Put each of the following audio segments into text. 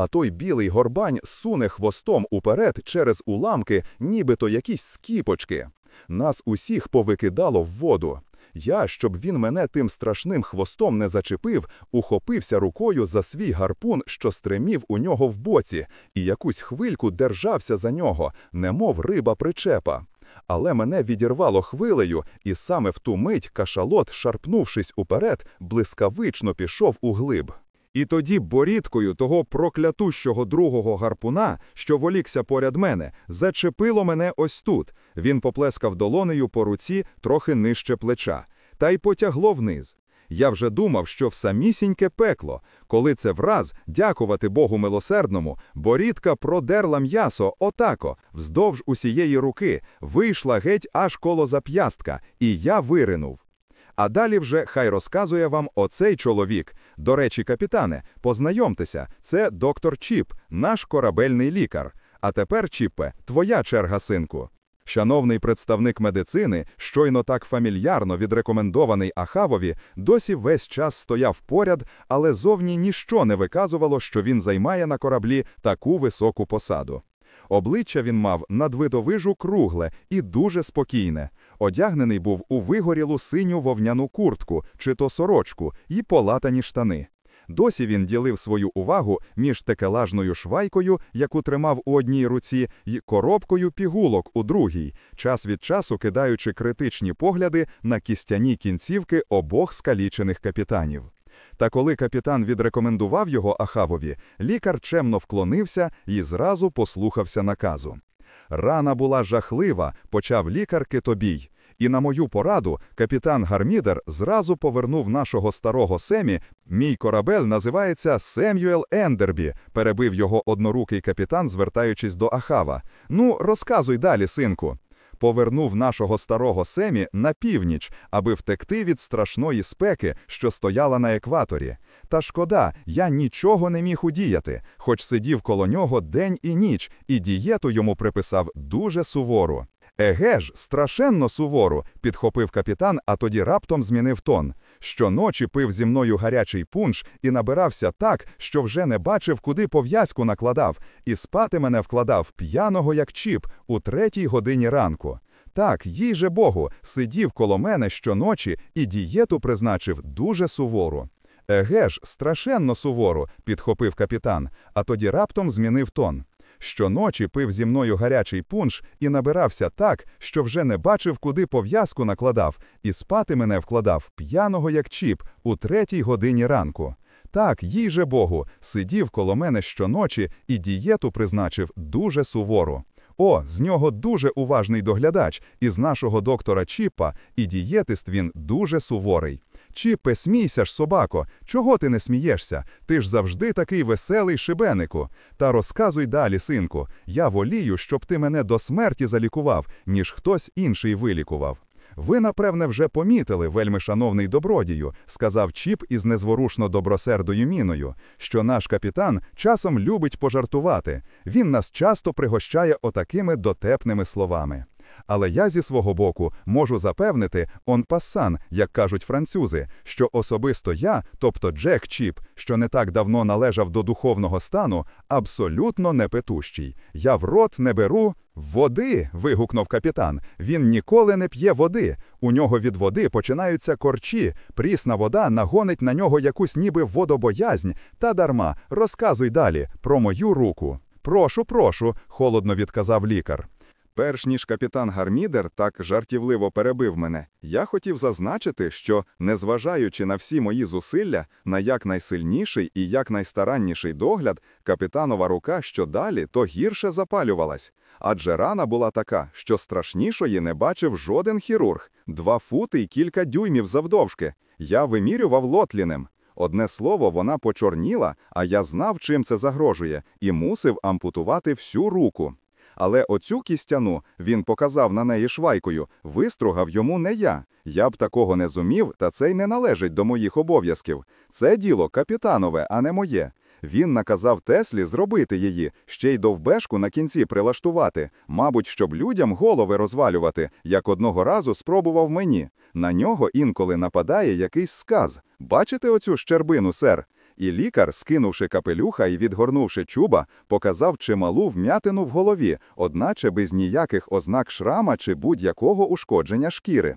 а той білий горбань суне хвостом уперед через уламки, нібито якісь скіпочки. Нас усіх повикидало в воду. Я, щоб він мене тим страшним хвостом не зачепив, ухопився рукою за свій гарпун, що стримів у нього в боці, і якусь хвильку держався за нього, немов риба причепа. Але мене відірвало хвилею, і саме в ту мить кашалот, шарпнувшись уперед, блискавично пішов у глиб. І тоді борідкою того проклятущого другого гарпуна, що волікся поряд мене, зачепило мене ось тут. Він поплескав долонею по руці трохи нижче плеча, та й потягло вниз. Я вже думав, що в самісіньке пекло, коли це враз, дякувати Богу милосердному, борідка продерла м'ясо отако, вздовж усієї руки, вийшла геть аж коло зап'ястка, і я виринув. А далі вже хай розказує вам оцей чоловік. До речі, капітане, познайомтеся, це доктор Чіп, наш корабельний лікар. А тепер, Чіппе, твоя черга, синку. Шановний представник медицини, щойно так фамільярно відрекомендований Ахавові, досі весь час стояв поряд, але зовні ніщо не виказувало, що він займає на кораблі таку високу посаду. Обличчя він мав надвидовижу кругле і дуже спокійне. Одягнений був у вигорілу синю вовняну куртку, чи то сорочку, і полатані штани. Досі він ділив свою увагу між текелажною швайкою, яку тримав у одній руці, і коробкою пігулок у другій, час від часу кидаючи критичні погляди на кістяні кінцівки обох скалічених капітанів. Та коли капітан відрекомендував його Ахавові, лікар чемно вклонився і зразу послухався наказу. Рана була жахлива, почав лікар Китобій. І на мою пораду капітан Гармідер зразу повернув нашого старого Семі. Мій корабель називається Сем'юел Ендербі, перебив його однорукий капітан, звертаючись до Ахава. Ну, розказуй далі, синку. Повернув нашого старого Семі на північ, аби втекти від страшної спеки, що стояла на екваторі. Та шкода, я нічого не міг удіяти, хоч сидів коло нього день і ніч, і дієту йому приписав дуже сувору. Еге ж, страшенно сувору, підхопив капітан, а тоді раптом змінив тон. Щоночі пив зі мною гарячий пунш і набирався так, що вже не бачив, куди пов'язку накладав, і спати мене вкладав п'яного, як чіп, у третій годині ранку. Так, їй же Богу, сидів коло мене щоночі і дієту призначив дуже сувору. Еге ж, страшенно сувору, підхопив капітан, а тоді раптом змінив тон. Щоночі пив зі мною гарячий пунш і набирався так, що вже не бачив, куди пов'язку накладав, і спати мене вкладав п'яного, як чіп, у третій годині ранку. Так, їй же Богу, сидів коло мене щоночі і дієту призначив дуже сувору. О, з нього дуже уважний доглядач, і з нашого доктора Чіпа, і дієтист він дуже суворий. Чіпе, смійся ж, собако, чого ти не смієшся? Ти ж завжди такий веселий шибенику. Та розказуй далі, синку. Я волію, щоб ти мене до смерті залікував, ніж хтось інший вилікував. Ви, напевне, вже помітили, вельми шановний добродію, сказав Чіп із незворушно добросердою міною, що наш капітан часом любить пожартувати. Він нас часто пригощає отакими дотепними словами. Але я зі свого боку можу запевнити он пасан, як кажуть французи, що особисто я, тобто Джек Чіп, що не так давно належав до духовного стану, абсолютно непетущий. Я в рот не беру. Води. вигукнув капітан. Він ніколи не п'є води. У нього від води починаються корчі. Прісна вода нагонить на нього якусь ніби водобоязнь. Та дарма, розказуй далі про мою руку. Прошу, прошу, холодно відказав лікар. Перш ніж капітан Гармідер так жартівливо перебив мене, я хотів зазначити, що, незважаючи на всі мої зусилля, на якнайсильніший і якнайстаранніший догляд, капітанова рука що далі, то гірше запалювалась. Адже рана була така, що страшнішої не бачив жоден хірург два фути й кілька дюймів завдовжки. Я вимірював лотлінем. Одне слово, вона почорніла, а я знав, чим це загрожує, і мусив ампутувати всю руку. Але оцю кістяну він показав на неї швайкою, вистругав йому не я. Я б такого не зумів, та це й не належить до моїх обов'язків. Це діло капітанове, а не моє. Він наказав Теслі зробити її, ще й довбешку на кінці прилаштувати, мабуть, щоб людям голови розвалювати, як одного разу спробував мені. На нього інколи нападає якийсь сказ. Бачите оцю щербину, сер? І лікар, скинувши капелюха і відгорнувши чуба, показав чималу вм'ятину в голові, одначе без ніяких ознак шрама чи будь-якого ушкодження шкіри.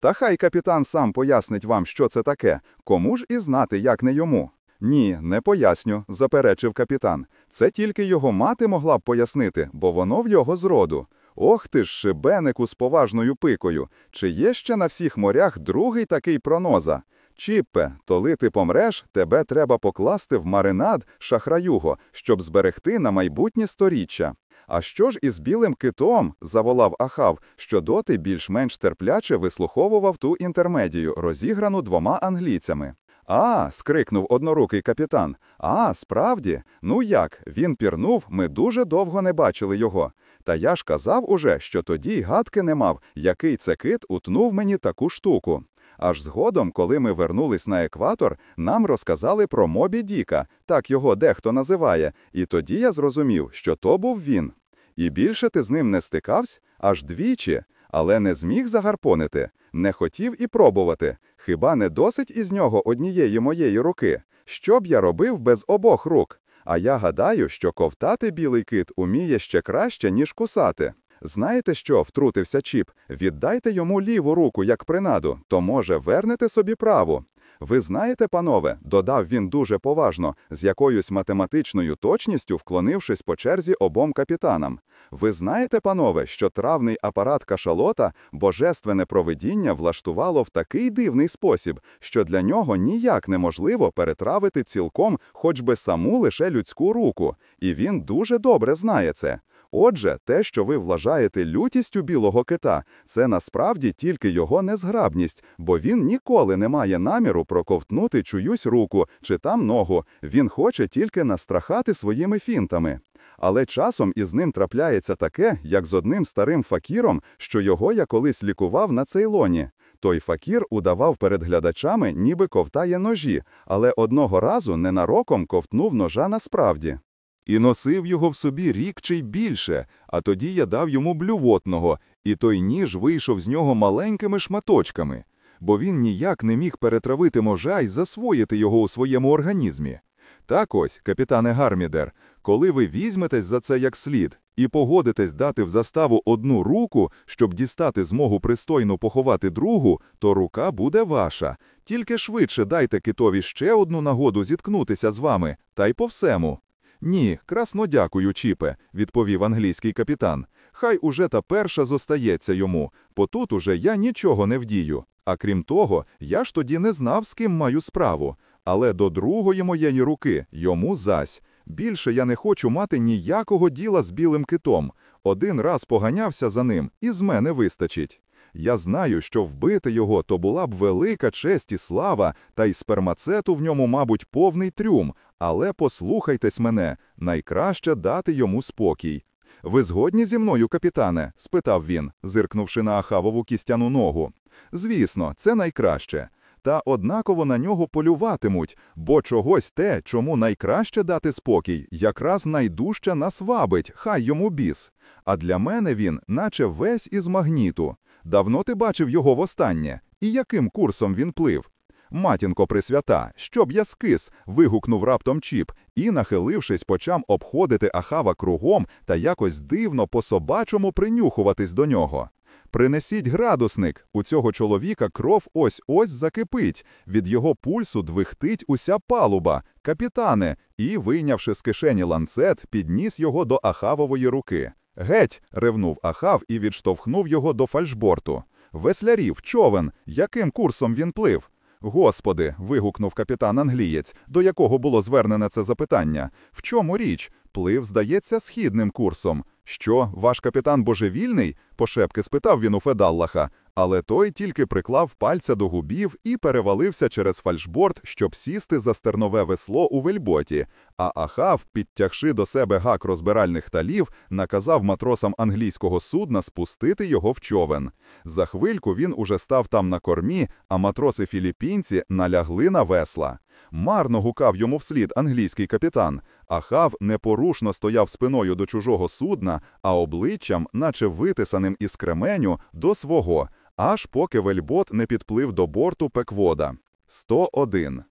Та хай капітан сам пояснить вам, що це таке, кому ж і знати, як не йому. Ні, не поясню, заперечив капітан. Це тільки його мати могла б пояснити, бо воно в його зроду. Ох ти ж шибенику з поважною пикою. Чи є ще на всіх морях другий такий проноза? Чіппе, толи ти помреш, тебе треба покласти в маринад шахраюго, щоб зберегти на майбутнє сторіччя. А що ж із білим китом? заволав Ахав, що доти більш-менш терпляче вислуховував ту інтермедію, розіграну двома англійцями. А, скрикнув однорукий капітан. А, справді? Ну як? Він пірнув, ми дуже довго не бачили його. Та я ж казав уже, що тоді й гадки не мав, який це кит утнув мені таку штуку. Аж згодом, коли ми вернулись на екватор, нам розказали про Мобі Діка, так його дехто називає, і тоді я зрозумів, що то був він. І більше ти з ним не стикавсь? Аж двічі, але не зміг загарпонити, не хотів і пробувати. Хіба не досить із нього однієї моєї руки? Що б я робив без обох рук? А я гадаю, що ковтати білий кит уміє ще краще, ніж кусати. Знаєте що, втрутився Чіп, віддайте йому ліву руку, як принаду, то, може, вернете собі праву. Ви знаєте, панове, додав він дуже поважно, з якоюсь математичною точністю вклонившись по черзі обом капітанам. Ви знаєте, панове, що травний апарат кашалота божественне провидіння влаштувало в такий дивний спосіб, що для нього ніяк неможливо перетравити цілком хоч би саму лише людську руку, і він дуже добре знає це. Отже, те, що ви вважаєте лютістю білого кита, це насправді тільки його незграбність, бо він ніколи не має наміру проковтнути чуюсь руку чи там ногу, він хоче тільки настрахати своїми фінтами. Але часом із ним трапляється таке, як з одним старим факіром, що його я колись лікував на цейлоні. Той факір удавав перед глядачами, ніби ковтає ножі, але одного разу ненароком ковтнув ножа насправді. І носив його в собі рік чи й більше, а тоді я дав йому блювотного, і той ніж вийшов з нього маленькими шматочками, бо він ніяк не міг перетравити можа й засвоїти його у своєму організмі. Так ось, капітане Гармідер, коли ви візьметесь за це як слід і погодитесь дати в заставу одну руку, щоб дістати змогу пристойно поховати другу, то рука буде ваша. Тільки швидше дайте китові ще одну нагоду зіткнутися з вами, та й по всему. Ні, красно дякую, Чіпе, відповів англійський капітан. Хай уже та перша зостається йому, бо тут уже я нічого не вдію. А крім того, я ж тоді не знав, з ким маю справу. Але до другої моєї руки йому зась. Більше я не хочу мати ніякого діла з білим китом. Один раз поганявся за ним, і з мене вистачить. Я знаю, що вбити його то була б велика честь і слава, та й спермацету в ньому, мабуть, повний трюм. Але послухайтесь мене, найкраще дати йому спокій. Ви згодні зі мною, капітане? спитав він, зиркнувши на Ахавову кістяну ногу. Звісно, це найкраще. Та однаково на нього полюватимуть, бо чогось те, чому найкраще дати спокій, якраз найдужче нас вабить, хай йому біс. А для мене він, наче весь із магніту. Давно ти бачив його востаннє? І яким курсом він плив? Матінко присвята, щоб я скис, вигукнув раптом Чіп і, нахилившись, почав обходити Ахава кругом та якось дивно по-собачому принюхуватись до нього. Принесіть градусник, у цього чоловіка кров ось-ось закипить, від його пульсу двихтить уся палуба, капітане, і, вийнявши з кишені ланцет, підніс його до Ахавової руки. Геть. ревнув Ахав і відштовхнув його до фальшборту. Веслярів, човен, яким курсом він плив? Господи, вигукнув капітан англієць, до якого було звернене це запитання. В чому річ? Плив, здається, східним курсом. Що, ваш капітан божевільний? пошепки спитав він у Федаллаха, але той тільки приклав пальця до губів і перевалився через фальшборд, щоб сісти за стернове весло у вельботі. А Ахав, підтягши до себе гак розбиральних талів, наказав матросам англійського судна спустити його в човен. За хвильку він уже став там на кормі, а матроси філіппінці налягли на весла. Марно гукав йому вслід англійський капітан. Ахав непорушно стояв спиною до чужого судна, а обличчям, наче витисаним із кременю, до свого, аж поки вельбот не підплив до борту пеквода. 101.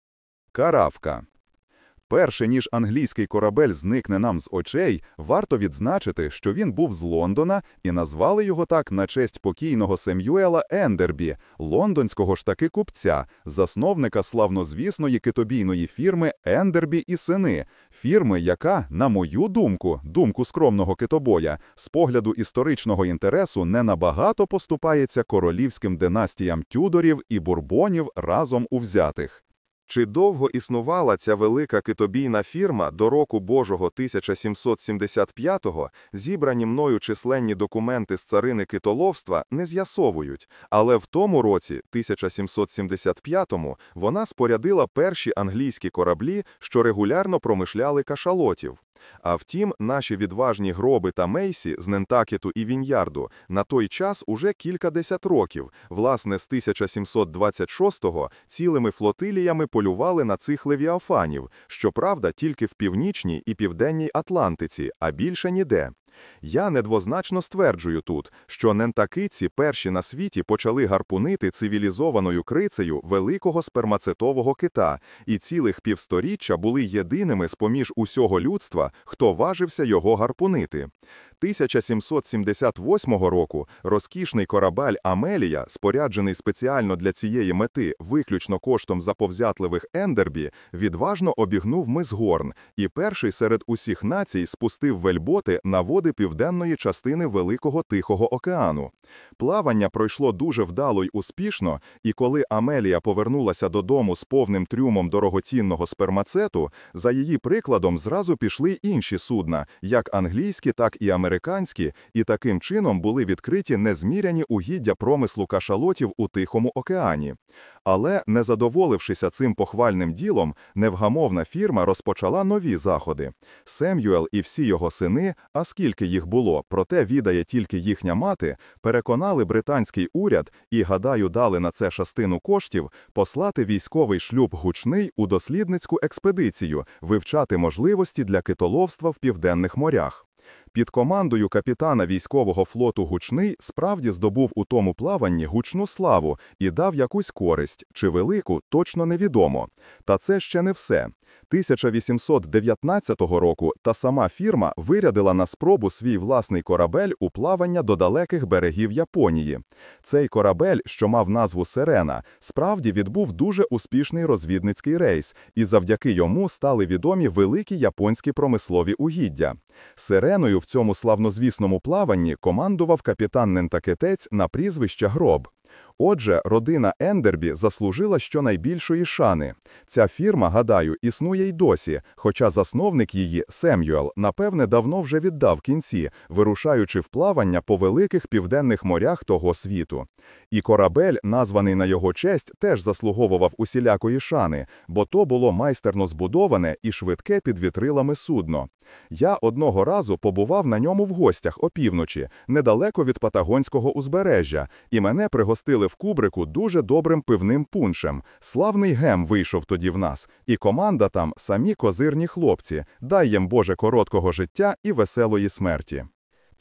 Каравка. Перше ніж англійський корабель зникне нам з очей, варто відзначити, що він був з Лондона і назвали його так на честь покійного Семюела Ендербі, лондонського ж таки купця, засновника славнозвісної китобійної фірми Ендербі і сини, фірми, яка, на мою думку, думку скромного китобоя, з погляду історичного інтересу не набагато поступається королівським династіям Тюдорів і Бурбонів разом увзятих. Чи довго існувала ця велика китобійна фірма до року Божого 1775-го, зібрані мною численні документи з царини китоловства не з'ясовують, але в тому році, 1775-му, вона спорядила перші англійські кораблі, що регулярно промишляли кашалотів. А втім, наші відважні гроби та мейсі з Нентакету і Віньярду на той час уже кількадесят років, власне, з 1726-го цілими флотиліями полювали на цих левіафанів, щоправда, тільки в північній і південній Атлантиці, а більше ніде. Я недвозначно стверджую тут, що нентакиці перші на світі почали гарпунити цивілізованою крицею великого спермацетового кита, і цілих півсторіччя були єдиними з-поміж усього людства, хто важився його гарпунити. 1778 року розкішний корабель Амелія, споряджений спеціально для цієї мети виключно коштом заповзятливих Ендербі, відважно обігнув мис Горн і перший серед усіх націй спустив вельботи на води південної частини Великого Тихого океану. Плавання пройшло дуже вдало й успішно, і коли Амелія повернулася додому з повним трюмом дорогоцінного спермацету, за її прикладом зразу пішли інші судна, як англійські, так і американські, і таким чином були відкриті незміряні угіддя промислу кашалотів у Тихому океані. Але, не задоволившися цим похвальним ділом, невгамовна фірма розпочала нові заходи. Сем'юел і всі його сини, а скільки їх було, проте відає тільки їхня мати, переконали британський уряд і, гадаю, дали на це частину коштів послати військовий шлюб гучний у дослідницьку експедицію, вивчати можливості для китоловства в південних морях. Під командою капітана військового флоту Гучний справді здобув у тому плаванні гучну славу і дав якусь користь, чи велику, точно невідомо. Та це ще не все. 1819 року та сама фірма вирядила на спробу свій власний корабель у плавання до далеких берегів Японії. Цей корабель, що мав назву Сирена, справді відбув дуже успішний розвідницький рейс, і завдяки йому стали відомі великі японські промислові угіддя. Сиреною в цьому славнозвісному плаванні командував капітан Нентакетець на прізвище Гроб. Отже, родина Ендербі заслужила щонайбільшої шани. Ця фірма, гадаю, існує й досі, хоча засновник її, Сем'юел, напевне, давно вже віддав кінці, вирушаючи в плавання по великих південних морях того світу. І корабель, названий на його честь, теж заслуговував усілякої шани, бо то було майстерно збудоване і швидке під вітрилами судно. Я одного разу побував на ньому в гостях опівночі, недалеко від Патагонського узбережжя, і мене пригостили в кубрику дуже добрим пивним пуншем. Славний гем вийшов тоді в нас, і команда там самі козирні хлопці. Дай їм Боже короткого життя і веселої смерті.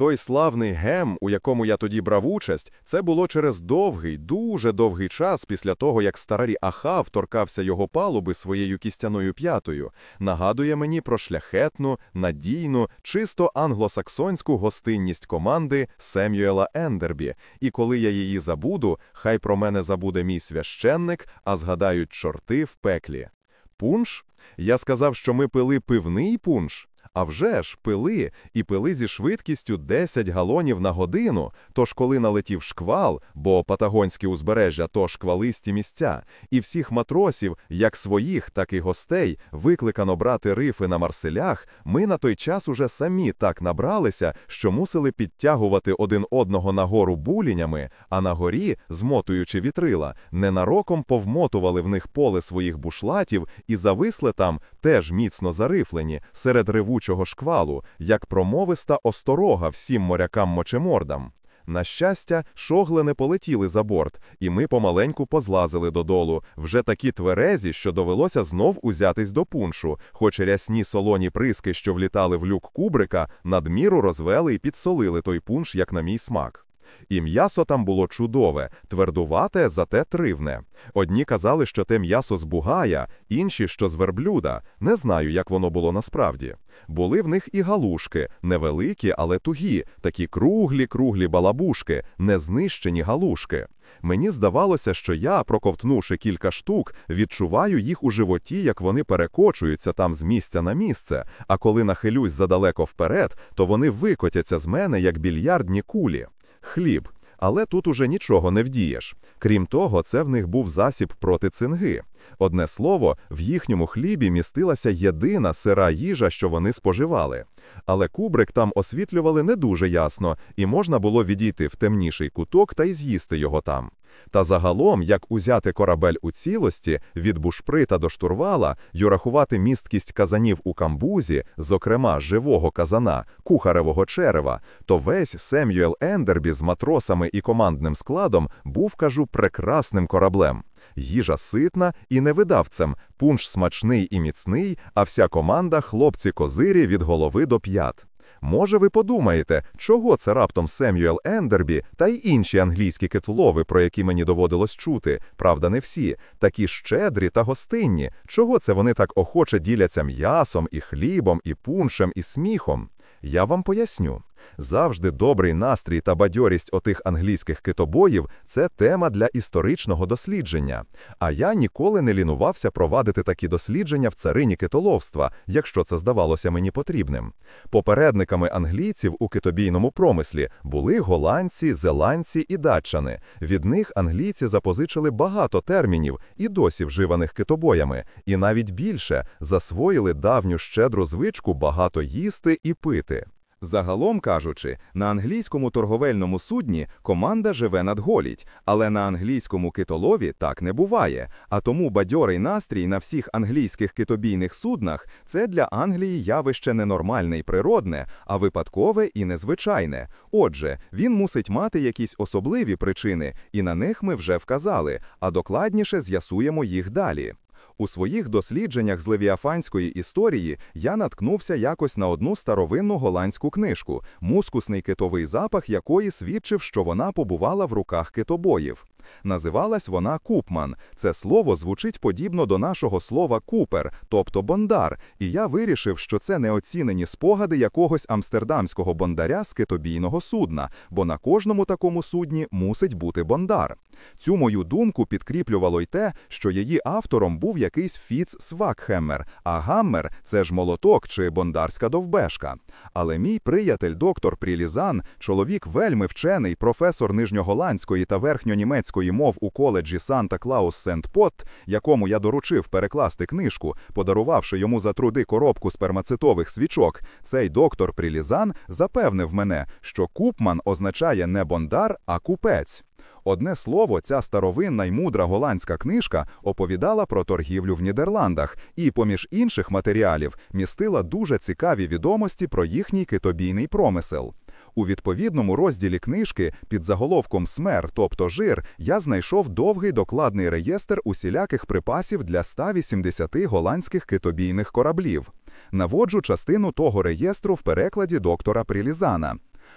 Той славний гем, у якому я тоді брав участь, це було через довгий, дуже довгий час після того, як старий Ахав торкався його палуби своєю кістяною п'ятою, нагадує мені про шляхетну, надійну, чисто англосаксонську гостинність команди Сем'юела Ендербі. І коли я її забуду, хай про мене забуде мій священник, а згадають чорти в пеклі. Пунш? Я сказав, що ми пили пивний пунш. А вже ж, пили, і пили зі швидкістю 10 галонів на годину, тож коли налетів шквал, бо патагонське узбережжя то шквалисті місця, і всіх матросів, як своїх, так і гостей, викликано брати рифи на марселях, ми на той час уже самі так набралися, що мусили підтягувати один одного нагору булінями, а на горі, змотуючи вітрила, ненароком повмотували в них поле своїх бушлатів і зависли там, теж міцно зарифлені, серед ревучого шквалу, як промовиста осторога всім морякам-мочемордам. На щастя, шогли не полетіли за борт, і ми помаленьку позлазили додолу, вже такі тверезі, що довелося знов узятись до пуншу, хоч рясні солоні приски, що влітали в люк кубрика, надміру розвели і підсолили той пунш, як на мій смак. І м'ясо там було чудове, твердувате, зате тривне. Одні казали, що те м'ясо з бугая, інші, що з верблюда. Не знаю, як воно було насправді. Були в них і галушки, невеликі, але тугі, такі круглі-круглі балабушки, незнищені галушки. Мені здавалося, що я, проковтнувши кілька штук, відчуваю їх у животі, як вони перекочуються там з місця на місце, а коли нахилюсь задалеко вперед, то вони викотяться з мене, як більярдні кулі. Хліб. Але тут уже нічого не вдієш. Крім того, це в них був засіб проти цинги. Одне слово, в їхньому хлібі містилася єдина сира їжа, що вони споживали. Але кубрик там освітлювали не дуже ясно, і можна було відійти в темніший куток та й з'їсти його там. Та загалом, як узяти корабель у цілості, від бушприта до штурвала, й урахувати місткість казанів у камбузі, зокрема живого казана, кухаревого черева, то весь Сем'юел Ендербі з матросами і командним складом був, кажу, прекрасним кораблем. Їжа ситна і невидавцем, пунш смачний і міцний, а вся команда хлопці козирі від голови до п'ят. Може, ви подумаєте, чого це раптом Сем'юел Ендербі та й інші англійські кетлови, про які мені доводилось чути, правда, не всі, такі щедрі та гостинні, чого це вони так охоче діляться м'ясом і хлібом, і пуншем, і сміхом? Я вам поясню. Завжди добрий настрій та бадьорість отих англійських китобоїв це тема для історичного дослідження. А я ніколи не лінувався провадити такі дослідження в царині китоловства, якщо це здавалося мені потрібним. Попередниками англійців у китобійному промислі були голландці, зеландці і датчани. Від них англійці запозичили багато термінів і досі вживаних китобоями, і навіть більше засвоїли давню щедру звичку багато їсти і пити. Загалом кажучи, на англійському торговельному судні команда живе надголіть, але на англійському китолові так не буває. А тому бадьорий настрій на всіх англійських китобійних суднах це для Англії явище ненормальне і природне, а випадкове і незвичайне. Отже, він мусить мати якісь особливі причини, і на них ми вже вказали, а докладніше з'ясуємо їх далі. У своїх дослідженнях з левіафанської історії я наткнувся якось на одну старовинну голландську книжку, мускусний китовий запах якої свідчив, що вона побувала в руках китобоїв. Називалась вона Купман. Це слово звучить подібно до нашого слова купер, тобто бондар, і я вирішив, що це неоцінені спогади якогось амстердамського бондаря з китобійного судна, бо на кожному такому судні мусить бути бондар. Цю мою думку підкріплювало й те, що її автором був якийсь Фіц Свакхеммер, а гаммер це ж молоток чи бондарська довбешка. Але мій приятель, доктор Прілізан, чоловік вельми вчений, професор нижньоголандської та верхньонімецької мов у коледжі Санта Клаус Сент Пот, якому я доручив перекласти книжку, подарувавши йому за труди коробку спермацитових свічок, цей доктор Прілізан запевнив мене, що Купман означає не бондар, а купець. Одне слово, ця старовинна й мудра голландська книжка оповідала про торгівлю в Нідерландах і, поміж інших матеріалів, містила дуже цікаві відомості про їхній китобійний промисел. У відповідному розділі книжки під заголовком Смер, тобто жир, я знайшов довгий докладний реєстр усіляких припасів для 180 голландських китобійних кораблів. Наводжу частину того реєстру в перекладі доктора Прілізана.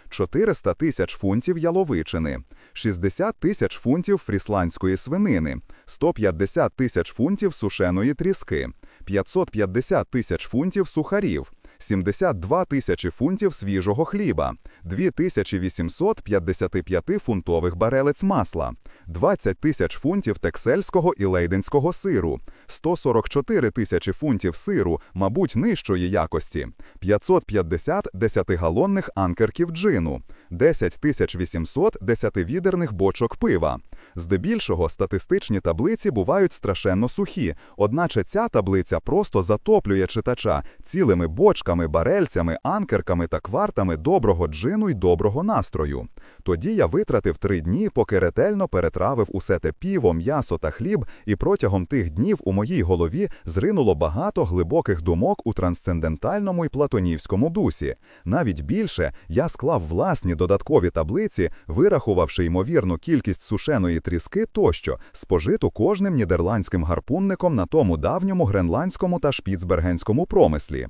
400 тисяч фунтів яловичини, 60 тисяч фунтів фрісландської свинини, 150 тисяч фунтів сушеної тріски, 550 тисяч фунтів сухарів, 72 тисячі фунтів свіжого хліба, 2855 фунтових барелець масла, 20 тисяч фунтів тексельського і лейденського сиру, 144 тисячі фунтів сиру, мабуть, нижчої якості, 550 десятигалонних анкерків джину, 10 тисяч 800 десятивідерних бочок пива. Здебільшого статистичні таблиці бувають страшенно сухі, одначе ця таблиця просто затоплює читача цілими бочками, барельцями, анкерками та квартами доброго джину й доброго настрою. Тоді я витратив три дні, поки ретельно перетравив усе те піво, м'ясо та хліб, і протягом тих днів у моїй голові зринуло багато глибоких думок у трансцендентальному і платонівському дусі. Навіть більше я склав власні додаткові таблиці, вирахувавши ймовірну кількість сушеної тріски тощо, спожиту кожним нідерландським гарпунником на тому давньому гренландському та шпіцбергенському промислі.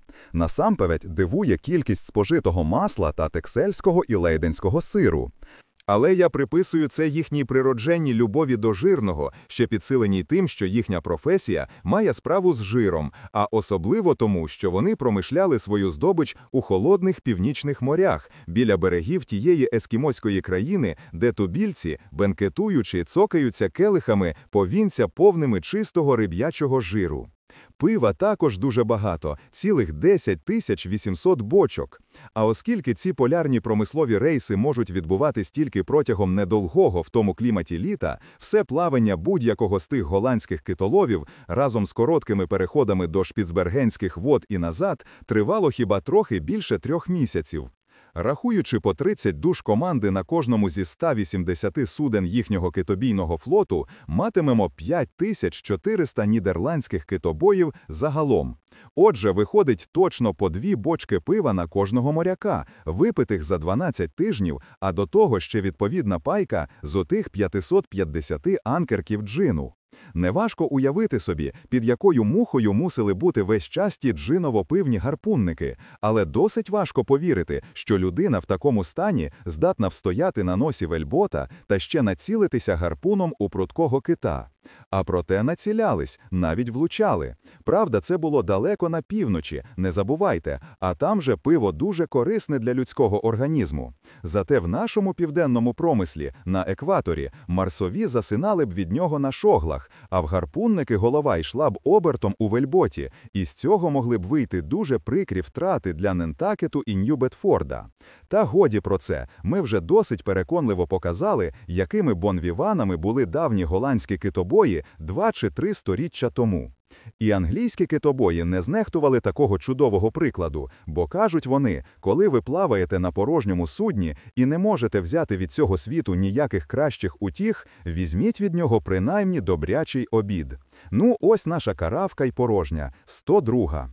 Насамперед дивує кількість спожитого масла та тексельського і лейденського сиру. Але я приписую це їхній природженній любові до жирного, ще підсиленій тим, що їхня професія має справу з жиром, а особливо тому, що вони промишляли свою здобич у холодних північних морях біля берегів тієї ескімоської країни, де тубільці, бенкетуючи, цокаються келихами, повінця повними чистого риб'ячого жиру. Пива також дуже багато, цілих 10 тисяч 800 бочок. А оскільки ці полярні промислові рейси можуть відбуватись тільки протягом недовгого в тому кліматі літа, все плавання будь-якого з тих голландських китоловів разом з короткими переходами до шпіцбергенських вод і назад тривало хіба трохи більше трьох місяців. Рахуючи по 30 душ команди на кожному зі 180 суден їхнього китобійного флоту, матимемо 5400 нідерландських китобоїв загалом. Отже, виходить точно по дві бочки пива на кожного моряка, випитих за 12 тижнів, а до того ще відповідна пайка з отих 550 анкерків джину. Неважко уявити собі, під якою мухою мусили бути весь час ті джиново-пивні гарпунники, але досить важко повірити, що людина в такому стані здатна встояти на носі вельбота та ще націлитися гарпуном у прудкого кита. А проте націлялись, навіть влучали. Правда, це було далеко на півночі, не забувайте, а там же пиво дуже корисне для людського організму. Зате в нашому південному промислі, на екваторі, марсові засинали б від нього на шоглах, а в гарпунники голова йшла б обертом у вельботі, і з цього могли б вийти дуже прикрі втрати для Нентакету і Нью-Бетфорда. Та годі про це, ми вже досить переконливо показали, якими бонвіванами були давні голландські китобої два чи три сторіччя тому. І англійські китобої не знехтували такого чудового прикладу, бо кажуть вони, коли ви плаваєте на порожньому судні і не можете взяти від цього світу ніяких кращих утіх, візьміть від нього принаймні добрячий обід. Ну, ось наша каравка й порожня, 102.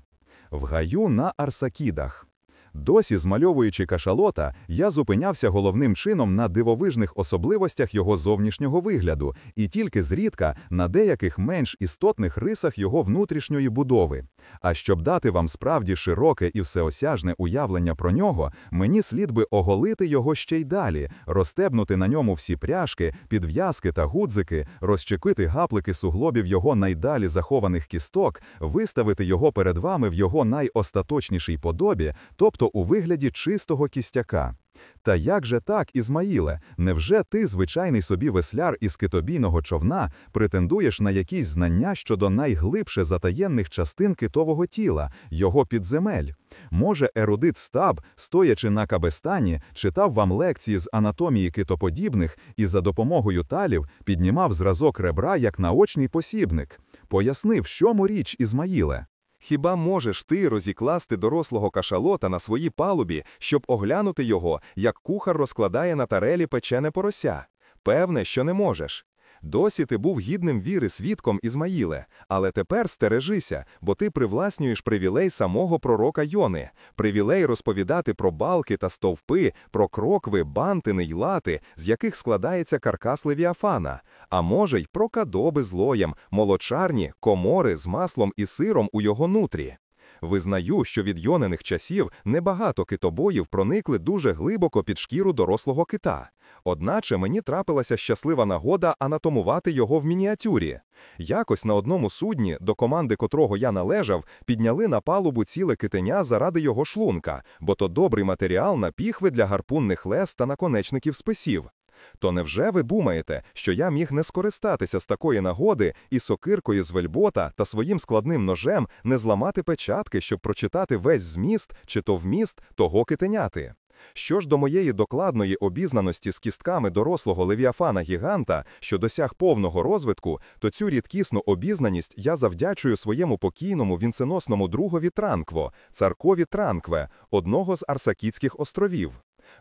В гаю на Арсакідах. Досі змальовуючи кашалота, я зупинявся головним чином на дивовижних особливостях його зовнішнього вигляду і тільки зрідка на деяких менш істотних рисах його внутрішньої будови. А щоб дати вам справді широке і всеосяжне уявлення про нього, мені слід би оголити його ще й далі, розстебнути на ньому всі пряжки, підв'язки та гудзики, розчекити гаплики суглобів його найдалі захованих кісток, виставити його перед вами в його найостаточнішій подобі, тобто у вигляді чистого кістяка. Та як же так, Ізмаїле, невже ти, звичайний собі весляр із китобійного човна, претендуєш на якісь знання щодо найглибше затаєнних частин китового тіла, його підземель? Може, ерудит стаб, стоячи на кабестані, читав вам лекції з анатомії китоподібних і за допомогою талів піднімав зразок ребра як наочний посібник? Поясни, в чому річ, Ізмаїле? Хіба можеш ти розікласти дорослого кашалота на своїй палубі, щоб оглянути його, як кухар розкладає на тарелі печене порося? Певне, що не можеш. Досі ти був гідним віри свідком Ізмаїле, але тепер стережися, бо ти привласнюєш привілей самого пророка Йони, привілей розповідати про балки та стовпи, про крокви, бантини й лати, з яких складається каркас Левіафана, а може й про кадоби з лоєм, молочарні, комори з маслом і сиром у його нутрі. Визнаю, що від йонених часів небагато китобоїв проникли дуже глибоко під шкіру дорослого кита. Одначе мені трапилася щаслива нагода анатомувати його в мініатюрі. Якось на одному судні, до команди котрого я належав, підняли на палубу ціле китеня заради його шлунка, бо то добрий матеріал на піхви для гарпунних лес та наконечників списів. То невже ви думаєте, що я міг не скористатися з такої нагоди і сокиркою з вельбота та своїм складним ножем не зламати печатки, щоб прочитати весь зміст чи то вміст того китеняти? Що ж до моєї докладної обізнаності з кістками дорослого левіафана гіганта, що досяг повного розвитку, то цю рідкісну обізнаність я завдячую своєму покійному вінценосному другові Транкво, царкові Транкве, одного з Арсакітських островів.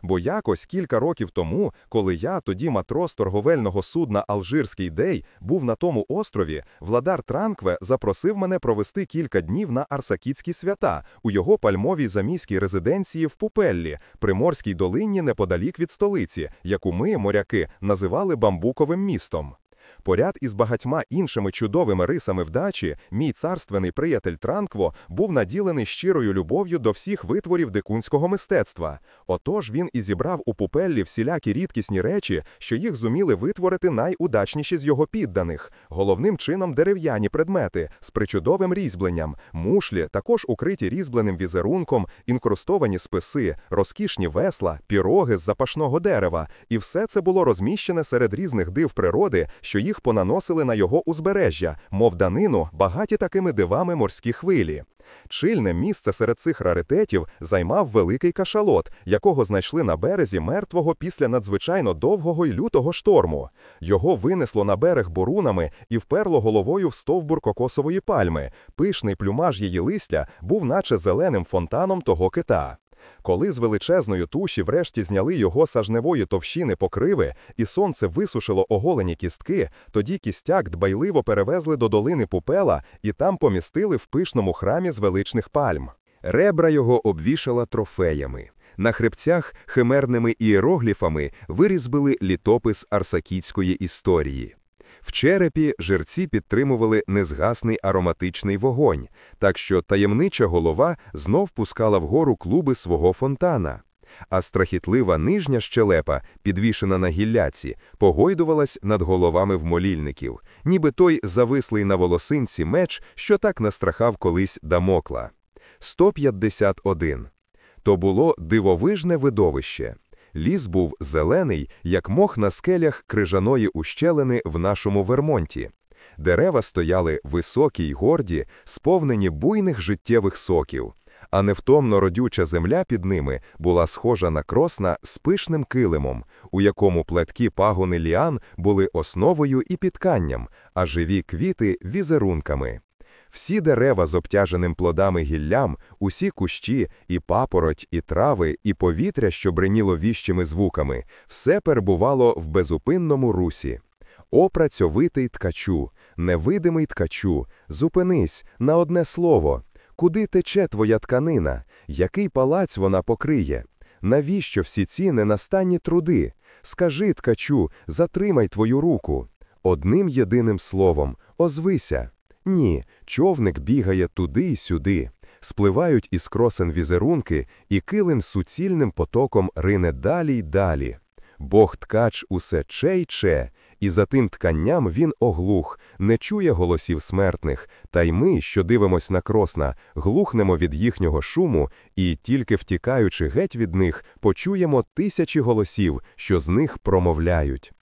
Бо якось кілька років тому, коли я, тоді матрос торговельного судна Алжирський Дей, був на тому острові, владар Транкве запросив мене провести кілька днів на Арсакітські свята у його пальмовій заміській резиденції в Пупеллі, приморській долині неподалік від столиці, яку ми, моряки, називали бамбуковим містом. Поряд із багатьма іншими чудовими рисами вдачі, мій царственний приятель Транкво був наділений щирою любов'ю до всіх витворів дикунського мистецтва. Отож він і зібрав у пупеллі всілякі рідкісні речі, що їх зуміли витворити найудачніші з його підданих, головним чином дерев'яні предмети з причудовим різьбленням, мушлі, також укриті різьбленим візерунком, інкрустовані списи, розкішні весла, піроги з запашного дерева, і все це було розміщене серед різних див природи, що їх понаносили на його узбережжя, мов данину, багаті такими дивами морські хвилі. Чильне місце серед цих раритетів займав великий кашалот, якого знайшли на березі мертвого після надзвичайно довгого й лютого шторму. Його винесло на берег бурунами і вперло головою в стовбур кокосової пальми. Пишний плюмаж її листя був наче зеленим фонтаном того кита. Коли з величезної туші врешті зняли його сажневої товщини покриви, і сонце висушило оголені кістки, тоді кістяк дбайливо перевезли до долини Пупела і там помістили в пишному храмі з величних пальм. Ребра його обвішала трофеями. На хребцях химерними ієрогліфами вирізбили літопис арсакітської історії. В черепі жерці підтримували незгасний ароматичний вогонь, так що таємнича голова знов пускала вгору клуби свого фонтана. А страхітлива нижня щелепа, підвішена на гілляці, погойдувалась над головами вмолільників, ніби той завислий на волосинці меч, що так настрахав колись Дамокла. 151. То було дивовижне видовище. Ліс був зелений, як мох на скелях крижаної ущелини в нашому Вермонті. Дерева стояли високі й горді, сповнені буйних життєвих соків, а невтомно родюча земля під ними була схожа на кросна з пишним килимом, у якому плеткі пагони ліан були основою і підканням, а живі квіти візерунками. Всі дерева з обтяженим плодами гіллям, усі кущі, і папороть, і трави, і повітря, що бриніло віщими звуками, все перебувало в безупинному русі. О, працьовитий ткачу, невидимий ткачу, зупинись на одне слово. Куди тече твоя тканина? Який палац вона покриє? Навіщо всі ці ненастанні труди? Скажи, ткачу, затримай твою руку. Одним єдиним словом, озвися. Ні, човник бігає туди й сюди. Спливають із кросен візерунки, і килим суцільним потоком рине далі й далі. Бог ткач усе че й че, і за тим тканням він оглух, не чує голосів смертних, та й ми, що дивимось на кросна, глухнемо від їхнього шуму, і, тільки втікаючи геть від них, почуємо тисячі голосів, що з них промовляють.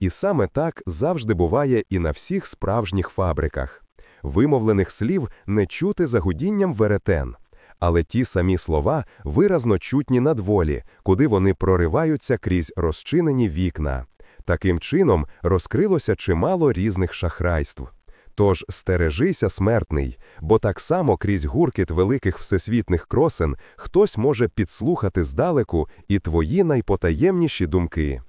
І саме так завжди буває і на всіх справжніх фабриках. Вимовлених слів не чути за гудінням веретен. Але ті самі слова виразно чутні надволі, куди вони прориваються крізь розчинені вікна. Таким чином розкрилося чимало різних шахрайств. Тож стережися, смертний, бо так само крізь гуркіт великих всесвітних кросен хтось може підслухати здалеку і твої найпотаємніші думки.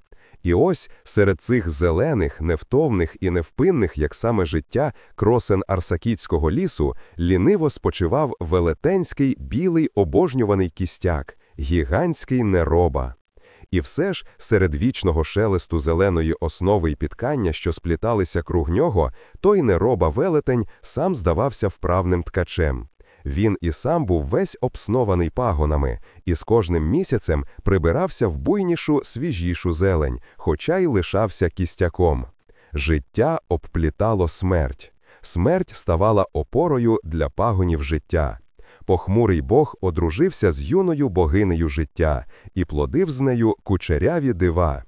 І ось серед цих зелених, невтовних і невпинних, як саме життя, кросен Арсакітського лісу, ліниво спочивав велетенський білий обожнюваний кістяк, гігантський нероба. І все ж серед вічного шелесту зеленої основи й підкання, що спліталися круг нього, той нероба велетень сам здавався вправним ткачем. Він і сам був весь обснований пагонами, і з кожним місяцем прибирався в буйнішу, свіжішу зелень, хоча й лишався кістяком. Життя обплітало смерть. Смерть ставала опорою для пагонів життя. Похмурий Бог одружився з юною богинею життя і плодив з нею кучеряві дива.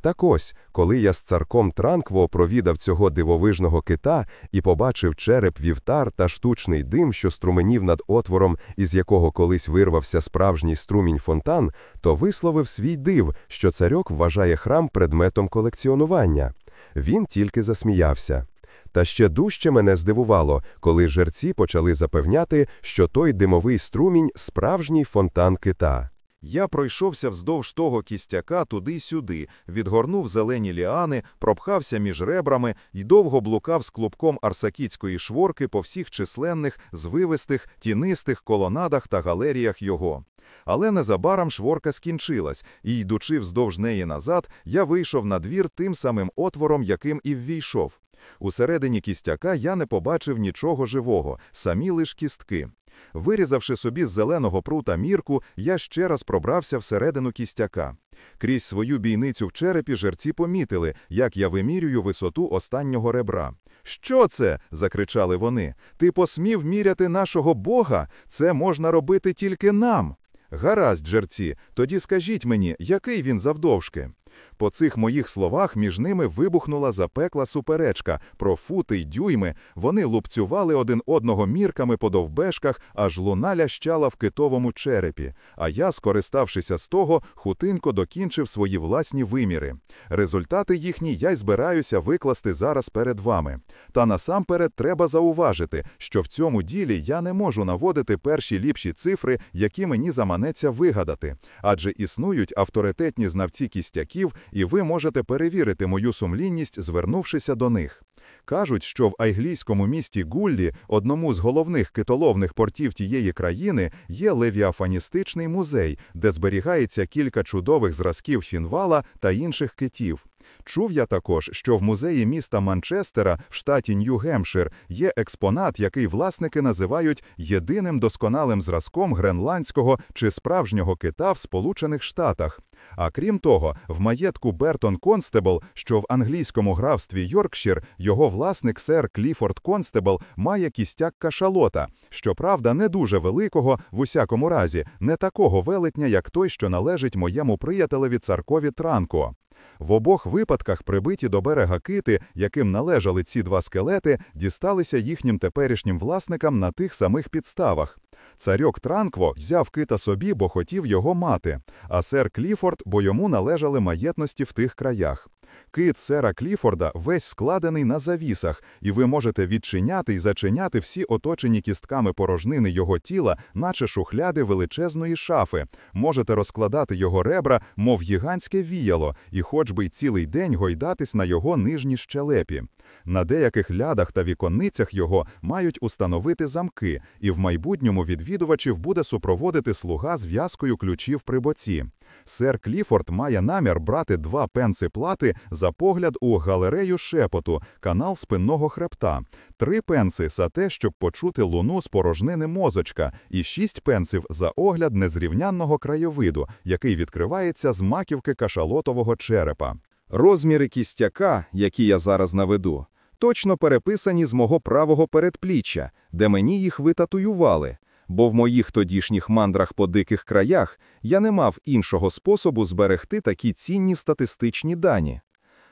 Так ось, коли я з царком Транкво провідав цього дивовижного кита і побачив череп вівтар та штучний дим, що струменів над отвором, із якого колись вирвався справжній струмінь фонтан, то висловив свій див, що царьок вважає храм предметом колекціонування. Він тільки засміявся. Та ще дужче мене здивувало, коли жерці почали запевняти, що той димовий струмінь справжній фонтан кита. Я пройшовся вздовж того кістяка туди-сюди, відгорнув зелені ліани, пропхався між ребрами і довго блукав з клубком арсакітської шворки по всіх численних, звивистих, тінистих колонадах та галеріях його. Але незабаром шворка скінчилась, і, йдучи вздовж неї назад, я вийшов на двір тим самим отвором, яким і ввійшов. Усередині кістяка я не побачив нічого живого, самі лиш кістки. Вирізавши собі з зеленого прута мірку, я ще раз пробрався всередину кістяка. Крізь свою бійницю в черепі жерці помітили, як я вимірюю висоту останнього ребра. Що це? закричали вони. Ти посмів міряти нашого Бога? Це можна робити тільки нам. Гаразд, жерці, тоді скажіть мені, який він завдовжки? По цих моїх словах між ними вибухнула запекла суперечка про фути й дюйми. Вони лупцювали один одного мірками по довбешках, аж луна лящала в китовому черепі. А я, скориставшися з того, хутинко докінчив свої власні виміри. Результати їхні я й збираюся викласти зараз перед вами. Та насамперед треба зауважити, що в цьому ділі я не можу наводити перші ліпші цифри, які мені заманеться вигадати, адже існують авторитетні знавці кістяків, і ви можете перевірити мою сумлінність, звернувшися до них. Кажуть, що в айглійському місті Гуллі, одному з головних китоловних портів тієї країни, є левіафаністичний музей, де зберігається кілька чудових зразків фінвала та інших китів. Чув я також, що в музеї міста Манчестера в штаті Нью-Гемпшир є експонат, який власники називають єдиним досконалим зразком гренландського чи справжнього кита в Сполучених Штатах. А крім того, в маєтку Бертон Констебл, що в англійському графстві Йоркшир, його власник сер Кліфорд Констебл має кістяк кашалота, щоправда, не дуже великого, в усякому разі, не такого велетня, як той, що належить моєму приятелеві царкові Транко. В обох випадках прибиті до берега кити, яким належали ці два скелети, дісталися їхнім теперішнім власникам на тих самих підставах. Царьок Транкво взяв кита собі, бо хотів його мати, а сер Кліфорд, бо йому належали маєтності в тих краях. Кит сера Кліфорда весь складений на завісах, і ви можете відчиняти і зачиняти всі оточені кістками порожнини його тіла, наче шухляди величезної шафи. Можете розкладати його ребра, мов гігантське віяло, і хоч би й цілий день гойдатись на його нижній щелепі. На деяких лядах та віконницях його мають установити замки, і в майбутньому відвідувачів буде супроводити слуга з в'язкою ключів при боці. Сер Кліфорд має намір брати два пенси плати за погляд у галерею шепоту, канал спинного хребта, три пенси за те, щоб почути луну з порожнини мозочка, і шість пенсів за огляд незрівнянного краєвиду, який відкривається з маківки кашалотового черепа. Розміри кістяка, які я зараз наведу, точно переписані з мого правого передпліччя, де мені їх витатуювали, бо в моїх тодішніх мандрах по диких краях я не мав іншого способу зберегти такі цінні статистичні дані.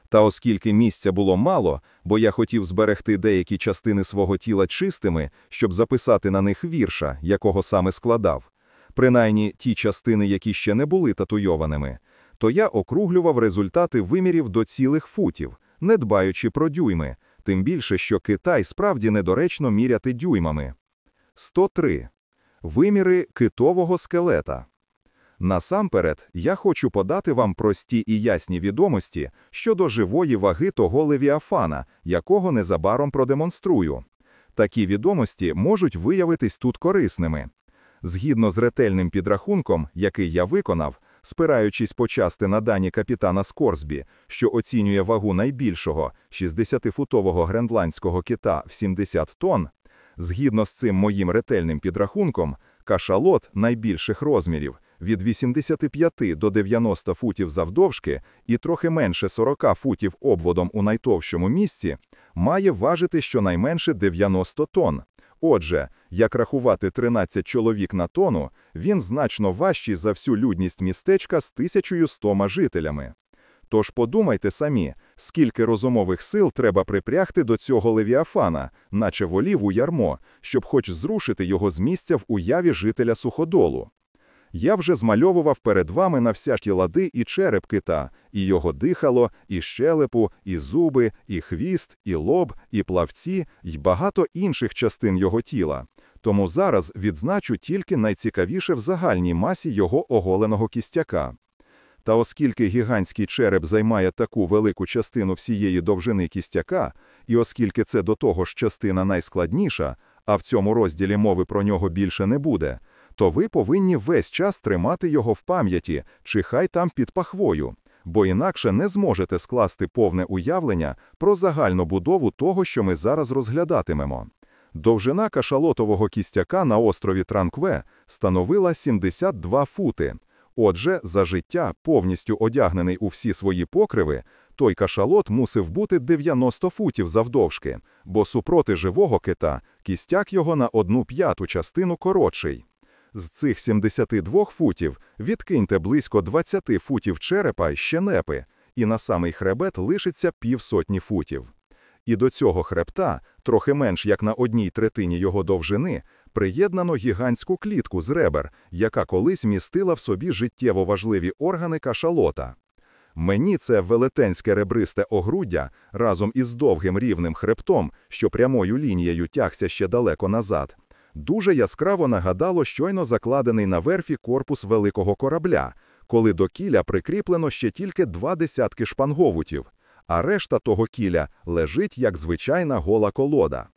Та оскільки місця було мало, бо я хотів зберегти деякі частини свого тіла чистими, щоб записати на них вірша, якого саме складав, принаймні ті частини, які ще не були татуйованими, то я округлював результати вимірів до цілих футів, не дбаючи про дюйми, тим більше, що Китай справді недоречно міряти дюймами. 103. Виміри китового скелета. Насамперед, я хочу подати вам прості і ясні відомості щодо живої ваги того левіафана, якого незабаром продемонструю. Такі відомості можуть виявитись тут корисними. Згідно з ретельним підрахунком, який я виконав, спираючись почасти на дані капітана Скорсбі, що оцінює вагу найбільшого 60-футового гренландського кита в 70 тонн, згідно з цим моїм ретельним підрахунком, кашалот найбільших розмірів від 85 до 90 футів завдовжки і трохи менше 40 футів обводом у найтовщому місці, має важити щонайменше 90 тонн. Отже, як рахувати 13 чоловік на тону, він значно важчий за всю людність містечка з 1100 жителями. Тож подумайте самі, скільки розумових сил треба припрягти до цього левіафана, наче волів у ярмо, щоб хоч зрушити його з місця в уяві жителя суходолу. Я вже змальовував перед вами на всякі лади і череп кита, і його дихало, і щелепу, і зуби, і хвіст, і лоб, і плавці, і багато інших частин його тіла. Тому зараз відзначу тільки найцікавіше в загальній масі його оголеного кістяка. Та оскільки гігантський череп займає таку велику частину всієї довжини кістяка, і оскільки це до того ж частина найскладніша, а в цьому розділі мови про нього більше не буде, то ви повинні весь час тримати його в пам'яті, чи хай там під пахвою, бо інакше не зможете скласти повне уявлення про загальну будову того, що ми зараз розглядатимемо. Довжина кашалотового кістяка на острові Транкве становила 72 фути. Отже, за життя, повністю одягнений у всі свої покриви, той кашалот мусив бути 90 футів завдовжки, бо супроти живого кита кістяк його на одну п'яту частину коротший. З цих 72 футів відкиньте близько 20 футів черепа й щенепи, і на самий хребет лишиться півсотні футів. І до цього хребта, трохи менш як на одній третині його довжини, приєднано гігантську клітку з ребер, яка колись містила в собі життєво важливі органи кашалота. Мені це велетенське ребристе огруддя разом із довгим рівним хребтом, що прямою лінією тягся ще далеко назад, дуже яскраво нагадало щойно закладений на верфі корпус великого корабля, коли до кіля прикріплено ще тільки два десятки шпанговутів, а решта того кіля лежить як звичайна гола колода.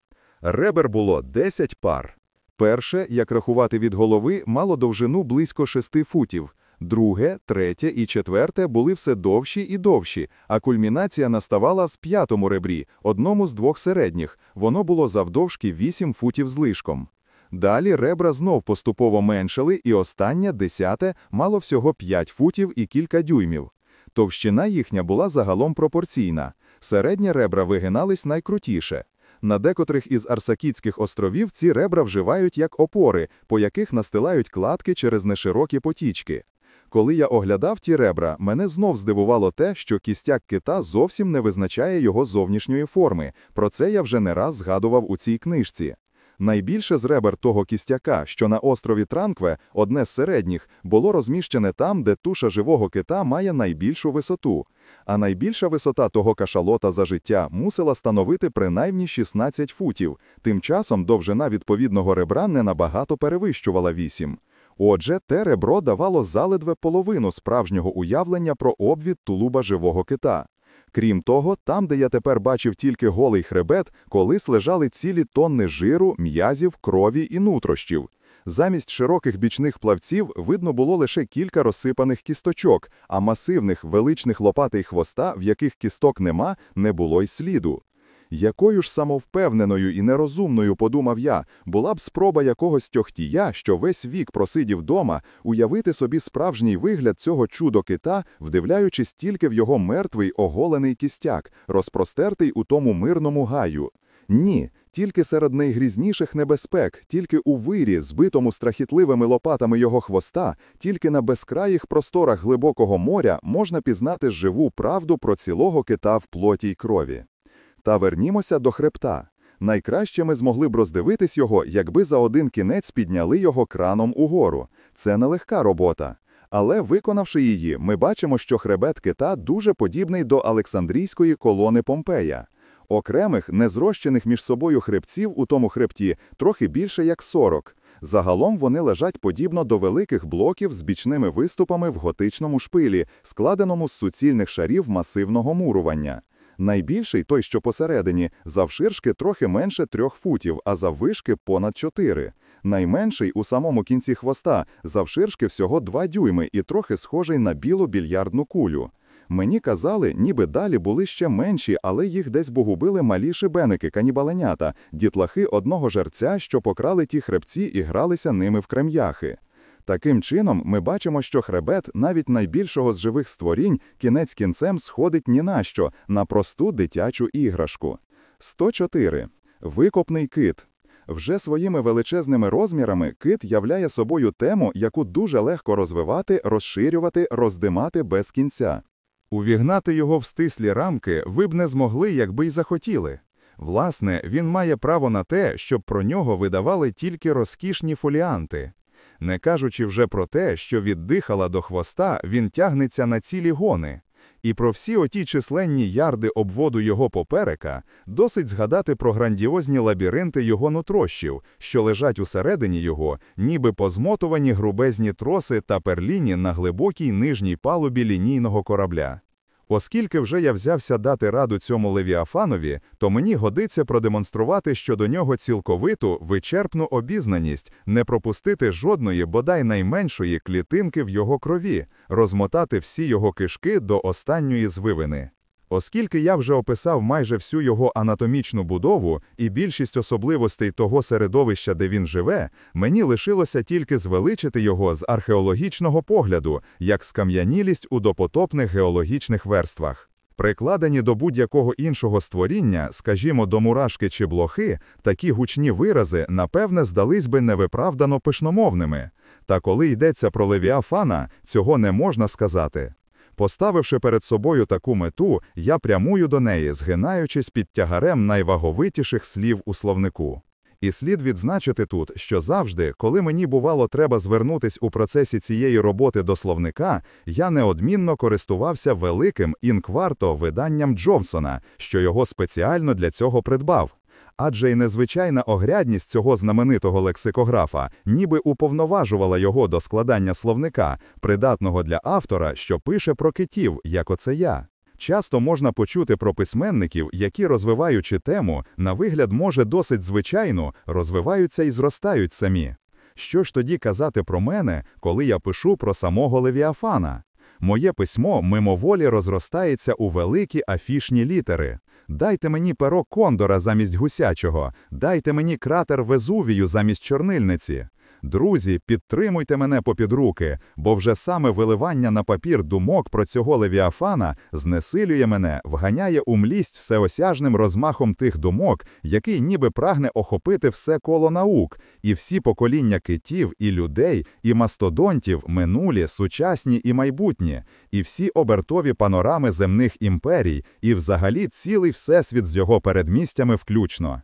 Ребер було 10 пар. Перше, як рахувати від голови, мало довжину близько 6 футів. Друге, третє і четверте були все довші і довші, а кульмінація наставала з п'ятому ребрі, одному з двох середніх. Воно було завдовжки 8 футів з лишком. Далі ребра знов поступово меншали, і останнє, десяте, мало всього 5 футів і кілька дюймів. Товщина їхня була загалом пропорційна. Середні ребра вигинались найкрутіше. На декотрих із Арсакітських островів ці ребра вживають як опори, по яких настилають кладки через неширокі потічки. Коли я оглядав ті ребра, мене знов здивувало те, що кістяк кита зовсім не визначає його зовнішньої форми. Про це я вже не раз згадував у цій книжці. Найбільше з ребер того кістяка, що на острові Транкве, одне з середніх, було розміщене там, де туша живого кита має найбільшу висоту. А найбільша висота того кашалота за життя мусила становити принаймні 16 футів, тим часом довжина відповідного ребра не набагато перевищувала 8. Отже, те ребро давало заледве половину справжнього уявлення про обвід тулуба живого кита. Крім того, там, де я тепер бачив тільки голий хребет, колись лежали цілі тонни жиру, м'язів, крові і нутрощів. Замість широких бічних плавців видно було лише кілька розсипаних кісточок, а масивних величних лопатей хвоста, в яких кісток нема, не було й сліду. Якою ж самовпевненою і нерозумною, подумав я, була б спроба якогось тьохтія, що весь вік просидів дома, уявити собі справжній вигляд цього чудо кита, вдивляючись тільки в його мертвий оголений кістяк, розпростертий у тому мирному гаю. Ні, тільки серед найгрізніших небезпек, тільки у вирі, збитому страхітливими лопатами його хвоста, тільки на безкраїх просторах глибокого моря можна пізнати живу правду про цілого кита в плоті й крові. Та вернімося до хребта. Найкраще ми змогли б роздивитись його, якби за один кінець підняли його краном угору. Це нелегка робота. Але, виконавши її, ми бачимо, що хребет кита дуже подібний до Олександрійської колони Помпея. Окремих, незрощених між собою хребців у тому хребті трохи більше як 40. Загалом вони лежать подібно до великих блоків з бічними виступами в готичному шпилі, складеному з суцільних шарів масивного мурування. Найбільший той, що посередині, завширшки трохи менше трьох футів, а заввишки понад чотири. Найменший у самому кінці хвоста, завширшки всього два дюйми і трохи схожий на білу більярдну кулю. Мені казали, ніби далі були ще менші, але їх десь погубили малі шибеники, канібаленята, дітлахи одного жерця, що покрали ті хребці і гралися ними в крем'яхи. Таким чином, ми бачимо, що хребет, навіть найбільшого з живих створінь, кінець кінцем сходить ні на що, на просту дитячу іграшку. 104. Викопний кит. Вже своїми величезними розмірами кит являє собою тему, яку дуже легко розвивати, розширювати, роздимати без кінця. Увігнати його в стислі рамки ви б не змогли, якби й захотіли. Власне, він має право на те, щоб про нього видавали тільки розкішні фоліанти. Не кажучи вже про те, що від дихала до хвоста він тягнеться на цілі гони. І про всі оті численні ярди обводу його поперека досить згадати про грандіозні лабіринти його нутрощів, що лежать усередині його, ніби позмотувані грубезні троси та перліні на глибокій нижній палубі лінійного корабля. Оскільки вже я взявся дати раду цьому Левіафанові, то мені годиться продемонструвати щодо нього цілковиту, вичерпну обізнаність, не пропустити жодної, бодай найменшої клітинки в його крові, розмотати всі його кишки до останньої звивини. Оскільки я вже описав майже всю його анатомічну будову і більшість особливостей того середовища, де він живе, мені лишилося тільки звеличити його з археологічного погляду, як скам'янілість у допотопних геологічних верствах. Прикладені до будь-якого іншого створіння, скажімо, до мурашки чи блохи, такі гучні вирази, напевне, здались би невиправдано пишномовними. Та коли йдеться про Левіафана, цього не можна сказати. Поставивши перед собою таку мету, я прямую до неї, згинаючись під тягарем найваговитіших слів у словнику. І слід відзначити тут, що завжди, коли мені бувало треба звернутись у процесі цієї роботи до словника, я неодмінно користувався великим інкварто виданням Джовсона, що його спеціально для цього придбав. Адже й незвичайна огрядність цього знаменитого лексикографа ніби уповноважувала його до складання словника, придатного для автора, що пише про китів, як оце я. Часто можна почути про письменників, які, розвиваючи тему, на вигляд може досить звичайно, розвиваються і зростають самі. Що ж тоді казати про мене, коли я пишу про самого Левіафана? Моє письмо мимоволі розростається у великі афішні літери. Дайте мені перо кондора замість гусячого, дайте мені кратер Везувію замість чорнильниці. Друзі, підтримуйте мене попід руки, бо вже саме виливання на папір думок про цього левіафана знесилює мене, вганяє у млість всеосяжним розмахом тих думок, який ніби прагне охопити все коло наук, і всі покоління китів, і людей, і мастодонтів, минулі, сучасні і майбутні, і всі обертові панорами земних імперій, і взагалі цілий всесвіт з його передмістями включно.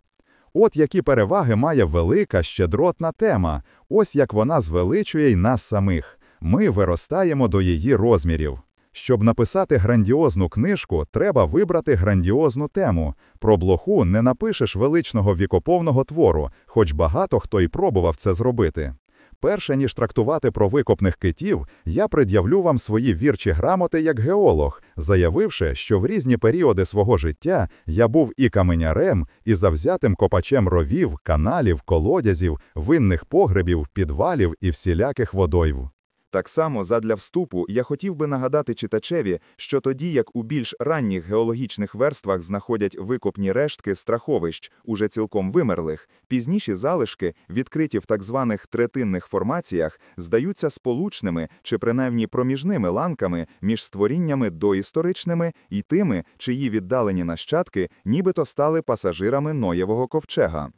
От які переваги має велика щедротна тема, ось як вона звеличує й нас самих. Ми виростаємо до її розмірів. Щоб написати грандіозну книжку, треба вибрати грандіозну тему. Про блоху не напишеш величного вікоповного твору, хоч багато хто й пробував це зробити. Перше ніж трактувати про викопних китів, я пред'явлю вам свої вірчі грамоти як геолог, заявивши, що в різні періоди свого життя я був і каменярем, і завзятим копачем ровів, каналів, колодязів, винних погребів, підвалів і всіляких водойв. Так само задля вступу я хотів би нагадати читачеві, що тоді, як у більш ранніх геологічних верствах знаходять викопні рештки страховищ, уже цілком вимерлих, пізніші залишки, відкриті в так званих третинних формаціях, здаються сполучними чи принаймні проміжними ланками між створіннями доісторичними і тими, чиї віддалені нащадки нібито стали пасажирами Ноєвого ковчега.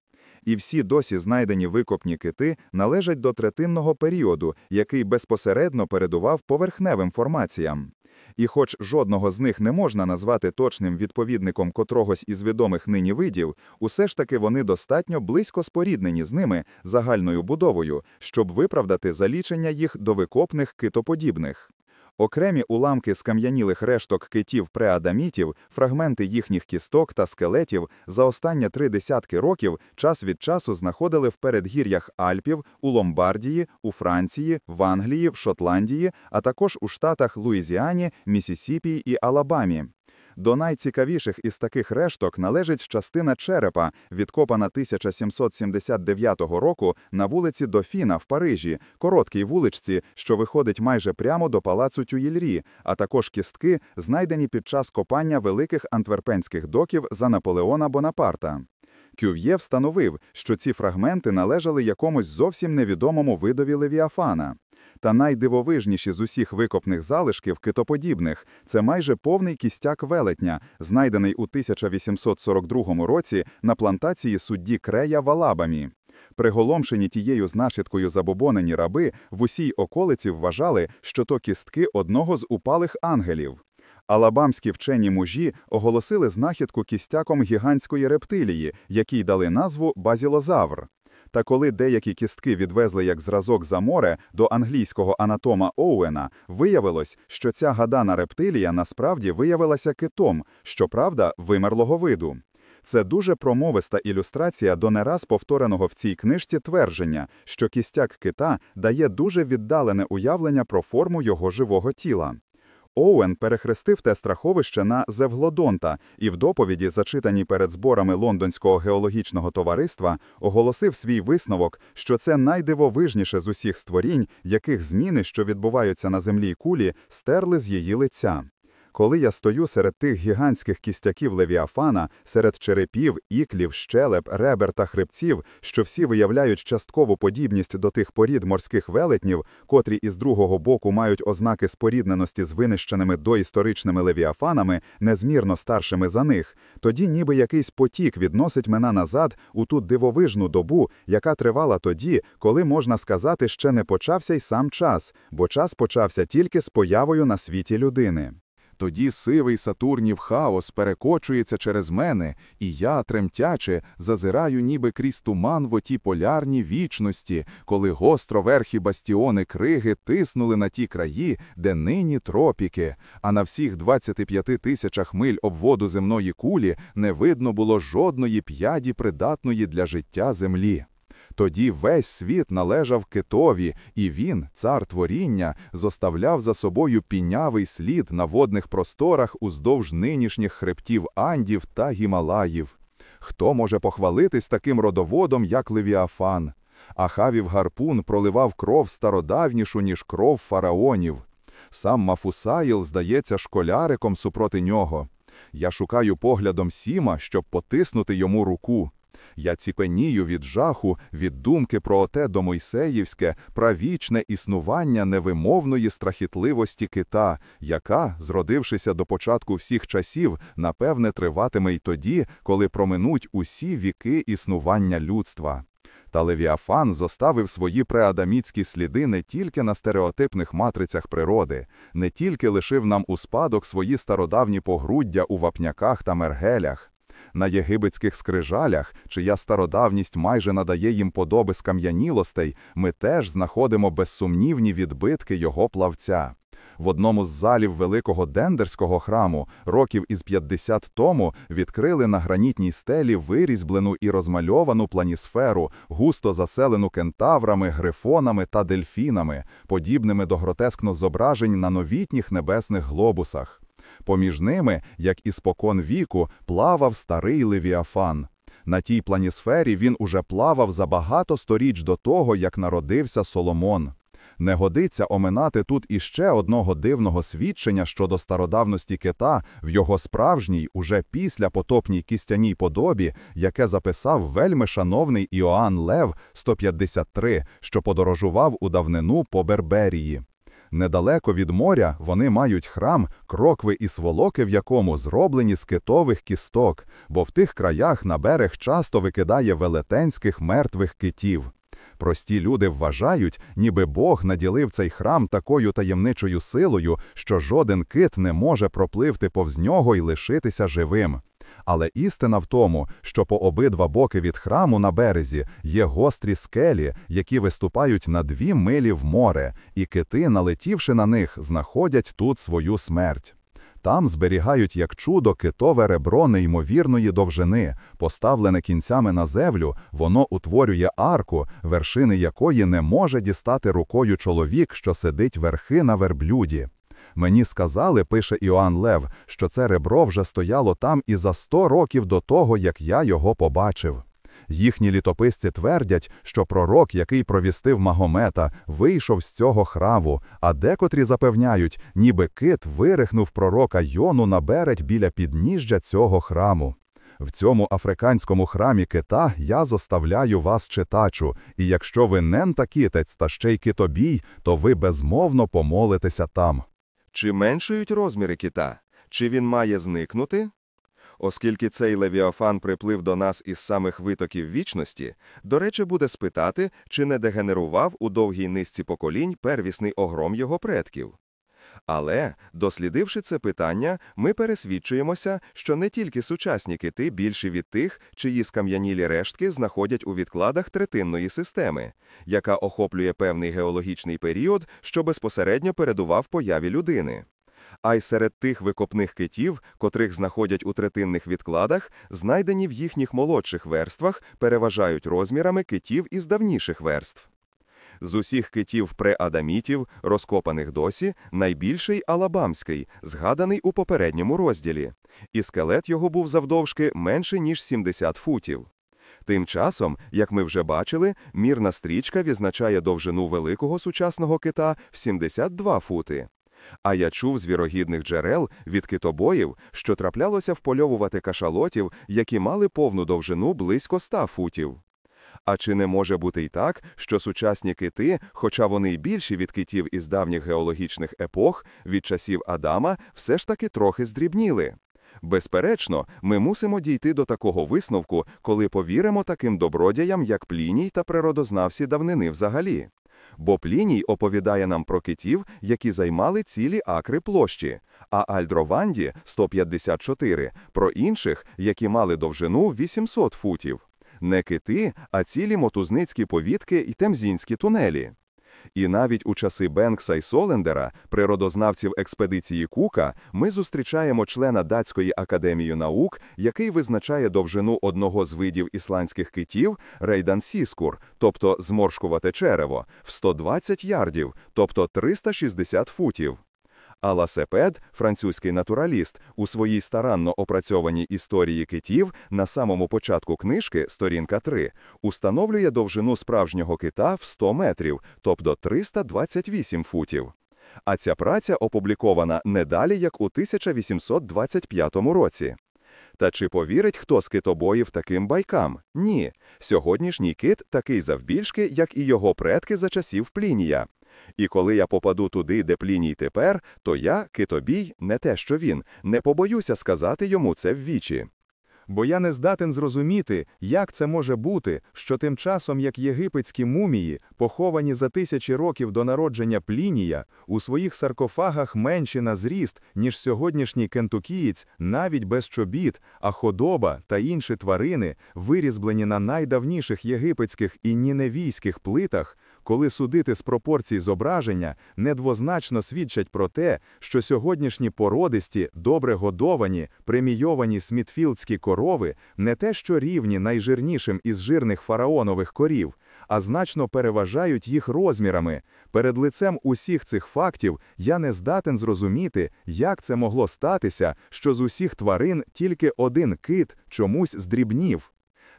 І всі досі знайдені викопні кити належать до третинного періоду, який безпосередньо передував поверхневим формаціям. І хоч жодного з них не можна назвати точним відповідником котрогось із відомих нині видів, усе ж таки вони достатньо близько споріднені з ними загальною будовою, щоб виправдати залічення їх до викопних китоподібних. Окремі уламки скам'янілих решток китів преадамітів, фрагменти їхніх кісток та скелетів за останні три десятки років час від часу знаходили в передгір'ях Альпів, у Ломбардії, у Франції, в Англії, в Шотландії, а також у штатах Луїзіані, Місісіпі і Алабамі. До найцікавіших із таких решток належить частина черепа, відкопана 1779 року на вулиці Дофіна в Парижі, короткій вуличці, що виходить майже прямо до палацу Тюїльрі, а також кістки, знайдені під час копання великих антверпенських доків за Наполеона Бонапарта. Кюв'є встановив, що ці фрагменти належали якомусь зовсім невідомому видові левіафана. Та найдивовижніші з усіх викопних залишків китоподібних це майже повний кістяк велетня, знайдений у 1842 році на плантації судді Крея в Алабамі. Приголомшені тією знахідкою забобонені раби в усій околиці вважали, що то кістки одного з упалих ангелів. Алабамські вчені мужі оголосили знахідку кістяком гігантської рептилії, якій дали назву базілозавр. Та коли деякі кістки відвезли як зразок за море до англійського анатома Оуена, виявилось, що ця гадана рептилія насправді виявилася китом, щоправда, вимерлого виду. Це дуже промовиста ілюстрація до не раз повтореного в цій книжці твердження, що кістяк кита дає дуже віддалене уявлення про форму його живого тіла. Оуен перехрестив те страховище на Зевглодонта і в доповіді, зачитаній перед зборами Лондонського геологічного товариства, оголосив свій висновок, що це найдивовижніше з усіх створінь, яких зміни, що відбуваються на землі кулі, стерли з її лиця. Коли я стою серед тих гігантських кістяків левіафана, серед черепів, іклів, щелеп, ребер та хребців, що всі виявляють часткову подібність до тих порід морських велетнів, котрі із другого боку мають ознаки спорідненості з винищеними доісторичними левіафанами, незмірно старшими за них, тоді ніби якийсь потік відносить мене назад у ту дивовижну добу, яка тривала тоді, коли, можна сказати, ще не почався й сам час, бо час почався тільки з появою на світі людини. Тоді сивий Сатурнів хаос перекочується через мене, і я, тремтяче, зазираю ніби крізь туман в оті полярні вічності, коли гостроверхі бастіони криги тиснули на ті краї, де нині тропіки, а на всіх 25 тисячах миль обводу земної кулі не видно було жодної п'яді придатної для життя землі. Тоді весь світ належав китові, і він, цар творіння, зоставляв за собою пінявий слід на водних просторах уздовж нинішніх хребтів Андів та Гімалаїв. Хто може похвалитись таким родоводом, як Левіафан? Ахавів гарпун проливав кров стародавнішу, ніж кров фараонів. Сам Мафусаїл здається школяриком супроти нього. Я шукаю поглядом Сіма, щоб потиснути йому руку. Я ціпенію від жаху, від думки про оте домойсеївське, правічне існування невимовної страхітливості кита, яка, зродившися до початку всіх часів, напевне триватиме й тоді, коли проминуть усі віки існування людства. Та Левіафан зоставив свої преадамітські сліди не тільки на стереотипних матрицях природи, не тільки лишив нам у спадок свої стародавні погруддя у вапняках та мергелях. На єгипетських скрижалях, чия стародавність майже надає їм подоби скам'янілостей, ми теж знаходимо безсумнівні відбитки його плавця. В одному з залів великого дендерського храму років із 50 тому відкрили на гранітній стелі вирізблену і розмальовану планісферу, густо заселену кентаврами, грифонами та дельфінами, подібними до гротескно зображень на новітніх небесних глобусах. Поміж ними, як і спокон віку, плавав старий Левіафан. На тій планісфері він уже плавав за багато сторіч до того, як народився Соломон. Не годиться оминати тут іще одного дивного свідчення щодо стародавності кита в його справжній, уже після потопній кістяній подобі, яке записав вельми шановний Іоанн Лев 153, що подорожував у давнину по Берберії. Недалеко від моря вони мають храм, крокви і сволоки, в якому зроблені з китових кісток, бо в тих краях на берег часто викидає велетенських мертвих китів. Прості люди вважають, ніби Бог наділив цей храм такою таємничою силою, що жоден кит не може пропливти повз нього і лишитися живим. Але істина в тому, що по обидва боки від храму на березі є гострі скелі, які виступають на дві милі в море, і кити, налетівши на них, знаходять тут свою смерть. Там зберігають як чудо китове ребро неймовірної довжини, поставлене кінцями на землю, воно утворює арку, вершини якої не може дістати рукою чоловік, що сидить верхи на верблюді. Мені сказали, пише Іоанн Лев, що це ребро вже стояло там і за сто років до того, як я його побачив. Їхні літописці твердять, що пророк, який провістив Магомета, вийшов з цього храву, а декотрі запевняють, ніби кит вирихнув пророка Йону на берег біля підніжжя цього храму. В цьому африканському храмі кита я зоставляю вас читачу, і якщо ви нента китець та ще й китобій, то ви безмовно помолитеся там. Чи меншують розміри кита? Чи він має зникнути? Оскільки цей левіафан приплив до нас із самих витоків вічності, до речі, буде спитати, чи не дегенерував у довгій низці поколінь первісний огром його предків. Але, дослідивши це питання, ми пересвідчуємося, що не тільки сучасні кити більші від тих, чиї скам'янілі рештки знаходять у відкладах третинної системи, яка охоплює певний геологічний період, що безпосередньо передував появі людини. А й серед тих викопних китів, котрих знаходять у третинних відкладах, знайдені в їхніх молодших верствах, переважають розмірами китів із давніших верств. З усіх китів преадамітів, розкопаних досі, найбільший алабамський, згаданий у попередньому розділі. І скелет його був завдовжки менше, ніж 70 футів. Тим часом, як ми вже бачили, мірна стрічка відзначає довжину великого сучасного кита в 72 фути. А я чув з вірогідних джерел від китобоїв, що траплялося впольовувати кашалотів, які мали повну довжину близько 100 футів. А чи не може бути й так, що сучасні кити, хоча вони й більші від китів із давніх геологічних епох, від часів Адама, все ж таки трохи здрібніли? Безперечно, ми мусимо дійти до такого висновку, коли повіримо таким добродіям, як Пліній та природознавці давнини взагалі. Бо Пліній оповідає нам про китів, які займали цілі акри площі, а Альдрованді 154 про інших, які мали довжину 800 футів. Не кити, а цілі мотузницькі повітки і темзінські тунелі. І навіть у часи Бенкса і Солендера, природознавців експедиції Кука, ми зустрічаємо члена Датської академії наук, який визначає довжину одного з видів ісландських китів рейдан сіскур, тобто зморшкувате черево, в 120 ярдів, тобто 360 футів. А Ласепед, французький натураліст, у своїй старанно опрацьованій історії китів на самому початку книжки, сторінка 3, установлює довжину справжнього кита в 100 метрів, тобто 328 футів. А ця праця опублікована не далі, як у 1825 році. Та чи повірить хто з китобоїв таким байкам? Ні. Сьогоднішній кит такий завбільшки, як і його предки за часів Плінія. І коли я попаду туди, де Пліній тепер, то я, китобій, не те, що він, не побоюся сказати йому це в вічі. Бо я не здатен зрозуміти, як це може бути, що тим часом, як єгипетські мумії, поховані за тисячі років до народження Плінія, у своїх саркофагах менші на зріст, ніж сьогоднішній кентукієць, навіть без чобіт, а худоба та інші тварини, вирізблені на найдавніших єгипетських і ніневійських плитах, коли судити з пропорцій зображення, недвозначно свідчать про те, що сьогоднішні породисті, добре годовані, премійовані смітфілдські корови не те, що рівні найжирнішим із жирних фараонових корів, а значно переважають їх розмірами. Перед лицем усіх цих фактів я не здатен зрозуміти, як це могло статися, що з усіх тварин тільки один кит чомусь здрібнів.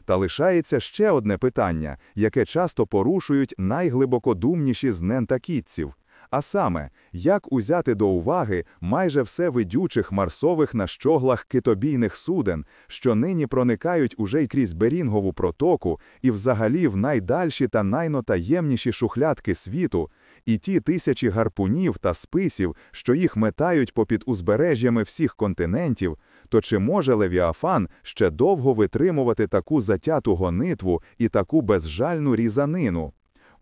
Та лишається ще одне питання, яке часто порушують найглибокодумніші з нентакітців. А саме, як узяти до уваги майже все видючих марсових на щоглах китобійних суден, що нині проникають уже й крізь Берінгову протоку, і взагалі в найдальші та найнотаємніші шухлядки світу, і ті тисячі гарпунів та списів, що їх метають попід узбережжями всіх континентів, то чи може Левіафан ще довго витримувати таку затяту гонитву і таку безжальну різанину?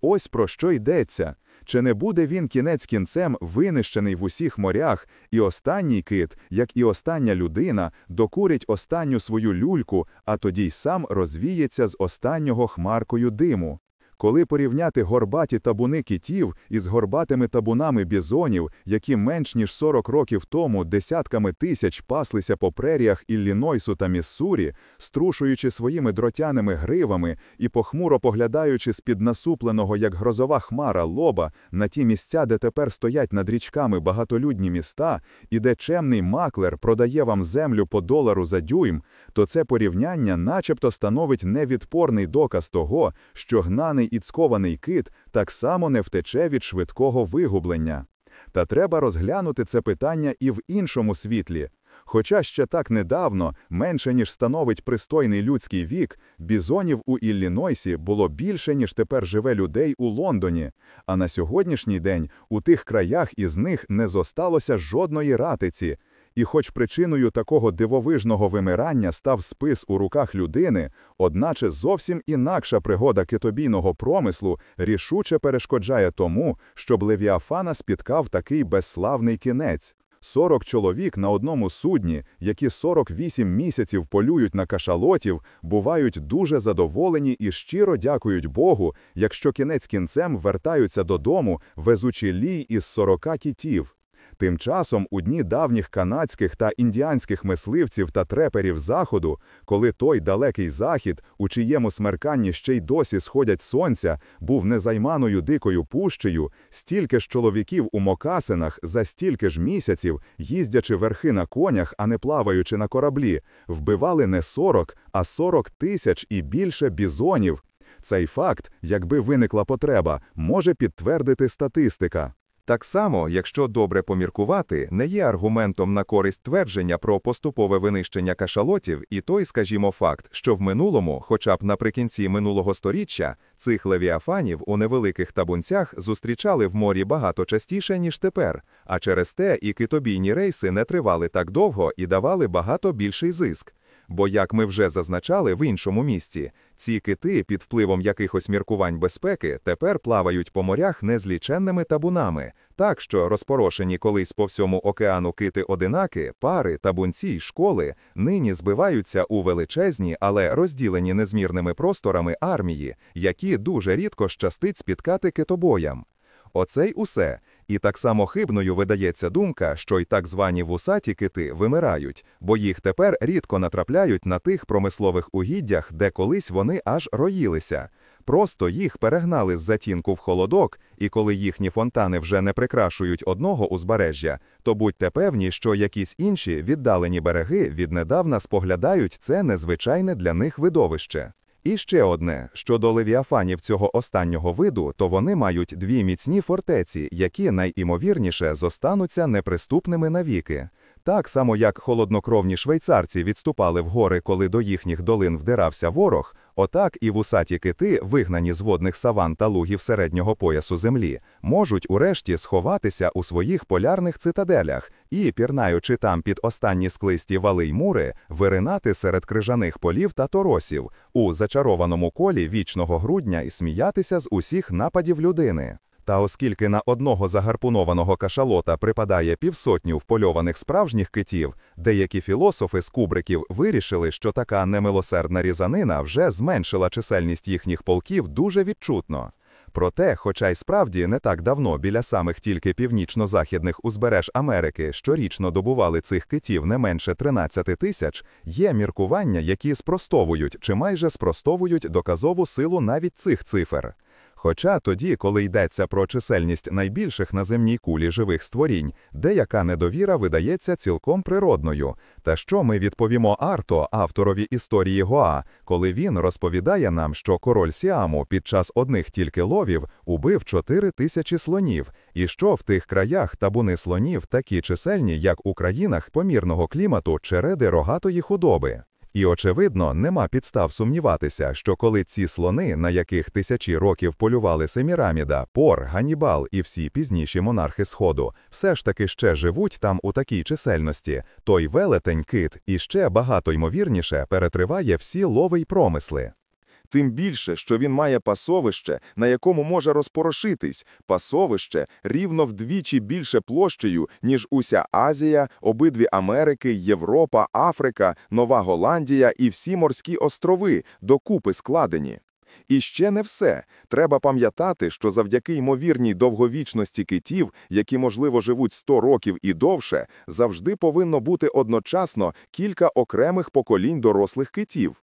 Ось про що йдеться. Чи не буде він кінець кінцем винищений в усіх морях, і останній кит, як і остання людина, докурить останню свою люльку, а тоді й сам розвіється з останнього хмаркою диму? Коли порівняти горбаті табуни китів із горбатими табунами бізонів, які менш ніж 40 років тому десятками тисяч паслися по преріях Іллінойсу та Міссурі, струшуючи своїми дротяними гривами і похмуро поглядаючи з-під насупленого, як грозова хмара лоба, на ті місця, де тепер стоять над річками багатолюдні міста, і де чемний маклер продає вам землю по долару за дюйм, то це порівняння начебто становить невідпорний доказ того, що гнаний і цкований кит так само не втече від швидкого вигублення. Та треба розглянути це питання і в іншому світлі. Хоча ще так недавно, менше ніж становить пристойний людський вік, бізонів у Іллінойсі було більше, ніж тепер живе людей у Лондоні, а на сьогоднішній день у тих краях із них не зосталося жодної ратиці, і хоч причиною такого дивовижного вимирання став спис у руках людини, одначе зовсім інакша пригода китобійного промислу рішуче перешкоджає тому, щоб Левіафана спіткав такий безславний кінець. 40 чоловік на одному судні, які 48 місяців полюють на кашалотів, бувають дуже задоволені і щиро дякують Богу, якщо кінець кінцем вертаються додому, везучи лій із 40 кітів. Тим часом у дні давніх канадських та індіанських мисливців та треперів заходу, коли той далекий захід, у чиєму смерканні ще й досі сходять сонця, був незайманою дикою пущею, стільки ж чоловіків у мокасинах за стільки ж місяців, їздячи верхи на конях, а не плаваючи на кораблі, вбивали не 40, а 40 тисяч і більше бізонів. Цей факт, якби виникла потреба, може підтвердити статистика. Так само, якщо добре поміркувати, не є аргументом на користь твердження про поступове винищення кашалотів і той, скажімо, факт, що в минулому, хоча б наприкінці минулого сторіччя, цих левіафанів у невеликих табунцях зустрічали в морі багато частіше, ніж тепер, а через те і китобійні рейси не тривали так довго і давали багато більший зиск. Бо, як ми вже зазначали в іншому місці, ці кити під впливом якихось міркувань безпеки тепер плавають по морях незліченними табунами, так що розпорошені колись по всьому океану кити-одинаки, пари, табунці й школи нині збиваються у величезні, але розділені незмірними просторами армії, які дуже рідко щастить спіткати китобоям. Оце й усе. І так само хибною видається думка, що й так звані вусаті кити вимирають, бо їх тепер рідко натрапляють на тих промислових угіддях, де колись вони аж роїлися. Просто їх перегнали з затінку в холодок, і коли їхні фонтани вже не прикрашують одного узбережжя, то будьте певні, що якісь інші віддалені береги віднедавна споглядають це незвичайне для них видовище. І ще одне, щодо левіафанів цього останнього виду, то вони мають дві міцні фортеці, які найімовірніше зостануться неприступними навіки. Так само, як холоднокровні швейцарці відступали в гори, коли до їхніх долин вдирався ворог, отак і вусаті кити, вигнані з водних саван та лугів середнього поясу землі, можуть урешті сховатися у своїх полярних цитаделях і, пірнаючи там під останні склисті вали й мури, виринати серед крижаних полів та торосів у зачарованому колі вічного грудня і сміятися з усіх нападів людини. Та оскільки на одного загарпунованого кашалота припадає півсотні впольованих справжніх китів, деякі філософи з кубриків вирішили, що така немилосердна різанина вже зменшила чисельність їхніх полків дуже відчутно. Проте, хоча й справді не так давно біля самих тільки північно-західних узбереж Америки щорічно добували цих китів не менше 13 тисяч, є міркування, які спростовують чи майже спростовують доказову силу навіть цих цифр. Хоча тоді, коли йдеться про чисельність найбільших на земній кулі живих створінь, деяка недовіра видається цілком природною. Та що ми відповімо Арто, авторові історії Гоа, коли він розповідає нам, що король Сіаму під час одних тільки ловів убив 4 тисячі слонів, і що в тих краях табуни слонів такі чисельні, як у країнах помірного клімату череди рогатої худоби. І, очевидно, нема підстав сумніватися, що коли ці слони, на яких тисячі років полювали Семіраміда, Пор, Ганібал і всі пізніші монархи Сходу, все ж таки ще живуть там у такій чисельності, той велетень кит іще багато ймовірніше перетриває всі лови й промисли. Тим більше, що він має пасовище, на якому може розпорошитись, пасовище рівно вдвічі більше площею, ніж уся Азія, обидві Америки, Європа, Африка, Нова Голландія і всі морські острови докупи складені. І ще не все. Треба пам'ятати, що завдяки ймовірній довговічності китів, які, можливо, живуть 100 років і довше, завжди повинно бути одночасно кілька окремих поколінь дорослих китів.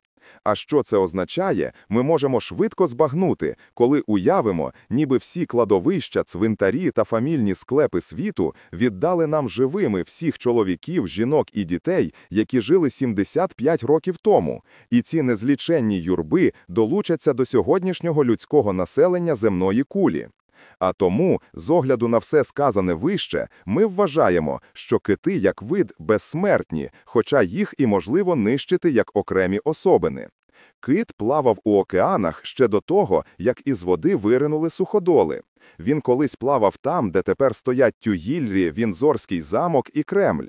А що це означає, ми можемо швидко збагнути, коли уявимо, ніби всі кладовища, цвинтарі та фамільні склепи світу віддали нам живими всіх чоловіків, жінок і дітей, які жили 75 років тому, і ці незліченні юрби долучаться до сьогоднішнього людського населення земної кулі. А тому, з огляду на все сказане вище, ми вважаємо, що кити як вид безсмертні, хоча їх і можливо нищити як окремі особини. Кит плавав у океанах ще до того, як із води виринули суходоли. Він колись плавав там, де тепер стоять Тюгільрі, Вінзорський замок і Кремль.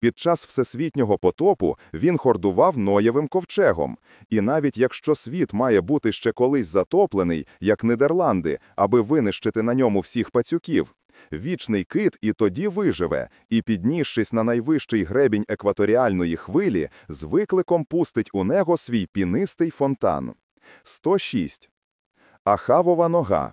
Під час всесвітнього потопу він хордував Ноєвим ковчегом. І навіть якщо світ має бути ще колись затоплений, як Нідерланди, аби винищити на ньому всіх пацюків, вічний кит і тоді виживе, і, піднісшись на найвищий гребінь екваторіальної хвилі, з викликом пустить у него свій пінистий фонтан. 106. Ахавова нога.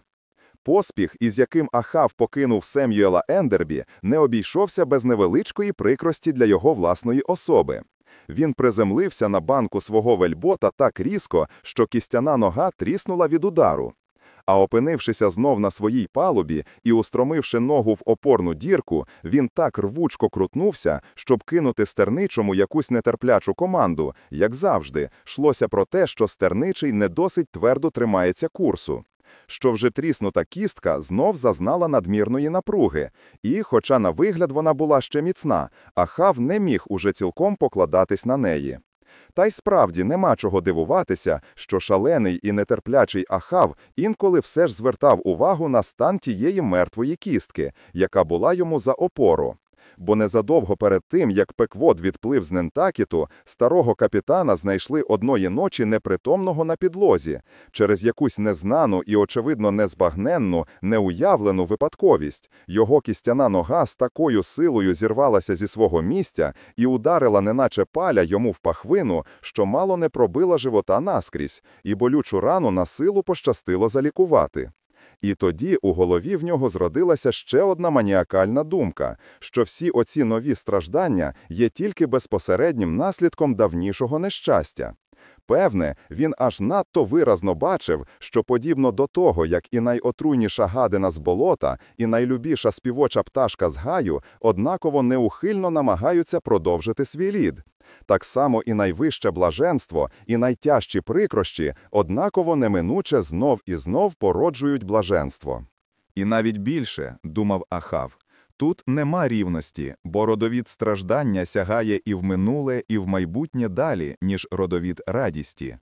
Поспіх, із яким Ахав покинув Сем'юела Ендербі, не обійшовся без невеличкої прикрості для його власної особи. Він приземлився на банку свого вельбота так різко, що кістяна нога тріснула від удару. А опинившися знов на своїй палубі і устромивши ногу в опорну дірку, він так рвучко крутнувся, щоб кинути стерничому якусь нетерплячу команду. Як завжди, шлося про те, що стерничий не досить твердо тримається курсу. Що вже тріснута кістка знов зазнала надмірної напруги, і, хоча на вигляд вона була ще міцна, Ахав не міг уже цілком покладатись на неї. Та й справді нема чого дивуватися, що шалений і нетерплячий Ахав інколи все ж звертав увагу на стан тієї мертвої кістки, яка була йому за опору. Бо незадовго перед тим, як Пеквод відплив з Нентакіту, старого капітана знайшли одної ночі непритомного на підлозі через якусь незнану і, очевидно, незбагненну, неуявлену випадковість. Його кістяна нога з такою силою зірвалася зі свого місця і ударила, неначе паля йому в пахвину, що мало не пробила живота наскрізь, і болючу рану на силу пощастило залікувати. І тоді у голові в нього зродилася ще одна маніакальна думка, що всі оці нові страждання є тільки безпосереднім наслідком давнішого нещастя. Певне, він аж надто виразно бачив, що подібно до того, як і найотруйніша гадина з болота, і найлюбіша співоча пташка з гаю, однаково неухильно намагаються продовжити свій лід. Так само і найвище блаженство, і найтяжчі прикрощі однаково неминуче знов і знов породжують блаженство. І навіть більше, думав Ахав, тут нема рівності, бо родовід страждання сягає і в минуле, і в майбутнє далі, ніж родовід радісті.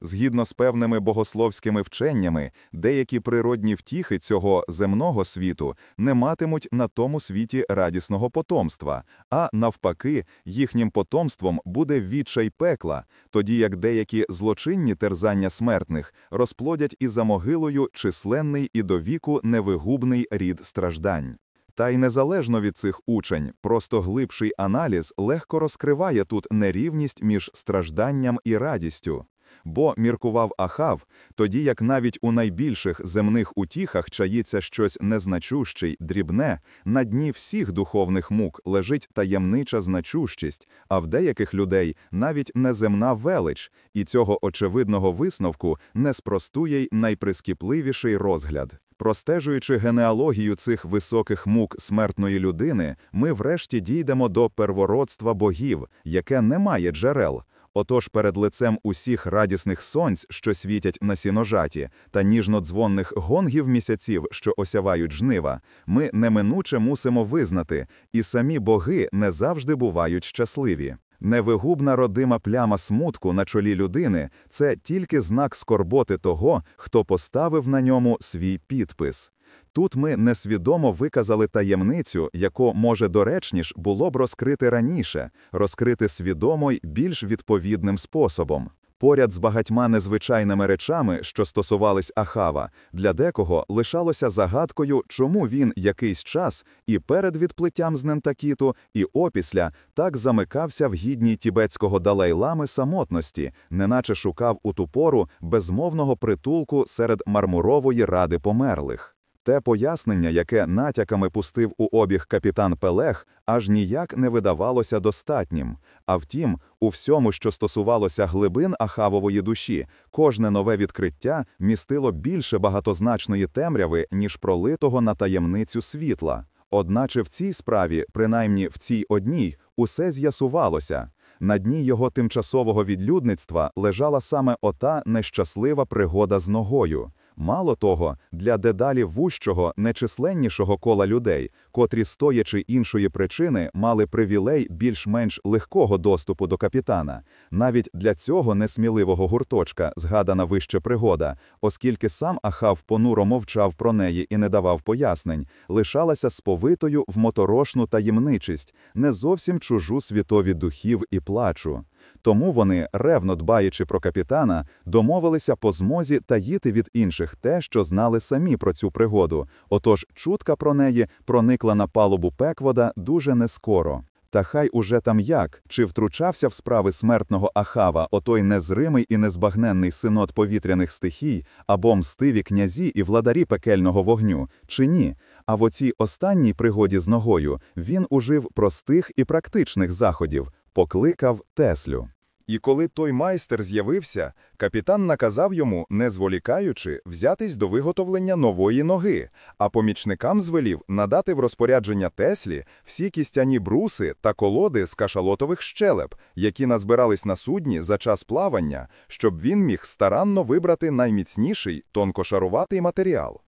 Згідно з певними богословськими вченнями, деякі природні втіхи цього земного світу не матимуть на тому світі радісного потомства, а навпаки, їхнім потомством буде відчай пекла, тоді як деякі злочинні терзання смертних розплодять і за могилою численний і до віку невигубний рід страждань. Та й незалежно від цих учень, просто глибший аналіз легко розкриває тут нерівність між стражданням і радістю. Бо, міркував Ахав, тоді як навіть у найбільших земних утіхах чаїться щось незначуще й дрібне, на дні всіх духовних мук лежить таємнича значущість, а в деяких людей навіть неземна велич, і цього очевидного висновку не спростує й найприскіпливіший розгляд. Простежуючи генеалогію цих високих мук смертної людини, ми врешті дійдемо до первородства богів, яке не має джерел. Отож, перед лицем усіх радісних сонць, що світять на сіножаті, та ніжнодзвонних гонгів місяців, що осявають жнива, ми неминуче мусимо визнати, і самі боги не завжди бувають щасливі. Невигубна родима пляма смутку на чолі людини це тільки знак скорботи того, хто поставив на ньому свій підпис. Тут ми несвідомо виказали таємницю, яку, може, доречніш було б розкрити раніше, розкрити свідомо й більш відповідним способом. Поряд з багатьма незвичайними речами, що стосувались Ахава, для декого лишалося загадкою, чому він якийсь час і перед відплиттям з Нентакіту, і опісля так замикався в гідній тібетського далай-лами самотності, неначе шукав у ту пору безмовного притулку серед мармурової ради померлих. Те пояснення, яке натяками пустив у обіг капітан Пелех, аж ніяк не видавалося достатнім. А втім, у всьому, що стосувалося глибин Ахавової душі, кожне нове відкриття містило більше багатозначної темряви, ніж пролитого на таємницю світла. Одначе в цій справі, принаймні в цій одній, усе з'ясувалося. На дні його тимчасового відлюдництва лежала саме ота нещаслива пригода з ногою. Мало того, для дедалі вущого, нечисленнішого кола людей, котрі, стоячи іншої причини, мали привілей більш-менш легкого доступу до капітана, навіть для цього несміливого гурточка згадана вище пригода, оскільки сам Ахав понуро мовчав про неї і не давав пояснень, лишалася сповитою в моторошну таємничість, не зовсім чужу світові духів і плачу. Тому вони, ревно дбаючи про капітана, домовилися по змозі таїти від інших те, що знали самі про цю пригоду. Отож, чутка про неї проникла на палубу Пеквода дуже нескоро. Та хай уже там як, чи втручався в справи смертного Ахава отой незримий і незбагненний синод повітряних стихій, або мстиві князі і владарі пекельного вогню, чи ні? А в оцій останній пригоді з ногою він ужив простих і практичних заходів, покликав Теслю. І коли той майстер з'явився, капітан наказав йому, не зволікаючи, взятись до виготовлення нової ноги, а помічникам звелів надати в розпорядження Теслі всі кістяні бруси та колоди з кашалотових щелеп, які назбирались на судні за час плавання, щоб він міг старанно вибрати найміцніший тонкошаруватий матеріал.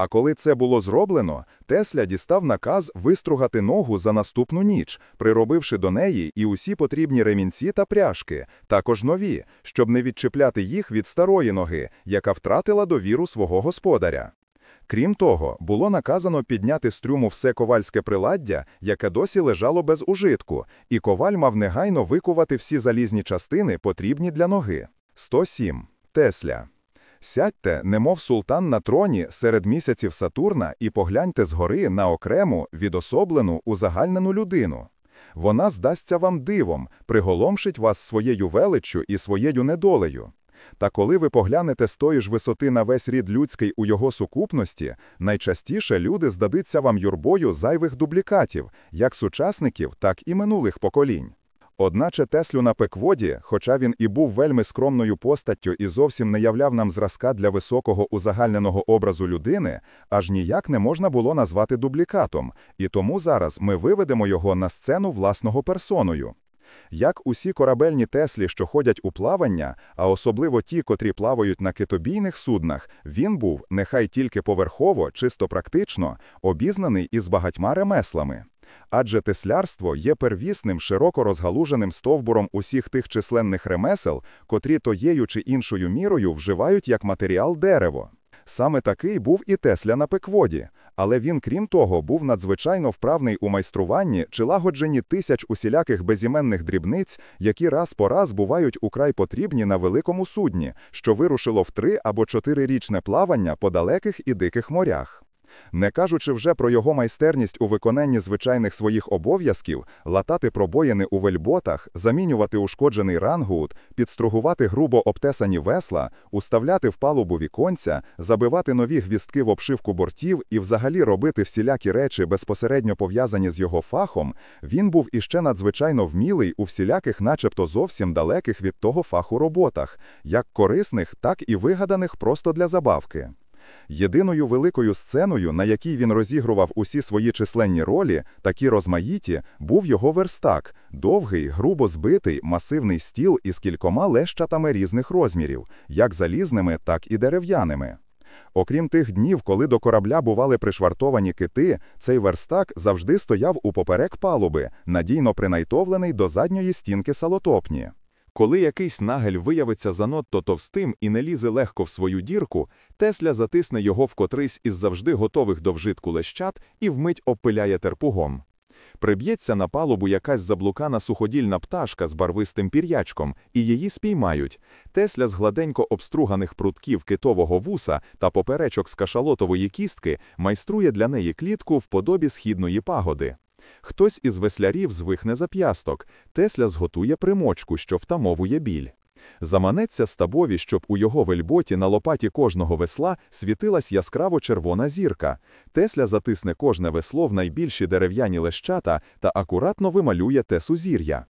А коли це було зроблено, Тесля дістав наказ вистругати ногу за наступну ніч, приробивши до неї і усі потрібні ремінці та пряжки, також нові, щоб не відчіпляти їх від старої ноги, яка втратила довіру свого господаря. Крім того, було наказано підняти з трюму все ковальське приладдя, яке досі лежало без ужитку, і коваль мав негайно викувати всі залізні частини, потрібні для ноги. 107. Тесля. Сядьте, немов султан на троні серед місяців Сатурна, і погляньте згори на окрему, відособлену, узагальнену людину. Вона здасться вам дивом, приголомшить вас своєю величчю і своєю недолею. Та коли ви поглянете з тої ж висоти на весь рід людський у його сукупності, найчастіше люди здадуться вам юрбою зайвих дублікатів, як сучасників, так і минулих поколінь. Одначе Теслю на Пекводі, хоча він і був вельми скромною постаттю і зовсім не являв нам зразка для високого узагальненого образу людини, аж ніяк не можна було назвати дублікатом, і тому зараз ми виведемо його на сцену власного персоною. Як усі корабельні Теслі, що ходять у плавання, а особливо ті, котрі плавають на китобійних суднах, він був, нехай тільки поверхово, чисто практично, обізнаний із багатьма ремеслами. Адже теслярство є первісним, широко розгалуженим стовбуром усіх тих численних ремесел, котрі тоєю чи іншою мірою вживають як матеріал дерево. Саме такий був і Тесля на Пекводі, але він, крім того, був надзвичайно вправний у майструванні чи лагодженні тисяч усіляких безіменних дрібниць, які раз по раз бувають украй потрібні на великому судні, що вирушило в три або чотирирічне плавання по далеких і диких морях. Не кажучи вже про його майстерність у виконанні звичайних своїх обов'язків, латати пробоїни у вельботах, замінювати ушкоджений рангут, підстругувати грубо обтесані весла, уставляти в палубу віконця, забивати нові гвістки в обшивку бортів і взагалі робити всілякі речі безпосередньо пов'язані з його фахом, він був іще надзвичайно вмілий у всіляких, начебто зовсім далеких від того фаху роботах, як корисних, так і вигаданих просто для забавки. Єдиною великою сценою, на якій він розігрував усі свої численні ролі, такі розмаїті, був його верстак, довгий, грубо збитий, масивний стіл із кількома лещатами різних розмірів, як залізними, так і дерев'яними. Окрім тих днів, коли до корабля бували пришвартовані кити, цей верстак завжди стояв у поперек палуби, надійно принайтовлений до задньої стінки салотопні. Коли якийсь нагель виявиться занадто товстим і не лізе легко в свою дірку, Тесля затисне його в котрийсь із завжди готових до вжитку лещат і вмить опиляє терпугом. Приб'ється на палубу якась заблукана суходільна пташка з барвистим пір'ячком, і її спіймають. Тесля з гладенько обструганих прутків китового вуса та поперечок з кашалотової кістки майструє для неї клітку в подобі східної пагоди. Хтось із веслярів звихне зап'ясток, Тесля зготує примочку, що втамовує біль. Заманеться стабові, щоб у його вельботі на лопаті кожного весла світилась яскраво червона зірка. Тесля затисне кожне весло в найбільші дерев'яні лещата та акуратно вималює те сузір'я.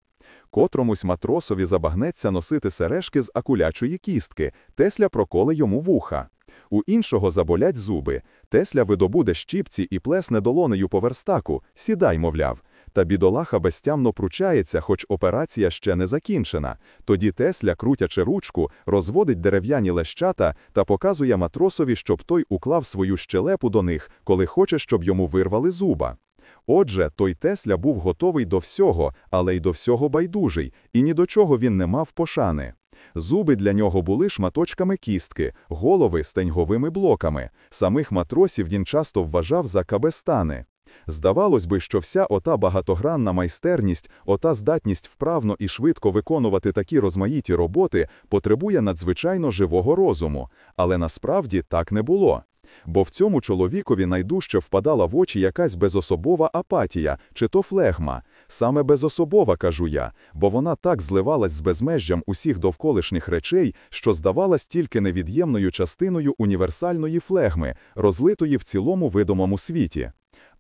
Котромусь матросові забагнеться носити сережки з акулячої кістки, Тесля проколе йому вуха. У іншого заболять зуби. Тесля видобуде щіпці і плесне долонею по верстаку. Сідай, мовляв. Та бідолаха безтямно пручається, хоч операція ще не закінчена. Тоді Тесля, крутячи ручку, розводить дерев'яні лещата та показує матросові, щоб той уклав свою щелепу до них, коли хоче, щоб йому вирвали зуба. Отже, той Тесля був готовий до всього, але й до всього байдужий, і ні до чого він не мав пошани. Зуби для нього були шматочками кістки, голови стеньговими блоками. Самих матросів він часто вважав за кабестани. Здавалось би, що вся ота багатогранна майстерність, ота здатність вправно і швидко виконувати такі розмаїті роботи потребує надзвичайно живого розуму, але насправді так не було. Бо в цьому чоловікові найдужче впадала в очі якась безособова апатія, чи то флегма. Саме безособова, кажу я, бо вона так зливалась з безмежжям усіх довколишніх речей, що здавалась тільки невід'ємною частиною універсальної флегми, розлитої в цілому видимому світі.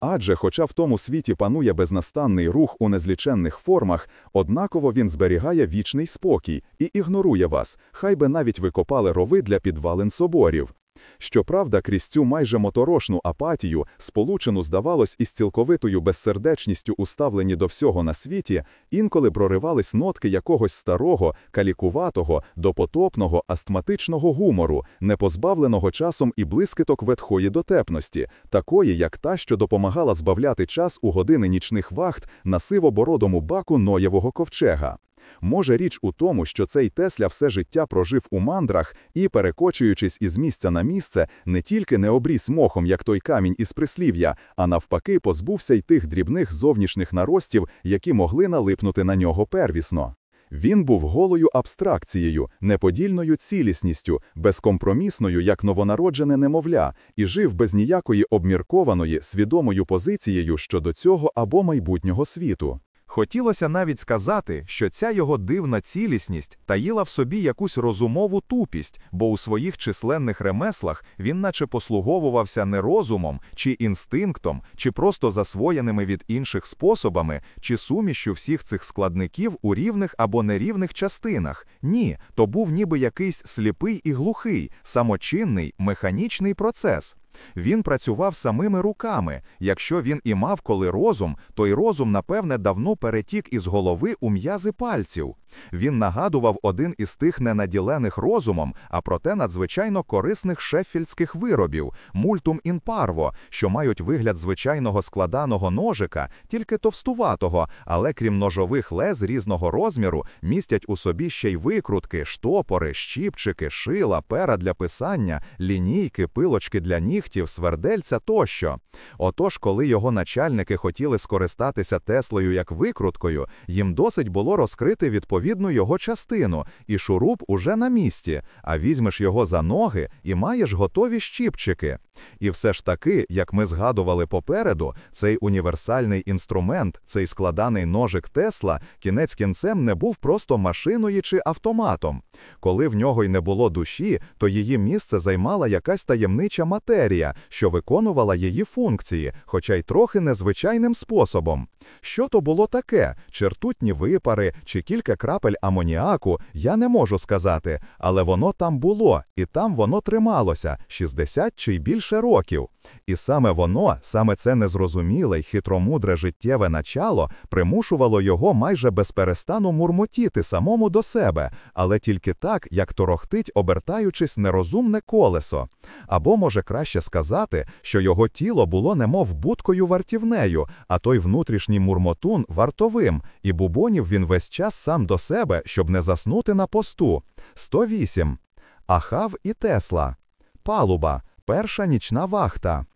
Адже, хоча в тому світі панує безнастанний рух у незліченних формах, однаково він зберігає вічний спокій і ігнорує вас, хай би навіть ви копали рови для підвалин соборів. Щоправда, крізь цю майже моторошну апатію, сполучену, здавалось, із цілковитою безсердечністю уставлені до всього на світі, інколи проривались нотки якогось старого, калікуватого, допотопного, астматичного гумору, не позбавленого часом і блискиток ветхої дотепності, такої, як та, що допомагала збавляти час у години нічних вахт на сивобородому баку Ноєвого ковчега. Може, річ у тому, що цей Тесля все життя прожив у мандрах і, перекочуючись із місця на місце, не тільки не обріс мохом, як той камінь із прислів'я, а навпаки, позбувся й тих дрібних зовнішніх наростів, які могли налипнути на нього первісно. Він був голою абстракцією, неподільною цілісністю, безкомпромісною, як новонароджене немовля, і жив без ніякої обміркованої, свідомою позицією щодо цього або майбутнього світу. Хотілося навіть сказати, що ця його дивна цілісність таїла в собі якусь розумову тупість, бо у своїх численних ремеслах він наче послуговувався не розумом, чи інстинктом, чи просто засвоєними від інших способами, чи сумішю всіх цих складників у рівних або нерівних частинах. Ні, то був ніби якийсь сліпий і глухий, самочинний, механічний процес. Він працював самими руками. Якщо він і мав коли розум, то й розум, напевне, давно перетік із голови у м'язи пальців. Він нагадував один із тих ненаділених розумом, а проте надзвичайно корисних шеффільдських виробів мультум ін парво, що мають вигляд звичайного складаного ножика, тільки товстуватого, але крім ножових лез різного розміру, містять у собі ще й викрутки, штопори, щіпчики, шила, пера для писання, лінійки, пилочки для нігтів, свердельця тощо. Отож, коли його начальники хотіли скористатися Теслою як викруткою, їм досить було розкрити відповідну його частину, і шуруп уже на місці, а візьмеш його за ноги і маєш готові щіпчики. І все ж таки, як ми згадували попереду, цей універсальний інструмент, цей складаний ножик Тесла, кінець кінцем не був просто машиною чи автоматом. Коли в нього й не було душі, то її місце займала якась таємнича матерія, що виконувала її функції, хоча й трохи незвичайним способом. Що то було таке? Чертутні випари чи кілька крапель амоніаку, я не можу сказати, але воно там було, і там воно трималося 60 чи й більше років. І саме воно, саме це незрозуміле й хитромудре життєве начало примушувало його майже безперестану мурмотіти самому до себе, але тільки так, як торохтить, обертаючись нерозумне колесо. Або може краще сказати, що його тіло було немов будкою вартівнею, а той внутрішній мурмотун вартовим, і бубонів він весь час сам до себе, щоб не заснути на посту. 108. Ахав і Тесла. Палуба. Перша нічна вахта.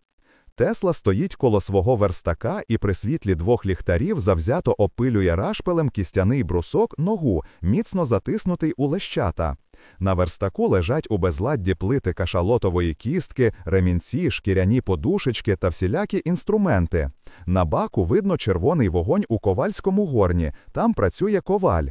Тесла стоїть коло свого верстака і при світлі двох ліхтарів завзято опилює рашпилем кістяний брусок ногу, міцно затиснутий у лещата. На верстаку лежать у безладді плити кашалотової кістки, ремінці, шкіряні подушечки та всілякі інструменти. На баку видно червоний вогонь у ковальському горні, там працює коваль.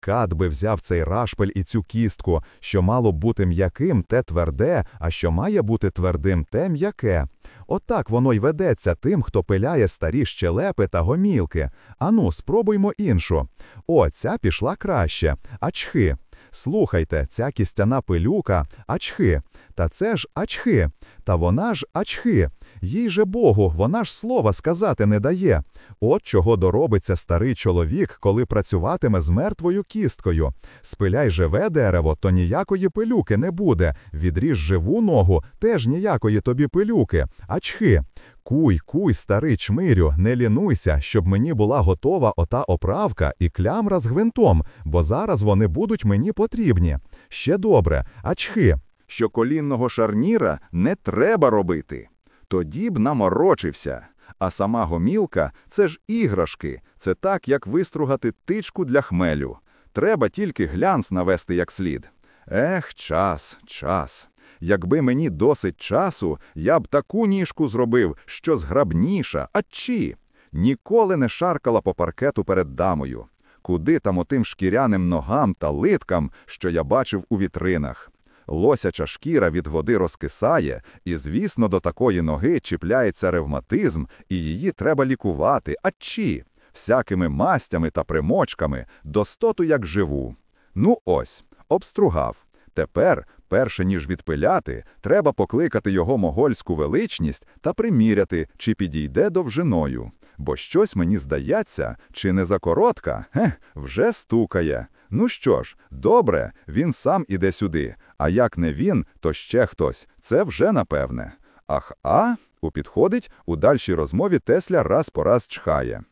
Кат би взяв цей рашпель і цю кістку, що мало бути м'яким, те тверде, а що має бути твердим, те м'яке. Отак воно й ведеться тим, хто пиляє старі щелепи та гомілки. Ану, спробуймо іншу. О, ця пішла краще. Ачхи. Слухайте, ця кістяна пилюка ачхи. Та це ж ачхи. Та вона ж ачхи. Їй же Богу, вона ж слова сказати не дає. От чого доробиться старий чоловік, коли працюватиме з мертвою кісткою. Спиляй живе дерево, то ніякої пилюки не буде. Відріж живу ногу, теж ніякої тобі пилюки. Ачхи. Куй, куй, старий чмирю, не лінуйся, щоб мені була готова ота оправка і клямра з гвинтом, бо зараз вони будуть мені потрібні. Ще добре, ачхи. що колінного шарніра не треба робити. Тоді б наморочився. А сама гомілка це ж іграшки, це так, як вистругати тичку для хмелю. Треба тільки глянц навести як слід. Ех, час, час. Якби мені досить часу, я б таку ніжку зробив, що зграбніша, а чи? Ніколи не шаркала по паркету перед дамою. Куди там отим шкіряним ногам та литкам, що я бачив у вітринах. Лосяча шкіра від води розкисає, і, звісно, до такої ноги чіпляється ревматизм, і її треба лікувати, а чи? Всякими мастями та примочками, достоту як живу. Ну ось, обстругав. Тепер, перше ніж відпиляти, треба покликати його могольську величність та приміряти, чи підійде довжиною. Бо щось мені здається, чи не закоротка, Хе, вже стукає. Ну що ж, добре, він сам іде сюди, а як не він, то ще хтось. Це вже напевне. Ах, а, у підходить, у дальшій розмові Тесля раз по раз чхає.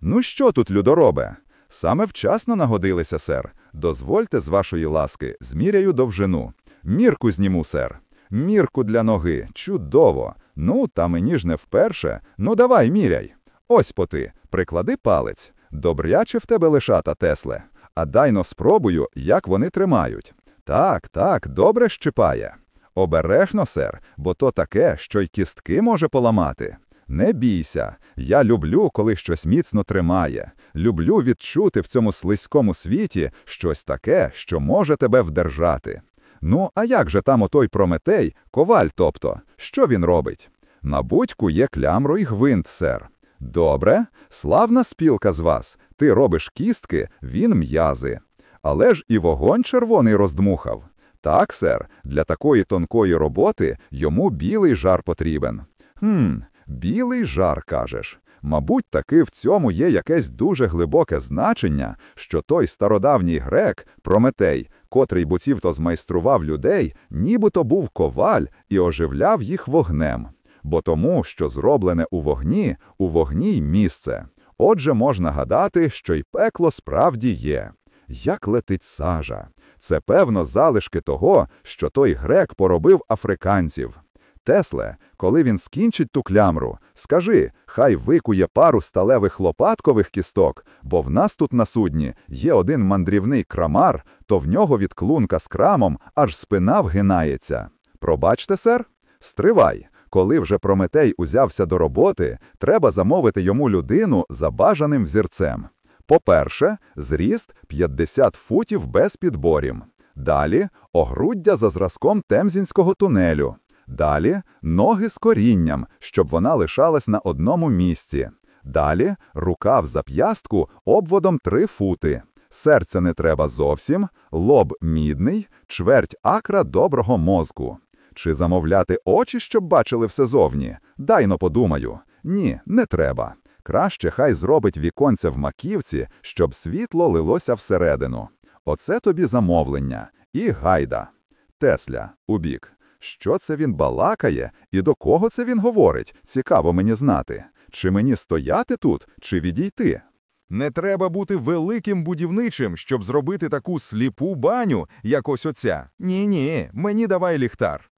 Ну що тут, людоробе? Саме вчасно нагодилися, сер. Дозвольте, з вашої ласки, зміряю довжину. Мірку зніму, сер. Мірку для ноги. Чудово. Ну, та мені ж не вперше. Ну, давай, міряй. Ось поти, приклади палець. Добряче в тебе лишата, Тесле. А дайно спробую, як вони тримають. Так, так, добре щипає. Обережно, сер, бо то таке, що й кістки може поламати. Не бійся, я люблю, коли щось міцно тримає. Люблю відчути в цьому слизькому світі щось таке, що може тебе вдержати. Ну, а як же там отой Прометей, коваль тобто, що він робить? На будьку є клямру і гвинт, сер. Добре, славна спілка з вас. Ти робиш кістки, він м'язи. Але ж і вогонь червоний роздмухав. Так, сер, для такої тонкої роботи йому білий жар потрібен. Хм, білий жар, кажеш. Мабуть, таки в цьому є якесь дуже глибоке значення, що той стародавній грек, Прометей, котрий буцівто змайстрував людей, нібито був коваль і оживляв їх вогнем. Бо тому, що зроблене у вогні, у вогні й місце. Отже, можна гадати, що й пекло справді є. Як летить сажа. Це, певно, залишки того, що той грек поробив африканців. Тесле, коли він скінчить ту клямру, скажи, хай викує пару сталевих лопаткових кісток, бо в нас тут на судні є один мандрівний крамар, то в нього від клунка з крамом аж спина вгинається. Пробачте, сер? Стривай. Коли вже Прометей узявся до роботи, треба замовити йому людину за бажаним взірцем. По-перше, зріст 50 футів без підборів. Далі огруддя за зразком Темзінського тунелю. Далі ноги з корінням, щоб вона лишалась на одному місці. Далі рука в зап'ястку обводом 3 фути. Серця не треба зовсім, лоб мідний, чверть акра доброго мозку. Чи замовляти очі, щоб бачили все зовні? Дайно подумаю. Ні, не треба. Краще хай зробить віконце в маківці, щоб світло лилося всередину. Оце тобі замовлення. І гайда. Тесля, убік. Що це він балакає і до кого це він говорить? Цікаво мені знати. Чи мені стояти тут, чи відійти? Не треба бути великим будівничим, щоб зробити таку сліпу баню, як ось оця. Ні-ні, мені давай ліхтар.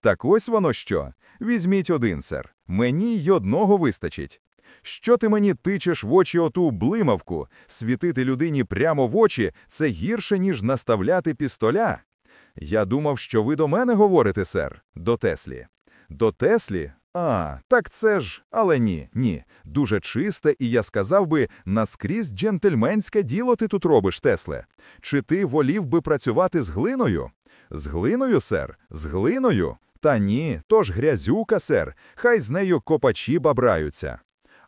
Так ось воно що. Візьміть один, сер. Мені й одного вистачить. Що ти мені тичеш в очі оту блимавку? Світити людині прямо в очі це гірше, ніж наставляти пістоля. Я думав, що ви до мене говорите, сер, до Теслі. До Теслі? А, так це ж, але ні, ні. Дуже чисте, і я сказав би, наскрізь джентльменське діло ти тут робиш, Тесле. Чи ти волів би працювати з глиною? З глиною, сер, з глиною? Та ні, то ж грязюка, сер, хай з нею копачі бабраються.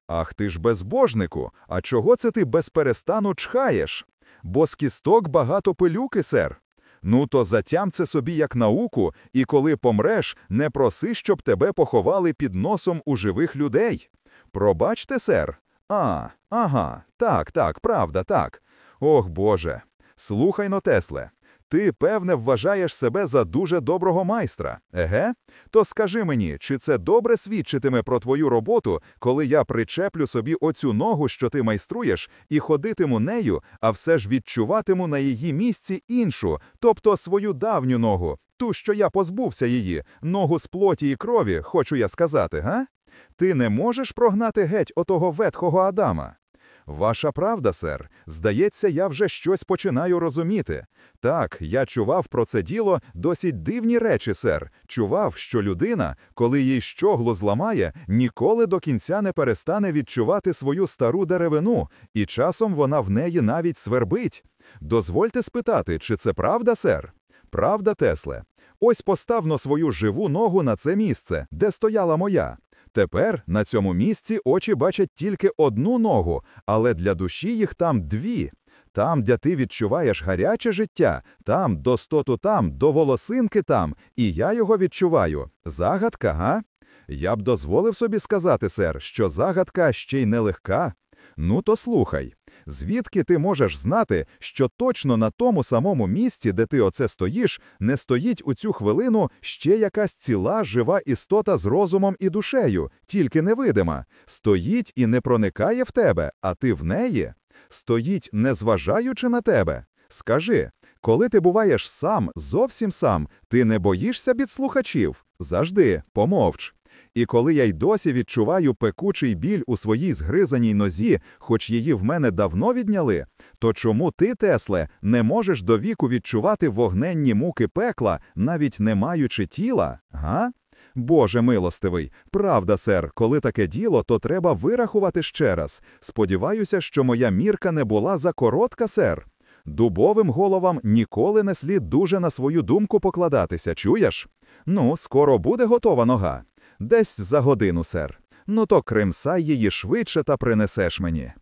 Ах ти ж безбожнику, а чого це ти без перестану чхаєш? Бо з кісток багато пилюки, сер. Ну, то затям це собі як науку, і коли помреш, не проси, щоб тебе поховали під носом у живих людей. Пробачте, сер? А, ага, так, так, правда, так. Ох, Боже. Слухай но, Тесле, ти, певне, вважаєш себе за дуже доброго майстра, еге? То скажи мені, чи це добре свідчитиме про твою роботу, коли я причеплю собі оцю ногу, що ти майструєш, і ходитиму нею, а все ж відчуватиму на її місці іншу, тобто свою давню ногу, ту, що я позбувся її, ногу з плоті і крові, хочу я сказати, га? Ти не можеш прогнати геть отого ветхого Адама? Ваша правда, сер. Здається, я вже щось починаю розуміти. Так, я чував про це діло досить дивні речі, сер. Чував, що людина, коли їй щогло зламає, ніколи до кінця не перестане відчувати свою стару деревину, і часом вона в неї навіть свербить. Дозвольте спитати, чи це правда, сер? Правда, Тесле. Ось поставно свою живу ногу на це місце, де стояла моя. Тепер на цьому місці очі бачать тільки одну ногу, але для душі їх там дві. Там, де ти відчуваєш гаряче життя, там, до стоту там, до волосинки там, і я його відчуваю. Загадка, га? Я б дозволив собі сказати, сер, що загадка ще й нелегка. Ну, то слухай. Звідки ти можеш знати, що точно на тому самому місці, де ти оце стоїш, не стоїть у цю хвилину ще якась ціла жива істота з розумом і душею, тільки невидима, стоїть і не проникає в тебе, а ти в неї? Стоїть, не зважаючи на тебе. Скажи, коли ти буваєш сам, зовсім сам, ти не боїшся підслухачів? Завжди, помовч. І коли я й досі відчуваю пекучий біль у своїй згризаній нозі, хоч її в мене давно відняли, то чому ти, Тесле, не можеш до віку відчувати вогненні муки пекла, навіть не маючи тіла, га? Боже милостивий, правда, сер, коли таке діло, то треба вирахувати ще раз. Сподіваюся, що моя мірка не була за коротка, сер. Дубовим головам ніколи не слід дуже на свою думку покладатися, чуєш? Ну, скоро буде готова нога. Десь за годину, сер. Ну то кримсай її швидше та принесеш мені.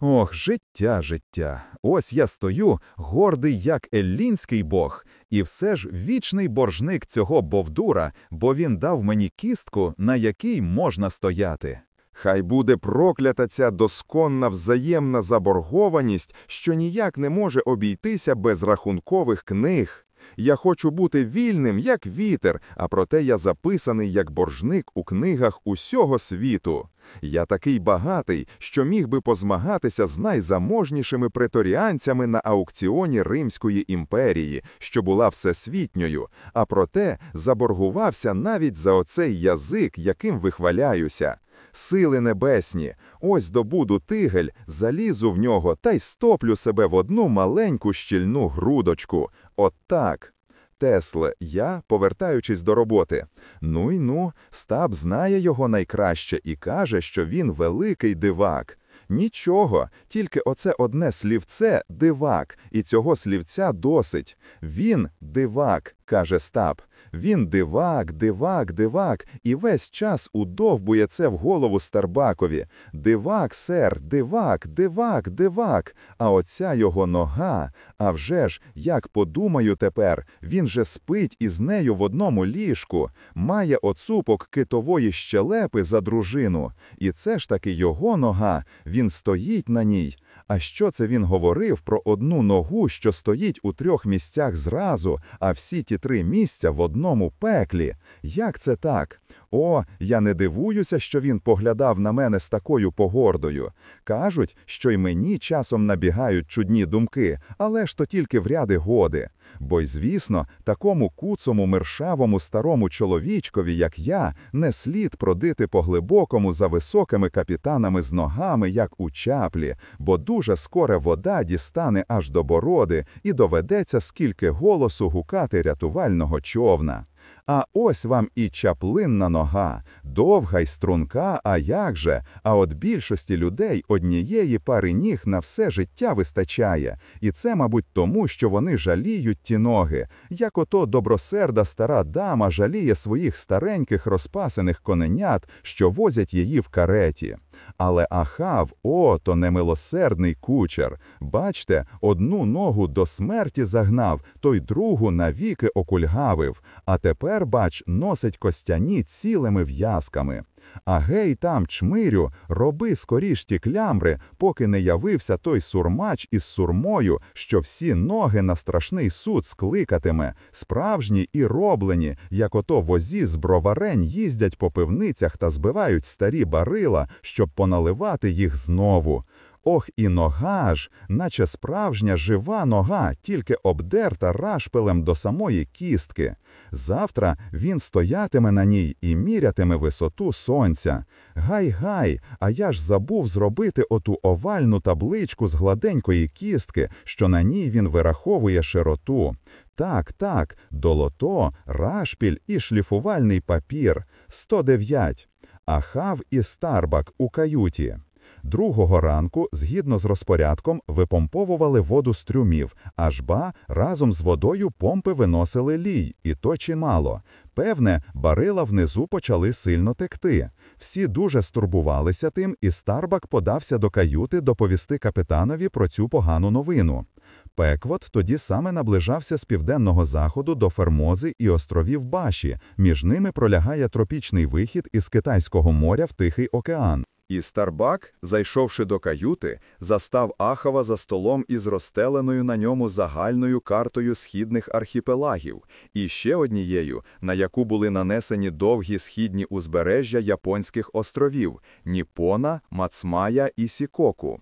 Ох, життя, життя. Ось я стою, гордий, як еллінський бог, і все ж вічний боржник цього бовдура, бо він дав мені кістку, на якій можна стояти. Хай буде проклята ця досконна взаємна заборгованість, що ніяк не може обійтися без рахункових книг. Я хочу бути вільним, як вітер, а проте я записаний як боржник у книгах усього світу. Я такий багатий, що міг би позмагатися з найзаможнішими преторіанцями на аукціоні Римської імперії, що була всесвітньою, а проте заборгувався навіть за оцей язик, яким вихваляюся. Сили небесні, ось добуду тигель, залізу в нього та й стоплю себе в одну маленьку щільну грудочку. От так. Тесле, я, повертаючись до роботи. Ну й ну, Стаб знає його найкраще і каже, що він великий дивак. Нічого, тільки оце одне слівце дивак, і цього слівця досить. Він дивак, каже Стаб. Він дивак, дивак, дивак, і весь час удовбує це в голову Старбакові. Дивак, сер, дивак, дивак, дивак. А оця його нога. А вже ж, як подумаю тепер, він же спить із нею в одному ліжку, має оцупок китової щелепи за дружину. І це ж таки його нога, він стоїть на ній. А що це він говорив про одну ногу, що стоїть у трьох місцях зразу, а всі ті три місця в одному пеклі? Як це так? О, я не дивуюся, що він поглядав на мене з такою погордою. Кажуть, що й мені часом набігають чудні думки, але ж то тільки в ряди годи. Бо й звісно, такому куцому мершавому старому чоловічкові, як я, не слід продити по глибокому за високими капітанами з ногами, як у чаплі, бо дуже скоре вода дістане аж до бороди і доведеться скільки голосу гукати рятувального човна. А ось вам і чаплинна нога, довга й струнка, а як же, а от більшості людей однієї пари ніг на все життя вистачає, і це, мабуть, тому, що вони жаліють ті ноги, як ото добросерда стара дама жаліє своїх стареньких розпасених коненят, що возять її в кареті. Але Ахав, о, то немилосердний кучер. Бачте, одну ногу до смерті загнав, той другу навіки окульгавив, а тепер, бач, носить костяні цілими в'язками. А гей там, чмирю, роби скоріш ті клямри, поки не явився той сурмач із сурмою, що всі ноги на страшний суд скликатиме, справжні і роблені, як ото возі з броварень їздять по пивницях та збивають старі барила, щоб поналивати їх знову. Ох, і нога ж, наче справжня жива нога, тільки обдерта рашпилем до самої кістки. Завтра він стоятиме на ній і мірятиме висоту сонця. Гай-гай, а я ж забув зробити оту овальну табличку з гладенької кістки, що на ній він вираховує широту. Так, так, долото, рашпіль і шліфувальний папір. 109. Ахав і Старбак у каюті. Другого ранку, згідно з розпорядком, випомповували воду з трюмів, аж ба разом з водою помпи виносили лій, і то чимало. Певне, барила внизу почали сильно текти. Всі дуже стурбувалися тим, і Старбак подався до каюти доповісти капітанові про цю погану новину. Пеквот тоді саме наближався з південного заходу до Фермози і островів Баші. Між ними пролягає тропічний вихід із Китайського моря в Тихий океан. І Старбак, зайшовши до каюти, застав Ахава за столом із розстеленою на ньому загальною картою східних архіпелагів, і ще однією, на яку були нанесені довгі східні узбережжя японських островів Ніпона, Мацмая і Сікоку.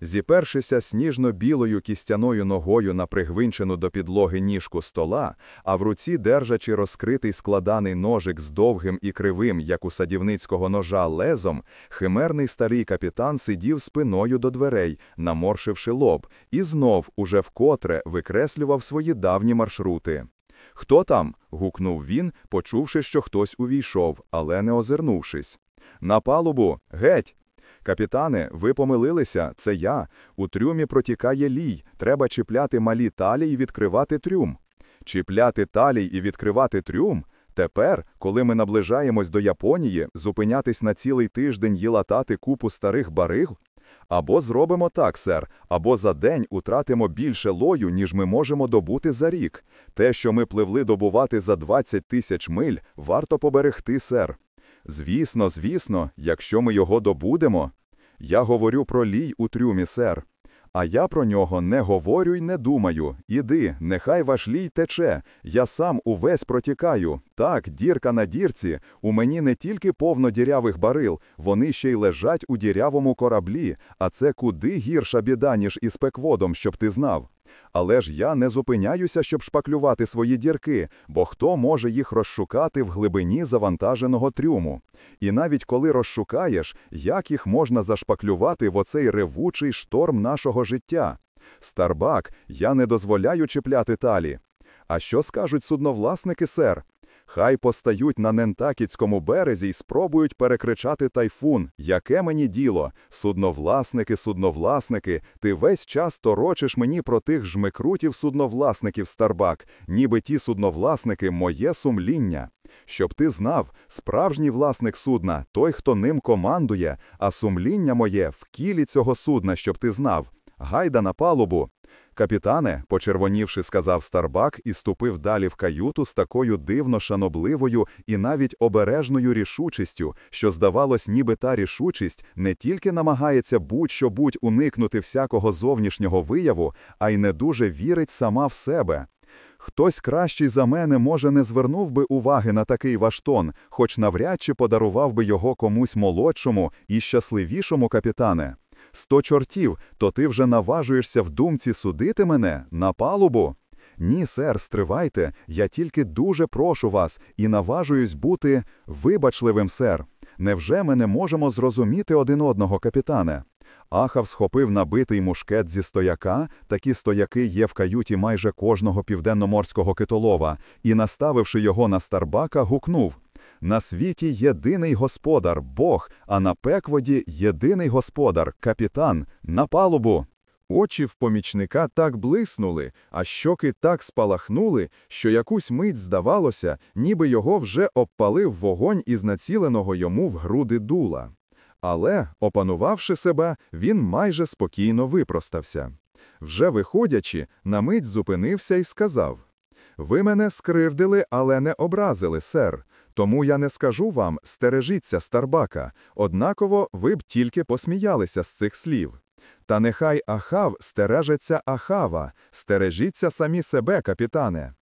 Зіпершися сніжно-білою кістяною ногою на пригвинчену до підлоги ніжку стола, а в руці держачи розкритий складаний ножик з довгим і кривим, як у садівницького ножа, лезом, химерний старий капітан сидів спиною до дверей, наморшивши лоб, і знов, уже вкотре, викреслював свої давні маршрути. Хто там? гукнув він, почувши, що хтось увійшов, але не озирнувшись. На палубу, геть! Капітане, ви помилилися, це я. У трюмі протікає лій. Треба чіпляти малі талії і відкривати трюм. Чіпляти талій і відкривати трюм? Тепер, коли ми наближаємось до Японії, зупинятись на цілий тиждень і латати купу старих бариг? Або зробимо так, сер, або за день утратимо більше лою, ніж ми можемо добути за рік. Те, що ми пливли добувати за 20 тисяч миль, варто поберегти, сер. Звісно, звісно, якщо ми його добудемо. Я говорю про лій у трюмі, сер. А я про нього не говорю й не думаю. Іди, нехай ваш лій тече. Я сам увесь протікаю. Так, дірка на дірці. У мені не тільки повно дірявих барил, вони ще й лежать у дірявому кораблі, а це куди гірша біда, ніж із пекводом, щоб ти знав. Але ж я не зупиняюся, щоб шпаклювати свої дірки, бо хто може їх розшукати в глибині завантаженого трюму? І навіть коли розшукаєш, як їх можна зашпаклювати в оцей ревучий шторм нашого життя? Старбак, я не дозволяю чіпляти талі. А що скажуть судновласники, сер? Хай постають на Нентакітському березі і спробують перекричати тайфун. Яке мені діло? Судновласники, судновласники, ти весь час торочиш мені про тих жмикрутів судновласників, Старбак, ніби ті судновласники моє сумління. Щоб ти знав, справжній власник судна, той, хто ним командує, а сумління моє в кілі цього судна, щоб ти знав. Гайда на палубу. Капітане, почервонівши, сказав Старбак і ступив далі в каюту з такою дивно шанобливою і навіть обережною рішучістю, що, здавалось, ніби та рішучість не тільки намагається будь-що будь уникнути всякого зовнішнього вияву, а й не дуже вірить сама в себе. Хтось кращий за мене, може, не звернув би уваги на такий ваштон, хоч навряд чи подарував би його комусь молодшому і щасливішому капітане. Сто чортів, то ти вже наважуєшся в думці судити мене на палубу? Ні, сер, стривайте, я тільки дуже прошу вас і наважуюсь бути вибачливим, сер. Невже ми не можемо зрозуміти один одного, капітане? Ахав схопив набитий мушкет зі стояка, такі стояки є в каюті майже кожного південноморського китолова, і, наставивши його на Старбака, гукнув на світі єдиний господар, Бог, а на пекводі єдиний господар, капітан, на палубу. Очі в помічника так блиснули, а щоки так спалахнули, що якусь мить здавалося, ніби його вже обпалив вогонь із націленого йому в груди дула. Але, опанувавши себе, він майже спокійно випростався. Вже виходячи, на мить зупинився і сказав: Ви мене скривдили, але не образили, сер. Тому я не скажу вам, стережіться Старбака, однаково ви б тільки посміялися з цих слів. Та нехай Ахав стережеться Ахава, стережіться самі себе, капітане.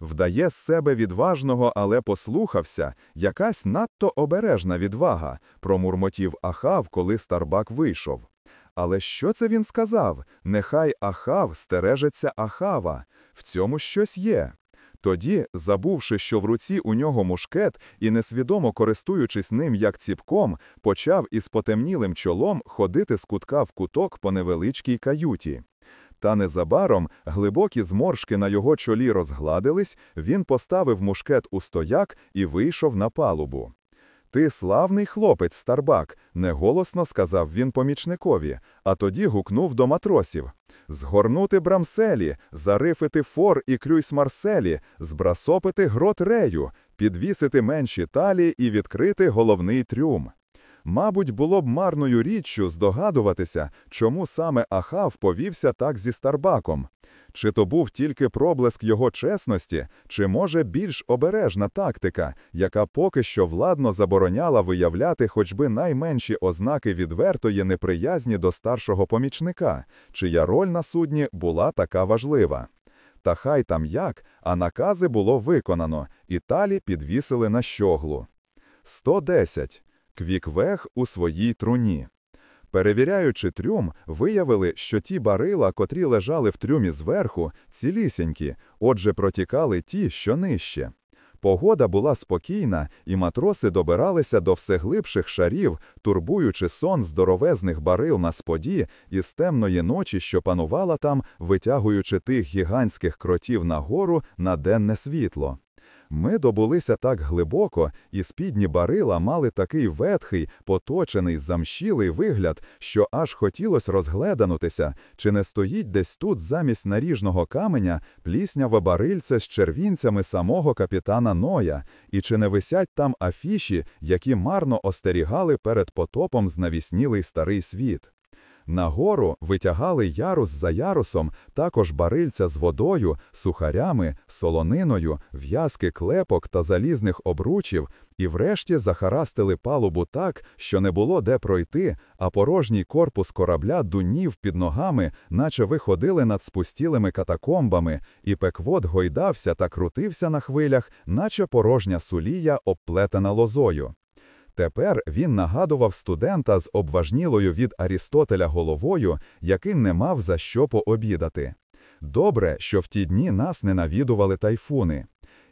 Вдає з себе відважного, але послухався, якась надто обережна відвага, промурмотів Ахав, коли Старбак вийшов. Але що це він сказав? Нехай Ахав стережеться Ахава. В цьому щось є. Тоді, забувши, що в руці у нього мушкет і несвідомо користуючись ним як ціпком, почав із потемнілим чолом ходити з кутка в куток по невеличкій каюті. Та незабаром глибокі зморшки на його чолі розгладились, він поставив мушкет у стояк і вийшов на палубу. Ти славний хлопець, Старбак, неголосно сказав він помічникові, а тоді гукнув до матросів. Згорнути брамселі, зарифити фор і крюйс Марселі, збрасопити грот рею, підвісити менші талі і відкрити головний трюм. Мабуть, було б марною річчю здогадуватися, чому саме Ахав повівся так зі Старбаком. Чи то був тільки проблиск його чесності, чи може більш обережна тактика, яка поки що владно забороняла виявляти хоч би найменші ознаки відвертої неприязні до старшого помічника, чия роль на судні була така важлива. Та хай там як, а накази було виконано, і талі підвісили на щоглу. 110. Квіквег у своїй труні. Перевіряючи трюм, виявили, що ті барила, котрі лежали в трюмі зверху, цілісінькі, отже, протікали ті, що нижче. Погода була спокійна, і матроси добиралися до всеглибших шарів, турбуючи сон здоровезних барил на споді із темної ночі, що панувала там, витягуючи тих гігантських кротів нагору на денне світло. Ми добулися так глибоко, і спідні барила мали такий ветхий, поточений, замщілий вигляд, що аж хотілося розгледанутися, чи не стоїть десь тут замість наріжного каменя плісняве барильце з червінцями самого капітана Ноя, і чи не висять там афіші, які марно остерігали перед потопом знавіснілий старий світ. Нагору витягали ярус за ярусом також барильця з водою, сухарями, солониною, в'язки клепок та залізних обручів, і врешті захарастили палубу так, що не було де пройти, а порожній корпус корабля дунів під ногами, наче виходили над спустілими катакомбами, і пеквод гойдався та крутився на хвилях, наче порожня сулія, обплетена лозою. Тепер він нагадував студента з обважнілою від Арістотеля головою, який не мав за що пообідати. Добре, що в ті дні нас не навідували тайфуни.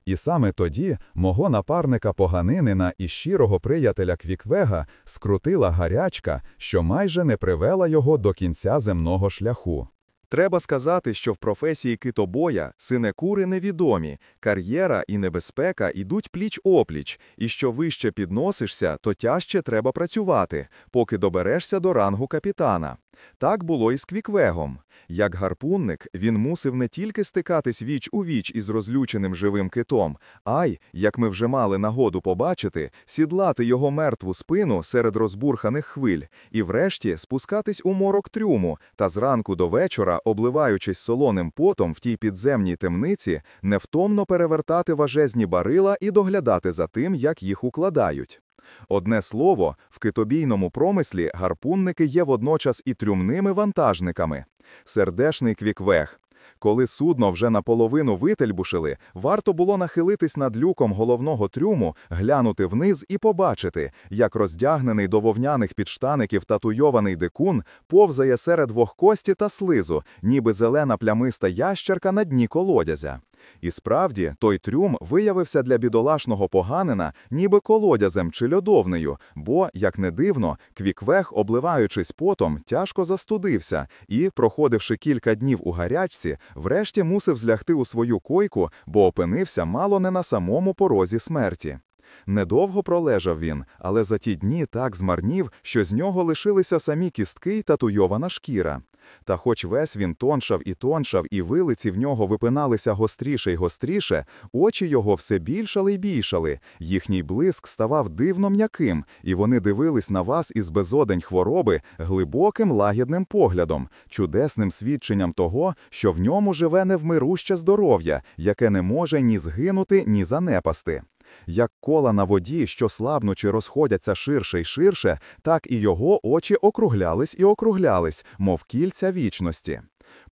І саме тоді мого напарника поганинина і щирого приятеля Квіквега скрутила гарячка, що майже не привела його до кінця земного шляху. Треба сказати, що в професії китобоя синекури невідомі, кар'єра і небезпека йдуть пліч-опліч, і що вище підносишся, то тяжче треба працювати, поки доберешся до рангу капітана. Так було і з Квіквегом. Як гарпунник, він мусив не тільки стикатись віч у віч із розлюченим живим китом, а й, як ми вже мали нагоду побачити, сідлати його мертву спину серед розбурханих хвиль, і врешті спускатись у морок трюму та зранку до вечора, обливаючись солоним потом в тій підземній темниці, невтомно перевертати важезні барила і доглядати за тим, як їх укладають. Одне слово, в китобійному промислі гарпунники є водночас і трюмними вантажниками. Сердешний квіквег. Коли судно вже наполовину вительбушили, варто було нахилитись над люком головного трюму, глянути вниз і побачити, як роздягнений до вовняних підштаників татуйований дикун повзає серед вогкості та слизу, ніби зелена плямиста ящерка на дні колодязя. І справді, той трюм виявився для бідолашного поганина ніби колодязем чи льодовнею, бо, як не дивно, квіквег, обливаючись потом, тяжко застудився і, проходивши кілька днів у гарячці, врешті мусив злягти у свою койку, бо опинився мало не на самому порозі смерті. Недовго пролежав він, але за ті дні так змарнів, що з нього лишилися самі кістки й татуйована шкіра. Та хоч весь він тоншав і тоншав, і вилиці в нього випиналися гостріше й гостріше, очі його все більшали й більшали, їхній блиск ставав дивно м'яким, і вони дивились на вас із безодень хвороби глибоким лагідним поглядом, чудесним свідченням того, що в ньому живе невмируще здоров'я, яке не може ні згинути, ні занепасти. Як кола на воді, що слабнучи розходяться ширше й ширше, так і його очі округлялись і округлялись, мов кільця вічності.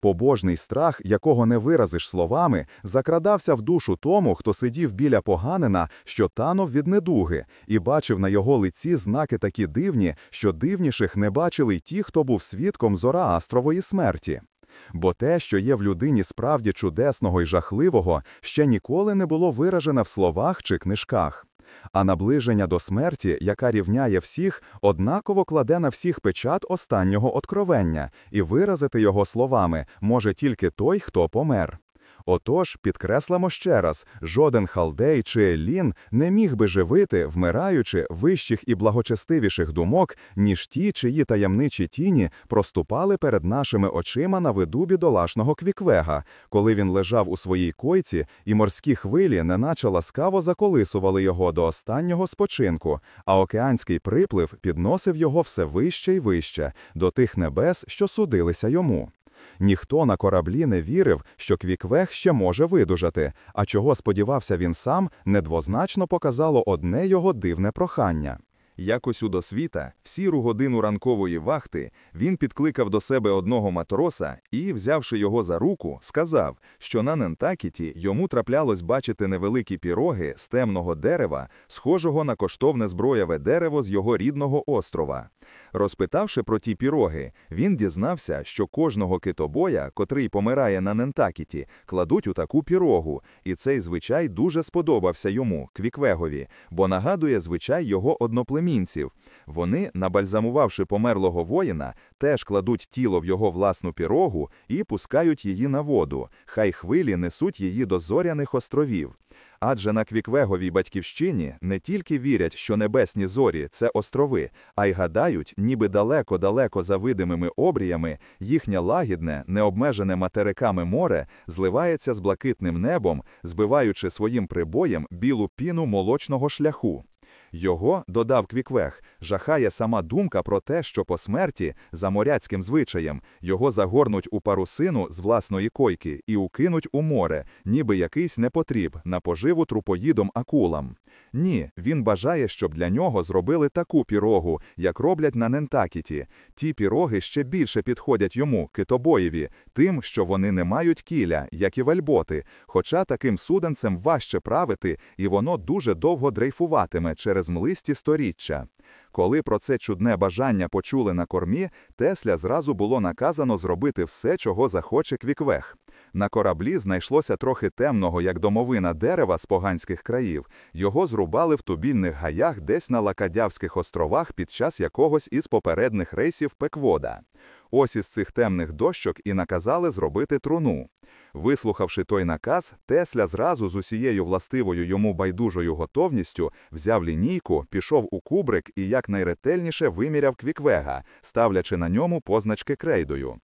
Побожний страх, якого не виразиш словами, закрадався в душу тому, хто сидів біля поганина, що танув від недуги, і бачив на його лиці знаки такі дивні, що дивніших не бачили й ті, хто був свідком Зораастрової смерті. Бо те, що є в людині справді чудесного і жахливого, ще ніколи не було виражено в словах чи книжках. А наближення до смерті, яка рівняє всіх, однаково кладе на всіх печат останнього откровення, і виразити його словами може тільки той, хто помер. Отож, підкреслимо ще раз, жоден халдей чи елін не міг би живити, вмираючи вищих і благочестивіших думок, ніж ті, чиї таємничі тіні проступали перед нашими очима на виду бідолашного квіквега, коли він лежав у своїй койці, і морські хвилі неначе ласкаво заколисували його до останнього спочинку, а океанський приплив підносив його все вище й вище, до тих небес, що судилися йому. Ніхто на кораблі не вірив, що Квіквех ще може видужати, а чого сподівався він сам, недвозначно показало одне його дивне прохання. Якось у досвіта, в сіру годину ранкової вахти, він підкликав до себе одного матроса і, взявши його за руку, сказав, що на Нентакіті йому траплялось бачити невеликі піроги з темного дерева, схожого на коштовне зброєве дерево з його рідного острова. Розпитавши про ті піроги, він дізнався, що кожного китобоя, котрий помирає на Нентакіті, кладуть у таку пірогу, і цей звичай дуже сподобався йому, Квіквегові, бо нагадує звичай його одноплемінців. Вони, набальзамувавши померлого воїна, теж кладуть тіло в його власну пірогу і пускають її на воду, хай хвилі несуть її до зоряних островів. Адже на Квіквеговій батьківщині не тільки вірять, що небесні зорі це острови, а й гадають, ніби далеко-далеко за видимими обріями їхнє лагідне, необмежене материками море зливається з блакитним небом, збиваючи своїм прибоєм білу піну молочного шляху. Його, додав Квіквех, жахає сама думка про те, що по смерті, за моряцьким звичаєм, його загорнуть у парусину з власної койки і укинуть у море, ніби якийсь непотріб на поживу трупоїдом акулам. Ні, він бажає, щоб для нього зробили таку пірогу, як роблять на Нентакіті. Ті піроги ще більше підходять йому, китобоєві, тим, що вони не мають кіля, як і вельботи, хоча таким суденцем важче правити, і воно дуже довго дрейфуватиме через млисті сторіччя. Коли про це чудне бажання почули на кормі, Тесля зразу було наказано зробити все, чого захоче Квіквех. На кораблі знайшлося трохи темного, як домовина дерева з поганських країв. Його зрубали в тубільних гаях десь на Лакадявських островах під час якогось із попередних рейсів Пеквода. Ось із цих темних дощок і наказали зробити труну. Вислухавши той наказ, Тесля зразу з усією властивою йому байдужою готовністю взяв лінійку, пішов у кубрик і якнайретельніше виміряв Квіквега, ставлячи на ньому позначки крейдою.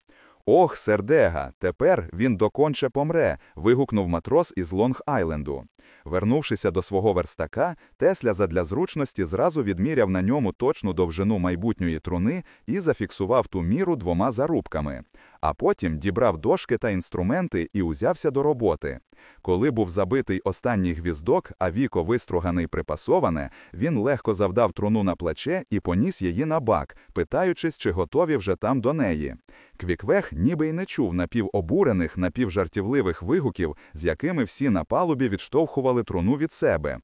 Ох, сердега, тепер він доконче помре. вигукнув матрос із Лонг-Айленду. Вернувшися до свого верстака, Тесля задля зручності зразу відміряв на ньому точну довжину майбутньої труни і зафіксував ту міру двома зарубками. А потім дібрав дошки та інструменти і узявся до роботи. Коли був забитий останній гвіздок, а віко вистругане припасоване, він легко завдав труну на плече і поніс її на бак, питаючись, чи готові вже там до неї. Квіквех ніби й не чув напівобурених, напівжартівливих вигуків, з якими всі на палубі відштовхували труну від себе.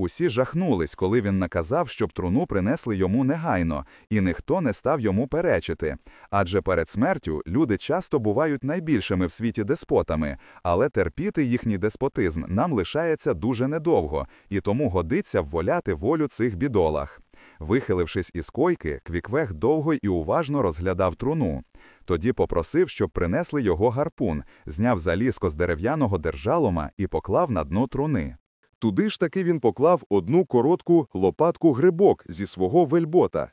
Усі жахнулись, коли він наказав, щоб труну принесли йому негайно, і ніхто не став йому перечити. Адже перед смертю люди часто бувають найбільшими в світі деспотами, але терпіти їхній деспотизм нам лишається дуже недовго, і тому годиться вволяти волю цих бідолах. Вихилившись із койки, Квіквех довго і уважно розглядав труну. Тоді попросив, щоб принесли його гарпун, зняв залізко з дерев'яного держалома і поклав на дно труни. Туди ж таки він поклав одну коротку лопатку грибок зі свого вельбота.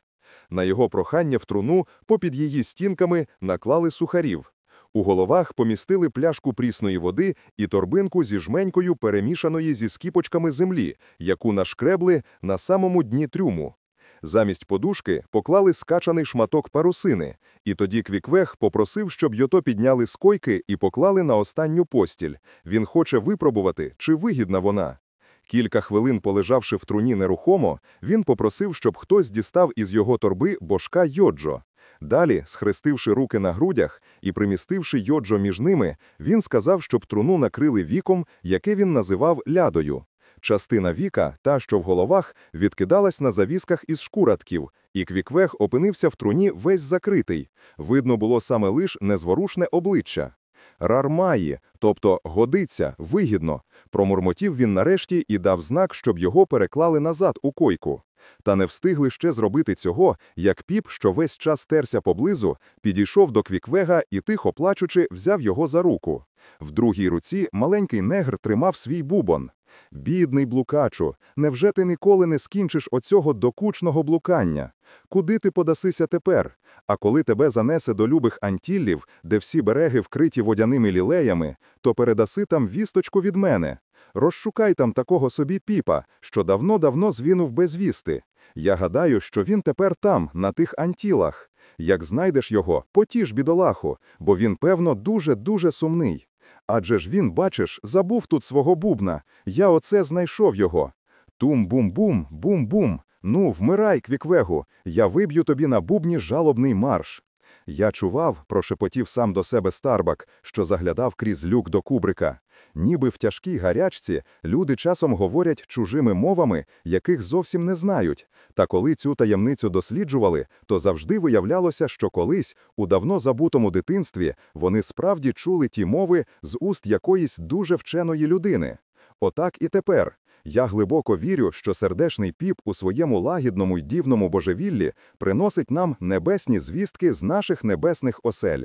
На його прохання в труну попід її стінками наклали сухарів. У головах помістили пляшку прісної води і торбинку зі жменькою, перемішаної зі скіпочками землі, яку нашкребли на самому дні трюму. Замість подушки поклали скачаний шматок парусини, і тоді Квіквех попросив, щоб йото підняли з койки і поклали на останню постіль. Він хоче випробувати, чи вигідна вона. Кілька хвилин полежавши в труні нерухомо, він попросив, щоб хтось дістав із його торби бошка Йоджо. Далі, схрестивши руки на грудях і примістивши йоджо між ними, він сказав, щоб труну накрили віком, яке він називав лядою. Частина віка, та, що в головах, відкидалась на завісках із шкуратків, і квіквег опинився в труні весь закритий. Видно було саме лиш незворушне обличчя. Рармаї, тобто годиться, вигідно, промурмотів він нарешті і дав знак, щоб його переклали назад у койку. Та не встигли ще зробити цього, як піп, що весь час терся поблизу, підійшов до Квіквега і, тихо плачучи, взяв його за руку. В другій руці маленький негр тримав свій бубон. Бідний блукачу, невже ти ніколи не скінчиш оцього докучного блукання? Куди ти подасися тепер? А коли тебе занесе до любих антіллів, де всі береги вкриті водяними лілеями, то передаси там вісточку від мене. Розшукай там такого собі піпа, що давно-давно звінув без вісти. Я гадаю, що він тепер там, на тих антілах. Як знайдеш його, потіж бідолаху, бо він, певно, дуже-дуже сумний. Адже ж він, бачиш, забув тут свого бубна. Я оце знайшов його. Тум-бум-бум, бум-бум. Ну, вмирай, квіквегу, я виб'ю тобі на бубні жалобний марш. Я чував, прошепотів сам до себе Старбак, що заглядав крізь люк до кубрика. Ніби в тяжкій гарячці люди часом говорять чужими мовами, яких зовсім не знають. Та коли цю таємницю досліджували, то завжди виявлялося, що колись, у давно забутому дитинстві, вони справді чули ті мови з уст якоїсь дуже вченої людини. Отак і тепер. Я глибоко вірю, що сердешний піп у своєму лагідному й дівному божевіллі приносить нам небесні звістки з наших небесних осель.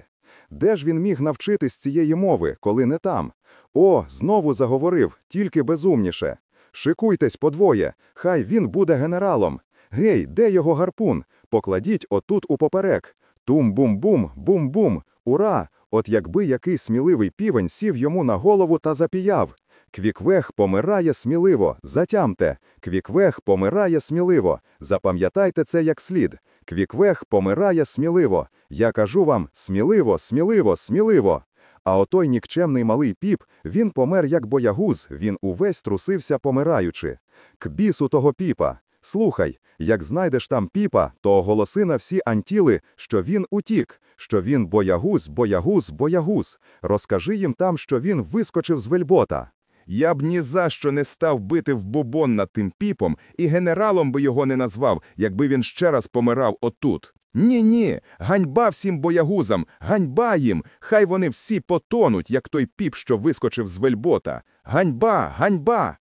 Де ж він міг навчитись цієї мови, коли не там? О, знову заговорив, тільки безумніше. Шикуйтесь подвоє, хай він буде генералом. Гей, де його гарпун? Покладіть отут упоперек. Тум-бум-бум, бум-бум. Ура! От якби який сміливий півень сів йому на голову та запіяв. Квіквех помирає сміливо, затямте. Квіквех помирає сміливо. Запам'ятайте це як слід. Квіквех помирає сміливо. Я кажу вам сміливо, сміливо, сміливо. А отой нікчемний малий піп, він помер як боягуз, він увесь трусився помираючи. К бісу того піпа. Слухай, як знайдеш там піпа, то оголоси на всі антіли, що він утік, що він боягуз, боягуз, боягуз. Розкажи їм там, що він вискочив з вельбота. Я б ні за що не став бити в бубон над тим піпом, і генералом би його не назвав, якби він ще раз помирав отут. Ні-ні, ганьба всім боягузам, ганьба їм, хай вони всі потонуть, як той піп, що вискочив з вельбота. Ганьба, ганьба.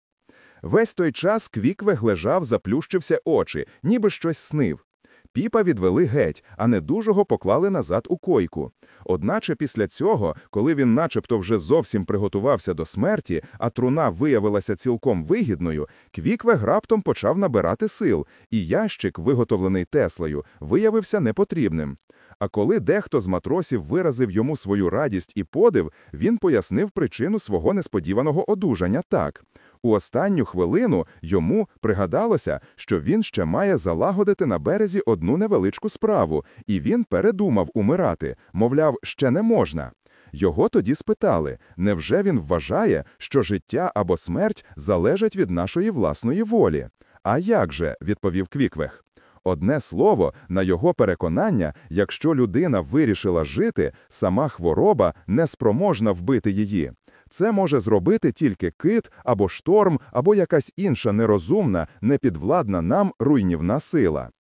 Весь той час Квіквег лежав, заплющився очі, ніби щось снив. Піпа відвели геть, а недужого поклали назад у койку. Одначе після цього, коли він начебто вже зовсім приготувався до смерті, а труна виявилася цілком вигідною, Квіквег раптом почав набирати сил, і ящик, виготовлений Теслою, виявився непотрібним. А коли дехто з матросів виразив йому свою радість і подив, він пояснив причину свого несподіваного одужання так. У останню хвилину йому пригадалося, що він ще має залагодити на березі одну невеличку справу, і він передумав умирати, мовляв, ще не можна. Його тоді спитали, невже він вважає, що життя або смерть залежать від нашої власної волі? А як же, відповів Квіквех. Одне слово, на його переконання, якщо людина вирішила жити, сама хвороба неспроможна вбити її. Це може зробити тільки кит або шторм, або якась інша нерозумна, непідвладна нам руйнівна сила.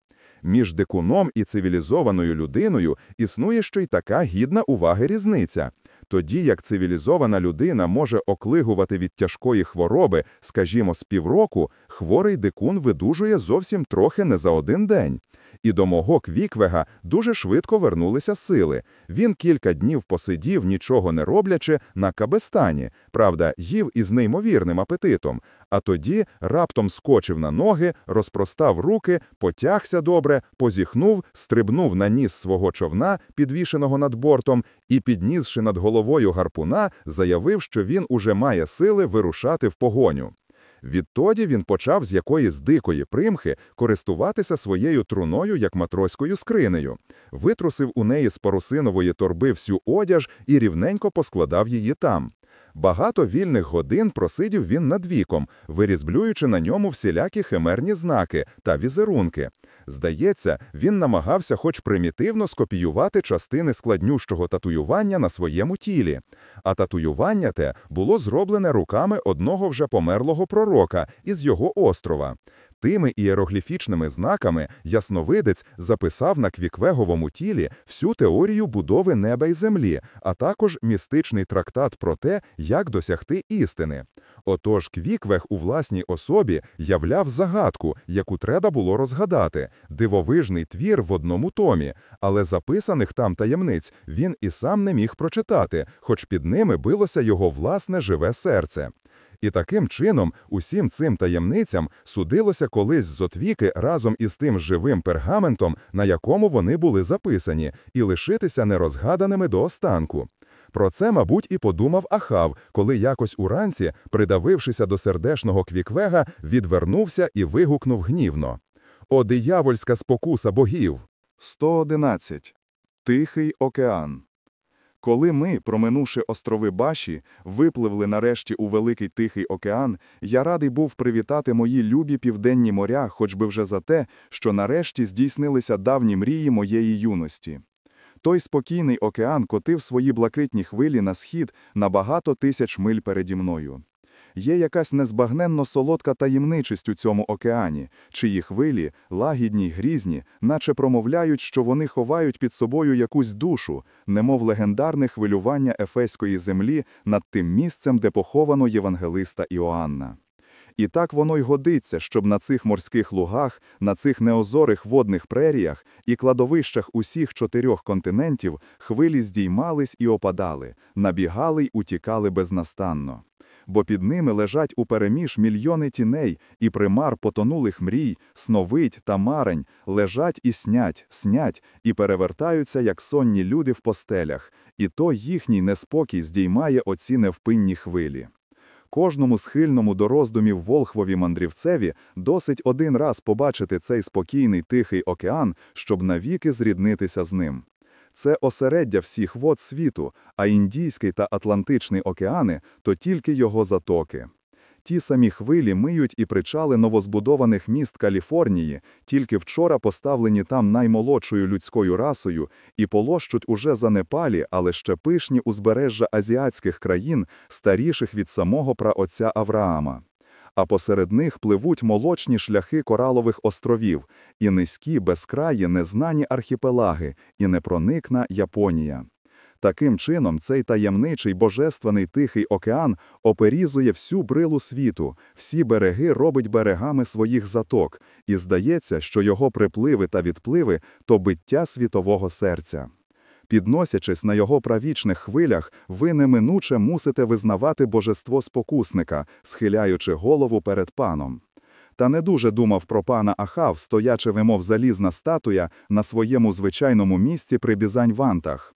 Між дикуном і цивілізованою людиною існує ще й така гідна уваги різниця. Тоді як цивілізована людина може оклигувати від тяжкої хвороби, скажімо, з півроку, хворий дикун видужує зовсім трохи не за один день. І до мого Квіквега дуже швидко вернулися сили. Він кілька днів посидів, нічого не роблячи, на кабестані, правда, їв із неймовірним апетитом, а тоді раптом скочив на ноги, розпростав руки, потягся добре, позіхнув, стрибнув на ніс свого човна, підвішеного над бортом, і, піднісши над головою гарпуна, заявив, що він уже має сили вирушати в погоню. Відтоді він почав з якоїсь дикої примхи користуватися своєю труною як матроською скринею, витрусив у неї з парусинової торби всю одяж і рівненько поскладав її там. Багато вільних годин просидів він над віком, вирізблюючи на ньому всілякі химерні знаки та візерунки. Здається, він намагався хоч примітивно скопіювати частини складнющого татуювання на своєму тілі. А татуювання те було зроблене руками одного вже померлого пророка із його острова. Тими ієрогліфічними знаками ясновидець записав на квіквеговому тілі всю теорію будови неба й землі, а також містичний трактат про те, як досягти істини. Отож, Квіквег у власній особі являв загадку, яку треба було розгадати, дивовижний твір в одному томі, але записаних там таємниць він і сам не міг прочитати, хоч під ними билося його власне живе серце. І таким чином усім цим таємницям судилося колись з отвіки разом із тим живим пергаментом, на якому вони були записані, і лишитися нерозгаданими до останку. Про це, мабуть, і подумав Ахав, коли якось уранці, придавившися до сердешного квіквега, відвернувся і вигукнув гнівно. О, диявольська спокуса богів! 111. Тихий океан. Коли ми, проминувши острови Баші, випливли нарешті у Великий Тихий океан, я радий був привітати мої любі південні моря, хоч би вже за те, що нарешті здійснилися давні мрії моєї юності. Той спокійний океан котив свої блакитні хвилі на схід на багато тисяч миль переді мною. Є якась незбагненно солодка таємничість у цьому океані, чиї хвилі, лагідні й грізні, наче промовляють, що вони ховають під собою якусь душу, немов легендарне хвилювання ефеської землі над тим місцем, де поховано євангелиста Іоанна. І так воно й годиться, щоб на цих морських лугах, на цих неозорих водних преріях і кладовищах усіх чотирьох континентів хвилі здіймались і опадали, набігали й утікали безнастанно. Бо під ними лежать упереміж мільйони тіней і примар потонулих мрій, сновидь та марень, лежать і снять, снять, і перевертаються, як сонні люди в постелях, і то їхній неспокій здіймає оці невпинні хвилі. Кожному схильному до роздумів Волхвові мандрівцеві досить один раз побачити цей спокійний тихий океан, щоб навіки зріднитися з ним. Це осереддя всіх вод світу, а Індійський та Атлантичний океани то тільки його затоки. Ті самі хвилі миють і причали новозбудованих міст Каліфорнії, тільки вчора поставлені там наймолодшою людською расою, і полощуть уже занепалі, але ще пишні узбережжя азіатських країн, старіших від самого праотця Авраама. А посеред них пливуть молочні шляхи коралових островів, і низькі, безкраї, незнані архіпелаги, і непроникна Японія. Таким чином, цей таємничий божественний Тихий океан оперізує всю брилу світу, всі береги робить берегами своїх заток, і здається, що його припливи та відпливи то биття світового серця. Підносячись на його правічних хвилях, ви неминуче мусите визнавати божество спокусника, схиляючи голову перед паном. Та не дуже думав про пана Ахав, стоячи вимов залізна статуя на своєму звичайному місці при Бізань-Вантах.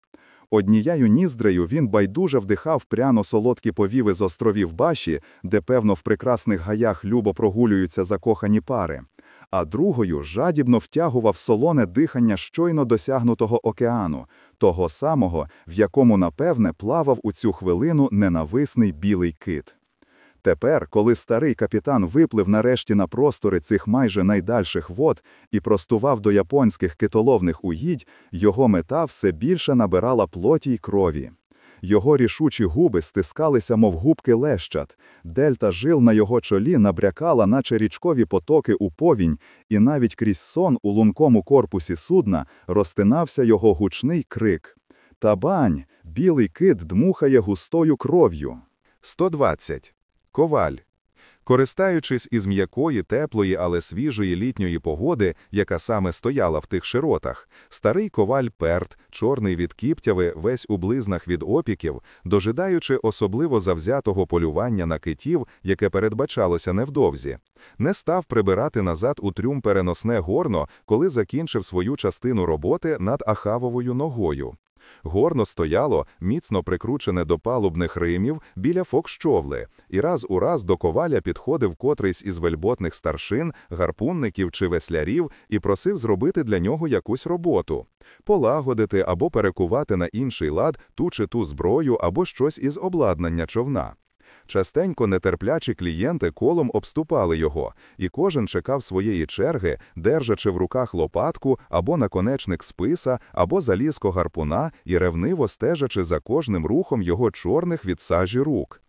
Однією ніздрею він байдуже вдихав пряно солодкі повіви з островів Баші, де, певно, в прекрасних гаях любо прогулюються закохані пари, а другою жадібно втягував солоне дихання щойно досягнутого океану, того самого, в якому, напевне, плавав у цю хвилину ненависний білий кит. Тепер, коли старий капітан виплив нарешті на простори цих майже найдальших вод і простував до японських китоловних угідь, його мета все більше набирала плоті й крові. Його рішучі губи стискалися, мов губки лещат, дельта жил на його чолі набрякала, наче річкові потоки у повінь, і навіть крізь сон у лункому корпусі судна розтинався його гучний крик. Табань, білий кит дмухає густою кров'ю. 120. Коваль. Користаючись із м'якої, теплої, але свіжої літньої погоди, яка саме стояла в тих широтах, старий коваль Перт, чорний від кіптяви, весь у близнах від опіків, дожидаючи особливо завзятого полювання на китів, яке передбачалося невдовзі, не став прибирати назад у трюм переносне горно, коли закінчив свою частину роботи над Ахавовою ногою. Горно стояло, міцно прикручене до палубних римів біля фокщовли, і раз у раз до коваля підходив котрийсь із вельботних старшин, гарпунників чи веслярів і просив зробити для нього якусь роботу полагодити або перекувати на інший лад ту чи ту зброю або щось із обладнання човна. Частенько нетерплячі клієнти колом обступали його, і кожен чекав своєї черги, держачи в руках лопатку або наконечник списа, або залізко гарпуна і ревниво стежачи за кожним рухом його чорних від сажі рук.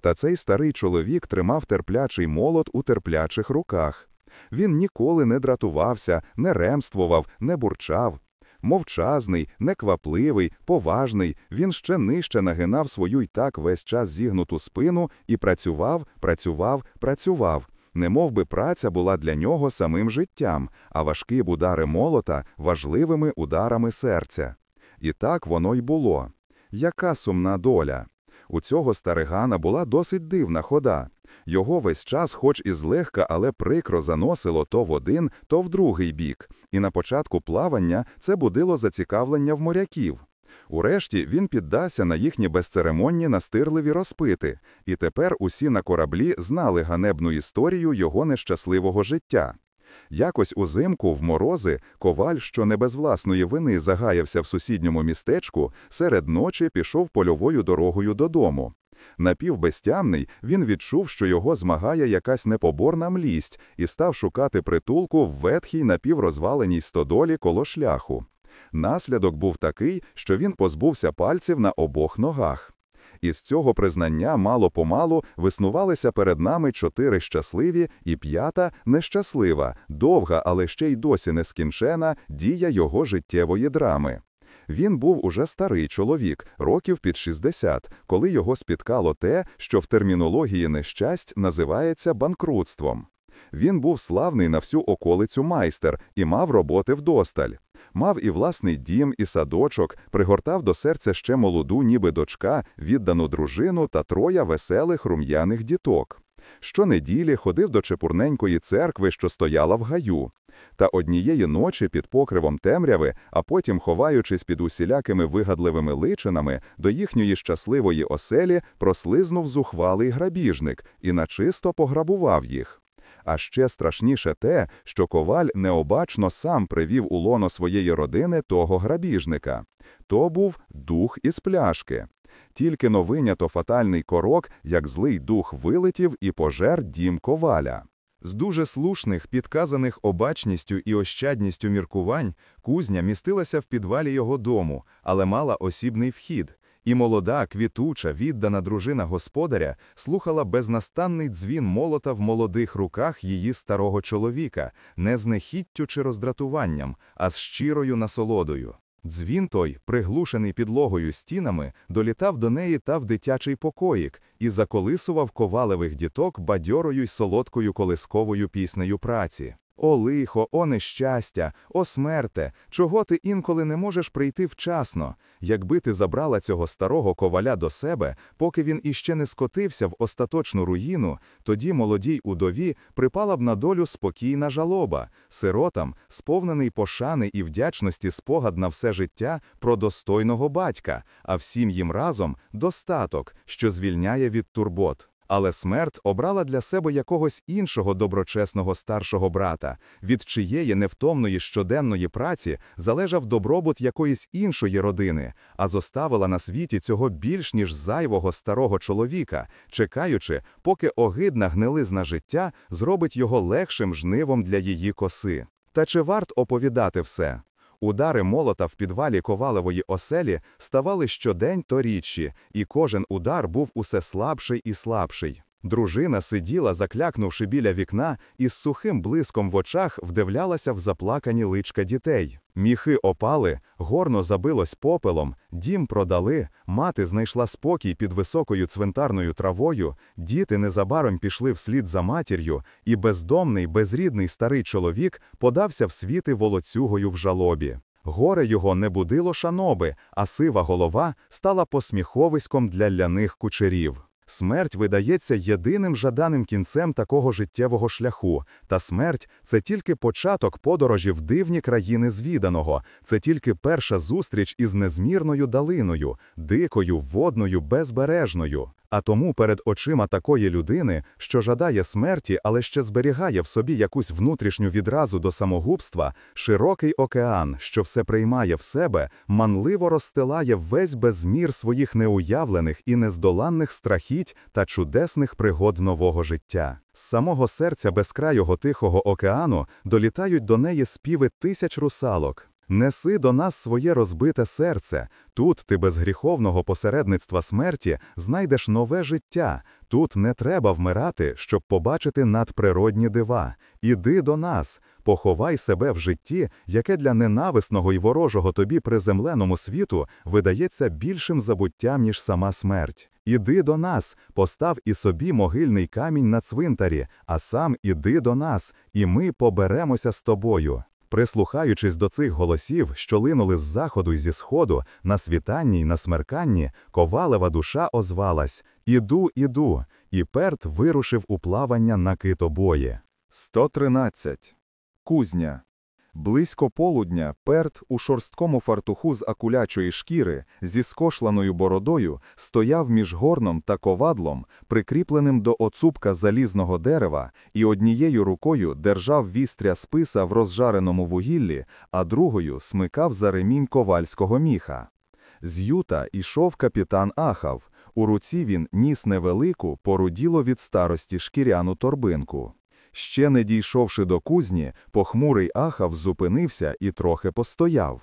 Та цей старий чоловік тримав терплячий молот у терплячих руках. Він ніколи не дратувався, не ремствував, не бурчав. Мовчазний, неквапливий, поважний, він ще нижче нагинав свою й так весь час зігнуту спину і працював, працював, працював. Немов би праця була для нього самим життям, а важкі б удари молота важливими ударами серця. І так воно й було. Яка сумна доля! У цього старигана була досить дивна хода. Його весь час, хоч і злегка, але прикро заносило то в один, то в другий бік, і на початку плавання це будило зацікавлення в моряків. Урешті він піддався на їхні безцеремонні настирливі розпити, і тепер усі на кораблі знали ганебну історію його нещасливого життя. Якось узимку, в морози, коваль, що не без власної вини загаявся в сусідньому містечку, серед ночі пішов польовою дорогою додому. Напівбестямний, він відчув, що його змагає якась непоборна млість, і став шукати притулку в ветхій напіврозваленій стодолі коло шляху. Наслідок був такий, що він позбувся пальців на обох ногах. Із цього признання мало-помалу виснувалися перед нами чотири щасливі і п'ята нещаслива, довга, але ще й досі нескінчена дія його життєвої драми. Він був уже старий чоловік, років під 60, коли його спіткало те, що в термінології нещасть називається банкрутством. Він був славний на всю околицю майстер і мав роботи вдосталь. Мав і власний дім, і садочок, пригортав до серця ще молоду, ніби дочка, віддану дружину та троя веселих рум'яних діток. Щонеділі ходив до чепурненької церкви, що стояла в гаю. Та однієї ночі під покривом темряви, а потім, ховаючись під усілякими вигадливими личинами, до їхньої щасливої оселі прослизнув зухвалий грабіжник і начисто пограбував їх. А ще страшніше те, що коваль необачно сам привів у лоно своєї родини того грабіжника. То був дух із пляшки. Тільки новинято фатальний корок, як злий дух вилетів і пожер дім коваля. З дуже слушних, підказаних обачністю і ощадністю міркувань, кузня містилася в підвалі його дому, але мала осібний вхід. І молода, квітуча, віддана дружина господаря слухала безнастанний дзвін молота в молодих руках її старого чоловіка, не з нехіттю чи роздратуванням, а з щирою насолодою. Дзвін той, приглушений підлогою стінами, долітав до неї та в дитячий покоїк і заколисував ковалевих діток бадьорою й солодкою колисковою піснею праці. О лихо, о нещастя, о смерте, чого ти інколи не можеш прийти вчасно, якби ти забрала цього старого коваля до себе, поки він іще не скотився в остаточну руїну, тоді молодій удові припала б на долю спокійна жалоба, сиротам, сповнений пошани і вдячності спогад на все життя про достойного батька, а всім їм разом достаток, що звільняє від турбот. Але смерть обрала для себе якогось іншого доброчесного старшого брата, від чиєї невтомної щоденної праці залежав добробут якоїсь іншої родини, а зоставила на світі цього більш ніж зайвого старого чоловіка, чекаючи, поки огидна гнилизна життя зробить його легшим жнивом для її коси. Та чи варт оповідати все? Удари молота в підвалі ковалевої оселі ставали щодень то рідші, і кожен удар був усе слабший і слабший. Дружина сиділа, заклякнувши біля вікна, і з сухим блиском в очах вдивлялася в заплакані личка дітей. Міхи опали, горно забилось попелом, дім продали, мати знайшла спокій під високою цвинтарною травою, діти незабаром пішли вслід за матір'ю, і бездомний, безрідний старий чоловік подався в світи волоцюгою в жалобі. Горе його не будило шаноби, а сива голова стала посміховиськом для ляних кучерів. Смерть видається єдиним жаданим кінцем такого життєвого шляху, та смерть це тільки початок подорожі в дивні країни звіданого, це тільки перша зустріч із незмірною далиною, дикою, водною, безбережною. А тому перед очима такої людини, що жадає смерті, але ще зберігає в собі якусь внутрішню відразу до самогубства, широкий океан, що все приймає в себе, манливо розстилає весь безмір своїх неуявлених і нездоланних страхіть та чудесних пригод нового життя. З самого серця безкрайого тихого океану долітають до неї співи тисяч русалок. Неси до нас своє розбите серце. Тут ти без гріховного посередництва смерті знайдеш нове життя. Тут не треба вмирати, щоб побачити надприродні дива. Іди до нас, поховай себе в житті, яке для ненависного і ворожого тобі приземленому світу видається більшим забуттям, ніж сама смерть. Іди до нас, постав і собі могильний камінь на цвинтарі, а сам іди до нас, і ми поберемося з тобою. Прислухаючись до цих голосів, що линули з заходу й зі сходу, на світанні й на смерканні, ковалева душа озвалась Іду, іду, і перт вирушив у плавання на китобої. 113. Кузня. Близько полудня перт у шорсткому фартуху з акулячої шкіри зі скошланою бородою стояв між горном та ковадлом, прикріпленим до оцупка залізного дерева, і однією рукою держав вістря списа в розжареному вугіллі, а другою смикав за ремінь ковальського міха. З юта ішов капітан Ахав. У руці він ніс невелику, поруділо від старості шкіряну торбинку. Ще не дійшовши до кузні, похмурий Ахав зупинився і трохи постояв.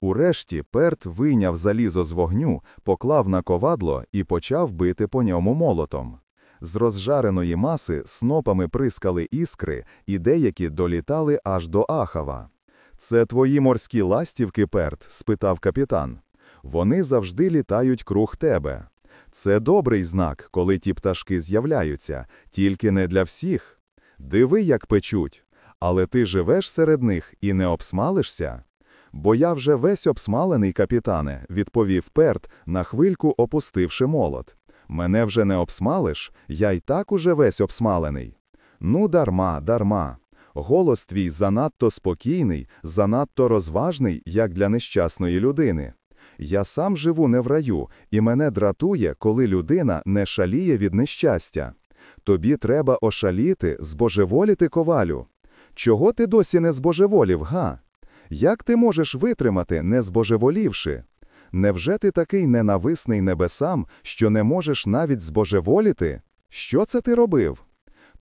Урешті перт вийняв залізо з вогню, поклав на ковадло і почав бити по ньому молотом. З розжареної маси снопами прискали іскри, і деякі долітали аж до Ахава. Це твої морські ластівки, перт? спитав капітан. Вони завжди літають круг тебе. Це добрий знак, коли ті пташки з'являються, тільки не для всіх. Диви, як печуть. Але ти живеш серед них і не обсмалишся? Бо я вже весь обсмалений, капітане, відповів перт, на хвильку опустивши молот. Мене вже не обсмалиш, я й так уже весь обсмалений. Ну, дарма, дарма. Голос твій занадто спокійний, занадто розважний, як для нещасної людини. Я сам живу не в раю, і мене дратує, коли людина не шаліє від нещастя. Тобі треба ошаліти, збожеволіти ковалю. Чого ти досі не збожеволів, га? Як ти можеш витримати, не збожеволівши? Невже ти такий ненависний небесам, що не можеш навіть збожеволіти? Що це ти робив?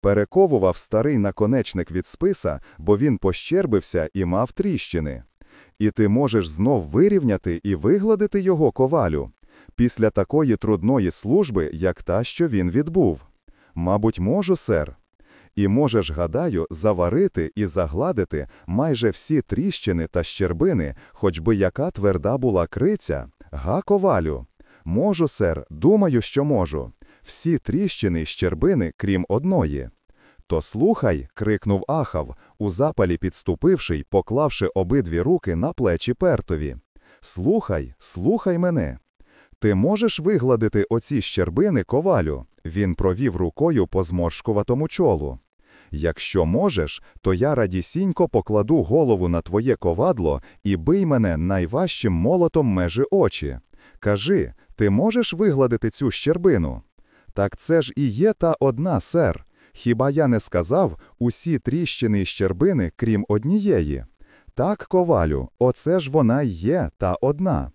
Перековував старий наконечник від списа, бо він пощербився і мав тріщини. І ти можеш знов вирівняти і вигладити його ковалю після такої трудної служби, як та, що він відбув. Мабуть, можу, сер. І можеш, гадаю, заварити і загладити майже всі тріщини та щербини, хоч би яка тверда була криця. Га, ковалю. Можу, сер, думаю, що можу. Всі тріщини й щербини, крім одної. То слухай, крикнув Ахав, у запалі підступивши й поклавши обидві руки на плечі пертові. Слухай, слухай мене. Ти можеш вигладити оці щербини ковалю? Він провів рукою по зморшкуватому чолу. Якщо можеш, то я радісінько покладу голову на твоє ковадло і бий мене найважчим молотом межі очі. Кажи, ти можеш вигладити цю щербину? Так це ж і є та одна, сер. Хіба я не сказав усі тріщини й щербини, крім однієї? Так, ковалю, оце ж вона й є та одна.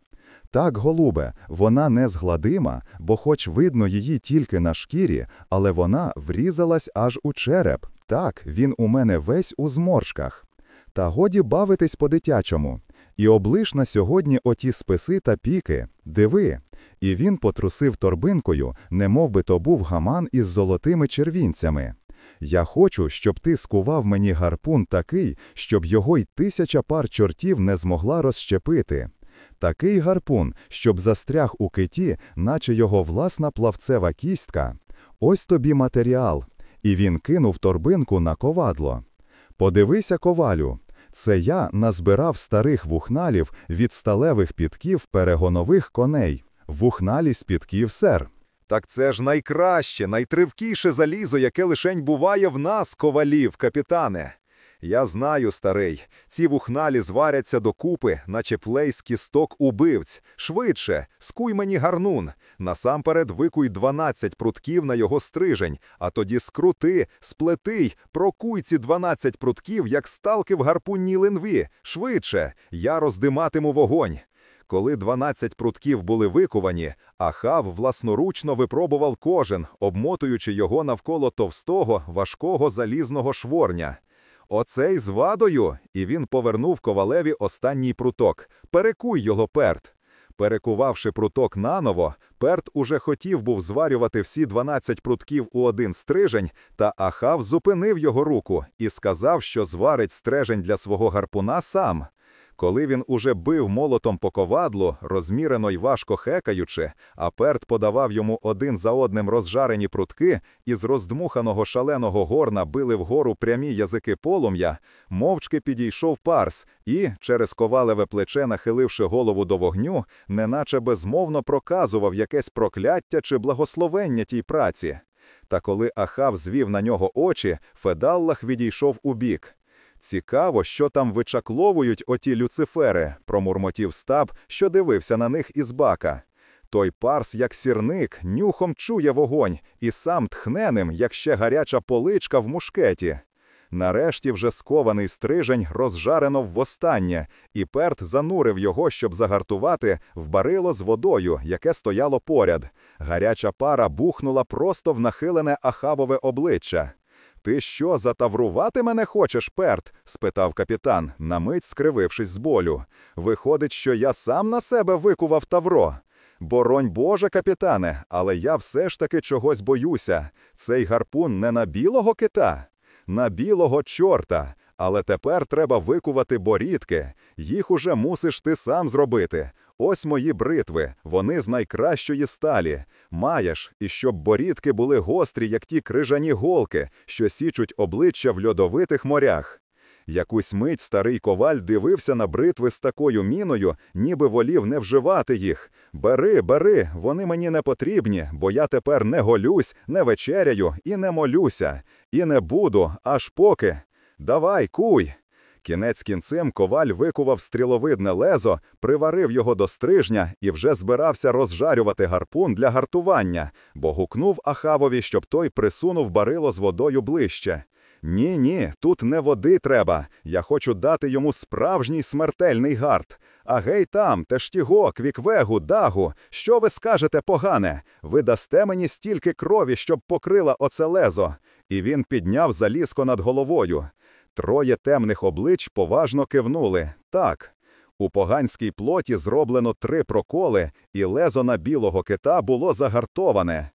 Так, голубе, вона не згладима, бо хоч видно її тільки на шкірі, але вона врізалась аж у череп. Так, він у мене весь у зморшках. Та годі бавитись по-дитячому. І облиш на сьогодні оті списи та піки. Диви. І він потрусив торбинкою, немов би то був гаман із золотими червінцями. Я хочу, щоб ти скував мені гарпун такий, щоб його й тисяча пар чортів не змогла розщепити. Такий гарпун, щоб застряг у киті, наче його власна плавцева кістка. Ось тобі матеріал. І він кинув торбинку на ковадло. Подивися, ковалю. Це я назбирав старих вухналів від сталевих підків перегонових коней. Вухналі з підків, сер. Так це ж найкраще, найтривкіше залізо, яке лишень буває в нас, ковалів, капітане. Я знаю, старий, ці вухналі зваряться докупи, наче плей з кісток убивць. Швидше, скуй мені гарнун. Насамперед викуй 12 прутків на його стрижень, а тоді скрути, сплети й прокуй ці 12 прутків, як сталки в гарпунній линві. Швидше, я роздиматиму вогонь. Коли 12 прутків були викувані, Ахав власноручно випробував кожен, обмотуючи його навколо товстого, важкого залізного шворня. Оцей з вадою, і він повернув ковалеві останній пруток. Перекуй його, перт. Перекувавши пруток наново, перт уже хотів був зварювати всі 12 прутків у один стрижень, та Ахав зупинив його руку і сказав, що зварить стрижень для свого гарпуна сам. Коли він уже бив молотом по ковадлу, розмірено й важко хекаючи, а перт подавав йому один за одним розжарені прутки, і з роздмуханого шаленого горна били вгору прямі язики полум'я, мовчки підійшов парс і, через ковалеве плече, нахиливши голову до вогню, неначе безмовно проказував якесь прокляття чи благословення тій праці. Та коли Ахав звів на нього очі, Федаллах відійшов убік. Цікаво, що там вичакловують оті люцифери, промурмотів стаб, що дивився на них із бака. Той парс, як сірник, нюхом чує вогонь, і сам тхне ним, як ще гаряча поличка в мушкеті. Нарешті вже скований стрижень розжарено востаннє, і перт занурив його, щоб загартувати, в барило з водою, яке стояло поряд. Гаряча пара бухнула просто в нахилене ахавове обличчя. Ти що, затаврувати мене хочеш, перт? спитав капітан, на мить скривившись з болю. Виходить, що я сам на себе викував тавро. Боронь Боже, капітане, але я все ж таки чогось боюся. Цей гарпун не на білого кита, на білого чорта. Але тепер треба викувати борідки. Їх уже мусиш ти сам зробити. Ось мої бритви, вони з найкращої сталі. Маєш, і щоб борідки були гострі, як ті крижані голки, що січуть обличчя в льодовитих морях. Якусь мить старий коваль дивився на бритви з такою міною, ніби волів не вживати їх. Бери, бери, вони мені не потрібні, бо я тепер не голюсь, не вечеряю і не молюся. І не буду, аж поки. Давай, куй. Кінець кінцем коваль викував стріловидне лезо, приварив його до стрижня і вже збирався розжарювати гарпун для гартування, бо гукнув Ахавові, щоб той присунув барило з водою ближче. Ні, ні, тут не води треба. Я хочу дати йому справжній смертельний гарт. А гей там, тештіго, квіквегу, дагу. Що ви скажете, погане? Ви дасте мені стільки крові, щоб покрила оце лезо. І він підняв залізко над головою. Троє темних облич поважно кивнули. Так. У поганській плоті зроблено три проколи, і лезо на білого кита було загартоване.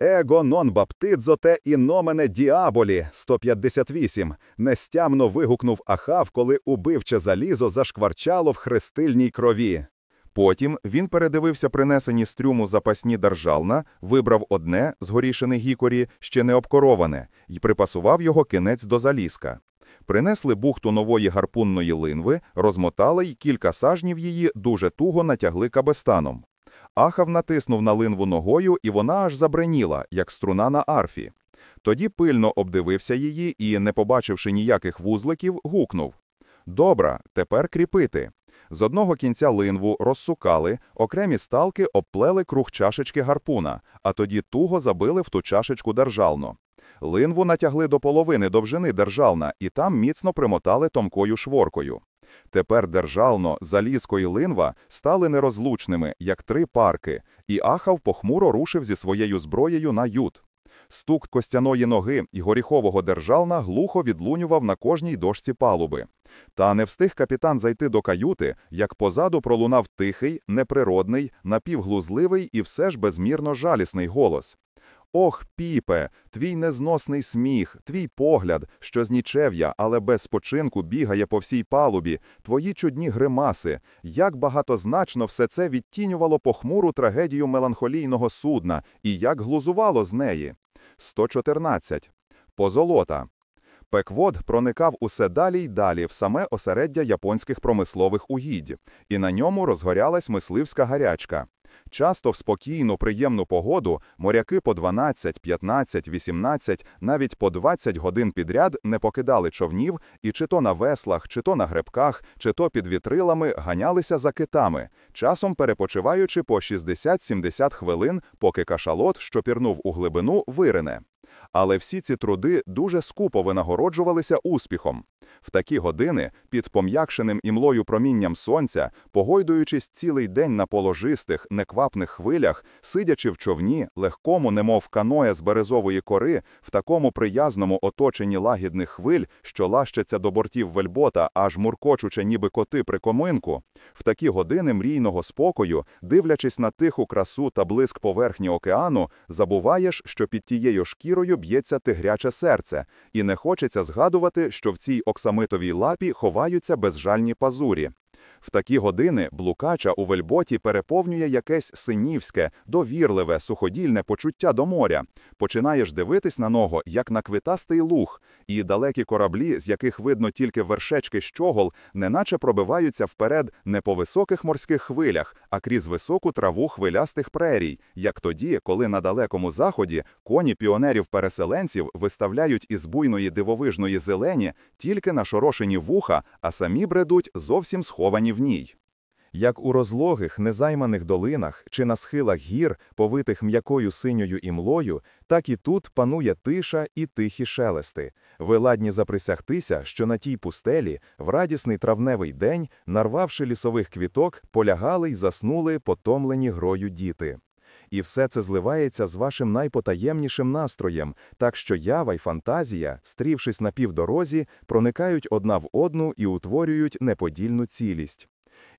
Его нон баптидзо те і номене діаболі 158 нестямно вигукнув Ахав, коли убивче залізо зашкварчало в хрестильній крові. Потім він передивився принесені з трюму запасні держална, вибрав одне, згорішене гікорі, ще не обкороване, і припасував його кінець до залізка. Принесли бухту нової гарпунної линви, розмотали й кілька сажнів її дуже туго натягли кабестаном. Ахав натиснув на линву ногою, і вона аж забреніла, як струна на арфі. Тоді пильно обдивився її і, не побачивши ніяких вузликів, гукнув Добра, тепер кріпити. З одного кінця линву розсукали, окремі сталки обплели круг чашечки гарпуна, а тоді туго забили в ту чашечку держално. Линву натягли до половини довжини держална і там міцно примотали томкою шворкою. Тепер держално, залізко і линва стали нерозлучними, як три парки, і Ахав похмуро рушив зі своєю зброєю на ют. Стук костяної ноги і горіхового держална глухо відлунював на кожній дошці палуби. Та не встиг капітан зайти до каюти, як позаду пролунав тихий, неприродний, напівглузливий і все ж безмірно жалісний голос. Ох, піпе, твій незносний сміх, твій погляд, що з нічев'я, але без спочинку бігає по всій палубі, твої чудні гримаси, як багатозначно все це відтінювало похмуру трагедію меланхолійного судна і як глузувало з неї. 114. Позолота. Пеквод проникав усе далі й далі в саме осереддя японських промислових угідь, і на ньому розгорялась мисливська гарячка. Часто в спокійну, приємну погоду моряки по 12, 15, 18, навіть по 20 годин підряд не покидали човнів і чи то на веслах, чи то на гребках, чи то під вітрилами ганялися за китами, часом перепочиваючи по 60-70 хвилин, поки кашалот, що пірнув у глибину, вирине. Але всі ці труди дуже скупо винагороджувалися успіхом. В такі години, під пом'якшеним імлою промінням сонця, погойдуючись цілий день на положистих, неквапних хвилях, сидячи в човні, легкому, немов каноє з березової кори, в такому приязному оточенні лагідних хвиль, що лащаться до бортів вельбота, аж муркочуче, ніби коти при коминку, в такі години мрійного спокою, дивлячись на тиху красу та блиск поверхні океану, забуваєш, що під тією шкірою б'ється тигряче серце, і не хочеться згадувати, що в цій оксамитовій лапі ховаються безжальні пазурі. В такі години блукача у вельботі переповнює якесь синівське, довірливе, суходільне почуття до моря. Починаєш дивитись на нього, як на квитастий луг, і далекі кораблі, з яких видно тільки вершечки щогол, неначе пробиваються вперед не по високих морських хвилях, а крізь високу траву хвилястих прерій, як тоді, коли на далекому заході коні піонерів-переселенців виставляють із буйної дивовижної зелені тільки нашорошені вуха, а самі бредуть зовсім сховані в ній. Як у розлогих, незайманих долинах чи на схилах гір, повитих м'якою синьою імлою, так і тут панує тиша і тихі шелести. Ви ладні заприсягтися, що на тій пустелі, в радісний травневий день, нарвавши лісових квіток, полягали й заснули потомлені грою діти. І все це зливається з вашим найпотаємнішим настроєм, так що ява й фантазія, стрівшись на півдорозі, проникають одна в одну і утворюють неподільну цілість.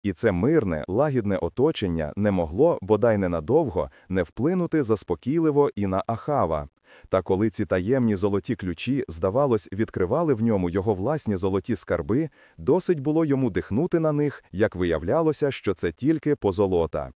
І це мирне, лагідне оточення не могло, бодай ненадовго, не вплинути заспокійливо і на Ахава. Та коли ці таємні золоті ключі, здавалось, відкривали в ньому його власні золоті скарби, досить було йому дихнути на них, як виявлялося, що це тільки позолота.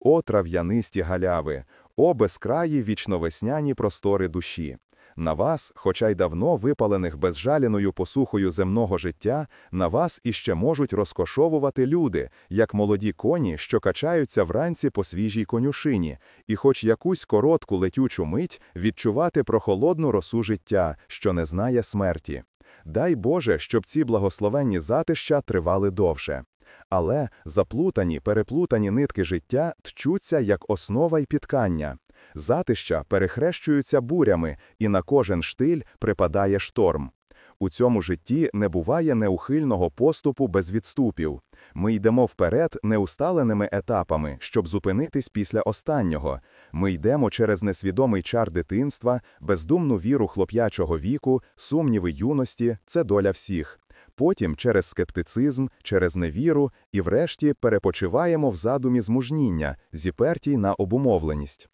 О трав'янисті галяви, о безкраї вічновесняні простори душі! На вас, хоча й давно випалених безжаліною посухою земного життя, на вас іще можуть розкошовувати люди, як молоді коні, що качаються вранці по свіжій конюшині, і хоч якусь коротку летючу мить відчувати прохолодну росу життя, що не знає смерті. Дай Боже, щоб ці благословенні затища тривали довше. Але заплутані, переплутані нитки життя тчуться як основа й підкання. Затища перехрещуються бурями, і на кожен штиль припадає шторм. У цьому житті не буває неухильного поступу без відступів. Ми йдемо вперед неусталеними етапами, щоб зупинитись після останнього. Ми йдемо через несвідомий чар дитинства, бездумну віру хлоп'ячого віку, сумніви юності це доля всіх. Потім через скептицизм, через невіру і, врешті, перепочиваємо в задумі змужніння, зіпертій на обумовленість.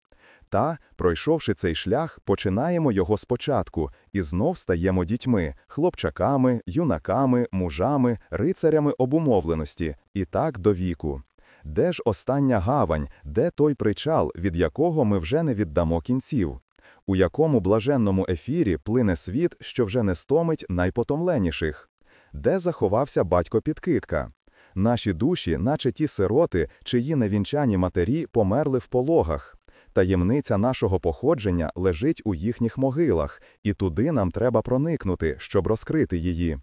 Та, пройшовши цей шлях, починаємо його спочатку і знов стаємо дітьми, хлопчаками, юнаками, мужами, рицарями обумовленості, і так до віку. Де ж остання гавань, де той причал, від якого ми вже не віддамо кінців? У якому блаженному ефірі плине світ, що вже не стомить найпотомленіших? Де заховався батько Підкидка? Наші душі, наче ті сироти, чиї невінчані матері померли в пологах. Таємниця нашого походження лежить у їхніх могилах, і туди нам треба проникнути, щоб розкрити її.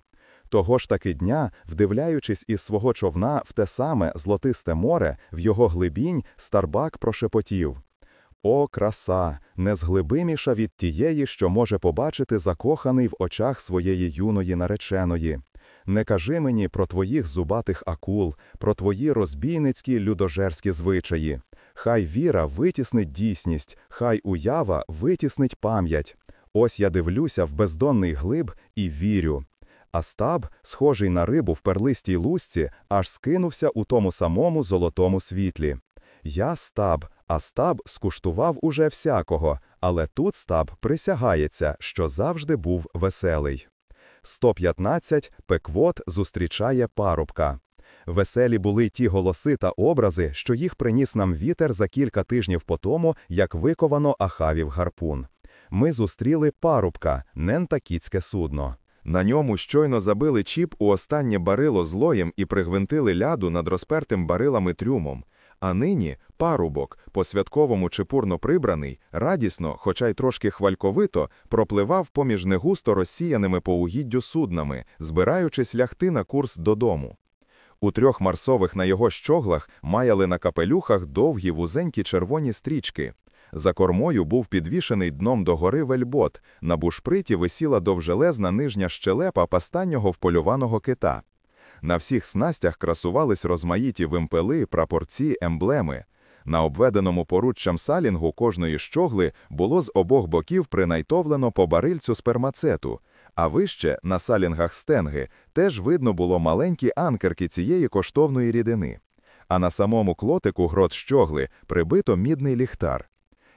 Того ж таки дня, вдивляючись із свого човна в те саме злотисте море, в його глибінь, Старбак прошепотів. О, краса, незглибиміша від тієї, що може побачити закоханий в очах своєї юної нареченої. Не кажи мені про твоїх зубатих акул, про твої розбійницькі людожерські звичаї. Хай віра витіснить дійсність, хай уява витіснить пам'ять. Ось я дивлюся в бездонний глиб і вірю. А Стаб, схожий на рибу в перлистій лусці, аж скинувся у тому самому золотому світлі. Я Стаб, а Стаб скуштував уже всякого, але тут Стаб присягається, що завжди був веселий. 115 Пеквот зустрічає парубка. Веселі були ті голоси та образи, що їх приніс нам вітер за кілька тижнів по тому, як виковано Ахавів гарпун. Ми зустріли парубка, нентакіцьке судно. На ньому щойно забили чіп у останнє барило злоєм і пригвинтили ляду над розпертим барилами трюмом. А нині парубок, по-святковому чепурно прибраний, радісно, хоча й трошки хвальковито, пропливав поміж негусто розсіяними по угіддю суднами, збираючись лягти на курс додому. У трьох марсових на його щоглах маяли на капелюхах довгі вузенькі червоні стрічки. За кормою був підвішений дном догори вельбот, на бушприті висіла довжелезна нижня щелепа пастаннього вполюваного кита. На всіх снастях красувались розмаїті вимпели, прапорці, емблеми. На обведеному поруччям салінгу кожної щогли було з обох боків принайтовлено по барильцю спермацету, а вище, на салінгах стенги, теж видно було маленькі анкерки цієї коштовної рідини. А на самому клотику грот щогли прибито мідний ліхтар.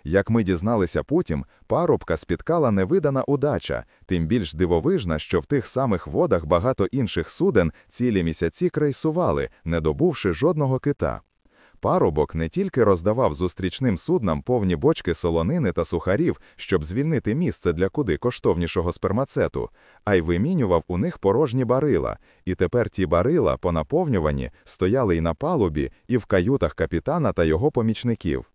Як ми дізналися потім, парубка спіткала невидана удача, тим більш дивовижна, що в тих самих водах багато інших суден цілі місяці крейсували, не добувши жодного кита. Парубок не тільки роздавав зустрічним суднам повні бочки солонини та сухарів, щоб звільнити місце для куди коштовнішого спермацету, а й вимінював у них порожні барила, і тепер ті барила, понаповнювані, стояли й на палубі, і в каютах капітана та його помічників.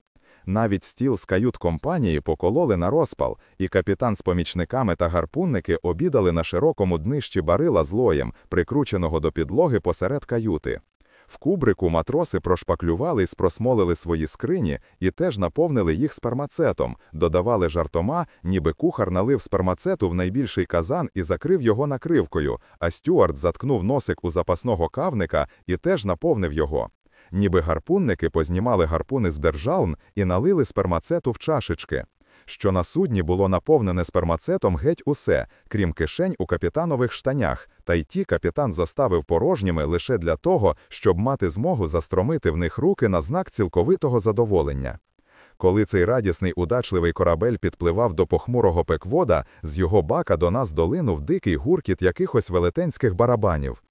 Навіть стіл з кают-компанії покололи на розпал, і капітан з помічниками та гарпунники обідали на широкому днищі барила з лоєм, прикрученого до підлоги посеред каюти. В кубрику матроси прошпаклювали й спросмолили свої скрині і теж наповнили їх спермацетом, додавали жартома, ніби кухар налив спермацету в найбільший казан і закрив його накривкою, а стюард заткнув носик у запасного кавника і теж наповнив його. Ніби гарпунники познімали гарпуни з держалн і налили спермацету в чашечки. Що на судні було наповнене спермацетом геть усе, крім кишень у капітанових штанях, та й ті капітан заставив порожніми лише для того, щоб мати змогу застромити в них руки на знак цілковитого задоволення. Коли цей радісний удачливий корабель підпливав до похмурого пеквода, з його бака до нас долинув дикий гуркіт якихось велетенських барабанів.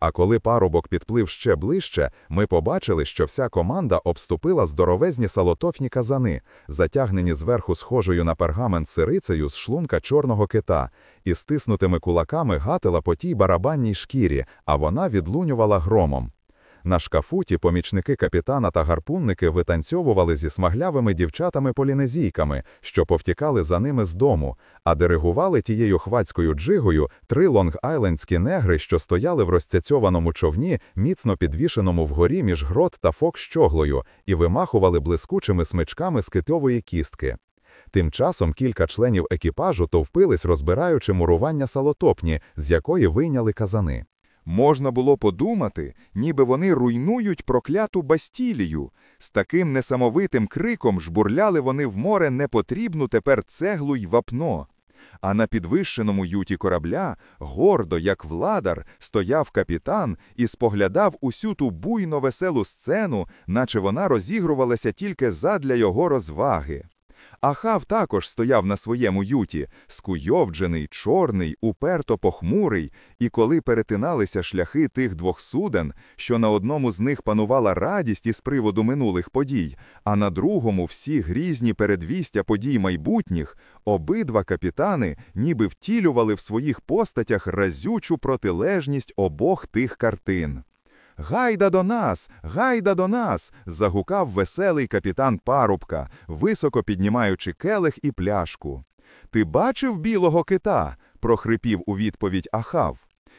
А коли парубок підплив ще ближче, ми побачили, що вся команда обступила здоровезні салотофні казани, затягнені зверху схожою на пергамент сирицею з шлунка чорного кита, і стиснутими кулаками гатила по тій барабанній шкірі, а вона відлунювала громом. На шкафуті помічники капітана та гарпунники витанцьовували зі смаглявими дівчатами-полінезійками, що повтікали за ними з дому, а диригували тією хвацькою джигою три лонг-айлендські негри, що стояли в розцяцьованому човні, міцно підвішеному вгорі між грот та фок щоглою, і вимахували блискучими смичками з китової кістки. Тим часом кілька членів екіпажу товпились, розбираючи мурування салотопні, з якої вийняли казани. Можна було подумати, ніби вони руйнують прокляту Бастілію. З таким несамовитим криком жбурляли вони в море непотрібну тепер цеглу й вапно. А на підвищеному юті корабля, гордо, як владар, стояв капітан і споглядав усю ту буйно веселу сцену, наче вона розігрувалася тільки задля його розваги. Ахав також стояв на своєму юті, скуйовджений, чорний, уперто похмурий, і коли перетиналися шляхи тих двох суден, що на одному з них панувала радість із приводу минулих подій, а на другому всі грізні передвістя подій майбутніх, обидва капітани ніби втілювали в своїх постатях разючу протилежність обох тих картин. Гайда до нас, гайда до нас. загукав веселий капітан парубка, високо піднімаючи келих і пляшку. Ти бачив білого кита? прохрипів у відповідь Ахав.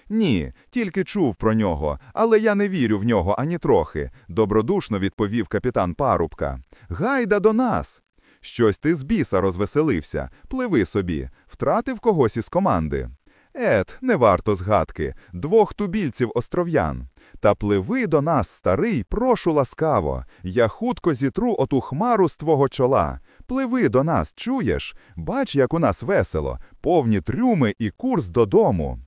Ні, тільки чув про нього, але я не вірю в нього ані трохи, добродушно відповів капітан парубка. Гайда до нас. Щось ти з біса розвеселився, пливи собі, втратив когось із команди. Ет, не варто згадки, двох тубільців остров'ян. Та пливи до нас, старий, прошу ласкаво. Я хутко зітру оту хмару з твого чола. Пливи до нас, чуєш? Бач, як у нас весело, повні трюми і курс додому.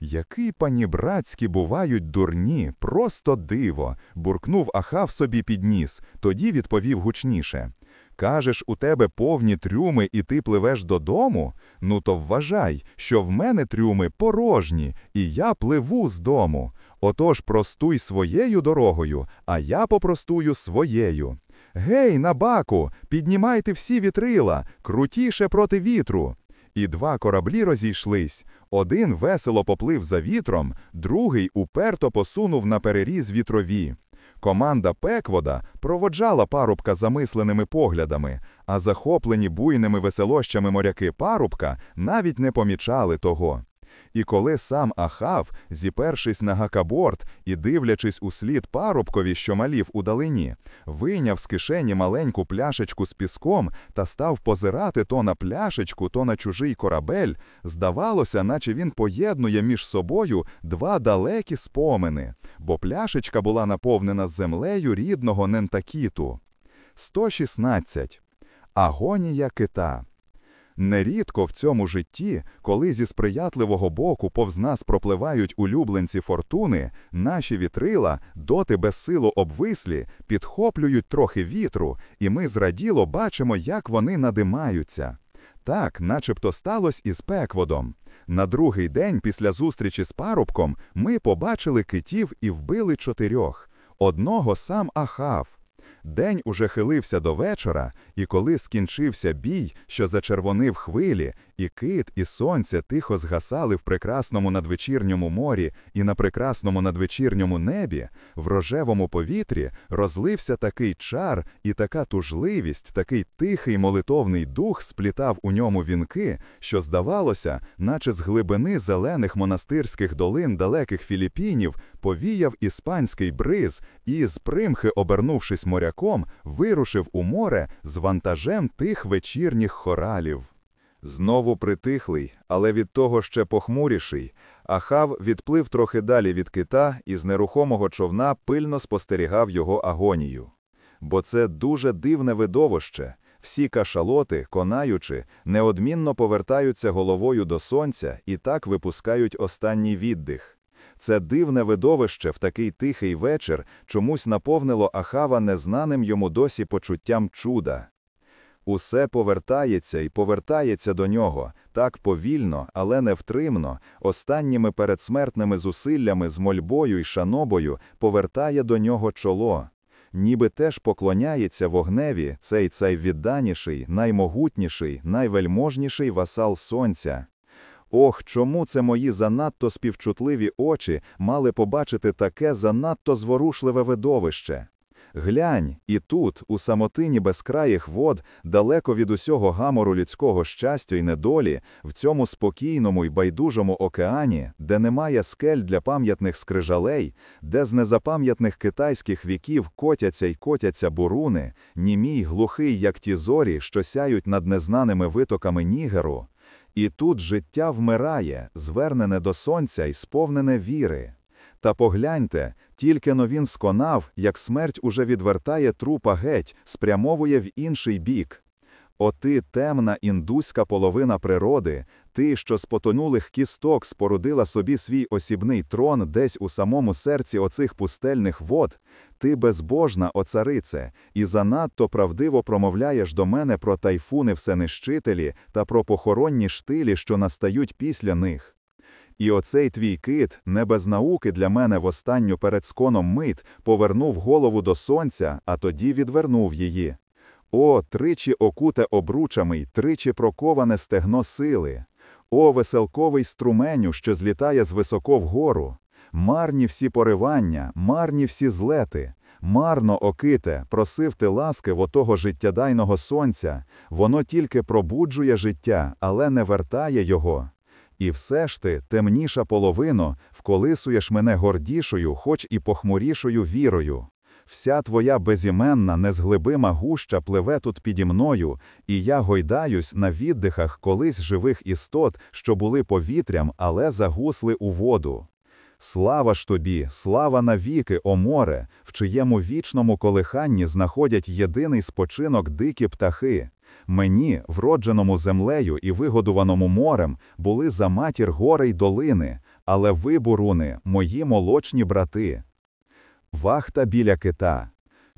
Які панібратські бувають дурні, просто диво, буркнув Ахав собі під ніс, тоді відповів гучніше. Кажеш, у тебе повні трюми, і ти пливеш додому? Ну то вважай, що в мене трюми порожні, і я пливу з дому. Отож простуй своєю дорогою, а я попростую своєю. Гей, набаку, піднімайте всі вітрила, крутіше проти вітру. І два кораблі розійшлись. Один весело поплив за вітром, другий уперто посунув на переріз вітрові. Команда Пеквода проводжала парубка замисленими поглядами, а захоплені буйними веселощами моряки парубка навіть не помічали того. І коли сам Ахав, зіпершись на гакаборд і дивлячись у слід парубкові, що малів у далині, вийняв з кишені маленьку пляшечку з піском та став позирати то на пляшечку, то на чужий корабель, здавалося, наче він поєднує між собою два далекі спомини, бо пляшечка була наповнена землею рідного Нентакіту. 116. Агонія кита Нерідко в цьому житті, коли зі сприятливого боку повз нас пропливають улюбленці фортуни, наші вітрила, доти безсило обвислі, підхоплюють трохи вітру, і ми зраділо бачимо, як вони надимаються. Так, начебто сталося із пекводом. На другий день після зустрічі з парубком ми побачили китів і вбили чотирьох. Одного сам Ахав. День уже хилився до вечора, і коли скінчився бій, що зачервонив хвилі, і кит, і сонце тихо згасали в прекрасному надвечірньому морі і на прекрасному надвечірньому небі, в рожевому повітрі розлився такий чар і така тужливість, такий тихий молитовний дух сплітав у ньому вінки, що здавалося, наче з глибини зелених монастирських долин далеких Філіппінів повіяв іспанський бриз і, з примхи обернувшись моряком, вирушив у море з вантажем тих вечірніх хоралів. Знову притихлий, але від того ще похмуріший, Ахав відплив трохи далі від кита і з нерухомого човна пильно спостерігав його агонію. Бо це дуже дивне видовище. Всі кашалоти, конаючи, неодмінно повертаються головою до сонця і так випускають останній віддих. Це дивне видовище в такий тихий вечір чомусь наповнило Ахава незнаним йому досі почуттям чуда. Усе повертається і повертається до нього, так повільно, але невтримно, останніми передсмертними зусиллями з мольбою і шанобою повертає до нього чоло. Ніби теж поклоняється вогневі цей цей відданіший, наймогутніший, найвельможніший васал сонця. Ох, чому це мої занадто співчутливі очі мали побачити таке занадто зворушливе видовище? Глянь, і тут, у самотині безкраїх вод, далеко від усього гамору людського щастя й недолі, в цьому спокійному й байдужому океані, де немає скель для пам'ятних скрижалей, де з незапам'ятних китайських віків котяться й котяться буруни, німій глухий, як ті зорі, що сяють над незнаними витоками Нігеру. І тут життя вмирає, звернене до сонця і сповнене віри. Та погляньте, тільки но він сконав, як смерть уже відвертає трупа геть, спрямовує в інший бік. О ти темна індуська половина природи, ти, що з потонулих кісток спорудила собі свій осібний трон десь у самому серці оцих пустельних вод, ти безбожна, о царице, і занадто правдиво промовляєш до мене про тайфуни всенищителі та про похоронні штилі, що настають після них. І оцей твій кит, не без науки для мене в останню перед сконом мит, повернув голову до сонця, а тоді відвернув її. О, тричі окуте обручами й тричі проковане стегно сили. О, веселковий струменю, що злітає з високо вгору. Марні всі поривання, марні всі злети. Марно, оките, просив ти ласки в отого життєдайного сонця, воно тільки пробуджує життя, але не вертає його. І все ж ти, темніша половино, вколисуєш мене гордішою, хоч і похмурішою вірою. Вся твоя безіменна, незглибима гуща пливе тут піді мною, і я гойдаюсь на віддихах колись живих істот, що були повітрям, але загусли у воду. Слава ж тобі, слава навіки, о море, в чиєму вічному колиханні знаходять єдиний спочинок дикі птахи. Мені, вродженому землею і вигодуваному морем, були за матір гори й долини, але ви, буруни, мої молочні брати. Вахта біля кита.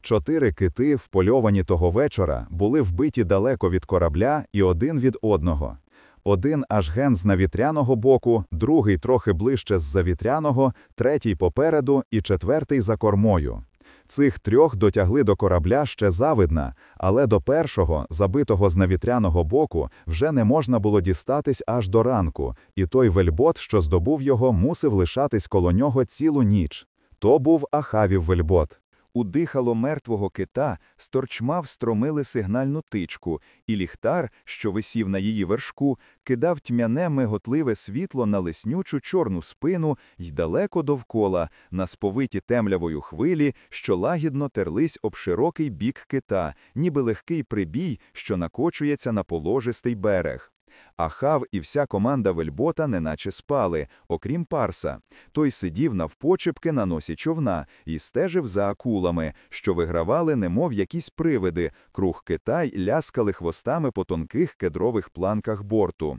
Чотири кити, впольовані того вечора, були вбиті далеко від корабля і один від одного. Один аж ген з навітряного боку, другий трохи ближче з завітряного, третій попереду і четвертий за кормою. Цих трьох дотягли до корабля ще завидна, але до першого, забитого з навітряного боку, вже не можна було дістатись аж до ранку, і той вельбот, що здобув його, мусив лишатись коло нього цілу ніч. То був Ахавів вельбот. У дихало мертвого кита з торчма встромили сигнальну тичку, і ліхтар, що висів на її вершку, кидав тьмяне миготливе світло на лиснючу чорну спину й далеко довкола, на сповиті темлявою хвилі, що лагідно терлись об широкий бік кита, ніби легкий прибій, що накочується на положистий берег. Ахав і вся команда вельбота неначе спали, окрім парса. Той сидів навпочепки на носі човна і стежив за акулами, що вигравали, немов якісь привиди, круг Китай ляскали хвостами по тонких кедрових планках борту.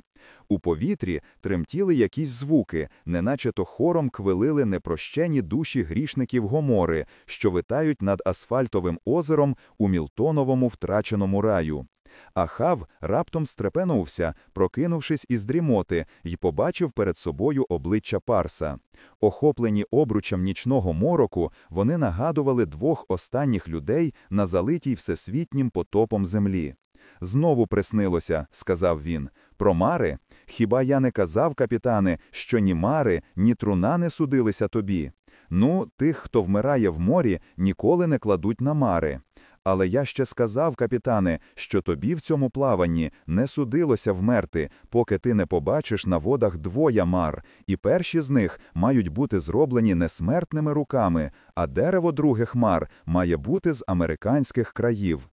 У повітрі тремтіли якісь звуки, неначе то хором квилили непрощені душі грішників Гомори, що витають над асфальтовим озером у Мілтоновому втраченому раю. Ахав раптом стрепенувся, прокинувшись із дрімоти, й побачив перед собою обличчя Парса. Охоплені обручем нічного мороку, вони нагадували двох останніх людей на залитій всесвітнім потопом землі. Знову приснилося, сказав він. Про мари? Хіба я не казав, капітане, що ні мари, ні труна не судилися тобі? Ну, тих, хто вмирає в морі, ніколи не кладуть на мари. Але я ще сказав, капітане, що тобі в цьому плаванні не судилося вмерти, поки ти не побачиш на водах двоє мар, і перші з них мають бути зроблені не смертними руками, а дерево других мар має бути з американських країв.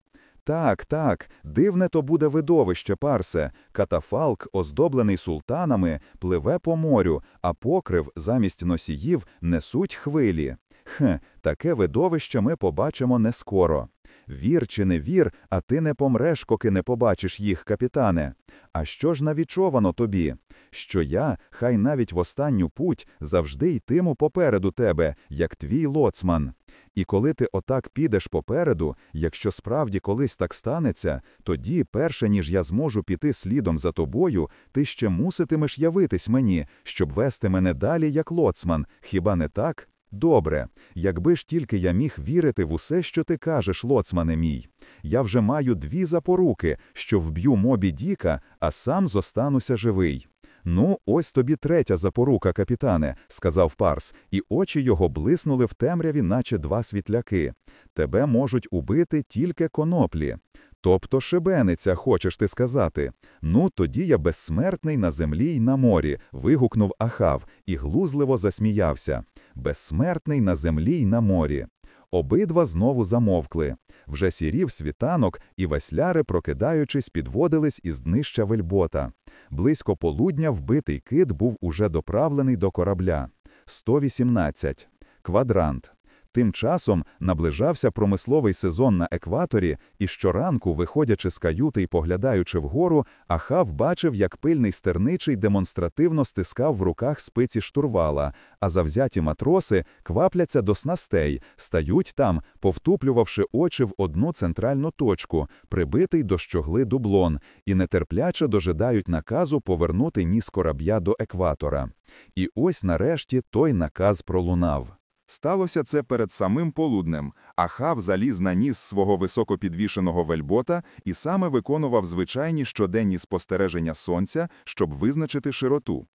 Так, так, дивне то буде видовище, парсе. Катафалк, оздоблений султанами, пливе по морю, а покрив замість носіїв несуть хвилі. Хе, таке видовище ми побачимо не скоро. Вір чи не вір, а ти не помреш, поки не побачиш їх, капітане. А що ж навічовано тобі? Що я, хай навіть в останню путь, завжди йтиму попереду тебе, як твій лоцман. І коли ти отак підеш попереду, якщо справді колись так станеться, тоді, перше ніж я зможу піти слідом за тобою, ти ще муситимеш явитись мені, щоб вести мене далі, як лоцман, хіба не так? Добре, якби ж тільки я міг вірити в усе, що ти кажеш, лоцмане мій. Я вже маю дві запоруки, що вб'ю мобі Діка, а сам зостануся живий. Ну, ось тобі третя запорука, капітане, сказав Парс, і очі його блиснули в темряві, наче два світляки. Тебе можуть убити тільки коноплі. Тобто шибениця, хочеш ти сказати. Ну, тоді я безсмертний на землі й на морі, вигукнув Ахав і глузливо засміявся. Безсмертний на землі й на морі. Обидва знову замовкли. Вже сірів світанок, і весляри, прокидаючись, підводились із днища вельбота. Близько полудня вбитий кит був уже доправлений до корабля. 118. Квадрант. Тим часом наближався промисловий сезон на екваторі, і щоранку, виходячи з каюти і поглядаючи вгору, Ахав бачив, як пильний стерничий демонстративно стискав в руках спиці штурвала, а завзяті матроси квапляться до снастей, стають там, повтуплювавши очі в одну центральну точку, прибитий до щогли дублон, і нетерпляче дожидають наказу повернути ніс кораб'я до екватора. І ось нарешті той наказ пролунав. Сталося це перед самим полуднем. Ахав заліз на ніс свого високопідвішеного вельбота і саме виконував звичайні щоденні спостереження сонця, щоб визначити широту.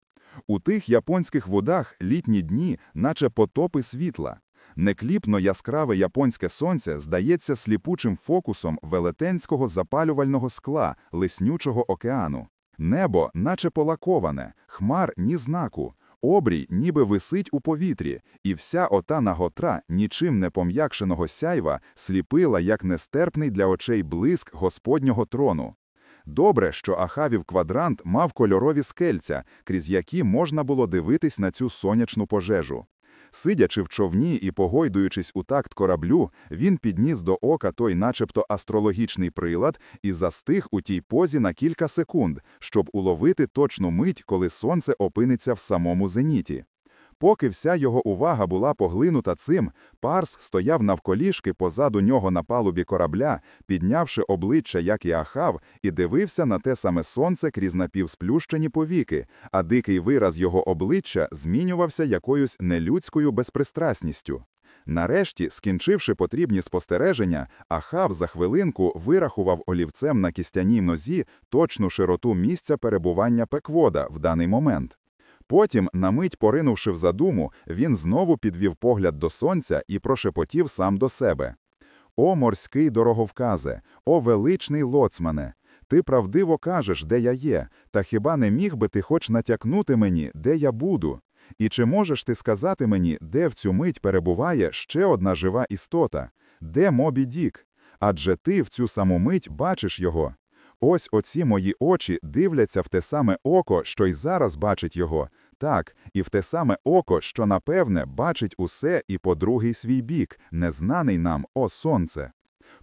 У тих японських водах літні дні, наче потопи світла. Некліпно яскраве японське сонце здається сліпучим фокусом велетенського запалювального скла лиснючого океану. Небо, наче полаковане, хмар ні знаку. Обрій ніби висить у повітрі, і вся ота наготра нічим не пом'якшеного сяйва сліпила, як нестерпний для очей блиск Господнього трону. Добре, що Ахавів квадрант мав кольорові скельця, крізь які можна було дивитись на цю сонячну пожежу. Сидячи в човні і погойдуючись у такт кораблю, він підніс до ока той начебто астрологічний прилад і застиг у тій позі на кілька секунд, щоб уловити точну мить, коли сонце опиниться в самому зеніті. Поки вся його увага була поглинута цим, Парс стояв навколішки позаду нього на палубі корабля, піднявши обличчя, як і Ахав, і дивився на те саме сонце крізь напівсплющені повіки, а дикий вираз його обличчя змінювався якоюсь нелюдською безпристрасністю. Нарешті, скінчивши потрібні спостереження, Ахав за хвилинку вирахував олівцем на кістяній нозі точну широту місця перебування пеквода в даний момент. Потім, на мить поринувши в задуму, він знову підвів погляд до сонця і прошепотів сам до себе. О, морський дороговказе, о величний лоцмане! Ти правдиво кажеш, де я є, та хіба не міг би ти хоч натякнути мені, де я буду? І чи можеш ти сказати мені, де в цю мить перебуває ще одна жива істота? Де Мобі Дік? Адже ти в цю саму мить бачиш його. Ось оці мої очі дивляться в те саме око, що й зараз бачить його. Так, і в те саме око, що, напевне, бачить усе і по другий свій бік, незнаний нам, о сонце.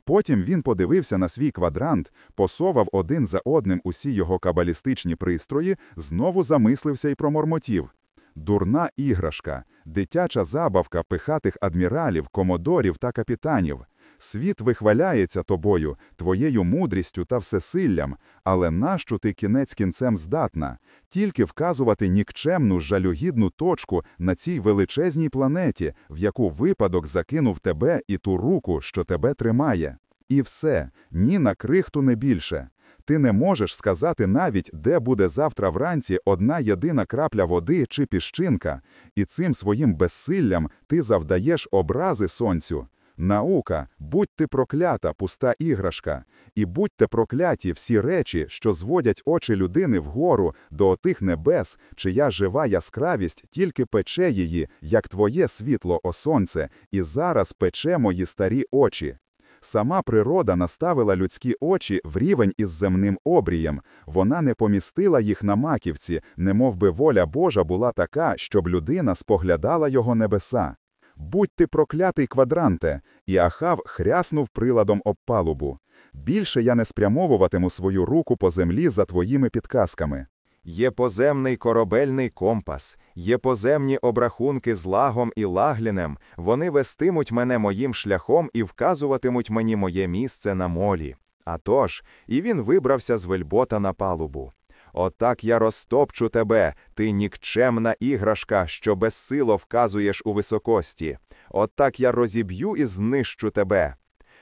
Потім він подивився на свій квадрант, посовав один за одним усі його кабалістичні пристрої, знову замислився і промормотів. Дурна іграшка, дитяча забавка пихатих адміралів, комодорів та капітанів. Світ вихваляється тобою, твоєю мудрістю та всесиллям, але нащо ти кінець кінцем здатна? Тільки вказувати нікчемну жалюгідну точку на цій величезній планеті, в яку випадок закинув тебе і ту руку, що тебе тримає. І все, ні на крихту не більше. Ти не можеш сказати навіть, де буде завтра вранці одна єдина крапля води чи піщинка, і цим своїм безсиллям ти завдаєш образи сонцю. Наука, будь ти проклята, пуста іграшка, і будьте прокляті всі речі, що зводять очі людини вгору до отих небес, чия жива яскравість тільки пече її, як твоє світло, о сонце, і зараз пече мої старі очі. Сама природа наставила людські очі в рівень із земним обрієм, вона не помістила їх на маківці, немов би воля Божа була така, щоб людина споглядала його небеса. Будь ти проклятий квадранте, і Ахав хряснув приладом об палубу. Більше я не спрямовуватиму свою руку по землі за твоїми підказками. Є поземний корабельний компас, є поземні обрахунки з лагом і лаглінем, вони вестимуть мене моїм шляхом і вказуватимуть мені моє місце на молі. А тож, і він вибрався з вельбота на палубу. Отак я розтопчу тебе, ти нікчемна іграшка, що безсило вказуєш у високості. Отак я розіб'ю і знищу тебе.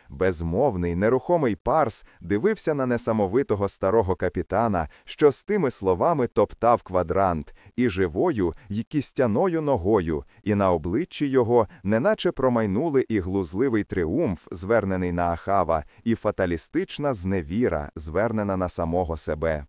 Безмовний, нерухомий парс дивився на несамовитого старого капітана, що з тими словами топтав квадрант, і живою, і кістяною ногою, і на обличчі його неначе промайнули і глузливий тріумф, звернений на Ахава, і фаталістична зневіра, звернена на самого себе.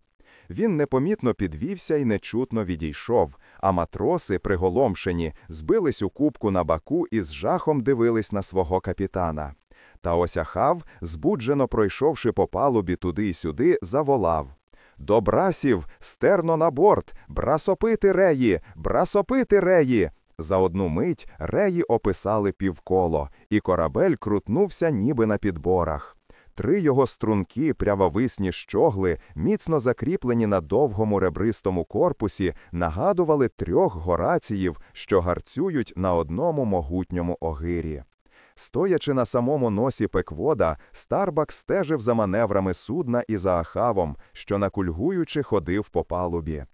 Він непомітно підвівся і нечутно відійшов, а матроси, приголомшені, збились у кубку на баку і з жахом дивились на свого капітана. Та ось Ахав, збуджено пройшовши по палубі туди й сюди, заволав. До брасів, стерно на борт, брасопити реї, брасопити реї. За одну мить реї описали півколо, і корабель крутнувся ніби на підборах. Три його струнки, прявовисні щогли, міцно закріплені на довгому ребристому корпусі, нагадували трьох гораціїв, що гарцюють на одному могутньому огирі. Стоячи на самому носі пеквода, Старбак стежив за маневрами судна і за Ахавом, що накульгуючи ходив по палубі.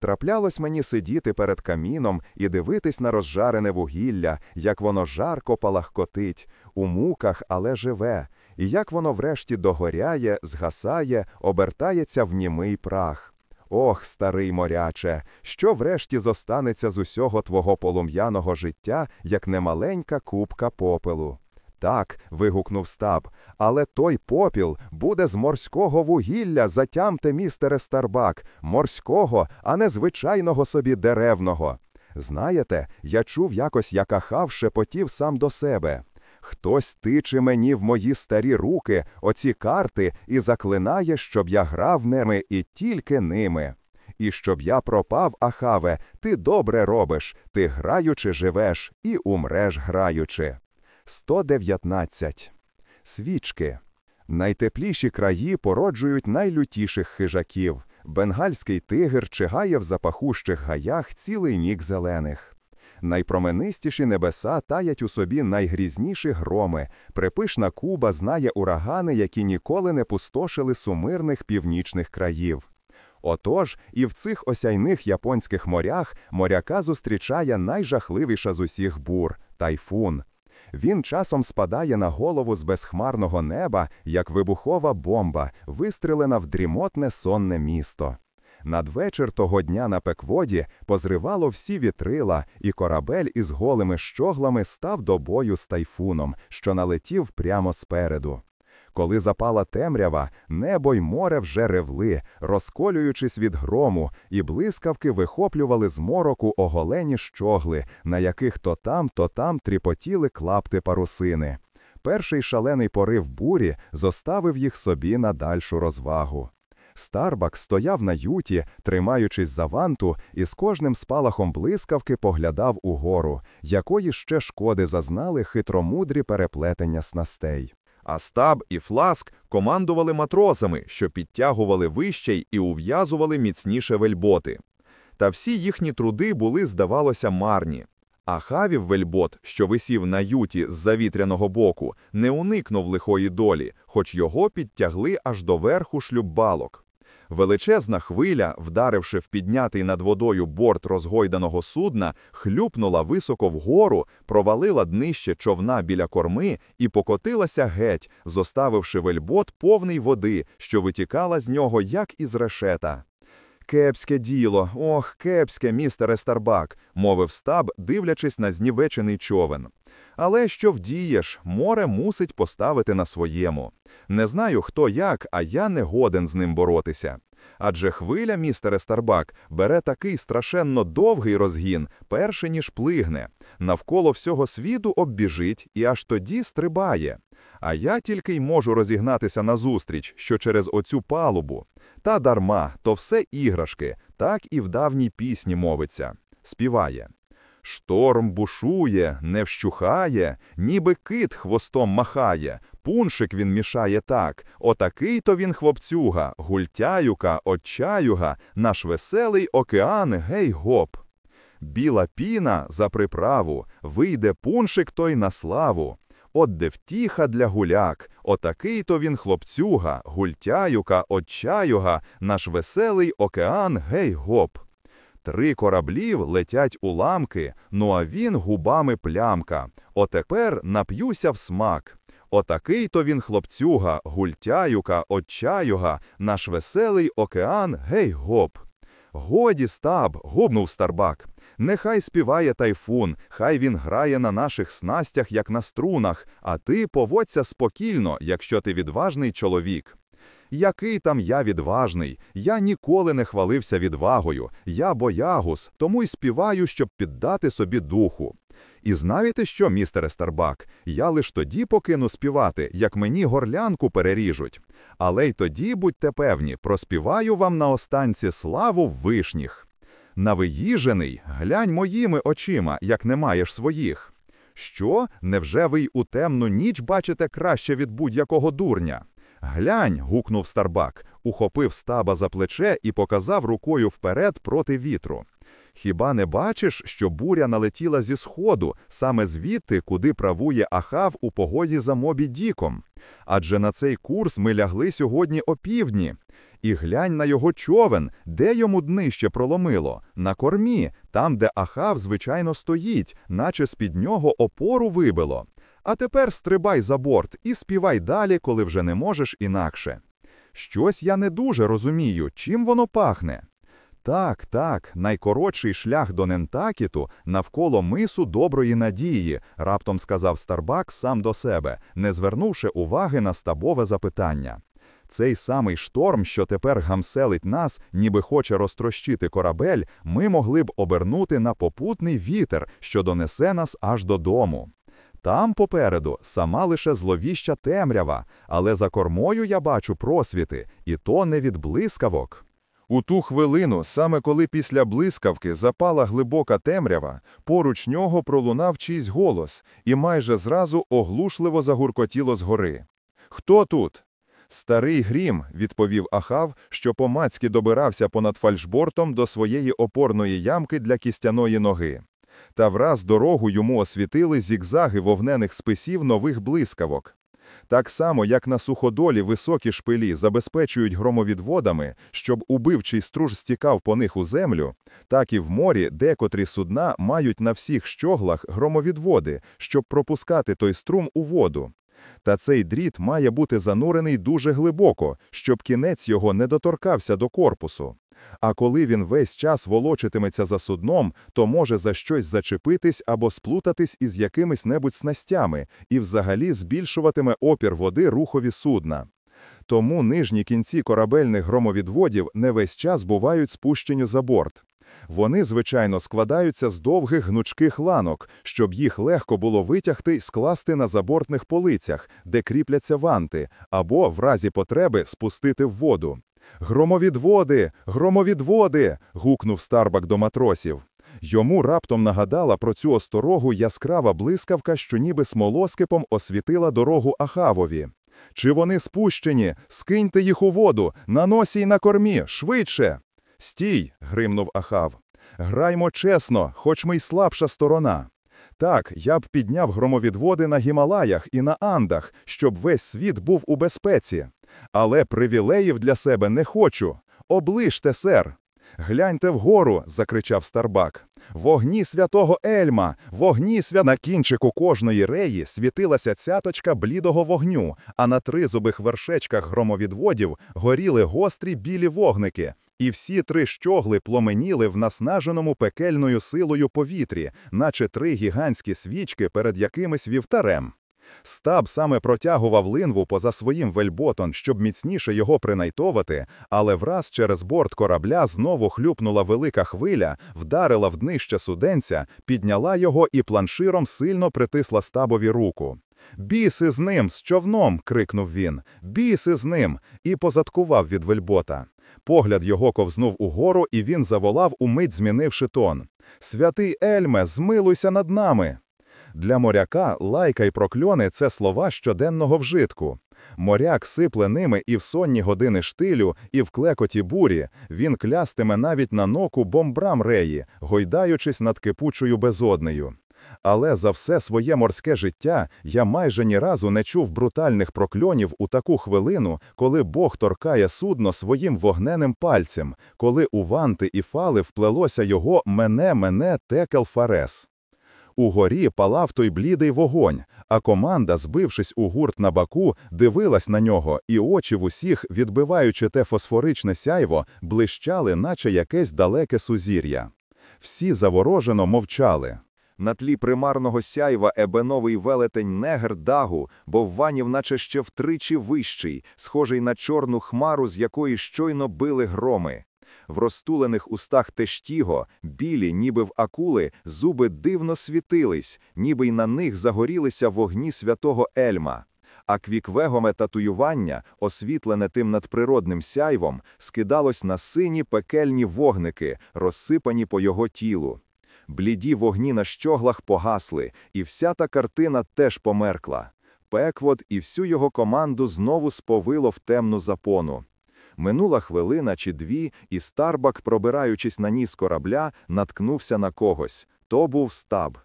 Траплялось мені сидіти перед каміном і дивитись на розжарене вугілля, як воно жарко палахкотить, у муках, але живе, і як воно врешті догоряє, згасає, обертається в німий прах. Ох, старий моряче, що врешті зостанеться з усього твого полум'яного життя, як немаленька купка попелу. Так, вигукнув стаб, але той попіл буде з морського вугілля, затямте, містере Старбак, морського, а не звичайного собі деревного. Знаєте, я чув якось, як Ахав шепотів сам до себе. Хтось тиче мені в мої старі руки оці карти і заклинає, щоб я грав ними і тільки ними. І щоб я пропав, Ахаве, ти добре робиш, ти граючи живеш і умреш граючи. 119. Свічки. Найтепліші краї породжують найлютіших хижаків. Бенгальський тигр чигає в запахущих гаях цілий мік зелених. Найпроменистіші небеса таять у собі найгрізніші громи. Припишна Куба знає урагани, які ніколи не пустошили сумирних північних країв. Отож, і в цих осяйних японських морях моряка зустрічає найжахливіша з усіх бур тайфун. Він часом спадає на голову з безхмарного неба, як вибухова бомба, вистрелена в дрімотне сонне місто. Надвечір того дня на пекводі позривало всі вітрила, і корабель із голими щоглами став до бою з тайфуном, що налетів прямо спереду. Коли запала темрява, небо й море вже ревли, розколюючись від грому, і блискавки вихоплювали з мороку оголені щогли, на яких то там, то там тріпотіли клапти парусини. Перший шалений порив бурі зоставив їх собі на дальшу розвагу. Старбак стояв на юті, тримаючись за ванту, і з кожним спалахом блискавки поглядав угору, якої ще шкоди зазнали хитромудрі переплетення снастей. А Стаб і Фласк командували матросами, що підтягували вище і ув'язували міцніше вельботи. Та всі їхні труди були, здавалося, марні. Ахавів вельбот, що висів на юті з завітряного боку, не уникнув лихої долі, хоч його підтягли аж до верху шлюббалок. Величезна хвиля, вдаривши в піднятий над водою борт розгойданого судна, хлюпнула високо вгору, провалила днище човна біля корми і покотилася геть, зоставивши вельбот повний води, що витікала з нього, як із решета. Кепське діло, ох, кепське, містере Старбак, мовив стаб, дивлячись на знівечений човен. Але що вдієш, море мусить поставити на своєму. Не знаю, хто як, а я не годен з ним боротися. Адже хвиля, містере Старбак, бере такий страшенно довгий розгін, перше ніж плигне, навколо всього світу оббіжить і аж тоді стрибає. А я тільки й можу розігнатися назустріч, що через оцю палубу. Та дарма, то все іграшки, так і в давній пісні мовиться. Співає. Шторм бушує, не вщухає, ніби кит хвостом махає, пуншик він мішає так, отакий то він хлопцюга, гультяюка, отчаюга, наш веселий океан гей-гоп. Біла піна за приправу, вийде пуншик той на славу. От де втіха для гуляк, отакий то він хлопцюга, гультяюка, отчаюга, наш веселий океан гей-гоп. Три кораблів летять уламки, ну а він губами плямка. Отепер нап'юся в смак. Отакий то він хлопцюга, гультяюка, отчаюга, наш веселий океан гей-гоп. Годі, стаб, губнув Старбак. Нехай співає тайфун, хай він грає на наших снастях, як на струнах, а ти поводься спокійно, якщо ти відважний чоловік. Який там я відважний, я ніколи не хвалився відвагою, я боягус, тому й співаю, щоб піддати собі духу. І знаєте що, містере Старбак, я лиш тоді покину співати, як мені горлянку переріжуть. Але й тоді, будьте певні, проспіваю вам на останці славу вишніх. Навиїжений, глянь моїми очима, як не маєш своїх. Що, невже ви й у темну ніч бачите краще від будь-якого дурня? Глянь, гукнув Старбак, ухопив стаба за плече і показав рукою вперед проти вітру. Хіба не бачиш, що буря налетіла зі сходу, саме звідти, куди правує Ахав у погоді за Мобі Діком? Адже на цей курс ми лягли сьогодні опівдні. І глянь на його човен, де йому днище проломило? На кормі, там, де Ахав, звичайно, стоїть, наче з-під нього опору вибило. А тепер стрибай за борт і співай далі, коли вже не можеш інакше. Щось я не дуже розумію, чим воно пахне. Так, так, найкоротший шлях до Нентакіту навколо мису доброї надії, раптом сказав Старбак сам до себе, не звернувши уваги на стабове запитання. Цей самий шторм, що тепер гамселить нас, ніби хоче розтрощити корабель, ми могли б обернути на попутний вітер, що донесе нас аж додому. Там попереду сама лише зловіща темрява, але за кормою я бачу просвіти, і то не від блискавок. У ту хвилину, саме коли після блискавки запала глибока темрява, поруч нього пролунав чийсь голос, і майже зразу оглушливо загуркотіло згори. Хто тут? Старий грім, відповів Ахав, що помацьки добирався понад фальшбортом до своєї опорної ямки для кістяної ноги. Та враз дорогу йому освітили зігзаги вовнених списів нових блискавок. Так само, як на суходолі високі шпилі забезпечують громовідводами, щоб убивчий струж стікав по них у землю, так і в морі декотрі судна мають на всіх щоглах громовідводи, щоб пропускати той струм у воду. Та цей дріт має бути занурений дуже глибоко, щоб кінець його не доторкався до корпусу. А коли він весь час волочитиметься за судном, то може за щось зачепитись або сплутатись із якимись небудь снастями і взагалі збільшуватиме опір води рухові судна. Тому нижні кінці корабельних громовідводів не весь час бувають спущені за борт. Вони, звичайно, складаються з довгих гнучких ланок, щоб їх легко було витягти й скласти на забортних полицях, де кріпляться ванти, або, в разі потреби, спустити в воду. Громовідводи, громовідводи. гукнув Старбак до матросів. Йому раптом нагадала про цю осторогу яскрава блискавка, що ніби смолоскипом освітила дорогу Ахавові. Чи вони спущені? Скиньте їх у воду, на носі й на кормі, швидше. Стій, гримнув Ахав. Граймо чесно, хоч ми й слабша сторона. Так, я б підняв громовідводи на Гімалаях і на Андах, щоб весь світ був у безпеці. Але привілеїв для себе не хочу. Оближте, сер. Гляньте вгору, закричав Старбак. Вогні святого Ельма, вогні свя на кінчику кожної реї світилася цяточка блідого вогню, а на тризубих вершечках громовідводів горіли гострі білі вогники. І всі три щогли пломеніли в наснаженому пекельною силою повітрі, наче три гігантські свічки перед якимось вівтарем. Стаб саме протягував линву поза своїм вельботон, щоб міцніше його принайтовати, але враз через борт корабля знову хлюпнула велика хвиля, вдарила в днище суденця, підняла його і планширом сильно притисла стабові руку. Біси з ним, з човном. крикнув він. Біси з ним. і позадкував від вельбота. Погляд його ковзнув угору, і він заволав, умить змінивши тон. Святий Ельме, змилуйся над нами. Для моряка лайка й прокльони це слова щоденного вжитку. Моряк сипле ними і в сонні години штилю, і в клекоті бурі. Він клястиме навіть на ноку бомбрам реї, гойдаючись над кипучою безоднею. Але за все своє морське життя я майже ні разу не чув брутальних прокльонів у таку хвилину, коли Бог торкає судно своїм вогненим пальцем, коли у ванти і фали вплелося його мене, мене текел фарес. Угорі палав той блідий вогонь, а команда, збившись у гурт на баку, дивилась на нього, і очі в усіх, відбиваючи те фосфоричне сяйво, блищали, наче якесь далеке сузір'я. Всі заворожено мовчали. На тлі примарного сяйва ебеновий велетень негр дагу, бо вванів наче ще втричі вищий, схожий на чорну хмару, з якої щойно били громи. В розтулених устах тештіго, білі, ніби в акули, зуби дивно світились, ніби й на них загорілися вогні святого Ельма. А квіквегоме татуювання, освітлене тим надприродним сяйвом, скидалось на сині пекельні вогники, розсипані по його тілу. Бліді вогні на щоглах погасли, і вся та картина теж померкла. Пеквод і всю його команду знову сповило в темну запону. Минула хвилина чи дві, і Старбак, пробираючись на ніс корабля, наткнувся на когось. То був стаб.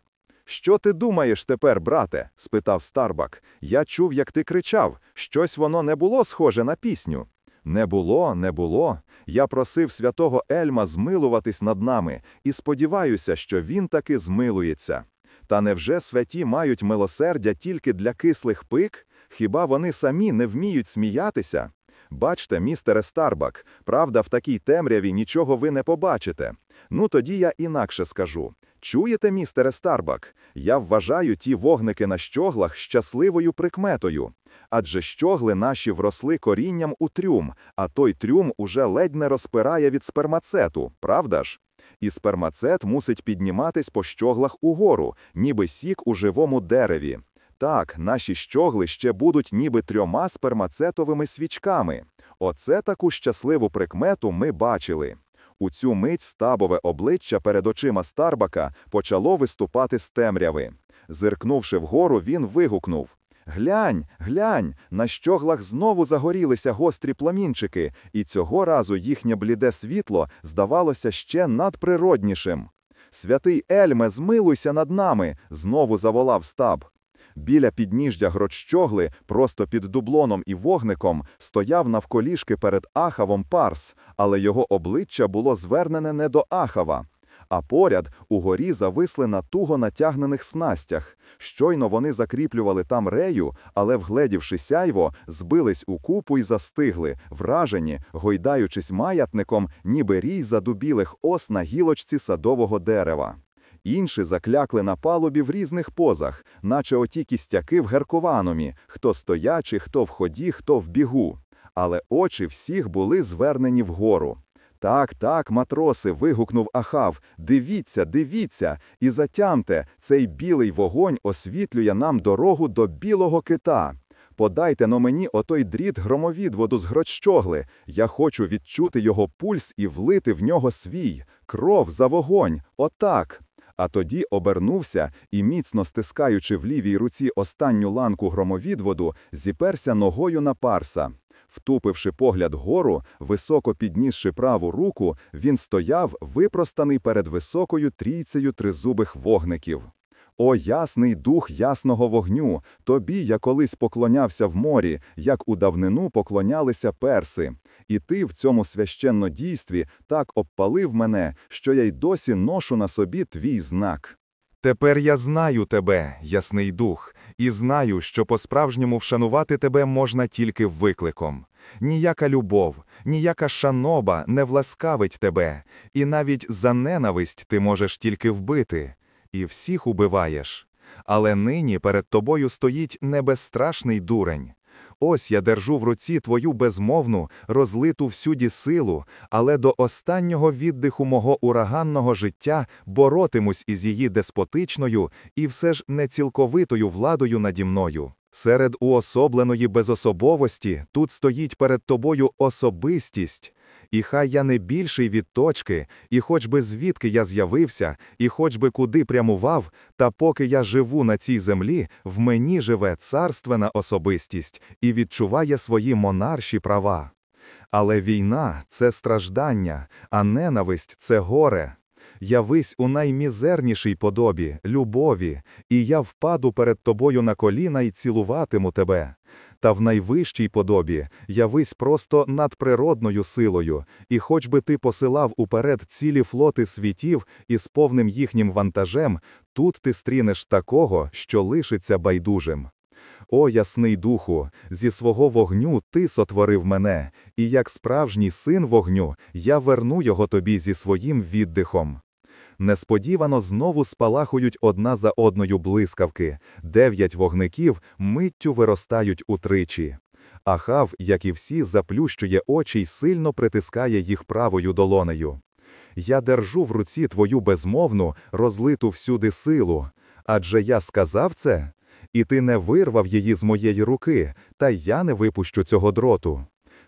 Що ти думаєш тепер, брате? спитав Старбак. Я чув, як ти кричав. Щось воно не було схоже на пісню. Не було, не було. Я просив святого Ельма змилуватись над нами і сподіваюся, що він таки змилується. Та невже святі мають милосердя тільки для кислих пик? Хіба вони самі не вміють сміятися? Бачте, містере Старбак, правда, в такій темряві нічого ви не побачите. Ну тоді я інакше скажу. Чуєте, містере Старбак? Я вважаю ті вогники на щоглах щасливою прикметою. Адже щогли наші вросли корінням у трюм, а той трюм уже ледь не розпирає від спермацету, правда ж? І спермацет мусить підніматись по щоглах угору, ніби сік у живому дереві. Так, наші щогли ще будуть ніби трьома спермацетовими свічками. Оце таку щасливу прикмету ми бачили. У цю мить стабове обличчя перед очима Старбака почало виступати з темряви. Зиркнувши вгору, він вигукнув Глянь, глянь, на щоглах знову загорілися гострі пламінчики, і цього разу їхнє бліде світло здавалося ще надприроднішим. Святий Ельме, змилуйся над нами, знову заволав стаб. Біля підніжжя грочщогли, просто під дублоном і вогником, стояв навколішки перед Ахавом Парс, але його обличчя було звернене не до Ахава. а поряд угорі зависли на туго натягнених снастях. Щойно вони закріплювали там рею, але, вгледівши сяйво, збились у купу й застигли, вражені, гойдаючись маятником, ніби рій задубілих ос на гілочці садового дерева. Інші заклякли на палубі в різних позах, наче оті кістяки в геркованумі, хто стоячи, хто в ході, хто в бігу. Але очі всіх були звернені вгору. Так, так, матроси, вигукнув Ахав. Дивіться, дивіться, і затямте, цей білий вогонь освітлює нам дорогу до білого кита. Подайте но мені отой дріт громовідводу з грочщогли. Я хочу відчути його пульс і влити в нього свій. Кров за вогонь. Отак. А тоді обернувся і, міцно стискаючи в лівій руці останню ланку громовідводу, зіперся ногою на парса. Втупивши погляд гору, високо піднісши праву руку, він стояв, випростаний перед високою трійцею тризубих вогників. О, ясний дух ясного вогню! Тобі я колись поклонявся в морі, як у давнину поклонялися перси. І ти в цьому священнодійстві так обпалив мене, що я й досі ношу на собі твій знак. Тепер я знаю тебе, ясний дух, і знаю, що по-справжньому вшанувати тебе можна тільки викликом. Ніяка любов, ніяка шаноба не власкавить тебе, і навіть за ненависть ти можеш тільки вбити, і всіх убиваєш. Але нині перед тобою стоїть небезстрашний дурень. Ось я держу в руці твою безмовну, розлиту всюді силу, але до останнього віддиху мого ураганного життя боротимусь із її деспотичною і все ж нецілковитою владою наді мною. Серед уособленої безособовості тут стоїть перед тобою особистість. І хай я не більший від точки, і хоч би звідки я з'явився, і хоч би куди прямував, та поки я живу на цій землі, в мені живе царственна особистість і відчуває свої монарші права. Але війна це страждання, а ненависть це горе. Явись у наймізернішій подобі, любові, і я впаду перед тобою на коліна і цілуватиму тебе. Та в найвищій подобі явись просто надприродною силою, і хоч би ти посилав уперед цілі флоти світів із повним їхнім вантажем, тут ти стрінеш такого, що лишиться байдужим. О, ясний духу, зі свого вогню ти сотворив мене, і як справжній син вогню, я верну його тобі зі своїм віддихом. Несподівано знову спалахують одна за одною блискавки, дев'ять вогників миттю виростають утричі. Ахав, як і всі, заплющує очі й сильно притискає їх правою долонею. Я держу в руці твою безмовну, розлиту всюди силу. Адже я сказав це, і ти не вирвав її з моєї руки, та я не випущу цього дроту.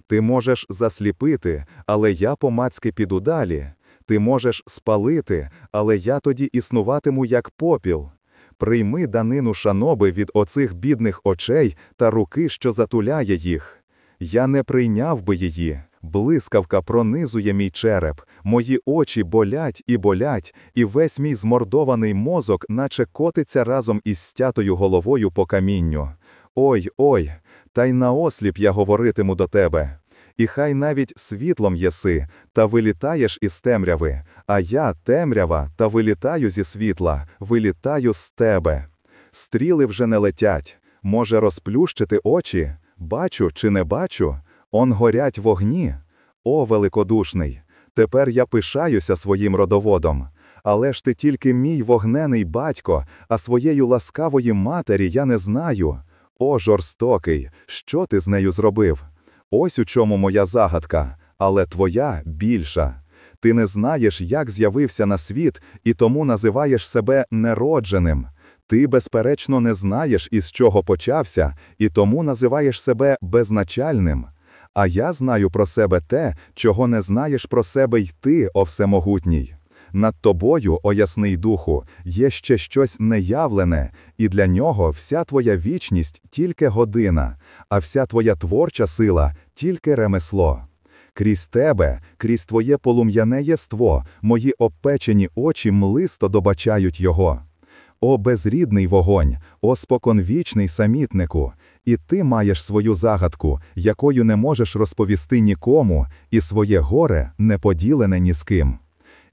Ти можеш засліпити, але я помацьки піду далі. Ти можеш спалити, але я тоді існуватиму як попіл. Прийми данину шаноби від оцих бідних очей та руки, що затуляє їх. Я не прийняв би її. Блискавка пронизує мій череп, мої очі болять і болять, і весь мій змордований мозок, наче котиться разом із стятою головою по камінню. Ой, ой, та й наосліп я говоритиму до тебе. І хай навіть світлом єси, та вилітаєш із темряви, а я темрява, та вилітаю зі світла, вилітаю з тебе. Стріли вже не летять. Може розплющити очі? Бачу чи не бачу? Он горять вогні. О, великодушний! Тепер я пишаюся своїм родоводом. Але ж ти тільки мій вогнений батько, а своєю ласкавої матері я не знаю. О, жорстокий, що ти з нею зробив? Ось у чому моя загадка, але твоя більша. Ти не знаєш, як з'явився на світ, і тому називаєш себе неродженим. Ти, безперечно, не знаєш, із чого почався, і тому називаєш себе безначальним. А я знаю про себе те, чого не знаєш про себе й ти, о всемогутній. Над тобою, о ясний духу, є ще щось неявлене, і для нього вся твоя вічність тільки година, а вся твоя творча сила тільки ремесло. Крізь тебе, крізь твоє полум'яне єство, мої обпечені очі млисто добачають його. О безрідний вогонь, о споконвічний самітнику, і ти маєш свою загадку, якою не можеш розповісти нікому, і своє горе не поділене ні з ким.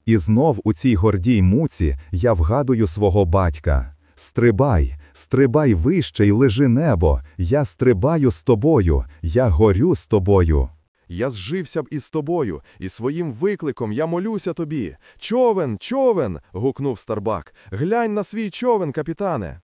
І знов у цій гордій муці я вгадую свого батька. Стрибай, стрибай вище й лежи небо, я стрибаю з тобою, я горю з тобою. Я зжився б із тобою, і своїм викликом я молюся тобі. Човен, човен. гукнув Старбак. Глянь на свій човен, капітане.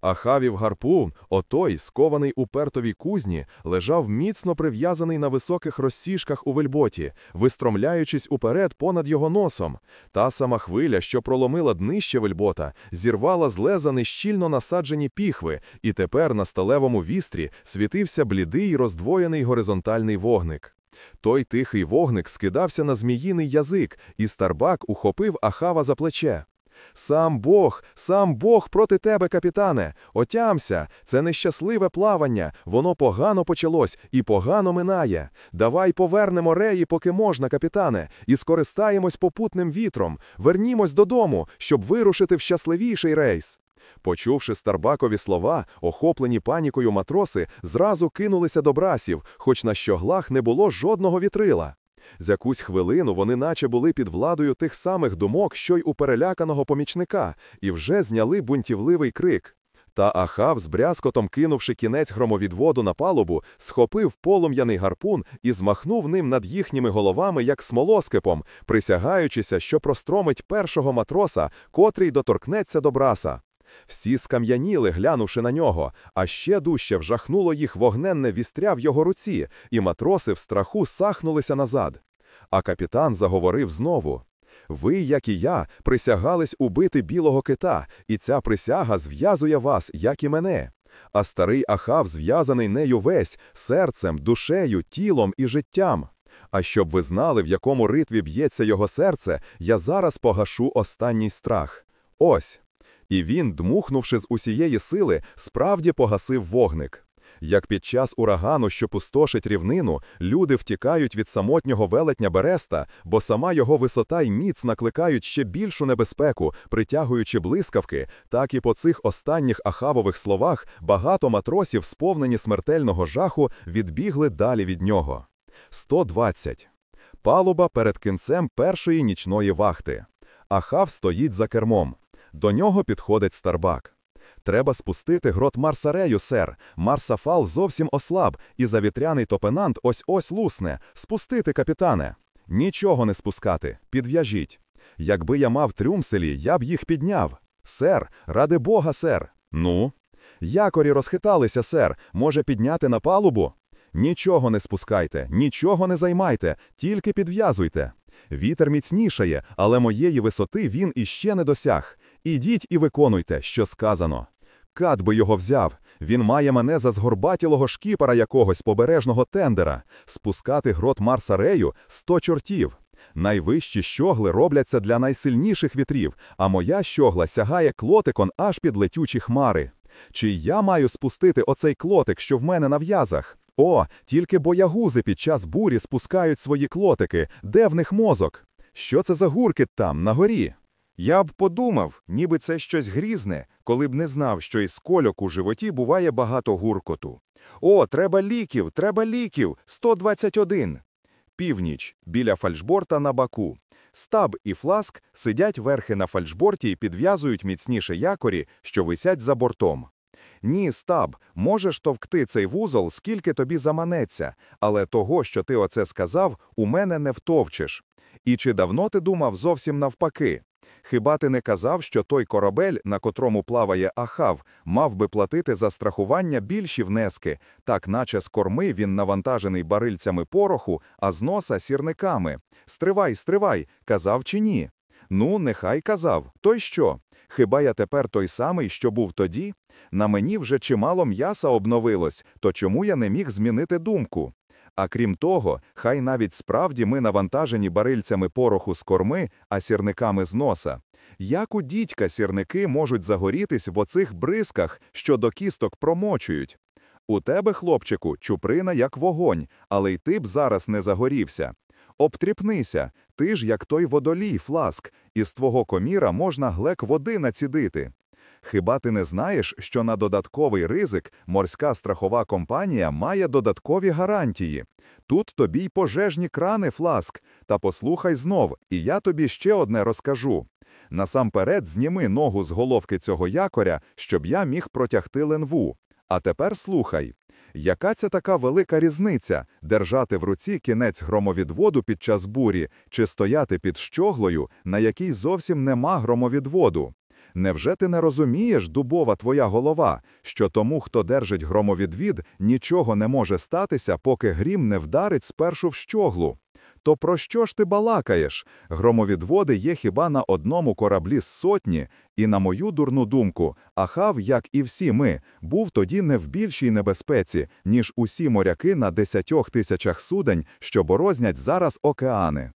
Ахавів гарпун, отой, скований у пертовій кузні, лежав міцно прив'язаний на високих розсіжках у вельботі, вистромляючись уперед понад його носом. Та сама хвиля, що проломила днище вельбота, зірвала з леза нещільно насаджені піхви, і тепер на сталевому вістрі світився блідий роздвоєний горизонтальний вогник. Той тихий вогник скидався на зміїний язик, і Старбак ухопив Ахава за плече. Сам Бог, сам Бог проти тебе, капітане. Отямся, це нещасливе плавання, воно погано почалось і погано минає. Давай повернемо реї, поки можна, капітане, і скористаємось попутним вітром. Вернімось додому, щоб вирушити в щасливіший рейс. Почувши Старбакові слова, охоплені панікою матроси, зразу кинулися до брасів, хоч на щоглах не було жодного вітрила. За якусь хвилину вони наче були під владою тих самих думок, що й у переляканого помічника, і вже зняли бунтівливий крик. Та Ахав, з брязкотом кинувши кінець громовідводу на палубу, схопив полум'яний гарпун і змахнув ним над їхніми головами, як смолоскипом, присягаючися, що простромить першого матроса, котрий доторкнеться до браса. Всі скам'яніли, глянувши на нього, а ще дужче вжахнуло їх вогненне вістря в його руці, і матроси в страху сахнулися назад. А капітан заговорив знову. Ви, як і я, присягались убити білого кита, і ця присяга зв'язує вас, як і мене. А старий Ахав зв'язаний нею весь серцем, душею, тілом і життям. А щоб ви знали, в якому ритві б'ється його серце, я зараз погашу останній страх. Ось. І він, дмухнувши з усієї сили, справді погасив вогник. Як під час урагану, що пустошить рівнину, люди втікають від самотнього велетня Береста, бо сама його висота й міць накликають ще більшу небезпеку, притягуючи блискавки, так і по цих останніх ахавових словах багато матросів, сповнені смертельного жаху, відбігли далі від нього. 120. Палуба перед кінцем першої нічної вахти. Ахав стоїть за кермом. До нього підходить Старбак. Треба спустити грот Марсарею, сер. Марсафал зовсім ослаб, і завітряний топенант ось-ось лусне. Спустити, капітане. Нічого не спускати, підв'яжіть. Якби я мав трюмселі, я б їх підняв. Сер, ради Бога, сер. Ну? Якорі розхиталися, сер. Може підняти на палубу? Нічого не спускайте, нічого не займайте, тільки підв'язуйте. Вітер міцнішає, але моєї висоти він іще не досяг. Ідіть і виконуйте, що сказано. Кат би його взяв. Він має мене за згорбатілого шкіпера якогось побережного тендера, спускати грот Марса Рею сто чортів. Найвищі щогли робляться для найсильніших вітрів, а моя щогла сягає клотикон аж під летючі хмари. Чи я маю спустити оцей клотик, що в мене на в'язах? О, тільки боягузи під час бурі спускають свої клотики. Де в них мозок? Що це за гуркіт там, на горі? Я б подумав, ніби це щось грізне, коли б не знав, що із кольок у животі буває багато гуркоту. О, треба ліків, треба ліків, 121. Північ, біля фальшборта на баку. Стаб і Фласк сидять верхи на фальшборті і підв'язують міцніше якорі, що висять за бортом. Ні, стаб, можеш товкти цей вузол, скільки тобі заманеться, але того, що ти оце сказав, у мене не втовчиш. І чи давно ти думав зовсім навпаки? Хіба ти не казав, що той корабель, на котрому плаває Ахав, мав би платити за страхування більші внески, так наче з корми він навантажений барильцями пороху, а з носа сірниками? Стривай, стривай, казав чи ні? Ну, нехай казав. То й що? Хіба я тепер той самий, що був тоді? На мені вже чимало м'яса обновилось, то чому я не міг змінити думку? А крім того, хай навіть справді ми навантажені барильцями пороху з корми, а сірниками з носа. Як у дідька сірники можуть загорітись в оцих бризках, що до кісток промочують? У тебе, хлопчику, чуприна як вогонь, але й ти б зараз не загорівся. Обтріпнися, ти ж як той водолій, Фласк, із твого коміра можна глек води націдити. Хіба ти не знаєш, що на додатковий ризик морська страхова компанія має додаткові гарантії? Тут тобі й пожежні крани, Фласк. Та послухай знов, і я тобі ще одне розкажу. Насамперед зніми ногу з головки цього якоря, щоб я міг протягти ленву. А тепер слухай. Яка це така велика різниця – держати в руці кінець громовідводу під час бурі чи стояти під щоглою, на якій зовсім нема громовідводу? Невже ти не розумієш, дубова твоя голова, що тому, хто держить громовідвід, нічого не може статися, поки грім не вдарить спершу в щоглу? То про що ж ти балакаєш? Громовідводи є хіба на одному кораблі з сотні, і, на мою дурну думку, Ахав, як і всі ми, був тоді не в більшій небезпеці, ніж усі моряки на десятьох тисячах судень, що борознять зараз океани.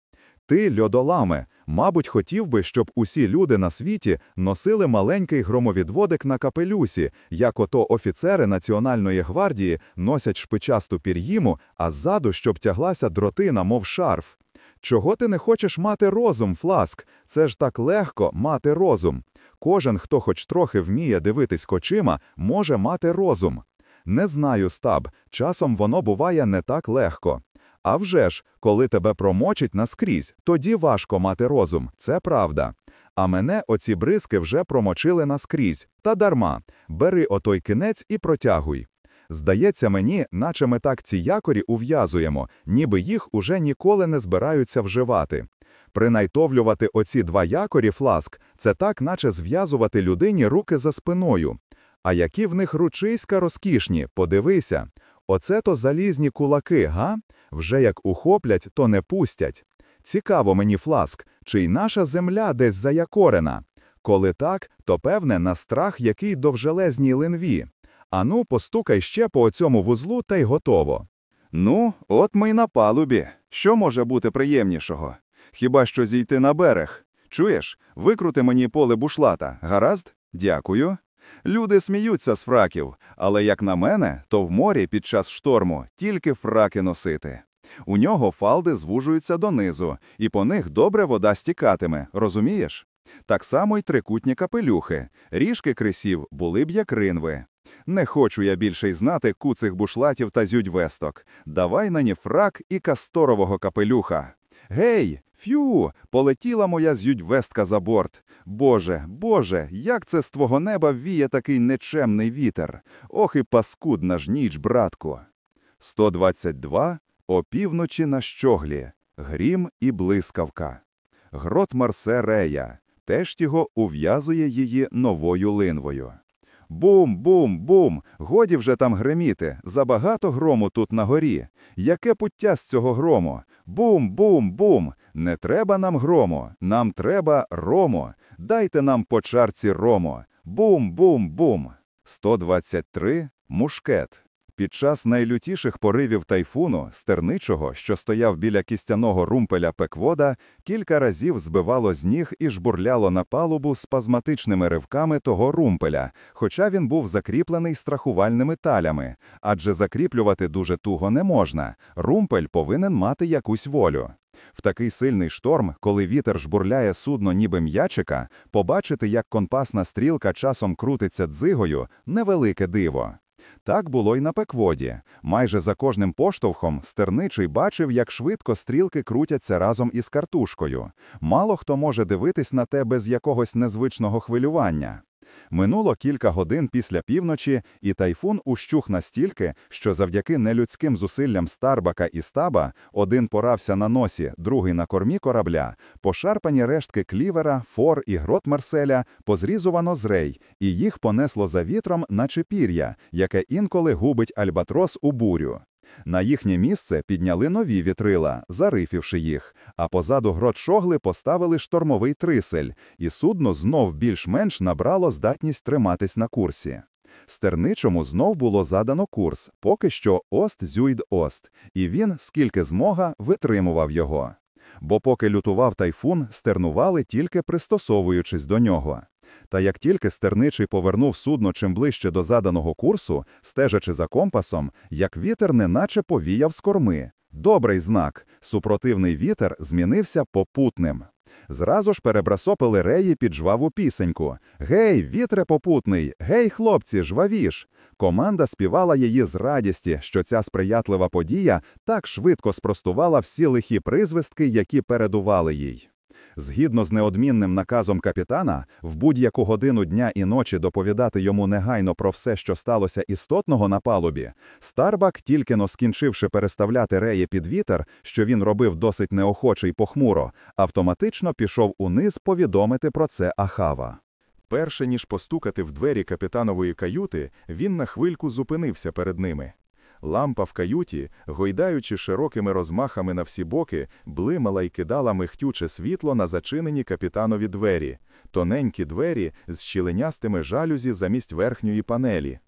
Ти, льодоламе, мабуть, хотів би, щоб усі люди на світі носили маленький громовідводик на капелюсі, як ото офіцери Національної гвардії носять шпичасту пір'їму, а ззаду, щоб тяглася дротина, мов шарф. Чого ти не хочеш мати розум, Фласк? Це ж так легко мати розум. Кожен, хто хоч трохи вміє дивитись кочима, може мати розум. Не знаю, стаб, часом воно буває не так легко. А вже ж, коли тебе промочить наскрізь, тоді важко мати розум, це правда. А мене оці бризки вже промочили наскрізь, та дарма. Бери отой кінець і протягуй. Здається мені, наче ми так ці якорі ув'язуємо, ніби їх уже ніколи не збираються вживати. Принайтовлювати оці два якорі Фласк це так, наче зв'язувати людині руки за спиною. А які в них ручиська розкішні, подивися. Оце то залізні кулаки, га? Вже як ухоплять, то не пустять. Цікаво мені, Фласк, чи й наша земля десь заякорена? Коли так, то певне на страх який довжелезній линві. Ану, постукай ще по оцьому вузлу та й готово. Ну, от ми й на палубі. Що може бути приємнішого? Хіба що зійти на берег? Чуєш, викрути мені поле бушлата, гаразд? Дякую. Люди сміються з фраків, але, як на мене, то в морі під час шторму тільки фраки носити. У нього фалди звужуються донизу, і по них добре вода стікатиме, розумієш? Так само й трикутні капелюхи, ріжки крисів були б як ринви. Не хочу я більше й знати куцих бушлатів та зюдьвесток. Давай нані фрак і касторового капелюха. Гей, фю, полетіла моя зюдьвестка за борт. Боже, Боже, як це з твого неба віє такий нечемний вітер. Ох і паскудна ж ніч, братку. 122. Опівночі на щоглі. Грім і блискавка. Грот Марсе Рея. Теж його ув'язує її новою линвою. Бум, бум, бум. Годі вже там греміти. Забагато грому тут на горі. Яке пуття з цього грому? Бум, бум, бум. Не треба нам грому. Нам треба рому. Дайте нам по чарці рому. Бум, бум, бум. 123. Мушкет. Під час найлютіших поривів тайфуну, стерничого, що стояв біля кістяного румпеля Пеквода, кілька разів збивало з ніг і жбурляло на палубу спазматичними ривками того румпеля, хоча він був закріплений страхувальними талями, адже закріплювати дуже туго не можна. Румпель повинен мати якусь волю. В такий сильний шторм, коли вітер жбурляє судно ніби м'ячика, побачити, як компасна стрілка часом крутиться дзигою – невелике диво. Так було й на пекводі. Майже за кожним поштовхом стерничий бачив, як швидко стрілки крутяться разом із картушкою. Мало хто може дивитись на те без якогось незвичного хвилювання. Минуло кілька годин після півночі, і тайфун ущух настільки, що завдяки нелюдським зусиллям Старбака і Стаба один порався на носі, другий на кормі корабля, пошарпані рештки клівера, фор- і грот-марселя позрізувано з рей, і їх понесло за вітром, наче пір'я, яке інколи губить альбатрос у бурю. На їхнє місце підняли нові вітрила, зарифівши їх, а позаду грот-щогли поставили штормовий трисель, і судно знов більш-менш набрало здатність триматись на курсі. Стерничому знов було задано курс, поки що ост-зюйд-ост, і він, скільки змога, витримував його. Бо поки лютував тайфун, стернували тільки пристосовуючись до нього. Та як тільки стерничий повернув судно чим ближче до заданого курсу, стежачи за компасом, як вітер неначе повіяв з корми. Добрий знак. Супротивний вітер змінився попутним. Зразу ж перебрасопили реї під жваву пісеньку. Гей, вітре попутний! Гей, хлопці, жвавіш! Команда співала її з радісті, що ця сприятлива подія так швидко спростувала всі лихі призвистки, які передували їй. Згідно з неодмінним наказом капітана, в будь-яку годину дня і ночі доповідати йому негайно про все, що сталося істотного на палубі, Старбак, тільки но скінчивши переставляти реї під вітер, що він робив досить неохоче й похмуро, автоматично пішов униз повідомити про це Ахава. Перше ніж постукати в двері капітанової каюти, він на хвильку зупинився перед ними. Лампа в каюті, гойдаючи широкими розмахами на всі боки, блимала й кидала михтюче світло на зачинені капітанові двері, тоненькі двері з щіленястими жалюзі замість верхньої панелі.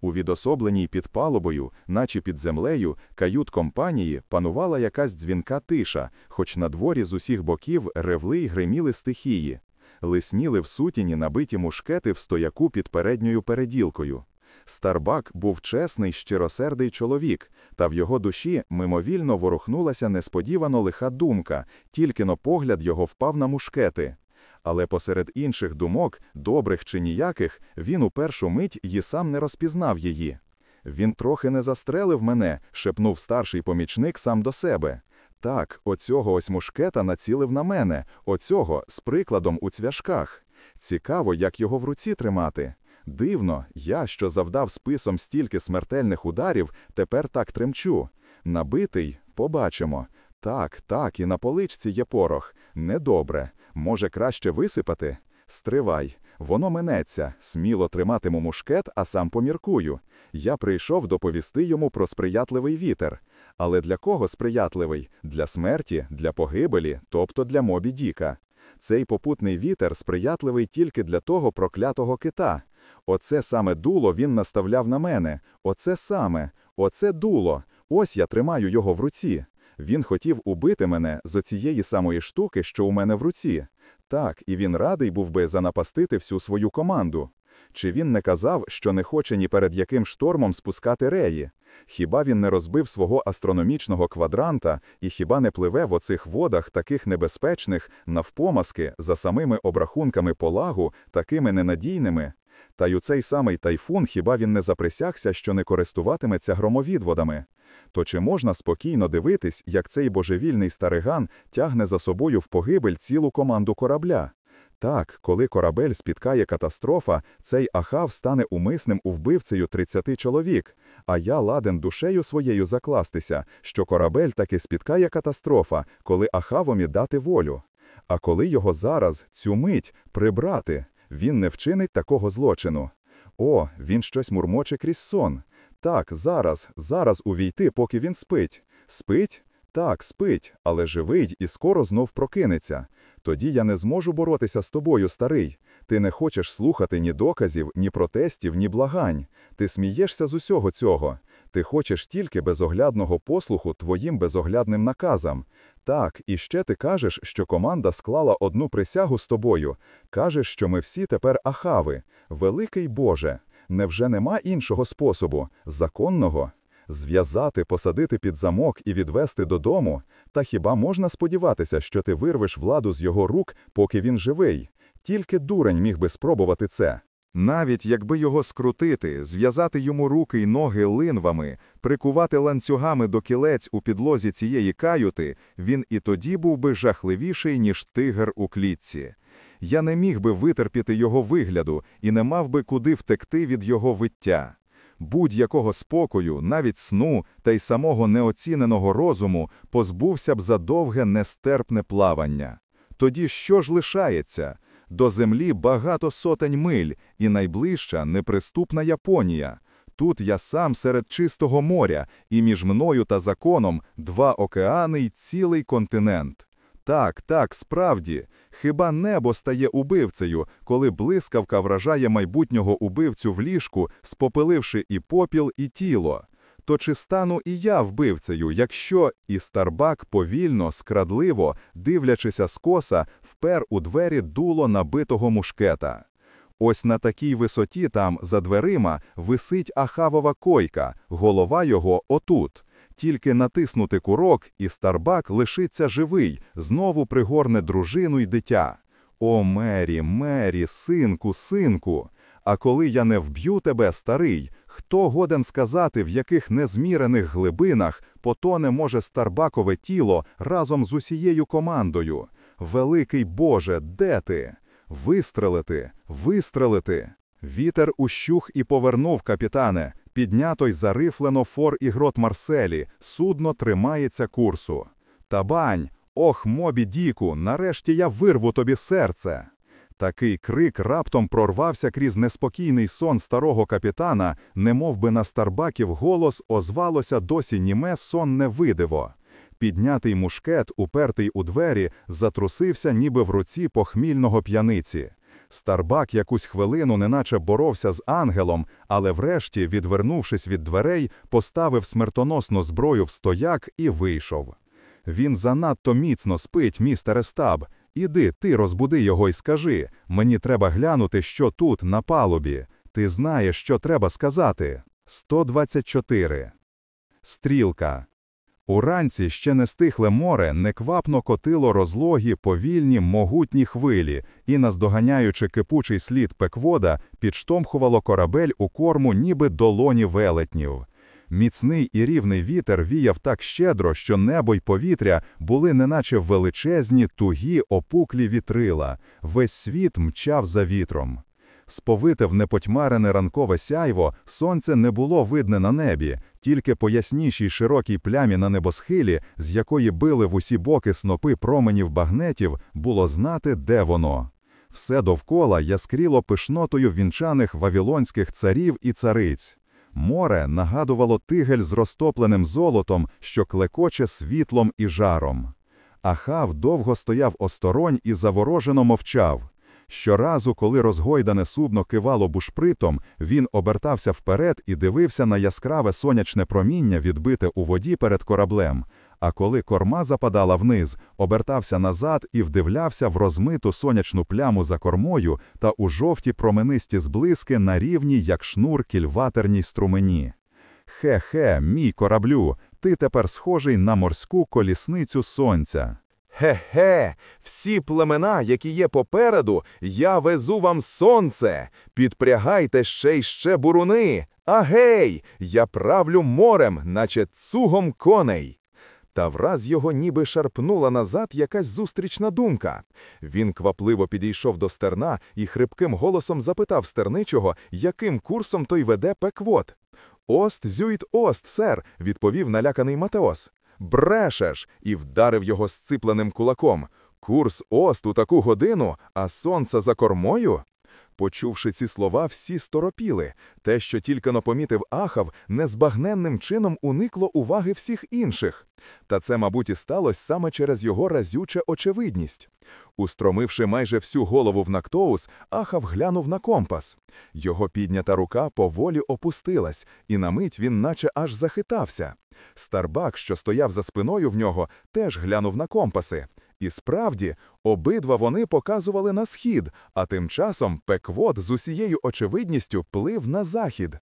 У відособленій під палубою, наче під землею, кают-компанії панувала якась дзвінка тиша, хоч на дворі з усіх боків ревли й гриміли стихії. Лисніли в сутіні набиті мушкети в стояку під передньою переділкою. Старбак був чесний, щиросердий чоловік, та в його душі мимовільно ворухнулася несподівано лиха думка, тільки но погляд його впав на мушкети. Але посеред інших думок, добрих чи ніяких, він у першу мить і сам не розпізнав її. Він трохи не застрелив мене, шепнув старший помічник сам до себе. Так, оцього ось мушкета націлив на мене, оцього з прикладом у цвяшках. Цікаво, як його в руці тримати. Дивно, я, що завдав списом стільки смертельних ударів, тепер так тремчу. Набитий побачимо. Так, так, і на поличці є порох. Недобре. Може, краще висипати? Стривай. Воно минеться. Сміло триматиму мушкет, а сам поміркую. Я прийшов доповісти йому про сприятливий вітер. Але для кого сприятливий? Для смерті, для погибелі, тобто для Мобі Діка. Цей попутний вітер сприятливий тільки для того проклятого кита. Оце саме дуло він наставляв на мене. Оце саме, оце дуло. Ось я тримаю його в руці. Він хотів убити мене з оцієї самої штуки, що у мене в руці. Так, і він радий був би занапастити всю свою команду. Чи він не казав, що не хоче ні перед яким штормом спускати реї? Хіба він не розбив свого астрономічного квадранта і хіба не пливе в оцих водах таких небезпечних, навпомазки, за самими обрахунками полагу, такими ненадійними? Та й у цей самий тайфун хіба він не заприсягся, що не користуватиметься громовідводами? То чи можна спокійно дивитись, як цей божевільний стариган тягне за собою в погибель цілу команду корабля? Так, коли корабель спіткає катастрофа, цей Ахав стане умисним у вбивцею 30 чоловік, а я ладен душею своєю закластися, що корабель таки спіткає катастрофа, коли Ахавомі дати волю. А коли його зараз, цю мить, прибрати, він не вчинить такого злочину. О, він щось мурмоче крізь сон. Так, зараз, зараз увійти, поки він спить. Спить? Так, спить, але живий і скоро знов прокинеться. Тоді я не зможу боротися з тобою, старий. Ти не хочеш слухати ні доказів, ні протестів, ні благань. Ти смієшся з усього цього. Ти хочеш тільки безоглядного послуху твоїм безоглядним наказам. Так, і ще ти кажеш, що команда склала одну присягу з тобою. Кажеш, що ми всі тепер ахави. Великий Боже, невже нема іншого способу, законного? Зв'язати, посадити під замок і відвести додому? Та хіба можна сподіватися, що ти вирвеш владу з його рук, поки він живий? Тільки дурень міг би спробувати це. Навіть якби його скрутити, зв'язати йому руки й ноги линвами, прикувати ланцюгами до кілець у підлозі цієї каюти, він і тоді був би жахливіший, ніж тигр у клітці. Я не міг би витерпіти його вигляду і не мав би куди втекти від його виття. Будь-якого спокою, навіть сну та й самого неоціненого розуму позбувся б за довге нестерпне плавання. Тоді що ж лишається? До землі багато сотень миль, і найближча неприступна Японія. Тут я сам серед чистого моря, і між мною та законом два океани й цілий континент. Так, так, справді, хіба небо стає убивцею, коли блискавка вражає майбутнього убивцю в ліжку, спопиливши і попіл, і тіло? То чи стану і я вбивцею, якщо і Старбак повільно, скрадливо, дивлячися скоса, впер у двері дуло набитого мушкета? Ось на такій висоті там, за дверима, висить Ахавова койка, голова його отут. Тільки натиснути курок, і Старбак лишиться живий, знову пригорне дружину й дитя. О, Мері, Мері, синку, синку! А коли я не вб'ю тебе, старий, хто годен сказати, в яких незмірених глибинах потоне може Старбакове тіло разом з усією командою? Великий Боже, де ти? Вистрелити, вистрелити. Вітер ущух і повернув, капітане. Піднято й зарифлено фор і грот Марселі, судно тримається курсу. Табань, ох, мобі Діку, нарешті я вирву тобі серце. Такий крик раптом прорвався крізь неспокійний сон старого капітана, немов би на Старбаків голос озвалося досі німе сонне видиво. Піднятий мушкет, упертий у двері, затрусився ніби в руці похмільного п'яниці. Старбак якусь хвилину неначе боровся з ангелом, але врешті, відвернувшись від дверей, поставив смертоносну зброю в стояк і вийшов. Він занадто міцно спить, містере Стаб. Іди, ти розбуди його і скажи. Мені треба глянути, що тут, на палубі. Ти знаєш, що треба сказати. 124. Стрілка. Уранці ще не стихле море неквапно котило розлогі, повільні, могутні хвилі і, наздоганяючи кипучий слід пеквода, підштовхувало корабель у корму ніби долоні велетнів. Міцний і рівний вітер віяв так щедро, що небо й повітря були неначе величезні, тугі, опуклі вітрила. Весь світ мчав за вітром. Сповите в непотьмарене ранкове сяйво, сонце не було видне на небі, тільки по яснішій широкій плямі на небосхилі, з якої били в усі боки снопи променів багнетів, було знати, де воно. Все довкола яскріло пишнотою вінчаних вавілонських царів і цариць. Море нагадувало тигель з розтопленим золотом, що клекоче світлом і жаром. Ахав довго стояв осторонь і заворожено мовчав. Щоразу, коли розгойдане судно кивало бушпритом, він обертався вперед і дивився на яскраве сонячне проміння, відбите у воді перед кораблем. А коли корма западала вниз, обертався назад і вдивлявся в розмиту сонячну пляму за кормою та у жовті променисті зблиски на рівні, як шнур кільватерній струмені. Хе-хе, мій кораблю, ти тепер схожий на морську колісницю сонця. Хе-хе, всі племена, які є попереду, я везу вам сонце. Підпрягайте ще й ще буруни. Агей, я правлю морем, наче цугом коней. Та враз його ніби шарпнула назад якась зустрічна думка. Він квапливо підійшов до стерна і хрипким голосом запитав стерничого, яким курсом той веде пеквот. Ост-зюйд-ост, сер, відповів наляканий матрос. Брешеш! і вдарив його зціпленим кулаком. Курс ост у таку годину, а сонце за кормою? Почувши ці слова, всі сторопіли. Те, що тільки но помітив Ахав, незбагненним чином уникло уваги всіх інших. Та це, мабуть, і сталося саме через його разюче очевидність. Устромивши майже всю голову в нактоуз, Ахав глянув на компас. Його піднята рука поволі опустилась, і на мить він наче аж захитався. Старбак, що стояв за спиною в нього, теж глянув на компаси. І справді, обидва вони показували на схід, а тим часом пеквод з усією очевидністю плив на захід.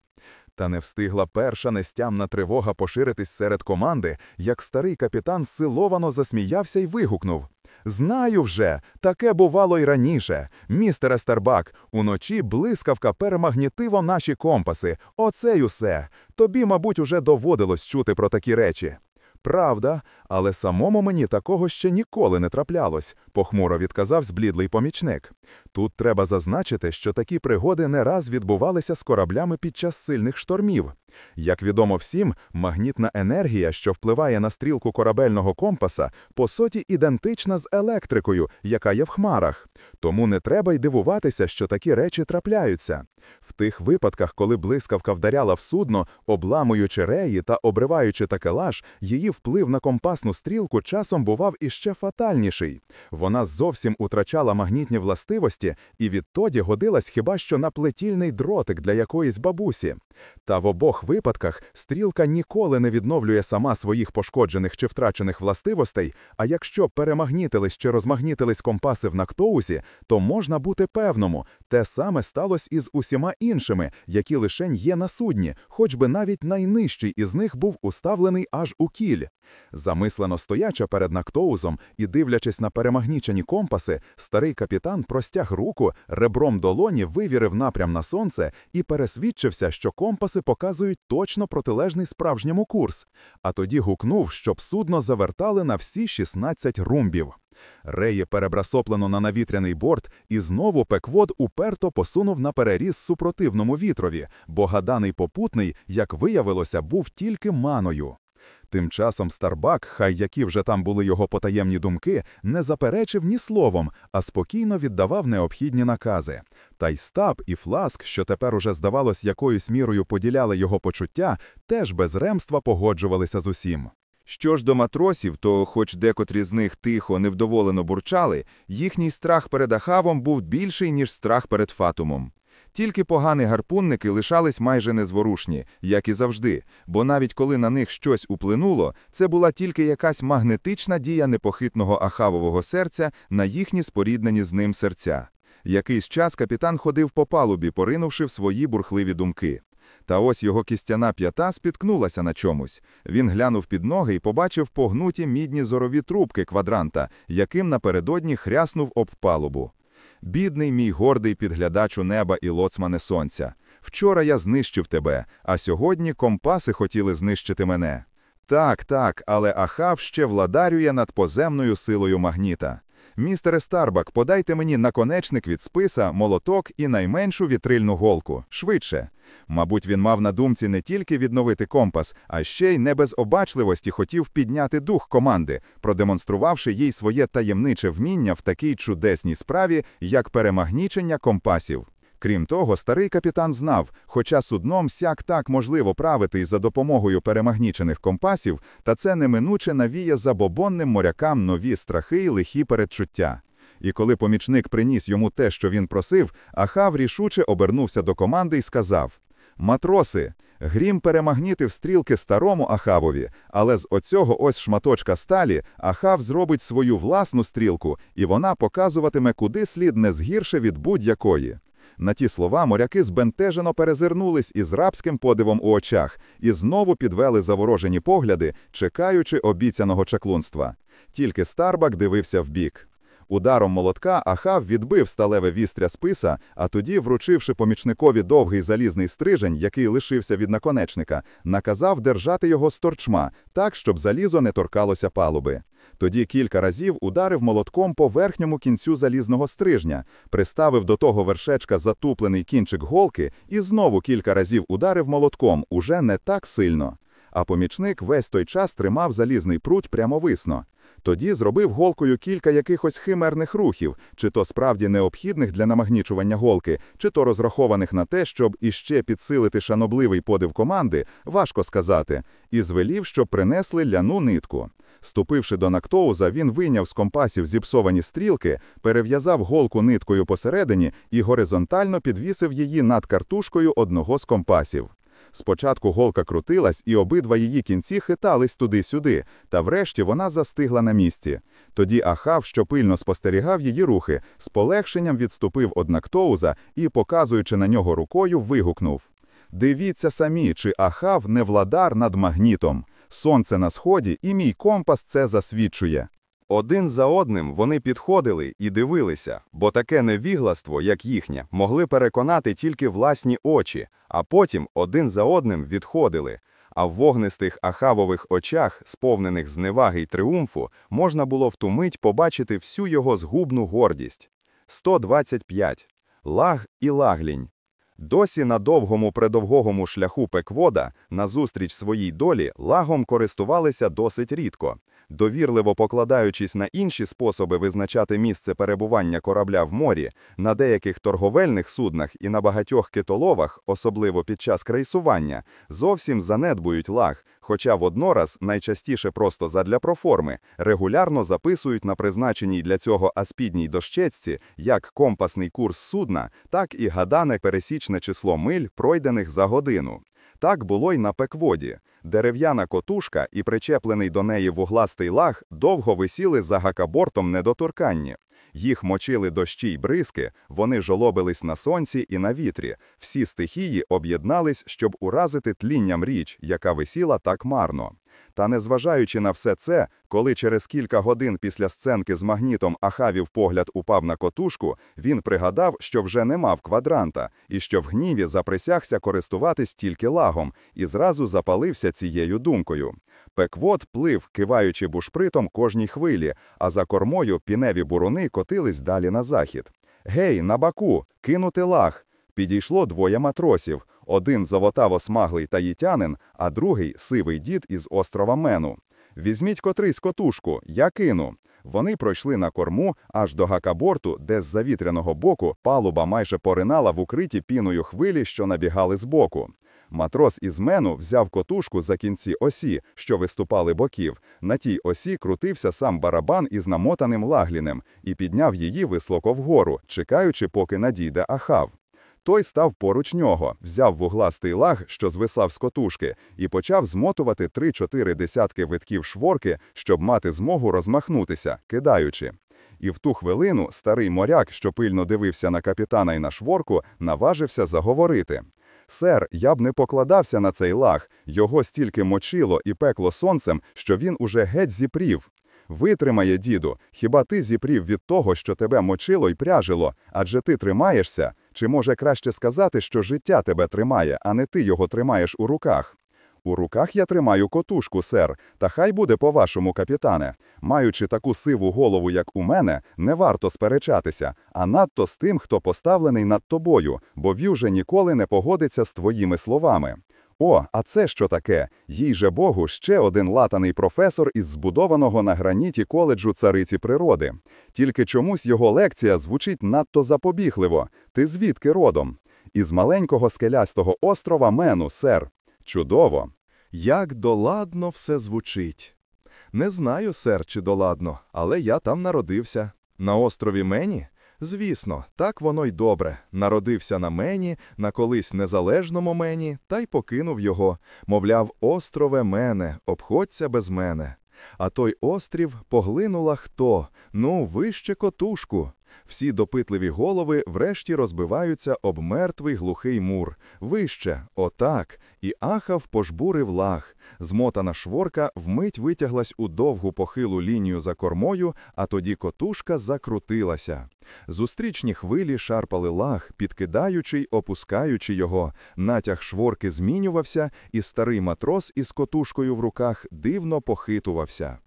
Та не встигла перша нестямна тривога поширитись серед команди, як старий капітан силовано засміявся й вигукнув. Знаю вже, таке бувало й раніше. Містере Старбак, уночі блискавка перемагнітиво наші компаси. Оце й усе. Тобі, мабуть, уже доводилось чути про такі речі. Правда, але самому мені такого ще ніколи не траплялось, похмуро відказав зблідлий помічник. Тут треба зазначити, що такі пригоди не раз відбувалися з кораблями під час сильних штормів. Як відомо всім, магнітна енергія, що впливає на стрілку корабельного компаса, по суті ідентична з електрикою, яка є в хмарах. Тому не треба й дивуватися, що такі речі трапляються. В тих випадках, коли блискавка вдаряла в судно, обламуючи реї та обриваючи такелаж, її вплив на компасну стрілку часом бував іще фатальніший. Вона зовсім утрачала магнітні властивості і відтоді годилась хіба що на плетільний дротик для якоїсь бабусі. Та в обох випадках стрілка ніколи не відновлює сама своїх пошкоджених чи втрачених властивостей, а якщо перемагнітились чи розмагнітились компаси в Нактоузі, то можна бути певному, те саме сталося і з усіма іншими, які лишень є на судні, хоч би навіть найнижчий із них був уставлений аж у кіль. Замислено стояча перед Нактоузом і дивлячись на перемагнічені компаси, старий капітан простяг руку, ребром долоні вивірив напрям на сонце і пересвідчився, що компаси показують точно протилежний справжньому курс, а тоді гукнув, щоб судно завертали на всі 16 румбів. Реї перебрасоплено на навітряний борт, і знову пеквод уперто посунув на переріз супротивному вітрові, бо гаданий попутний, як виявилося, був тільки маною. Тим часом Старбак, хай які вже там були його потаємні думки, не заперечив ні словом, а спокійно віддавав необхідні накази. Та й Стаб і Фласк, що тепер уже здавалось якоюсь мірою поділяли його почуття, теж без ремства погоджувалися з усім. Що ж до матросів, то, хоч декотрі з них тихо, невдоволено бурчали, їхній страх перед Ахавом був більший, ніж страх перед Фатумом. Тільки погані гарпунники лишались майже незворушні, як і завжди, бо навіть коли на них щось уплинуло, це була тільки якась магнетична дія непохитного Ахавового серця на їхні споріднені з ним серця. Якийсь час капітан ходив по палубі, поринувши в свої бурхливі думки. Та ось його кістяна п'ята спіткнулася на чомусь. Він глянув під ноги і побачив погнуті мідні зорові трубки квадранта, яким напередодні хряснув об палубу. Бідний мій гордий підглядачу неба і лоцмане сонця. Вчора я знищив тебе, а сьогодні компаси хотіли знищити мене. Так, так, але Ахав ще владарює над поземною силою магніта. Містере Старбак, подайте мені наконечник від списа, молоток і найменшу вітрильну голку. Швидше. Мабуть, він мав на думці не тільки відновити компас, а ще й не без обачливості хотів підняти дух команди, продемонструвавши їй своє таємниче вміння в такій чудесній справі, як перемагнічення компасів. Крім того, старий капітан знав, хоча судном сяк так можливо правити й за допомогою перемагнічених компасів, та це неминуче навіє забобонним морякам нові страхи й лихі передчуття. І коли помічник приніс йому те, що він просив, Ахав рішуче обернувся до команди і сказав: Матроси, грім перемагнітив стрілки старому Ахавові, але з оцього ось шматочка сталі Ахав зробить свою власну стрілку, і вона показуватиме куди слід не згірше від будь-якої. На ті слова моряки збентежено перезирнулись із рабським подивом у очах і знову підвели заворожені погляди, чекаючи обіцяного чаклунства. Тільки Старбак дивився вбік. Ударом молотка Ахав відбив сталеве вістря списа, а тоді, вручивши помічникові довгий залізний стрижень, який лишився від наконечника, наказав держати його з торчма, так, щоб залізо не торкалося палуби. Тоді кілька разів ударив молотком по верхньому кінцю залізного стрижня, приставив до того вершечка затуплений кінчик голки і знову кілька разів ударив молотком, уже не так сильно. А помічник весь той час тримав залізний пруть прямовисно. Тоді зробив голкою кілька якихось химерних рухів, чи то справді необхідних для намагнічування голки, чи то розрахованих на те, щоб іще підсилити шанобливий подив команди, важко сказати, і звелів, щоб принесли ляну нитку. Ступивши до Нактоуза, він вийняв з компасів зіпсовані стрілки, перев'язав голку ниткою посередині і горизонтально підвісив її над картушкою одного з компасів. Спочатку голка крутилась, і обидва її кінці хитались туди-сюди, та врешті вона застигла на місці. Тоді Ахав, що пильно спостерігав її рухи, з полегшенням відступив од Нактоуза і, показуючи на нього рукою, вигукнув: Дивіться самі, чи Ахав не владар над магнітом. Сонце на сході, і мій компас це засвідчує. Один за одним вони підходили і дивилися, бо таке невігластво, як їхнє, могли переконати тільки власні очі, а потім один за одним відходили. А в вогнистих ахавових очах, сповнених зневаги й триумфу, можна було в ту мить побачити всю його згубну гордість. 125. Лаг і лаглінь. Досі на довгому предовгому шляху Пеквода, назустріч своїй долі, лагом користувалися досить рідко. Довірливо покладаючись на інші способи визначати місце перебування корабля в морі, на деяких торговельних суднах і на багатьох китоловах, особливо під час крейсування, зовсім занедбують лаг, хоча воднораз, найчастіше просто задля проформи, регулярно записують на призначеній для цього аспідній дощечці як компасний курс судна, так і гадане пересічне число миль, пройдених за годину. Так було й на пекводі. Дерев'яна котушка і причеплений до неї вугластий лаг довго висіли за гакабортом недоторканні. Їх мочили дощі й бризки, вони жолобились на сонці і на вітрі. Всі стихії об'єднались, щоб уразити тлінням річ, яка висіла так марно. Та незважаючи на все це, коли через кілька годин після сценки з магнітом Ахавів погляд упав на котушку, він пригадав, що вже не мав квадранта, і що в гніві заприсягся користуватись тільки лагом, і зразу запалився цією думкою. Пеквот плив, киваючи бушпритом кожній хвилі, а за кормою піневі буруни котились далі на захід. Гей, на баку, кинути лаг! Підійшло двоє матросів. Один золотаво-смаглий таїтянин, а другий сивий дід із острова Мену. Візьміть котрийсь котушку, я кину. Вони пройшли на корму аж до гакаборту, де з завітряного боку палуба майже поринала в укриті піною хвилі, що набігали збоку. Матрос із мену взяв котушку за кінці осі, що виступали боків. На тій осі крутився сам барабан із намотаним лаглінем і підняв її високо вгору, чекаючи, поки надійде ахав. Той став поруч нього, взяв вугластий лаг, що звисав з котушки, і почав змотувати три-чотири десятки витків шворки, щоб мати змогу розмахнутися, кидаючи. І в ту хвилину старий моряк, що пильно дивився на капітана і на шворку, наважився заговорити. Сер, я б не покладався на цей лаг, його стільки мочило і пекло сонцем, що він уже геть зіпрів. Витримає, діду, хіба ти зіпрів від того, що тебе мочило й пряжило, адже ти тримаєшся? Чи може краще сказати, що життя тебе тримає, а не ти його тримаєш у руках? У руках я тримаю котушку, сер, та хай буде по-вашому, капітане. Маючи таку сиву голову, як у мене, не варто сперечатися, а надто з тим, хто поставлений над тобою, бо в'юже ніколи не погодиться з твоїми словами. О, а це що таке? Їй же Богу, ще один латаний професор із збудованого на граніті коледжу цариці природи. Тільки чомусь його лекція звучить надто запобігливо. Ти звідки родом? Із маленького скелястого острова Мену, сер. Чудово. Як доладно все звучить. Не знаю, сер, чи доладно, але я там народився. На острові Мені? Звісно, так воно й добре. Народився на Мені, на колись незалежному Мені, та й покинув його. Мовляв, острове мене, обходься без мене. А той острів поглинула хто? Ну, вище котушку. Всі допитливі голови врешті розбиваються об мертвий глухий мур. Вище, отак. І ахав пожбурив лаг. Змотана шворка вмить витяглась у довгу похилу лінію за кормою, а тоді котушка закрутилася. Зустрічні хвилі шарпали лаг, підкидаючи й опускаючи його. Натяг шворки змінювався, і старий матрос із котушкою в руках дивно похитувався.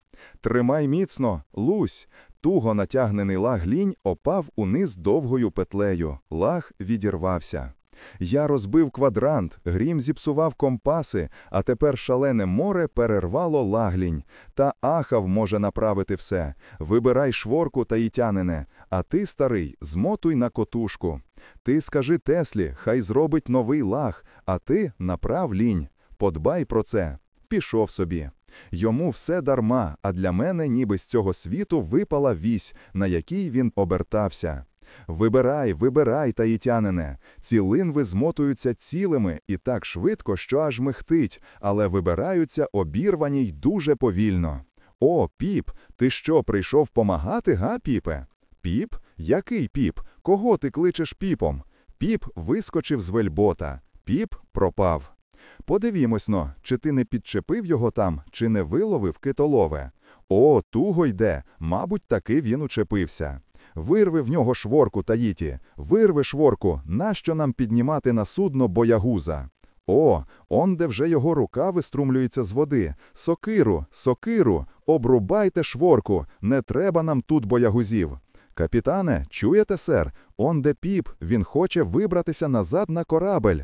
Тримай міцно, лусь. Туго натягнений лаг лінь опав униз довгою петлею. Лаг відірвався. Я розбив квадрант, грім зіпсував компаси, а тепер шалене море перервало лаглінь. Та ахав може направити все. Вибирай шворку та ітянине, а ти, старий, змотуй на котушку. Ти скажи Теслі, хай зробить новий лаг, а ти направ лінь. Подбай про це. Пішов собі. Йому все дарма, а для мене ніби з цього світу випала вісь, на якій він обертався. Вибирай, вибирай, таїтянине. Ці линви змотуються цілими і так швидко, що аж михтить, але вибираються обірвані й дуже повільно. О, піп, ти що, прийшов помагати, га, піпе? Піп? Який піп? Кого ти кличеш піпом? Піп вискочив з вельбота. Піп пропав. Подивімось но, чи ти не підчепив його там, чи не виловив китолове. О, туго йде, мабуть, таки він учепився. Вирви в нього шворку, Таїті, вирви шворку, нащо нам піднімати на судно боягуза? О, он де вже його рука виструмлюється з води. Сокиру, сокиру, обрубайте шворку, не треба нам тут боягузів. Капітане, чуєте, сер? Он де піп, він хоче вибратися назад на корабель.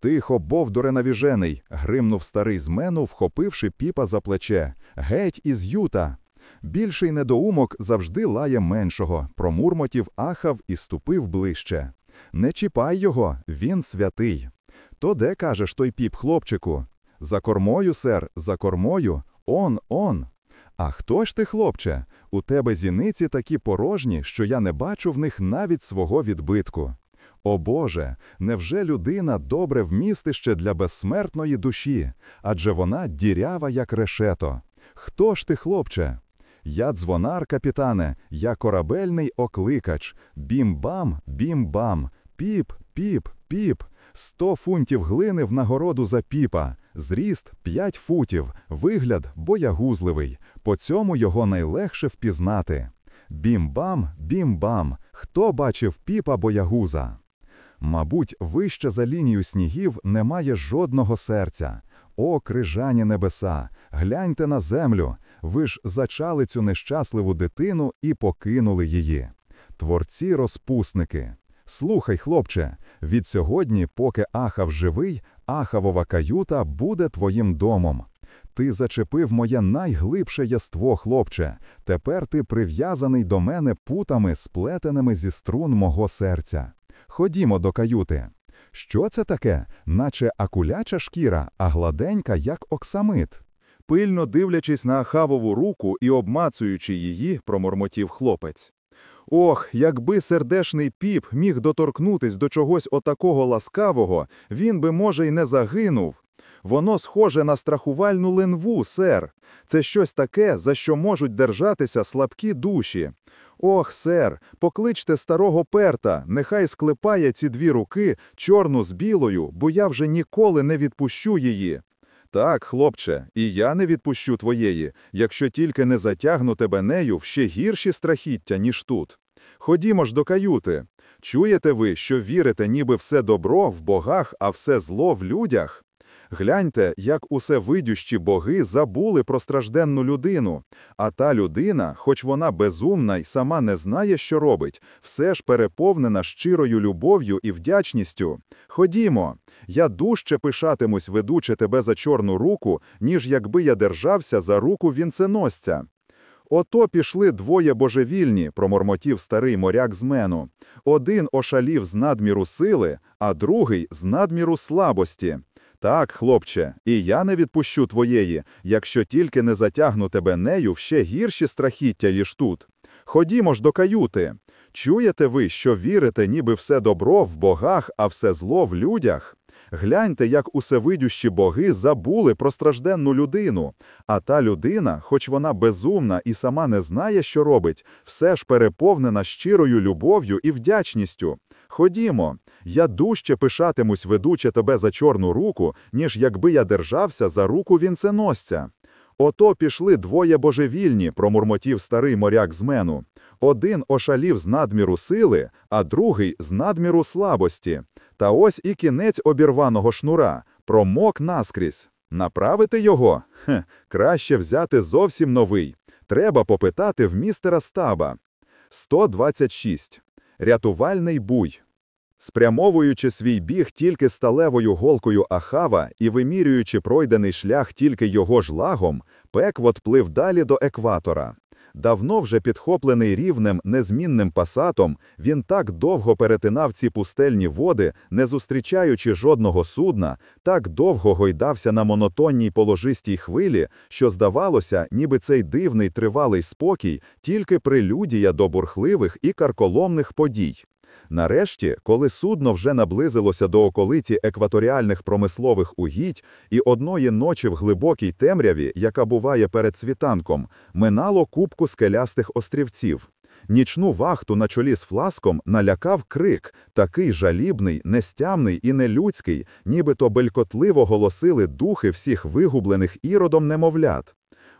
Тихо, бовдуре навіжений, гримнув старий з мену, вхопивши піпа за плече. Геть із юта. Більший недоумок завжди лає меншого, промурмотів ахав і ступив ближче. Не чіпай його, він святий. То де кажеш той піп, хлопчику? За кормою, сер, за кормою, он, он. А хто ж ти, хлопче? У тебе зіниці такі порожні, що я не бачу в них навіть свого відбитку. О Боже, невже людина добре вмістище для безсмертної душі, адже вона дірява, як решето. Хто ж ти, хлопче? Я дзвонар, капітане, я корабельний окликач. Бім-бам, бім-бам, піп, піп, піп. Сто фунтів глини в нагороду за піпа, зріст п'ять футів, вигляд боягузливий. По цьому його найлегше впізнати. Бім-бам, бім-бам. Хто бачив піпа боягуза? Мабуть, вище за лінію снігів немає жодного серця. О, крижані небеса, гляньте на землю. Ви ж зачали цю нещасливу дитину і покинули її. Творці-розпусники. Слухай, хлопче, від сьогодні, поки Ахав живий, Ахавова каюта буде твоїм домом. Ти зачепив моє найглибше єство, хлопче. Тепер ти прив'язаний до мене путами, сплетеними зі струн мого серця. Ходімо до каюти. Що це таке? Наче акуляча шкіра, а гладенька, як оксамит. Пильно дивлячись на Ахавову руку і обмацуючи її, промормотів хлопець. Ох, якби сердешний піп міг доторкнутись до чогось отакого ласкавого, він би, може, й не загинув. Воно схоже на страхувальну линву, сер. Це щось таке, за що можуть держатися слабкі душі. Ох, сер, покличте старого перта, нехай склепає ці дві руки, чорну з білою, бо я вже ніколи не відпущу її. Так, хлопче, і я не відпущу твоєї, якщо тільки не затягну тебе нею в ще гірші страхіття, ніж тут. Ходімо ж до каюти. Чуєте ви, що вірите, ніби все добро в богах, а все зло в людях? Гляньте, як усе видющі боги забули про стражденну людину, а та людина, хоч вона безумна й сама не знає, що робить, все ж переповнена щирою любов'ю і вдячністю. Ходімо, я дужче пишатимусь, ведучи тебе за чорну руку, ніж якби я держався за руку вінценосця. Ото пішли двоє божевільні, промормотів старий моряк з мену. Один ошалів з надміру сили, а другий з надміру слабості. Так, хлопче, і я не відпущу твоєї, якщо тільки не затягну тебе нею в ще гірші страхіття, ніж тут. Ходімо ж до каюти. Чуєте ви, що вірите, ніби все добро в богах, а все зло в людях? Гляньте, як усевидющі боги забули про стражденну людину. А та людина, хоч вона безумна і сама не знає, що робить, все ж переповнена щирою любов'ю і вдячністю. Ходімо, я дужче пишатимусь, ведучи тебе за чорну руку, ніж якби я держався за руку вінценосця. Ото пішли двоє божевільні, промурмотів старий моряк з мену. Один ошалів з надміру сили, а другий з надміру слабості. Та ось і кінець обірваного шнура, промок наскрізь. Направити його? Хе, краще взяти зовсім новий. Треба попитати в містера стаба. 126. Рятувальний буй. Спрямовуючи свій біг тільки сталевою голкою Ахава і вимірюючи пройдений шлях тільки його ж лагом, Пеквот плив далі до екватора. Давно вже підхоплений рівнем, незмінним пасатом, він так довго перетинав ці пустельні води, не зустрічаючи жодного судна, так довго гойдався на монотонній положистій хвилі, що здавалося, ніби цей дивний тривалий спокій тільки прелюдія до бурхливих і карколомних подій. Нарешті, коли судно вже наблизилося до околиці екваторіальних промислових угідь і одної ночі в глибокій темряві, яка буває перед світанком, минало кубку скелястих острівців. Нічну вахту на чолі з фласком налякав крик, такий жалібний, нестямний і нелюдський, нібито белькотливо голосили духи всіх вигублених іродом немовлят.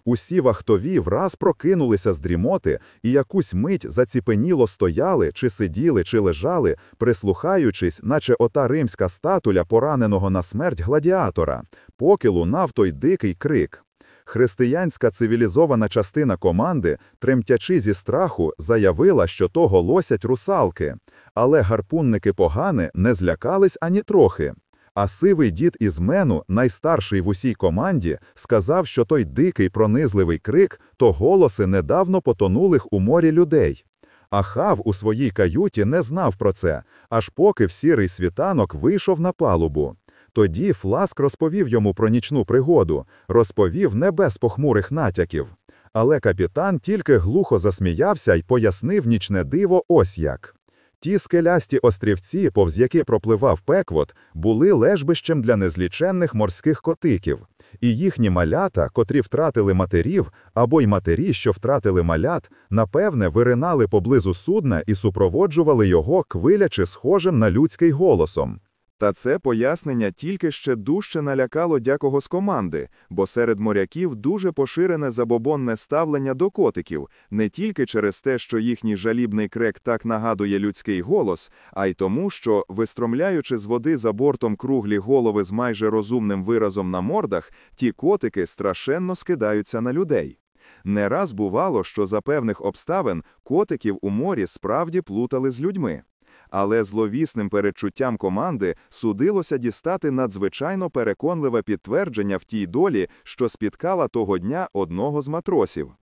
Усі вахтові враз прокинулися з дрімоти і якусь мить заціпеніло стояли, чи сиділи, чи лежали, прислухаючись, наче ота римська статуля пораненого на смерть гладіатора, поки лунав той дикий крик. Християнська цивілізована частина команди, тремтячи зі страху, заявила, що то голосять русалки, але гарпунники погани не злякались ані трохи. А сивий дід із мену, найстарший в усій команді, сказав, що той дикий пронизливий крик то голоси недавно потонулих у морі людей. А хав у своїй каюті не знав про це, аж поки в сірий світанок вийшов на палубу. Тоді Фласк розповів йому про нічну пригоду, розповів не без похмурих натяків. Але капітан тільки глухо засміявся й пояснив нічне диво ось як. Ті скелясті острівці, повз які пропливав пеквот, були лежбищем для незліченних морських котиків, і їхні малята, котрі втратили матерів, або й матері, що втратили малят, напевне, виринали поблизу судна і супроводжували його, квилячи схожим на людський голосом. Та це пояснення тільки ще дужче налякало дякого з команди, бо серед моряків дуже поширене забобонне ставлення до котиків, не тільки через те, що їхній жалібний крек так нагадує людський голос, а й тому, що, вистромляючи з води за бортом круглі голови з майже розумним виразом на мордах, ті котики страшенно скидаються на людей. Не раз бувало, що за певних обставин котиків у морі справді плутали з людьми. Але зловісним передчуттям команди судилося дістати надзвичайно переконливе підтвердження в тій долі, що спіткала того дня одного з матросів.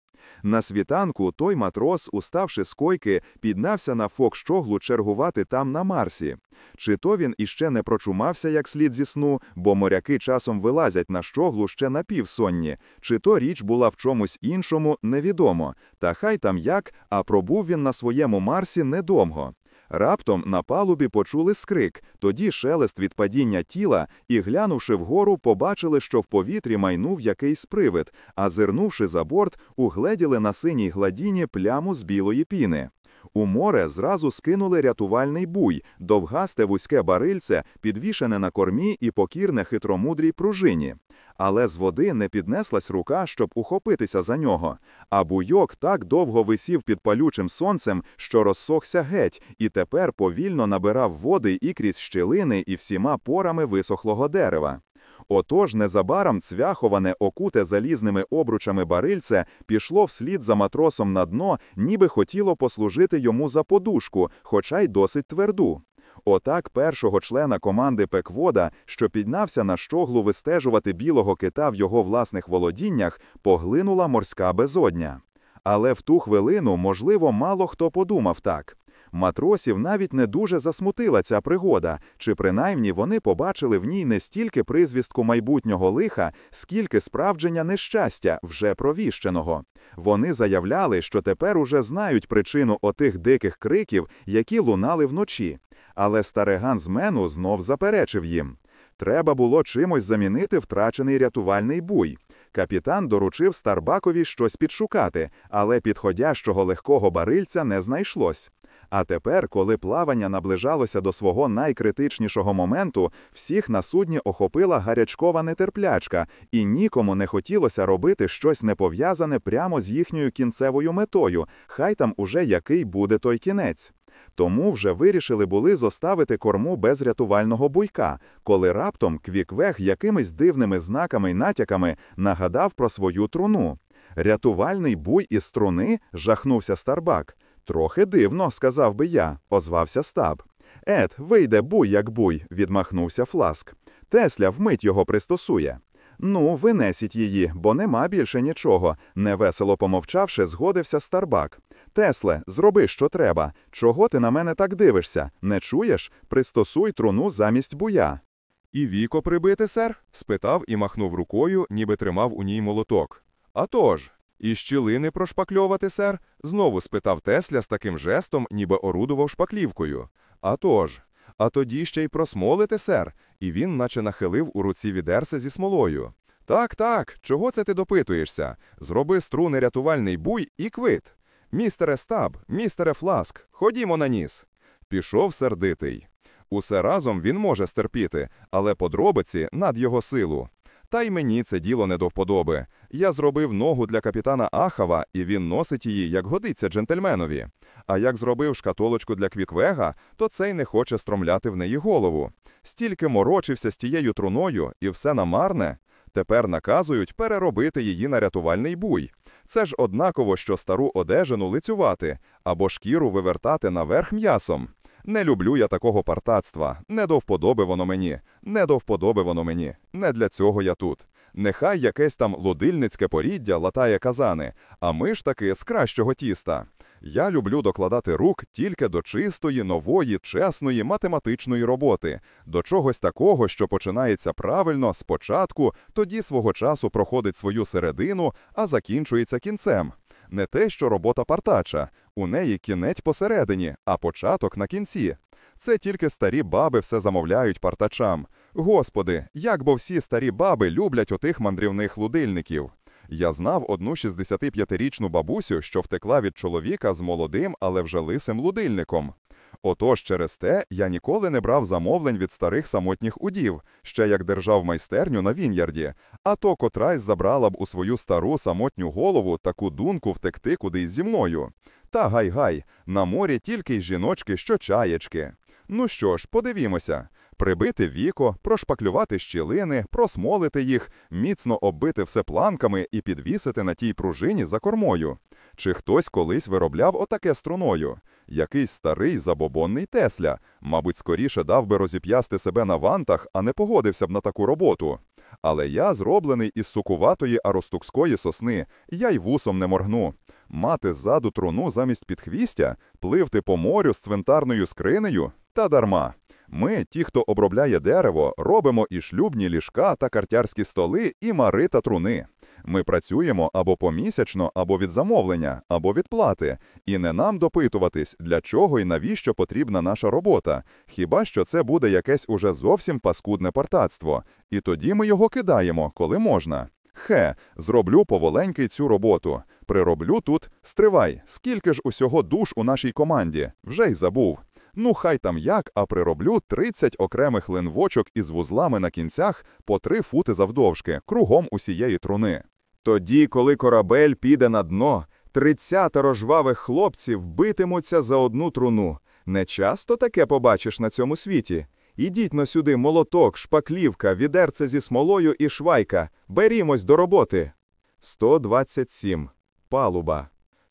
На світанку той матрос, уставши з койки, піднався на фок-щоглу чергувати там на Марсі. Чи то він іще не прочумався як слід зі сну, бо моряки часом вилазять на щоглу ще напівсонні, чи то річ була в чомусь іншому, невідомо. Та хай там як, а пробув він на своєму Марсі недовго. Раптом на палубі почули скрик, тоді шелест від падіння тіла, і, глянувши вгору, побачили, що в повітрі майнув якийсь привид, а зирнувши за борт, угледіли на синій гладіні пляму з білої піни. У море зразу скинули рятувальний буй, довгасте вузьке барильце, підвішене на кормі і покірне хитромудрій пружині. Але з води не піднеслась рука, щоб ухопитися за нього, а буйок так довго висів під палючим сонцем, що розсохся геть, і тепер повільно набирав води і крізь щілини, і всіма порами висохлого дерева. Отож, незабаром цвяховане, окуте залізними обручами барильце пішло вслід за матросом на дно, ніби хотіло послужити йому за подушку, хоча й досить тверду. Отак першого члена команди Пеквода, що піднявся на щоглу вистежувати білого кита в його власних володіннях, поглинула морська безодня. Але в ту хвилину, можливо, мало хто подумав так. Матросів навіть не дуже засмутила ця пригода, чи принаймні вони побачили в ній не стільки призвістку майбутнього лиха, скільки справдження нещастя, вже провіщеного. Вони заявляли, що тепер уже знають причину отих диких криків, які лунали вночі. Але стареган з мену знов заперечив їм. Треба було чимось замінити втрачений рятувальний буй. Капітан доручив Старбакові щось підшукати, але підходящого легкого барильця не знайшлось. А тепер, коли плавання наближалося до свого найкритичнішого моменту, всіх на судні охопила гарячкова нетерплячка, і нікому не хотілося робити щось непов'язане прямо з їхньою кінцевою метою, хай там уже який буде той кінець. Тому вже вирішили були зоставити корму без рятувального буйка, коли раптом Квіквег якимись дивними знаками й натяками нагадав про свою труну. Рятувальний буй із струни жахнувся Старбак. Трохи дивно, сказав би я, озвався стаб. Ед, вийде буй, як буй, відмахнувся Фласк. Тесля вмить його пристосує. Ну, винесіть її, бо нема більше нічого, невесело помовчавши, згодився Старбак. Тесле, зроби, що треба. Чого ти на мене так дивишся? Не чуєш? Пристосуй труну замість буя. І віко прибити, сер? спитав і махнув рукою, ніби тримав у ній молоток. «А тож, і щілини прошпакльовати, сер? знову спитав Тесля з таким жестом, ніби орудував шпаклівкою. «А тож, а тоді ще й просмолити, сер, і він наче нахилив у руці відерце зі смолою. Так, так, чого це ти допитуєшся? Зроби струни рятувальний буй і квит. Містере Стаб, містере Фласк, ходімо на ніс. Пішов сердитий. Усе разом він може стерпіти, але подробиці над його силу. Та й мені це діло не до вподоби. Я зробив ногу для капітана Ахава, і він носить її, як годиться джентльменові. А як зробив шкатолочку для Квіквега, то цей не хоче стромляти в неї голову. Стільки морочився з тією труною, і все намарне. Тепер наказують переробити її на рятувальний буй. Це ж однаково, що стару одежину лицювати або шкіру вивертати наверх м'ясом. Не люблю я такого партацтва, не до вподоби воно мені, не до вподоби воно мені, не для цього я тут. Нехай якесь там лодильницьке поріддя латає казани, а ми ж таки з кращого тіста. Я люблю докладати рук тільки до чистої, нової, чесної, математичної роботи, до чогось такого, що починається правильно, спочатку, тоді свого часу проходить свою середину, а закінчується кінцем. Не те, що робота партача. У неї кінець посередині, а початок на кінці. Це тільки старі баби все замовляють партачам. Господи, як бо всі старі баби люблять отих мандрівних лудильників. Я знав одну 65-річну бабусю, що втекла від чоловіка з молодим, але вже лисим лудильником. Отож, через те я ніколи не брав замовлень від старих самотніх удів, ще як держав майстерню на Він'ярді, а то котрась забрала б у свою стару самотню голову таку дунку втекти кудись зі мною. Та гай-гай, на морі тільки й жіночки, що чаєчки. Ну що ж, подивімося. Прибити віко, прошпаклювати щілини, просмолити їх, міцно оббити все планками і підвісити на тій пружині за кормою. Чи хтось колись виробляв отаке струною? Якийсь старий забобонний Тесля, мабуть, скоріше дав би розіп'ясти себе на вантах, а не погодився б на таку роботу. Але я зроблений із сукуватої аростукської сосни, я й вусом не моргну. Мати ззаду труну замість підхвістя, пливти по морю з цвинтарною скринею та дарма. Ми, ті, хто обробляє дерево, робимо і шлюбні ліжка та картярські столи, і мари та труни. Ми працюємо або помісячно, або від замовлення, або від плати. І не нам допитуватись, для чого і навіщо потрібна наша робота. Хіба що це буде якесь уже зовсім паскудне партацтво. І тоді ми його кидаємо, коли можна. Хе, зроблю поволенький цю роботу. Прироблю тут, стривай, скільки ж усього душ у нашій команді, вже й забув. Ну, хай там як, а прироблю 30 окремих линвочок із вузлами на кінцях по 3 фути завдовжки, кругом усієї труни. Тоді, коли корабель піде на дно, тридцятеро жвавих хлопців битимуться за одну труну. Не часто таке побачиш на цьому світі. Ідіть но сюди молоток, шпаклівка, відерце зі смолою і швайка. Берімось до роботи. 127. Палуба.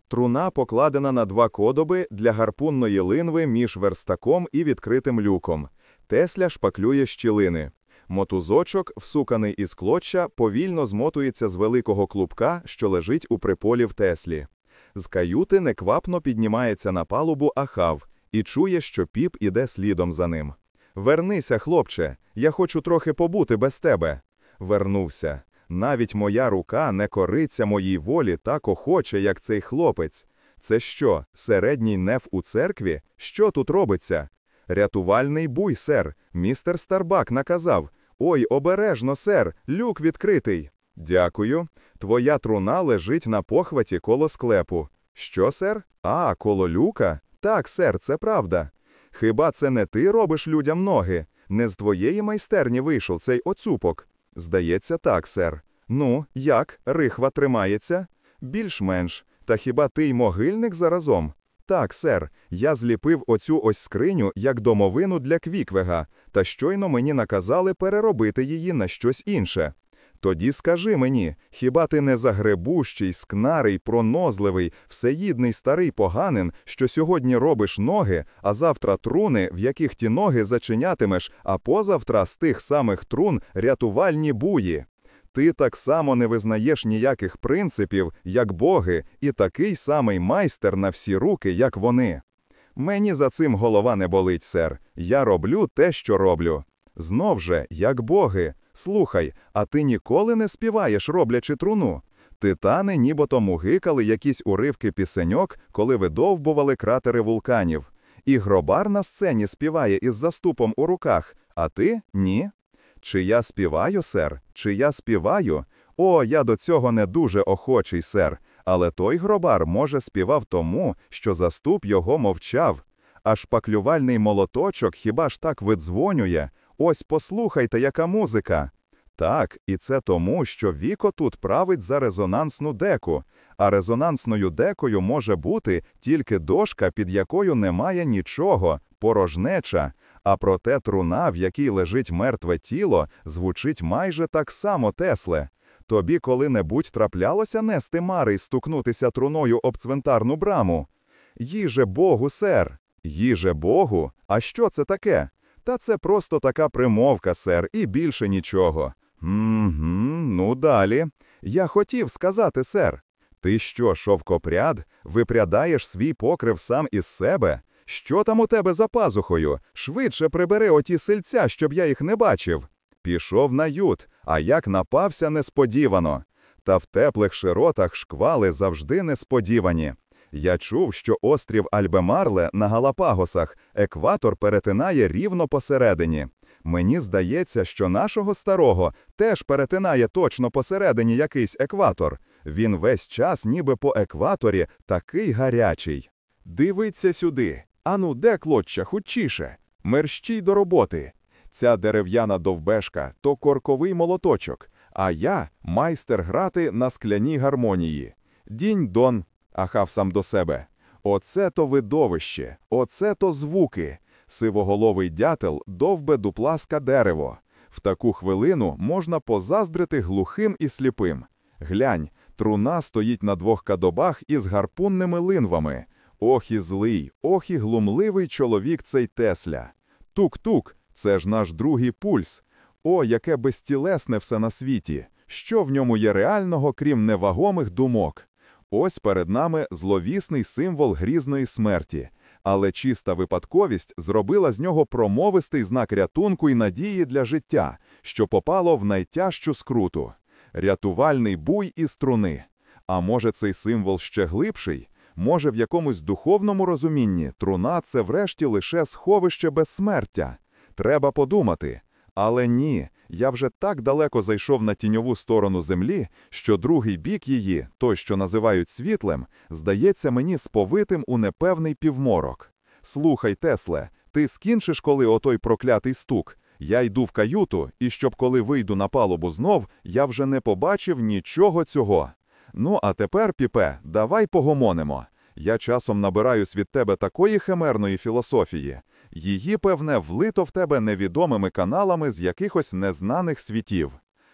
Труна покладена на два кодоби для гарпунної линви між верстаком і відкритим люком. Тесля шпаклює щілини. Мотузочок, всуканий із клоча, повільно змотується з великого клубка, що лежить у приполі в Теслі. З каюти неквапно піднімається на палубу Ахав і чує, що піп іде слідом за ним. Вернися, хлопче, я хочу трохи побути без тебе. Вернувся. Навіть моя рука не кориться моїй волі так охоче, як цей хлопець. Це що, середній неф у церкві? Що тут робиться? Рятувальний буй, сер. Містер Старбак наказав. Ой, обережно, сер, люк відкритий. Дякую. Твоя труна лежить на похваті коло склепу. Що, сер? А, коло люка? Так, сер, це правда. Хіба це не ти робиш людям ноги? Не з твоєї майстерні вийшов цей оцупок? Здається, так, сер. Ну, як, рихва тримається? Більш-менш. Та хіба ти й могильник заразом? Так, сер, я зліпив оцю ось скриню як домовину для Квіквега, та щойно мені наказали переробити її на щось інше. Тоді скажи мені, хіба ти не загребущий, скнарий, пронозливий, всеїдний старий поганин, що сьогодні робиш ноги, а завтра труни, в яких ті ноги зачинятимеш, а позавтра з тих самих трун рятувальні буї? Ти так само не визнаєш ніяких принципів, як боги, і такий самий майстер на всі руки, як вони. Мені за цим голова не болить, сер. Я роблю те, що роблю. Знов же, як боги. Слухай, а ти ніколи не співаєш, роблячи труну. Титани нібито мугикали якісь уривки пісеньок, коли видовбували кратери вулканів. І гробар на сцені співає із заступом у руках, а ти ні. Чи я співаю, сер? Чи я співаю? О, я до цього не дуже охочий, сер. Але той гробар, може, співав тому, що заступ його мовчав. А шпаклювальний молоточок хіба ж так видзвонює? Ось послухайте, яка музика. Так, і це тому, що Віко тут править за резонансну деку, а резонансною декою може бути тільки дошка, під якою немає нічого, порожнеча, а проте труна, в якій лежить мертве тіло, звучить майже так само Тесле. Тобі коли-небудь траплялося нести мари й стукнутися труною об цвинтарну браму? Їже Богу, сер, їже Богу, а що це таке? Та це просто така примовка, сер, і більше нічого. Угу, ну далі. Я хотів сказати, сер. Ти що, шовкопряд, випрядаєш свій покрив сам із себе? Що там у тебе за пазухою? Швидше прибери оті сельця, щоб я їх не бачив. Пішов на ют, а як напався несподівано. Та в теплих широтах шквали завжди несподівані. Я чув, що острів Альбемарле на Галапагосах екватор перетинає рівно посередині. Мені здається, що нашого старого теж перетинає точно посередині якийсь екватор. Він весь час ніби по екваторі такий гарячий. Дивиться сюди. Ану, де клоччя, хутчіше. Мерщій до роботи. Ця дерев'яна довбешка то корковий молоточок, а я майстер грати на скляній гармонії. Дінь-дон, ахав сам до себе. Оце то видовище, оце то звуки. Сивоголовий дятел довбе дупласка дерево. В таку хвилину можна позаздрити глухим і сліпим. Глянь, труна стоїть на двох кадобах із гарпунними линвами. Ох і злий, ох і глумливий чоловік цей Тесля. Тук-тук, це ж наш другий пульс. О, яке безтілесне все на світі! Що в ньому є реального, крім невагомих думок? Ось перед нами зловісний символ грізної смерті. Але чиста випадковість зробила з нього промовистий знак рятунку і надії для життя, що попало в найтяжчу скруту. Рятувальний буй і струни. А може, цей символ ще глибший? Може, в якомусь духовному розумінні труна це врешті лише сховище безсмертя? Треба подумати. Але ні, я вже так далеко зайшов на тіньову сторону землі, що другий бік її, той, що називають світлем, здається мені сповитим у непевний півморок. Слухай, Тесле, ти скінчиш коли отой проклятий стук? Я йду в каюту, і щоб коли вийду на палубу знов, я вже не побачив нічого цього. Ну, а тепер, піпе, давай погомонимо. Я часом набираюсь від тебе такої химерної філософії. Її, певне, влито в тебе невідомими каналами з якихось незнаних світів.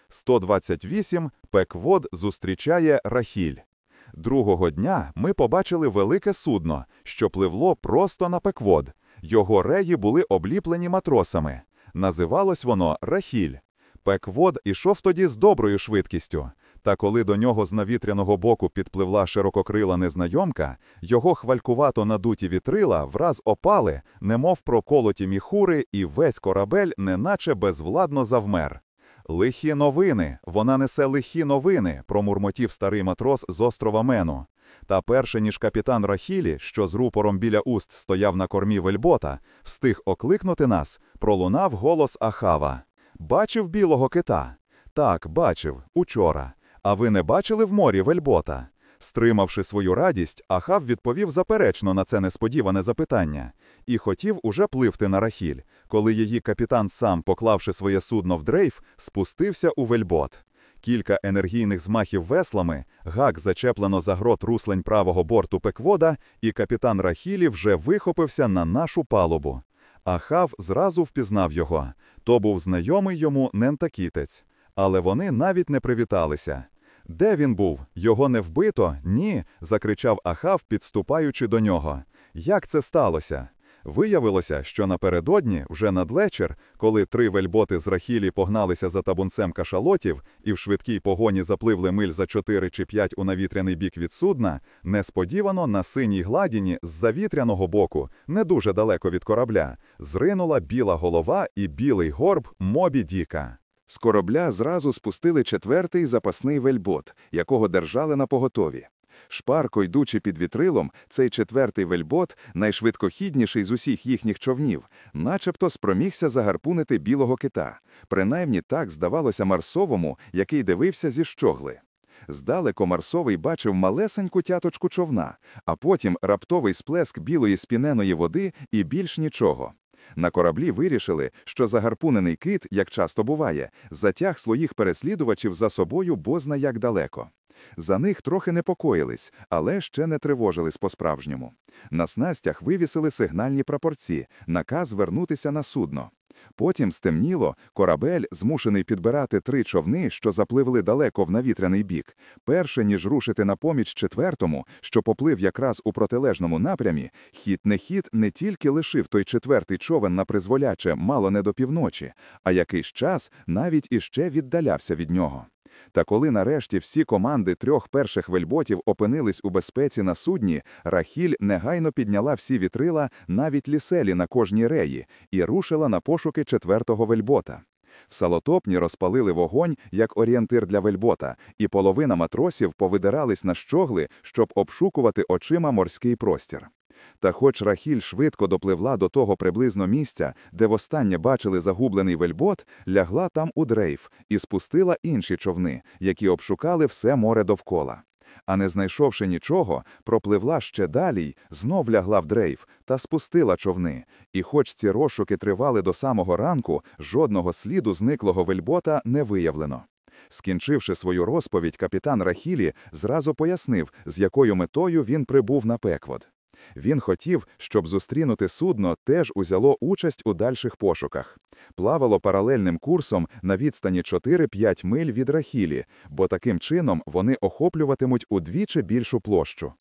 128 Пеквод зустрічає Рахіль. Другого дня ми побачили велике судно, що пливло просто на Пеквод. Його реї були обліплені матросами. Називалось воно Рахіль. Пеквод ішов тоді з доброю швидкістю. Та коли до нього з навітряного боку підпливла ширококрила незнайомка, його хвалькувато надуті вітрила враз опали, немов проколоті міхури, і весь корабель неначе безвладно завмер. Лихі новини, вона несе лихі новини, промурмотів старий матрос з острова Мену. Та перше, ніж капітан Рахілі, що з рупором біля уст стояв на кормі вельбота, встиг окликнути нас, пролунав голос Ахава. Бачив білого кита? Так, бачив, учора. А ви не бачили в морі вельбота? Стримавши свою радість, Ахав відповів заперечно на це несподіване запитання і хотів уже пливти на рахіль, коли її капітан сам, поклавши своє судно в дрейф, спустився у вельбот. Кілька енергійних змахів веслами, гак зачеплено за грот руслень правого борту пеквода, і капітан Рахілі вже вихопився на нашу палубу. Ахав зразу впізнав його. То був знайомий йому нентакітець. Але вони навіть не привіталися. Де він був? Його не вбито? Ні, закричав Ахав, підступаючи до нього. Як це сталося? Виявилося, що напередодні, вже надвечір, коли три вельботи з Рахілі погналися за табунцем кашалотів і в швидкій погоні запливли миль за чотири чи п'ять у навітряний бік від судна, несподівано на синій гладіні з завітряного боку, не дуже далеко від корабля, зринула біла голова і білий горб Мобі Діка. З корабля зразу спустили четвертий запасний вельбот, якого держали на поготові. Шпарко йдучи під вітрилом, цей четвертий вельбот, найшвидкохідніший з усіх їхніх човнів, начебто спромігся загарпунити білого кита. Принаймні так здавалося Марсовому, який дивився зі щогли. Здалеко Марсовий бачив малесеньку тяточку човна, а потім раптовий сплеск білої спіненої води і більш нічого. На кораблі вирішили, що загарпунений кит, як часто буває, затяг своїх переслідувачів за собою бозна як далеко. За них трохи непокоїлись, але ще не тривожились по-справжньому. На снастях вивісили сигнальні прапорці, наказ вернутися на судно. Потім стемніло, корабель, змушений підбирати три човни, що запливли далеко в навітряний бік. Перше, ніж рушити на поміч четвертому, що поплив якраз у протилежному напрямі, хід не хід не тільки лишив той четвертий човен на призволяче мало не до півночі, а якийсь час навіть іще віддалявся від нього. Та коли нарешті всі команди трьох перших вельботів опинились у безпеці на судні, Рахіль негайно підняла всі вітрила, навіть ліселі на кожній реї, і рушила на пошуки четвертого вельбота. В салотопні розпалили вогонь як орієнтир для вельбота, і половина матросів повидирались на щогли, щоб обшукувати очима морський простір. Та хоч Рахіль швидко допливла до того приблизно місця, де востаннє бачили загублений вельбот, лягла там у дрейф і спустила інші човни, які обшукали все море довкола. А не знайшовши нічого, пропливла ще далі, знов лягла в дрейф та спустила човни. І хоч ці розшуки тривали до самого ранку, жодного сліду зниклого вельбота не виявлено. Скінчивши свою розповідь, капітан Рахілі зразу пояснив, з якою метою він прибув на Пеквод. Він хотів, щоб зустрінути судно теж узяло участь у дальших пошуках. Плавало паралельним курсом на відстані 4-5 миль від Рахілі, бо таким чином вони охоплюватимуть удвічі більшу площу.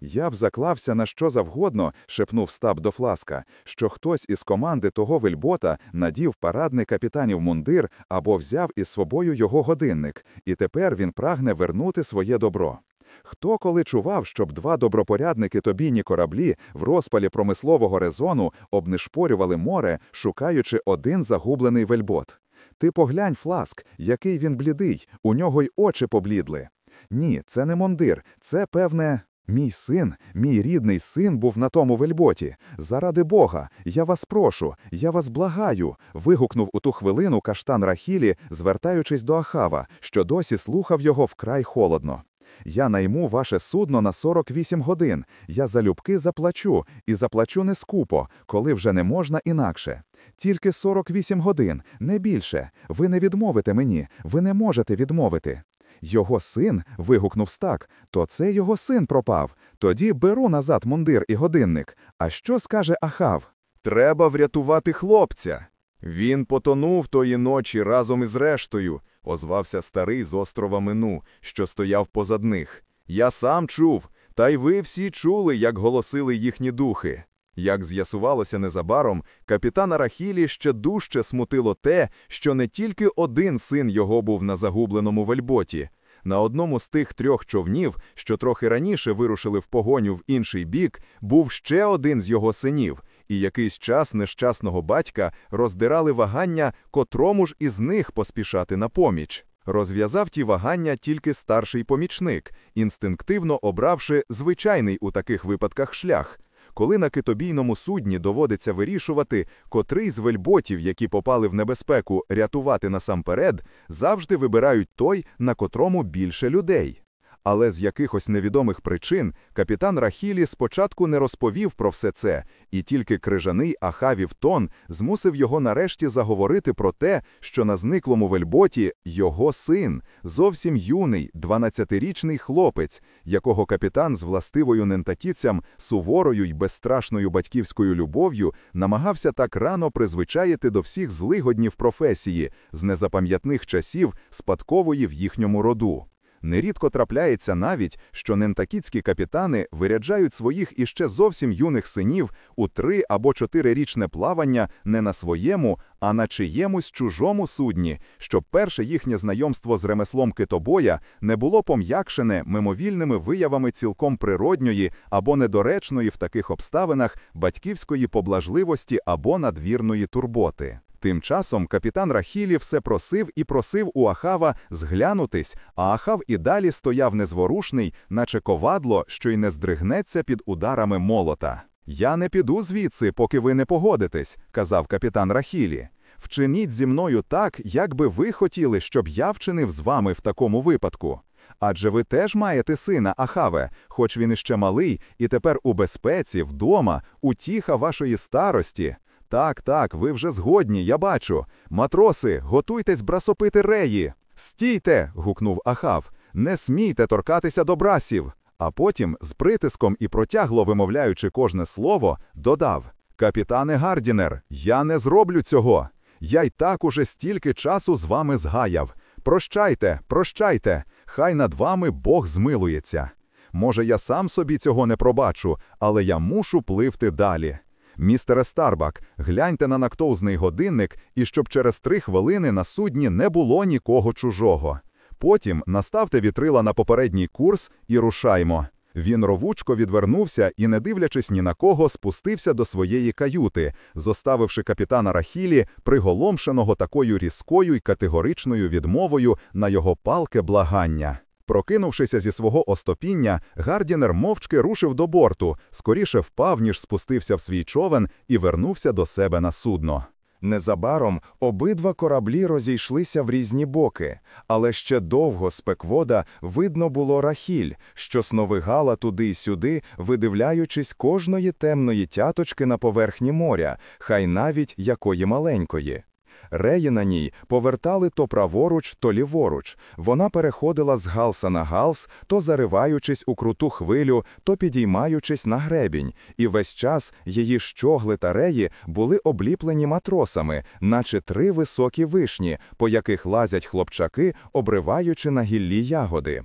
Я б заклався на що завгодно, шепнув Стаб до Фласка, що хтось із команди того вельбота надів парадний капітанів мундир або взяв із собою його годинник, і тепер він прагне вернути своє добро. Хто коли чував, щоб два добропорядні китобійні кораблі в розпалі промислового сезону обнишпорювали море, шукаючи один загублений вельбот? Ти поглянь, Фласк, який він блідий, у нього й очі поблідли. Ні, це не мондир, це, певне, мій син, мій рідний син був на тому вельботі. Заради Бога, я вас прошу, я вас благаю. вигукнув у ту хвилину каштан Рахілі, звертаючись до Ахава, що досі слухав його вкрай холодно. Я найму ваше судно на 48 годин. Я залюбки заплачу, і заплачу не скупо, коли вже не можна інакше. Тільки 48 годин, не більше. Ви не відмовите мені, ви не можете відмовити. Його син. вигукнув стак, то це його син пропав. Тоді беру назад мундир і годинник. А що скаже Ахав? Треба врятувати хлопця. Він потонув тої ночі разом із рештою, озвався старий з острова Мину, що стояв позад них. Я сам чув, та й ви всі чули, як голосили їхні духи. Як з'ясувалося незабаром, капітана Рахілі ще дужче смутило те, що не тільки один син його був на загубленому вельботі. На одному з тих трьох човнів, що трохи раніше вирушили в погоню в інший бік, був ще один з його синів, і якийсь час нещасного батька роздирали вагання, котрому ж із них поспішати на поміч. Розв'язав ті вагання тільки старший помічник, інстинктивно обравши звичайний у таких випадках шлях. Коли на китобійному судні доводиться вирішувати, котрий з вельботів, які попали в небезпеку, рятувати насамперед, завжди вибирають той, на котрому більше людей. Але з якихось невідомих причин капітан Рахілі спочатку не розповів про все це, і тільки крижаний Ахавів тон змусив його нарешті заговорити про те, що на зниклому вельботі його син, зовсім юний, 12-річний хлопець, якого капітан з властивою нентатівцям, суворою й безстрашною батьківською любов'ю намагався так рано призвичаїти до всіх злигоднів професії, з незапам'ятних часів спадкової в їхньому роду. Нерідко трапляється навіть, що нентакітські капітани виряджають своїх іще зовсім юних синів у три або чотирирічне плавання не на своєму, а на чиємусь чужому судні, щоб перше їхнє знайомство з ремеслом китобоя не було пом'якшене мимовільними виявами цілком природньої або недоречної в таких обставинах батьківської поблажливості або надвірної турботи. Тим часом капітан Рахілі все просив і просив у Ахава зглянутись, а Ахав і далі стояв незворушний, наче ковадло, що й не здригнеться під ударами молота. Я не піду звідси, поки ви не погодитесь, казав капітан Рахілі. Вчиніть зі мною так, як би ви хотіли, щоб я вчинив з вами в такому випадку. Адже ви теж маєте сина, Ахаве, хоч він іще малий, і тепер у безпеці, вдома, утіха вашої старості. Так, так, ви вже згодні, я бачу. Матроси, готуйтесь брасопити реї. Стійте. гукнув Ахав. Не смійте торкатися до брасів. А потім, з притиском і протягло вимовляючи кожне слово, додав: Капітане Гардінер, я не зроблю цього. Я й так уже стільки часу з вами згаяв. Прощайте, прощайте, хай над вами Бог змилується. Може, я сам собі цього не пробачу, але я мушу пливти далі. Містере Старбак, гляньте на нактовзний годинник, і щоб через три хвилини на судні не було нікого чужого. Потім наставте вітрила на попередній курс і рушаймо. Він ровучко відвернувся і, не дивлячись ні на кого, спустився до своєї каюти, зоставивши капітана Рахілі, приголомшеного такою різкою й категоричною відмовою на його палке благання. Прокинувшися зі свого остопіння, Гардінер мовчки рушив до борту, скоріше впав, ніж спустився в свій човен і вернувся до себе на судно. Незабаром обидва кораблі розійшлися в різні боки, але ще довго з пеквода видно було рахіль, що сновигала туди й сюди, видивляючись кожної темної тяточки на поверхні моря, хай навіть якої маленької. Реї на ній повертали то праворуч, то ліворуч. Вона переходила з галса на галс, то зариваючись у круту хвилю, то підіймаючись на гребінь, і весь час її щогли та реї були обліплені матросами, наче три високі вишні, по яких лазять хлопчаки, обриваючи на гіллі ягоди.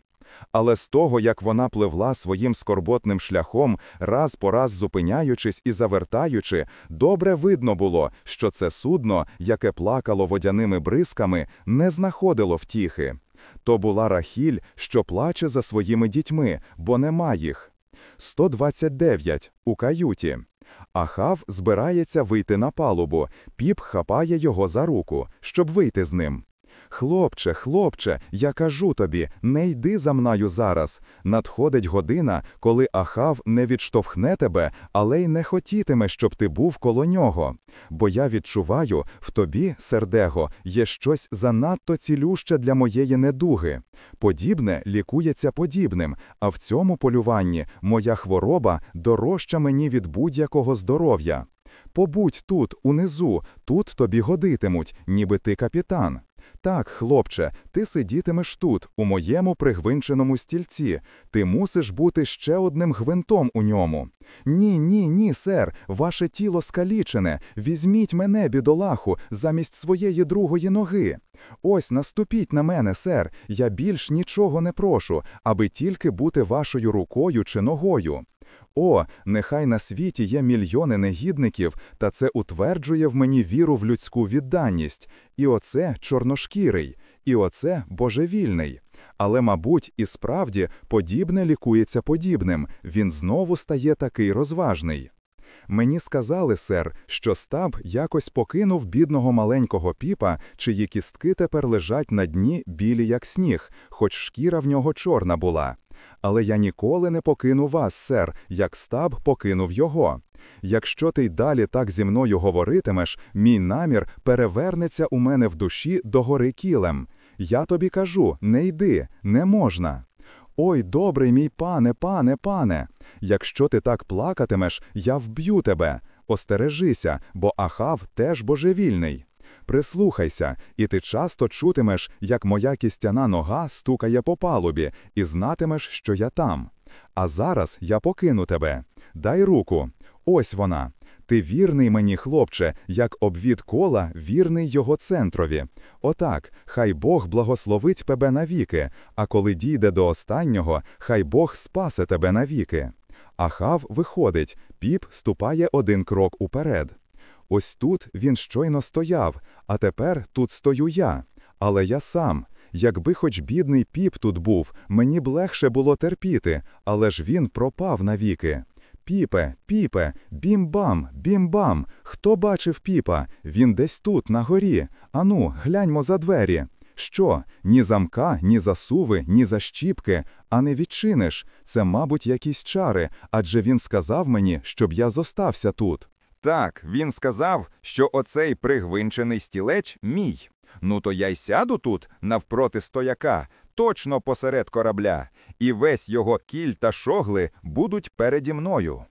Але з того, як вона пливла своїм скорботним шляхом, раз по раз зупиняючись і завертаючи, добре видно було, що це судно, яке плакало водяними бризками, не знаходило втіхи. То була Рахіль, що плаче за своїми дітьми, бо нема їх. 129 у каюті. Ахав збирається вийти на палубу, піп хапає його за руку, щоб вийти з ним. Хлопче, хлопче, я кажу тобі, не йди за мною зараз. Надходить година, коли Ахав не відштовхне тебе, але й не хотітиме, щоб ти був коло нього. Бо я відчуваю, в тобі, сердего, є щось занадто цілюще для моєї недуги. Подібне лікується подібним, а в цьому полюванні моя хвороба дорожча мені від будь-якого здоров'я. Побудь тут, унизу, тут тобі годитимуть, ніби ти капітан. Так, хлопче, ти сидітимеш тут, у моєму пригвинченому стільці. Ти мусиш бути ще одним гвинтом у ньому. Ні, ні, ні, сер, ваше тіло скалічене. Візьміть мене, бідолаху, замість своєї другої ноги. Ось наступіть на мене, сер. Я більш нічого не прошу, аби тільки бути вашою рукою чи ногою. О, нехай на світі є мільйони негідників, та це утверджує в мені віру в людську відданість. І оце чорношкірий, і оце божевільний. Але, мабуть, і справді подібне лікується подібним, він знову стає такий розважний. Мені сказали, сер, що стаб якось покинув бідного маленького піпа, чиї кістки тепер лежать на дні білі, як сніг, хоч шкіра в нього чорна була. Але я ніколи не покину вас, сер, як стаб покинув його. Якщо ти й далі так зі мною говоритимеш, мій намір перевернеться у мене в душі до гори кілем. Я тобі кажу, не йди, не можна. Ой, добрий мій пане, пане, пане. Якщо ти так плакатимеш, я вб'ю тебе. Остережися, бо Ахав теж божевільний. Прислухайся, і ти часто чутимеш, як моя кістяна нога стукає по палубі, і знатимеш, що я там. А зараз я покину тебе. Дай руку. Ось вона. Ти вірний мені, хлопче, як обвід кола, вірний його центрові. Отак, хай Бог благословить тебе навіки, а коли дійде до останнього, хай Бог спасе тебе навіки. Ахав виходить, піп ступає один крок уперед. Ось тут він щойно стояв, а тепер тут стою я. Але я сам. Якби хоч бідний піп тут був, мені б легше було терпіти, але ж він пропав навіки. Піпе, піпе, бім-бам, бім-бам. Хто бачив піпа? Він десь тут, на горі. Ану, гляньмо за двері. Що, ні замка, ні засуви, ні защіпки, а не відчиниш. Це, мабуть, якісь чари, адже він сказав мені, щоб я зостався тут. Так, він сказав, що оцей пригвинчений стілеч мій. Ну то я й сяду тут, навпроти стояка, точно посеред корабля, і весь його кіль та шогли будуть переді мною.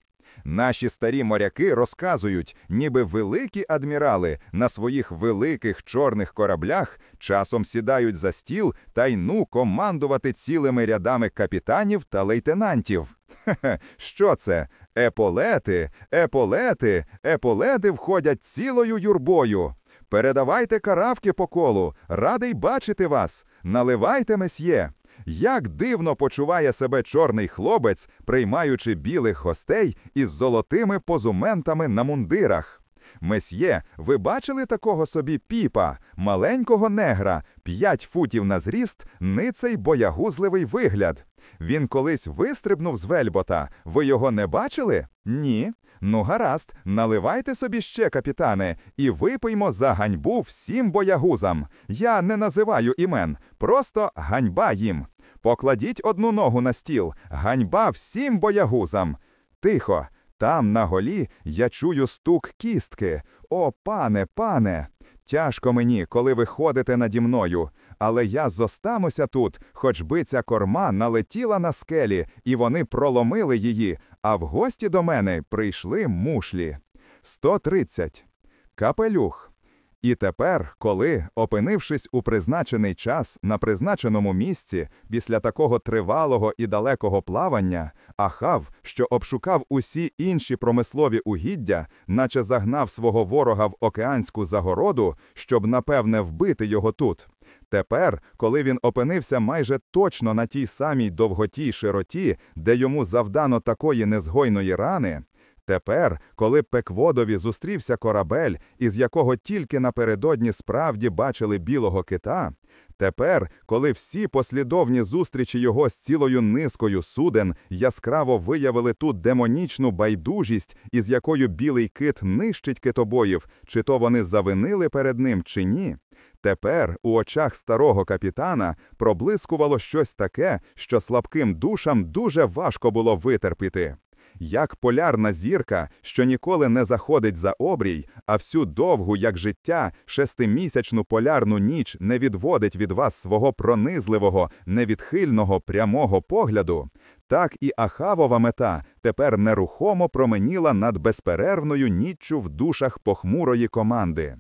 Наші старі моряки розказують, ніби великі адмірали на своїх великих чорних кораблях часом сідають за стіл та й ну командувати цілими рядами капітанів та лейтенантів. Хе-хе, що це? Еполети, еполети, еполети входять цілою юрбою. Передавайте каравки по колу, радий бачити вас. Наливайте, месьє. Як дивно почуває себе чорний хлопець, приймаючи білих гостей із золотими позументами на мундирах. Месьє, ви бачили такого собі піпа, маленького негра, п'ять футів на зріст, ницей боягузливий вигляд. Він колись вистрибнув з вельбота. Ви його не бачили? Ні. Ну, гаразд, наливайте собі ще, капітане, і випиймо за ганьбу всім боягузам. Я не називаю імен, просто ганьба їм. Покладіть одну ногу на стіл, ганьба всім боягузам. Тихо, там на голі я чую стук кістки. О, пане, пане! Тяжко мені, коли ви ходите наді мною, але я зостануся тут, хоч би ця корма налетіла на скелі, і вони проломили її, а в гості до мене прийшли мушлі. 130. Капелюх. І тепер, коли, опинившись у призначений час на призначеному місці, після такого тривалого і далекого плавання, Ахав, що обшукав усі інші промислові угіддя, наче загнав свого ворога в океанську загороду, щоб напевне вбити його тут. Тепер, коли він опинився майже точно на тій самій довготій широті, де йому завдано такої незгойної рани, Тепер, коли Пекводові зустрівся корабель, із якого тільки напередодні справді бачили білого кита, тепер, коли всі послідовні зустрічі його з цілою низкою суден яскраво виявили ту демонічну байдужість, із якою білий кит нищить китобоїв, чи то вони завинили перед ним, чи ні. Тепер у очах старого капітана проблискувало щось таке, що слабким душам дуже важко було витерпіти як полярна зірка, що ніколи не заходить за обрій, а всю довгу, як життя, шестимісячну полярну ніч не відводить від вас свого пронизливого, невідхильного прямого погляду, так і Ахавова мета тепер нерухомо променіла над безперервною ніччю в душах похмурої команди.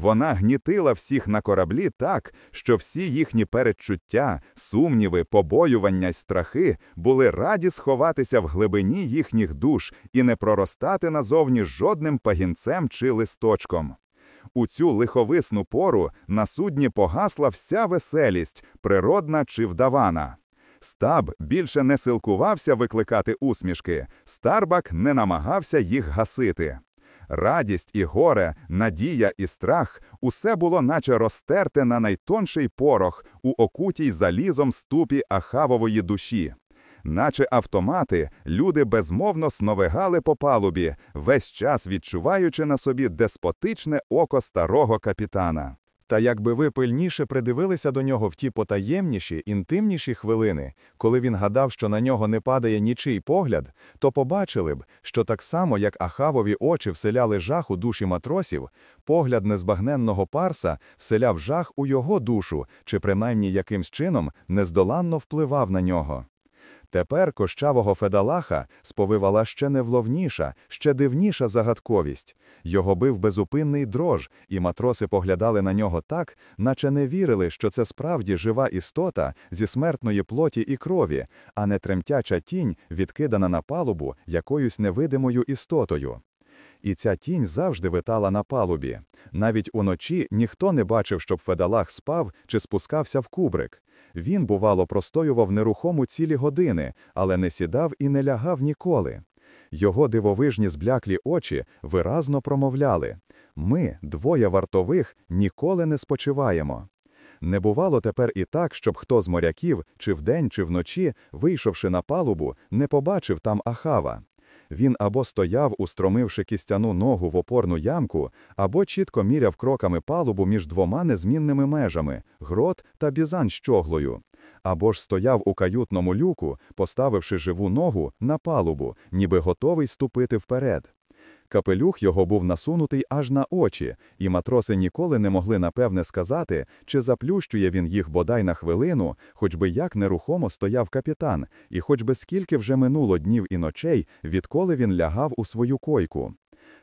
Вона гнітила всіх на кораблі так, що всі їхні передчуття, сумніви, побоювання й страхи були раді сховатися в глибині їхніх душ і не проростати назовні жодним пагінцем чи листочком. У цю лиховисну пору на судні погасла вся веселість, природна чи вдавана. Стаб більше не силкувався викликати усмішки, Старбак не намагався їх гасити. Радість і горе, надія і страх усе було наче розтерте на найтонший порох у окутій залізом ступі Ахавової душі. Наче автомати, люди безмовно сновигали по палубі, весь час відчуваючи на собі деспотичне око старого капітана. Та якби ви пильніше придивилися до нього в ті потаємніші, інтимніші хвилини, коли він гадав, що на нього не падає нічий погляд, то побачили б, що так само, як Ахавові очі вселяли жах у душі матросів, погляд незбагненного парса вселяв жах у його душу, чи принаймні якимсь чином нездоланно впливав на нього. Тепер кощавого Федалаха сповивала ще невловніша, ще дивніша загадковість. Його бив безупинний дрож, і матроси поглядали на нього так, наче не вірили, що це справді жива істота зі смертної плоті і крові, а не тремтяча тінь, відкидана на палубу якоюсь невидимою істотою. І ця тінь завжди витала на палубі. Навіть уночі ніхто не бачив, щоб Федалах спав чи спускався в кубрик. Він, бувало, простоював нерухому цілі години, але не сідав і не лягав ніколи. Його дивовижні збляклі очі виразно промовляли ми, двоє вартових, ніколи не спочиваємо. Не бувало тепер і так, щоб хто з моряків, чи вдень, чи вночі, вийшовши на палубу, не побачив там Ахава. Він або стояв, устромивши кістяну ногу в опорну ямку, або чітко міряв кроками палубу між двома незмінними межами грот та бізан щоглою, або ж стояв у каютному люку, поставивши живу ногу на палубу, ніби готовий ступити вперед. Капелюх його був насунутий аж на очі, і матроси ніколи не могли напевне сказати, чи заплющує він їх бодай на хвилину, хоч би як нерухомо стояв капітан, і хоч би скільки вже минуло днів і ночей, відколи він лягав у свою койку.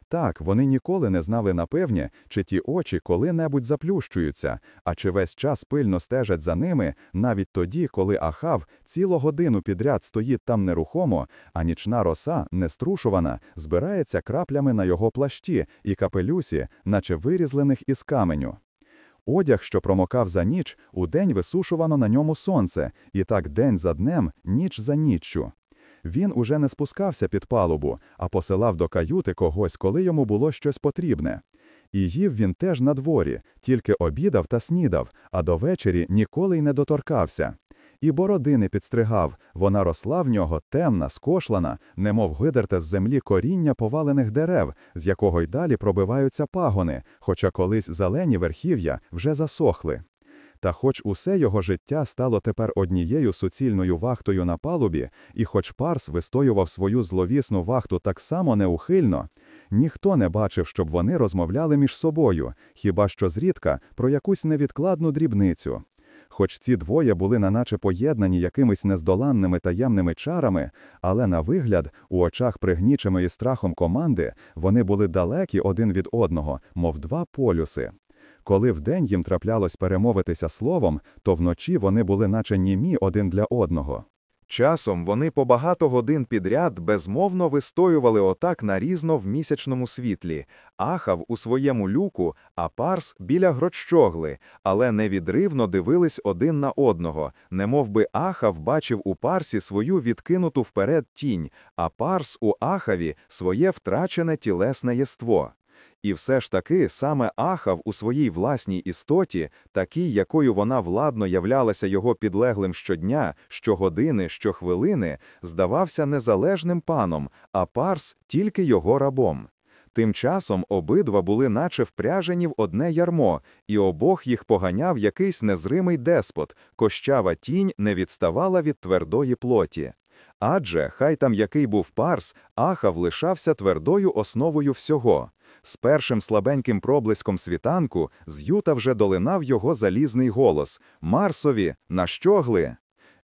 Так, вони ніколи не знали напевне, чи ті очі коли-небудь заплющуються, а чи весь час пильно стежать за ними, навіть тоді, коли Ахав цілу годину підряд стоїть там нерухомо, а нічна роса, неструшувана, збирається краплями на його плащі і капелюсі, наче вирізлених із каменю. Одяг, що промокав за ніч, удень висушувано на ньому сонце, і так день за днем, ніч за ніччю. Він уже не спускався під палубу, а посилав до каюти когось, коли йому було щось потрібне. І їв він теж на дворі, тільки обідав та снідав, а до вечері ніколи й не доторкався. І бороди не підстригав, вона росла в нього темна, скошлана, немов гидерте з землі коріння повалених дерев, з якого й далі пробиваються пагони, хоча колись зелені верхів'я вже засохли. Та хоч усе його життя стало тепер однією суцільною вахтою на палубі, і хоч Парс вистоював свою зловісну вахту так само неухильно, ніхто не бачив, щоб вони розмовляли між собою, хіба що зрідка про якусь невідкладну дрібницю. Хоч ці двоє були наначе поєднані якимись нездоланними таємними чарами, але на вигляд, у очах пригніченої страхом команди, вони були далекі один від одного, мов два полюси. Коли вдень їм траплялось перемовитися словом, то вночі вони були наче німі один для одного. Часом вони по багато годин підряд безмовно вистоювали отак нарізно в місячному світлі, ахав у своєму люку, а парс біля грочщогли, але невідривно дивились один на одного, немов би ахав бачив у парсі свою відкинуту вперед тінь, а парс у ахаві своє втрачене тілесне єство. І все ж таки саме Ахав у своїй власній істоті, такій, якою вона владно являлася його підлеглим щодня, щогодини, щохвилини, здавався незалежним паном, а Парс тільки його рабом. Тим часом обидва були наче впряжені в одне ярмо, і обох їх поганяв якийсь незримий деспот, кощава тінь не відставала від твердої плоті. Адже, хай там який був парс, Ахав лишався твердою основою всього. З першим слабеньким проблиском світанку з юта вже долинав його залізний голос Марсові, нащогли.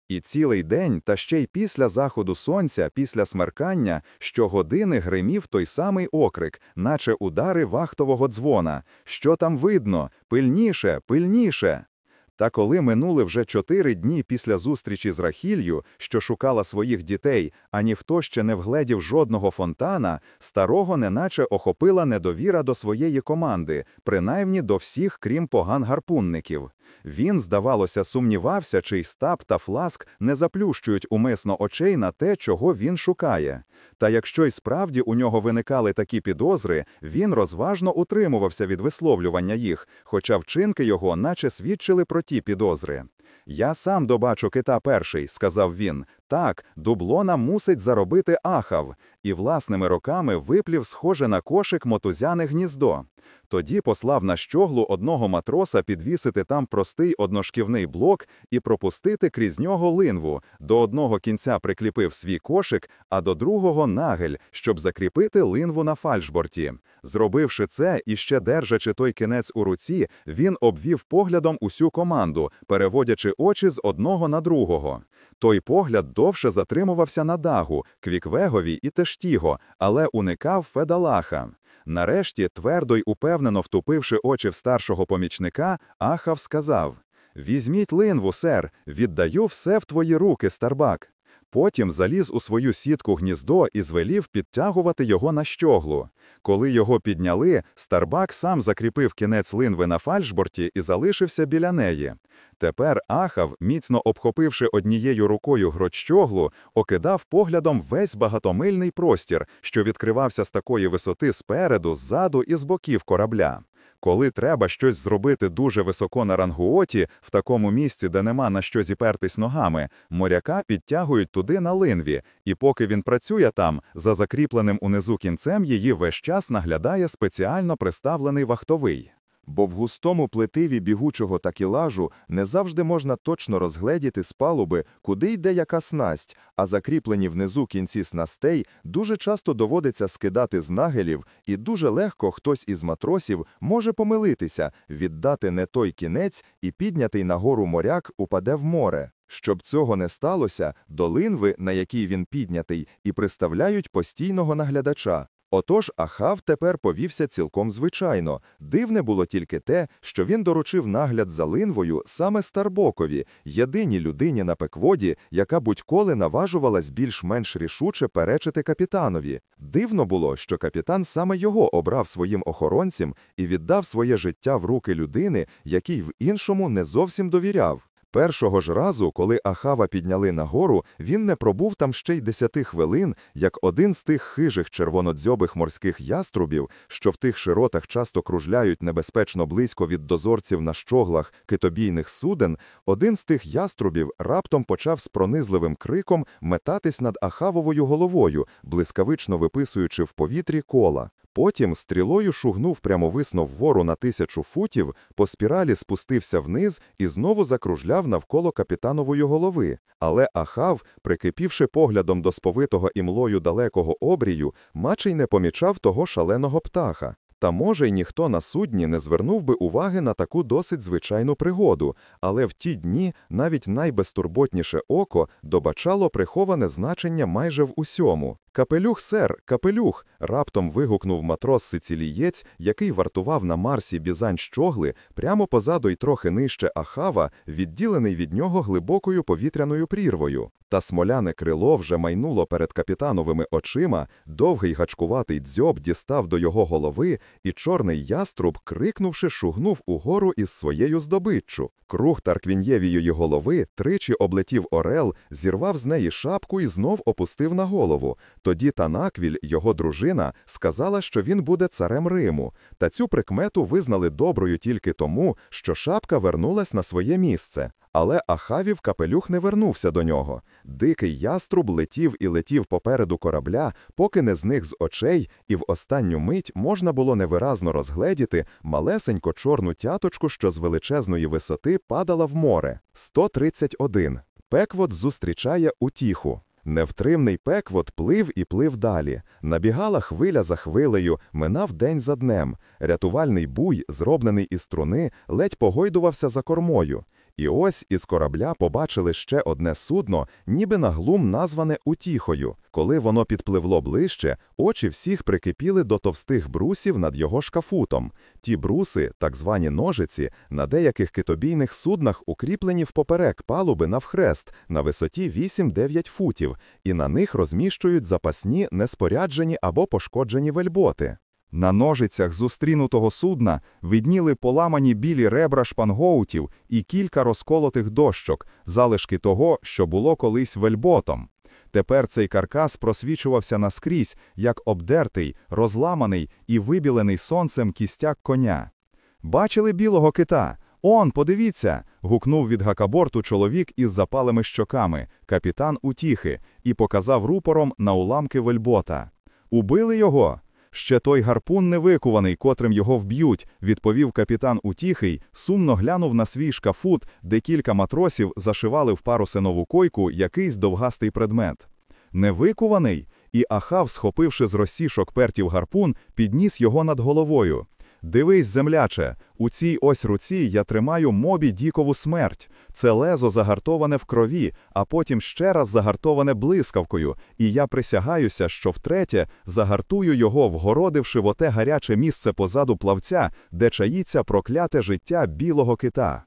І цілий день, та ще й після заходу сонця, після смеркання, щогодини гримів той самий окрик, наче удари вахтового дзвона. Що там видно? Пильніше, пильніше. Та коли минули вже чотири дні після зустрічі з Рахілью, що шукала своїх дітей, а ніхто ще не вгледів жодного фонтана, старого неначе охопила недовіра до своєї команди, принаймні до всіх, крім поган-гарпунників. Він, здавалося, сумнівався, чи й Стаб та Фласк не заплющують умисно очей на те, чого він шукає. Та якщо й справді у нього виникали такі підозри, він розважно утримувався від висловлювання їх, хоча вчинки його наче свідчили про ті підозри. Я сам добачу кита перший, сказав він. Так, дублона мусить заробити ахав, і власними роками виплів схоже на кошик мотузяне гніздо. Тоді послав на щоглу одного матроса підвісити там простий одношківний блок і пропустити крізь нього линву. До одного кінця прикліпив свій кошик, а до другого нагель, щоб закріпити линву на фальшборті. Зробивши це і ще держачи той кінець у руці, він обвів поглядом усю команду, переводячи очі з одного на другого. Той погляд довше затримувався на дагу, Квіквегові і Тештіго, але уникав Федалаха. Нарешті, твердо й упевнено втупивши очі в старшого помічника, Ахав сказав: Візьміть линву, сер, віддаю все в твої руки, старбак. Потім заліз у свою сітку гніздо і звелів підтягувати його на щоглу. Коли його підняли, Старбак сам закріпив кінець линви на фальшборті і залишився біля неї. Тепер Ахав, міцно обхопивши однією рукою грочщоглу, окидав поглядом весь багатомильний простір, що відкривався з такої висоти спереду, ззаду і з боків корабля. Коли треба щось зробити дуже високо на рангуоті, в такому місці, де нема на що зіпертись ногами, моряка підтягують туди на линві, і поки він працює там, за закріпленим унизу кінцем її весь час наглядає спеціально приставлений вахтовий. Бо в густому плетиві бігучого такілажу не завжди можна точно розгледіти з палуби, куди йде яка снасть, а закріплені внизу кінці снастей дуже часто доводиться скидати з нагелів, і дуже легко хтось із матросів може помилитися, віддати не той кінець і піднятий нагору моряк упаде в море. Щоб цього не сталося, до линви, на якій він піднятий, і приставляють постійного наглядача. Отож Ахав тепер повівся цілком звичайно. Дивне було тільки те, що він доручив нагляд за линвою саме Старбокові, єдиній людині на пекводі, яка будь-коли наважувалась більш-менш рішуче перечити капітанові. Дивно було, що капітан саме його обрав своїм охоронцем і віддав своє життя в руки людини, якій в іншому не зовсім довіряв. Першого ж разу, коли Ахава підняли нагору, він не пробув там ще й десяти хвилин, як один з тих хижих червонодзьобих морських яструбів, що в тих широтах часто кружляють небезпечно близько від дозорців на щоглах китобійних суден, один з тих яструбів раптом почав з пронизливим криком метатись над Ахавовою головою, блискавично виписуючи в повітрі кола. Потім стрілою шугнув прямовисно вгору на тисячу футів, по спіралі спустився вниз і знову закружляв навколо капітанової голови. Але Ахав, прикипівши поглядом до сповитого імлою далекого обрію, наче й не помічав того шаленого птаха. Та може й ніхто на судні не звернув би уваги на таку досить звичайну пригоду, але в ті дні навіть найбезтурботніше око добачало приховане значення майже в усьому. Капелюх, сер, капелюх. Раптом вигукнув матрос сицилієць, який вартував на Марсі бізань щогли, прямо позаду й трохи нижче Ахава, відділений від нього глибокою повітряною прірвою. Та смоляне крило вже майнуло перед капітановими очима, довгий гачкуватий дзьоб дістав до його голови, і чорний яструб, крикнувши, шугнув угору із своєю здобиччю. Круг Тарквінєвієї голови тричі облетів орел, зірвав з неї шапку і знов опустив на голову. Тоді Танаквіль, його дружина, сказала, що він буде царем Риму, та цю прикмету визнали доброю тільки тому, що шапка вернулась на своє місце. Але Ахавів капелюх не вернувся до нього. Дикий яструб летів і летів попереду корабля, поки не зник з очей, і в останню мить можна було невиразно розгледіти малесенько чорну тяточку, що з величезної висоти падала в море. 131. Пеквот зустрічає утіху. Невтримний пеквот плив і плив далі. Набігала хвиля за хвилею, минав день за днем. Рятувальний буй, зроблений із труни, ледь погойдувався за кормою. І ось із корабля побачили ще одне судно, ніби на глум назване утіхою. Коли воно підпливло ближче, очі всіх прикипіли до товстих брусів над його шкафутом. Ті бруси, так звані ножиці, на деяких китобійних суднах укріплені впоперек палуби навхрест на висоті 8-9 футів, і на них розміщують запасні, неспоряджені або пошкоджені вельботи. На ножицях зустрінутого судна видніли поламані білі ребра шпангоутів і кілька розколотих дощок, залишки того, що було колись вельботом. Тепер цей каркас просвічувався наскрізь, як обдертий, розламаний і вибілений сонцем кістяк коня. Бачили білого кита? Он, подивіться. гукнув від гакаборту чоловік із запалими щоками, капітан утіхи, і показав рупором на уламки вельбота. Убили його? Ще той гарпун невикуваний, котрим його вб'ють, відповів капітан Утіхий, сумно глянув на свій шкафут, де кілька матросів зашивали в парусинову койку якийсь довгастий предмет. Невикуваний? І Ахав, схопивши з розсішок пертів гарпун, підніс його над головою. Дивись, земляче, у цій ось руці я тримаю мобі дікову смерть. Це лезо загартоване в крові, а потім ще раз загартоване блискавкою, і я присягаюся, що втретє загартую його, вгородивши в оте гаряче місце позаду плавця, де чаїться прокляте життя білого кита.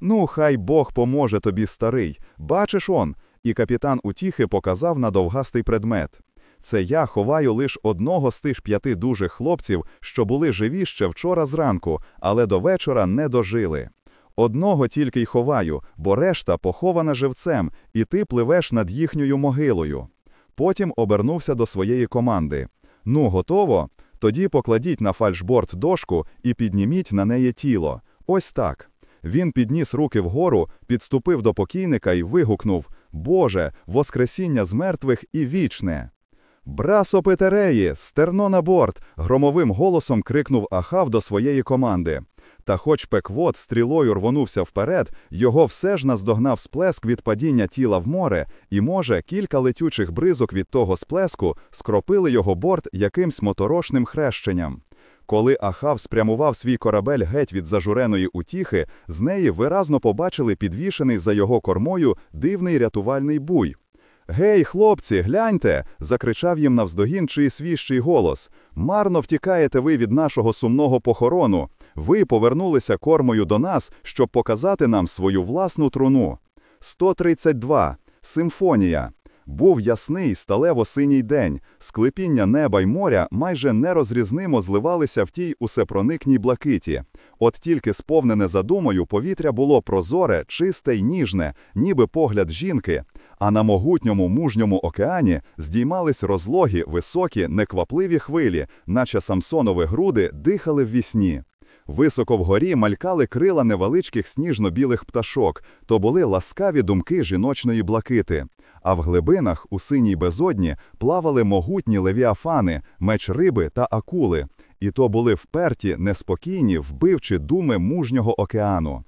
Ну, хай Бог поможе тобі, старий. Бачиш он. І капітан утіхи показав на довгастий предмет. Це я ховаю лише одного з тих п'яти дужих хлопців, що були живі ще вчора зранку, але до вечора не дожили. Одного тільки й ховаю, бо решта похована живцем, і ти пливеш над їхньою могилою. Потім обернувся до своєї команди. Ну, готово? Тоді покладіть на фальшборд дошку і підніміть на неї тіло. Ось так. Він підніс руки вгору, підступив до покійника і вигукнув Боже, Воскресіння з мертвих і вічне. Брасо Петереї, стерно на борт! громовим голосом крикнув Ахав до своєї команди. Та хоч Пеквот стрілою рвонувся вперед, його все ж наздогнав сплеск від падіння тіла в море, і, може, кілька летючих бризок від того сплеску скропили його борт якимсь моторошним хрещенням. Коли Ахав спрямував свій корабель геть від зажуреної утіхи, з неї виразно побачили підвішений за його кормою дивний рятувальний буй. Гей, хлопці, гляньте! закричав їм навздогін чиїсь віщий голос. Марно втікаєте ви від нашого сумного похорону. Ви повернулися кормою до нас, щоб показати нам свою власну труну. 132. Симфонія. Був ясний сталево-синій день. Склепіння неба й моря майже нерозрізнимо зливалися в тій усепроникній блакиті. От тільки сповнене задумою повітря було прозоре, чисте й ніжне, ніби погляд жінки, а на могутньому мужньому океані здіймались розлогі, високі, неквапливі хвилі, наче самсонові груди дихали в вісні. Високо вгорі малькали крила невеличких сніжно-білих пташок, то були ласкаві думки жіночної блакити. А в глибинах у синій безодні плавали могутні левіафани, меч риби та акули. І то були вперті, неспокійні, вбивчі думи мужнього океану.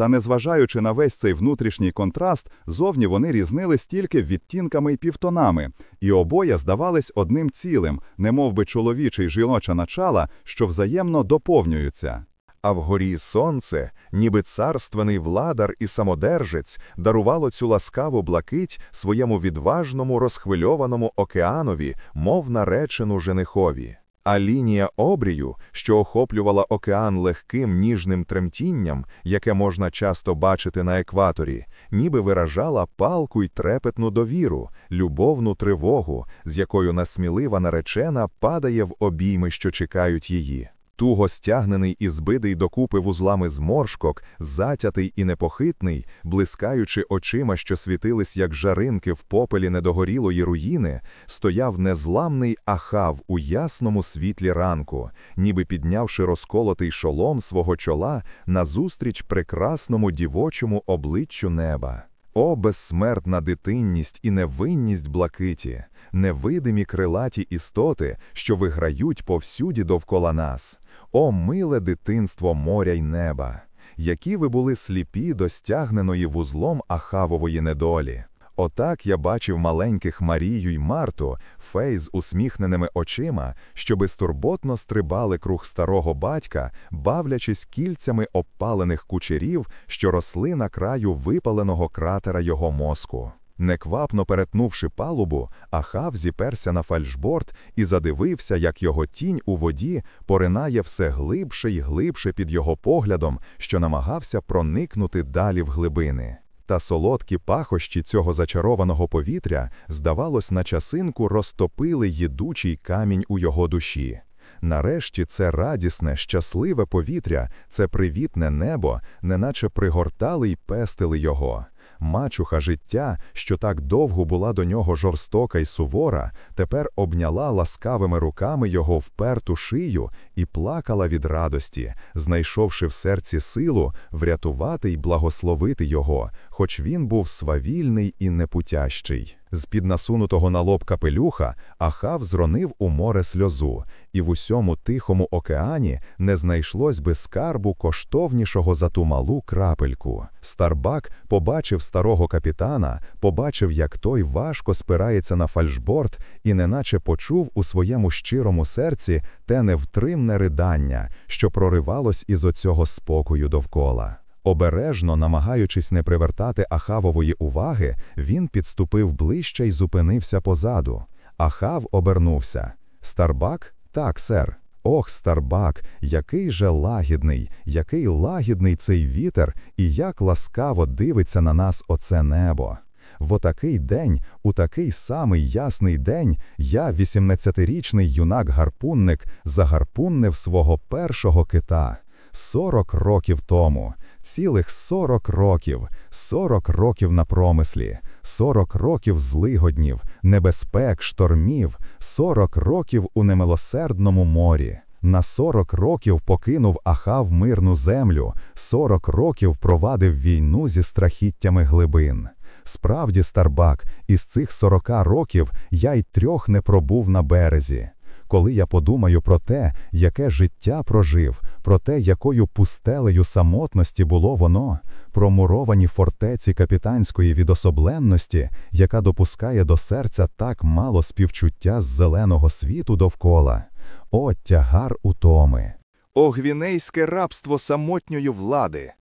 Та незважаючи на весь цей внутрішній контраст, зовні вони різнились тільки відтінками й півтонами, і обоє здавались одним цілим, немов би чоловіче й жіноча начала, що взаємно доповнюються. А вгорі сонце, ніби царственний владар і самодержець, дарувало цю ласкаву блакить своєму відважному розхвильованому океанові, мов наречену женихові. А лінія обрію, що охоплювала океан легким ніжним тремтінням, яке можна часто бачити на екваторі, ніби виражала палку й трепетну довіру, любовну тривогу, з якою насмілива наречена падає в обійми, що чекають її. Туго стягнений і збитий докупи вузлами зморшкок, затятий і непохитний, блискаючи очима, що світились, як жаринки в попелі недогорілої руїни, стояв незламний ахав у ясному світлі ранку, ніби піднявши розколотий шолом свого чола назустріч прекрасному дівочому обличчю неба. О, безсмертна дитинність і невинність блакиті, невидимі крилаті істоти, що виграють повсюді довкола нас. О, миле дитинство моря й неба! Які ви були сліпі до стягненої вузлом Ахавової недолі. Отак я бачив маленьких Марію й Марту, фей з усміхненими очима, що безтурботно стрибали круг старого батька, бавлячись кільцями обпалених кучерів, що росли на краю випаленого кратера його мозку. Неквапно перетнувши палубу, Ахав зіперся на фальшборд і задивився, як його тінь у воді поринає все глибше й глибше під його поглядом, що намагався проникнути далі в глибини. Та солодкі пахощі цього зачарованого повітря, здавалось, на часинку розтопили їдучий камінь у його душі. Нарешті це радісне, щасливе повітря, це привітне небо, неначе пригортали й пестили його. Мачуха життя, що так довго була до нього жорстока й сувора, тепер обняла ласкавими руками його вперту шию і плакала від радості, знайшовши в серці силу врятувати й благословити його, хоч він був свавільний і непутящий. З під насунутого на лоб капелюха Ахав зронив у море сльозу, і в усьому тихому океані не знайшлось би скарбу коштовнішого за ту малу крапельку. Старбак побачив старого капітана, побачив, як той важко спирається на фальшборд, і неначе почув у своєму щирому серці те невтримне ридання, що проривалось із оцього спокою довкола. Обережно, намагаючись не привертати Ахавової уваги, він підступив ближче й зупинився позаду. Ахав обернувся. Старбак? Так, сер. Ох, Старбак, який же лагідний, який лагідний цей вітер, і як ласкаво дивиться на нас оце небо. В отакий день, у такий самий ясний день, я, 18-річний юнак-гарпунник, загарпуннив свого першого кита. Сорок років тому, цілих сорок років, сорок років на промислі, сорок років злигоднів, небезпек, штормів, сорок років у немилосердному морі. На сорок років покинув Ахав мирну землю, сорок років провадив війну зі страхіттями глибин. Справді, Старбак, із цих сорока років я й трьох не пробув на березі. Коли я подумаю про те, яке життя прожив, про те, якою пустелею самотності було воно, про муровані фортеці капітанської відособленності, яка допускає до серця так мало співчуття з зеленого світу довкола, о, тягар утоми. О, гвінейське рабство самотньої влади!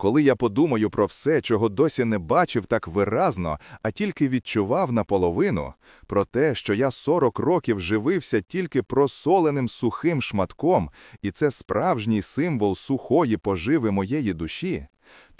Коли я подумаю про все, чого досі не бачив так виразно, а тільки відчував наполовину, про те, що я 40 років живився тільки просоленим сухим шматком, і це справжній символ сухої поживи моєї душі,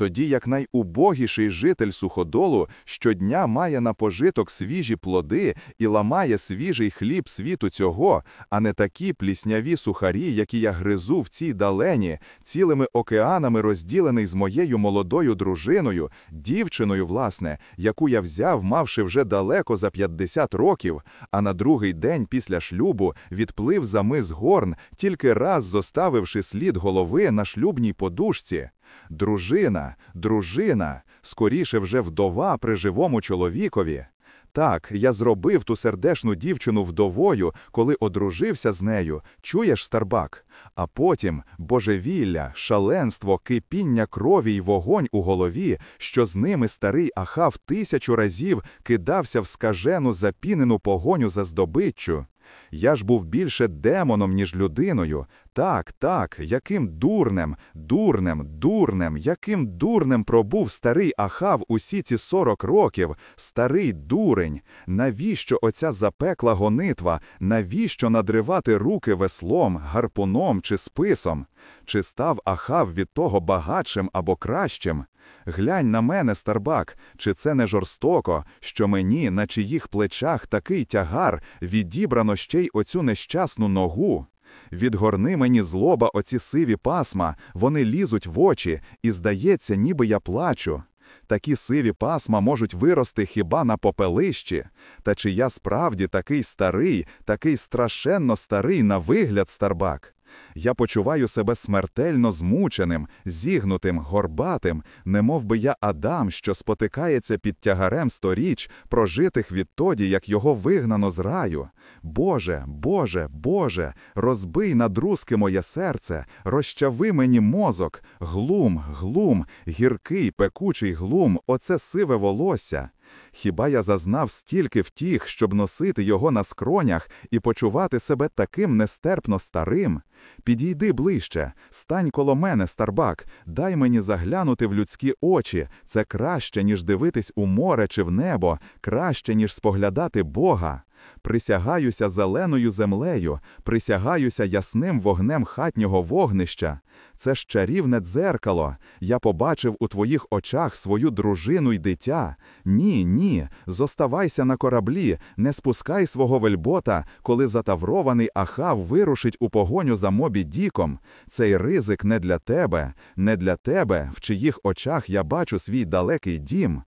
тоді як найубогіший житель суходолу щодня має на пожиток свіжі плоди і ламає свіжий хліб світу цього, а не такі плісняві сухарі, які я гризу в цій далені, цілими океанами розділений з моєю молодою дружиною, дівчиною, власне, яку я взяв, мавши вже далеко за 50 років, а на другий день після шлюбу відплив за мис Горн, тільки раз зоставивши слід голови на шлюбній подушці. Дружина, дружина, скоріше вже вдова при живому чоловікові. Так, я зробив ту сердешну дівчину вдовою, коли одружився з нею, чуєш, Старбак? А потім божевілля, шаленство, кипіння крові й вогонь у голові, що з ними старий Ахав тисячу разів кидався в скажену запінену погоню за здобиччю. Я ж був більше демоном, ніж людиною. Так, так, яким дурнем, дурнем, дурнем, яким дурнем пробув старий Ахав усі ці сорок років, старий дурень. Навіщо оця запекла гонитва? Навіщо надривати руки веслом, гарпуном чи списом? Чи став Ахав від того багатшим або кращим? Глянь на мене, Старбак, чи це не жорстоко, що мені, на чиїх плечах такий тягар, відібрано ще й оцю нещасну ногу? Відгорни мені з лоба оці сиві пасма, вони лізуть в очі, і здається, ніби я плачу. Такі сиві пасма можуть вирости хіба на попелищі. Та чи я справді такий старий, такий страшенно старий на вигляд, Старбак? Я почуваю себе смертельно змученим, зігнутим, горбатим, немов би я Адам, що спотикається під тягарем сторіч, прожитих відтоді, як його вигнано з раю. Боже, Боже, Боже, розбий на друзки моє серце, розчави мені мозок, глум, глум, гіркий, пекучий глум, оце сиве волосся. Хіба я зазнав стільки втіх, щоб носити його на скронях і почувати себе таким нестерпно старим? Підійди ближче, стань коло мене, старбак, дай мені заглянути в людські очі. Це краще, ніж дивитись у море чи в небо, краще, ніж споглядати Бога. Присягаюся зеленою землею, присягаюся ясним вогнем хатнього вогнища. Це ж чарівне дзеркало. Я побачив у твоїх очах свою дружину й дитя. Ні, ні, зоставайся на кораблі, не спускай свого вельбота, коли затаврований Ахав вирушить у погоню за Мобі Діком. Цей ризик не для тебе, не для тебе, в чиїх очах я бачу свій далекий дім.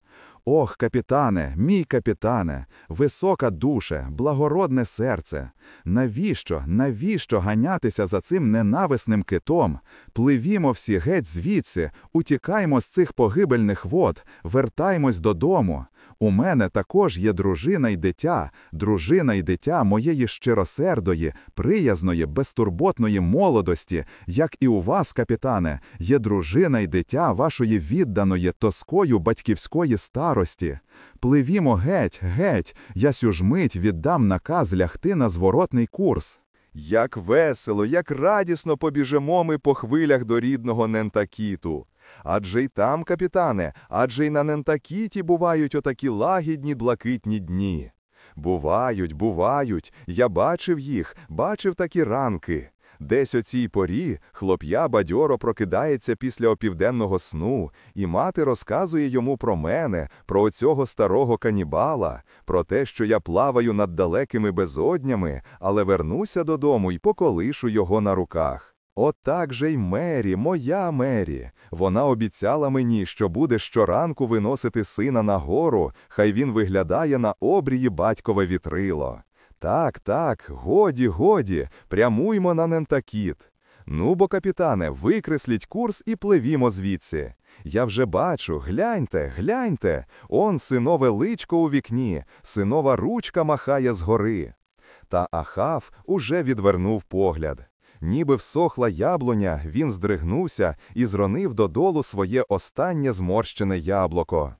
Ох, капітане, мій капітане, висока душе, благородне серце. Навіщо, навіщо ганятися за цим ненависним китом? Пливімо всі геть звідси, утікаймо з цих погибельних вод, вертаймось додому. У мене також є дружина й дитя, дружина й дитя моєї щиросердої, приязної, безтурботної молодості, як і у вас, капітане, є дружина й дитя вашої відданої тоскою батьківської старості. Пливімо геть, геть, я сю ж мить віддам наказ лягти на зворотний курс. Як весело, як радісно побіжимо ми по хвилях до рідного Нентакіту. Адже й там, капітане, адже й на Нентакіті бувають отакі лагідні блакитні дні. Бувають, бувають, я бачив їх, бачив такі ранки. Десь о цій порі хлоп'я бадьоро прокидається після опівденного сну, і мати розказує йому про мене, про оцього старого канібала, про те, що я плаваю над далекими безоднями, але вернуся додому і поколишу його на руках. Отак же й Мері, моя Мері. Вона обіцяла мені, що буде щоранку виносити сина на гору, хай він виглядає на обрії батькове вітрило. Так, так, годі, годі, прямуймо на Нентакіт. Ну бо, капітане, викресліть курс і пливімо звідси. Я вже бачу, гляньте, гляньте, он синове личко у вікні, синова ручка махає згори. Та Ахав уже відвернув погляд. Ніби всохла яблуня, він здригнувся і зронив додолу своє останнє зморщене яблуко.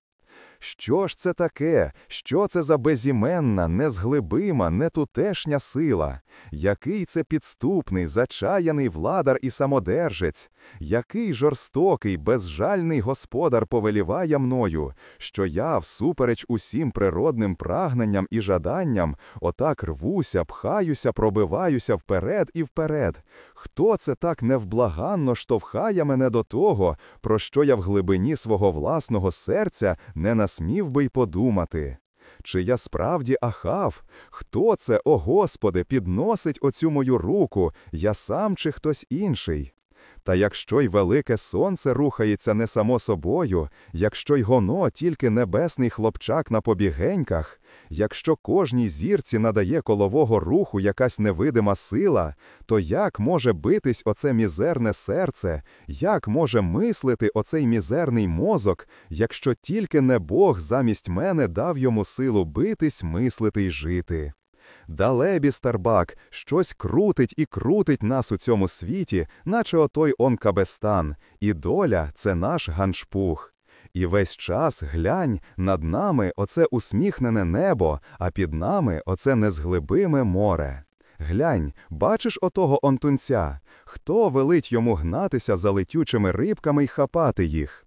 Що ж це таке? Що це за безіменна, незглибима, нетутешня сила? Який це підступний, зачаяний владар і самодержець? Який жорстокий, безжальний господар повеліває мною, що я, всупереч усім природним прагненням і жаданням, отак рвуся, пхаюся, пробиваюся вперед і вперед? Хто це так невблаганно штовхає мене до того, про що я в глибині свого власного серця не насмів би й подумати? Чи я справді ахав? Хто це, о Господи, підносить оцю мою руку, я сам чи хтось інший? Та якщо й велике сонце рухається не само собою, якщо й гоно тільки небесний хлопчак на побігеньках, якщо кожній зірці надає колового руху якась невидима сила, то як може битись оце мізерне серце, як може мислити оцей мізерний мозок, якщо тільки не Бог замість мене дав йому силу битись, мислити й жити? Далебі, Старбак, щось крутить і крутить нас у цьому світі, наче отой он Кабестан, і доля це наш ганшпух. І весь час глянь, над нами оце усміхнене небо, а під нами оце незглибиме море. Глянь, бачиш отого онтунця? Хто велить йому гнатися за летючими рибками й хапати їх?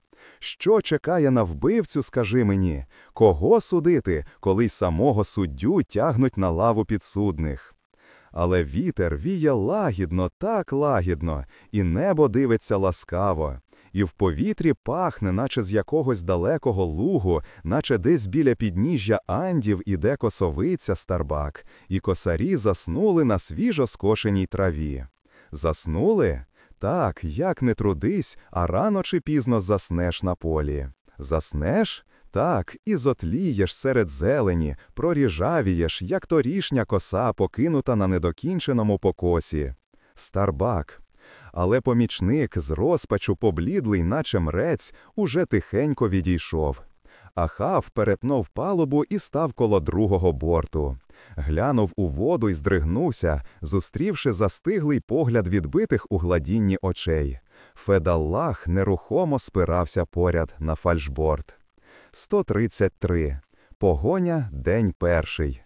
Що чекає на вбивцю, скажи мені, кого судити, коли й самого суддю тягнуть на лаву підсудних? Але вітер віє лагідно, так лагідно, і небо дивиться ласкаво, і в повітрі пахне, наче з якогось далекого лугу, наче десь біля підніжжя андів іде косовиця старбак, і косарі заснули на свіжо скошеній траві. Заснули? Так, як не трудись, а рано чи пізно заснеш на полі. Заснеш? Так, і зотлієш серед зелені, проріжавієш, як торішня коса, покинута на недокінченому покосі. Старбак. Але помічник з розпачу поблідлий, наче мрець, уже тихенько відійшов. Ахав перетнув палубу і став коло другого борту. Глянув у воду і здригнувся, зустрівши застиглий погляд відбитих у гладінні очей. Федаллах нерухомо спирався поряд на фальшборд. 133. Погоня день перший.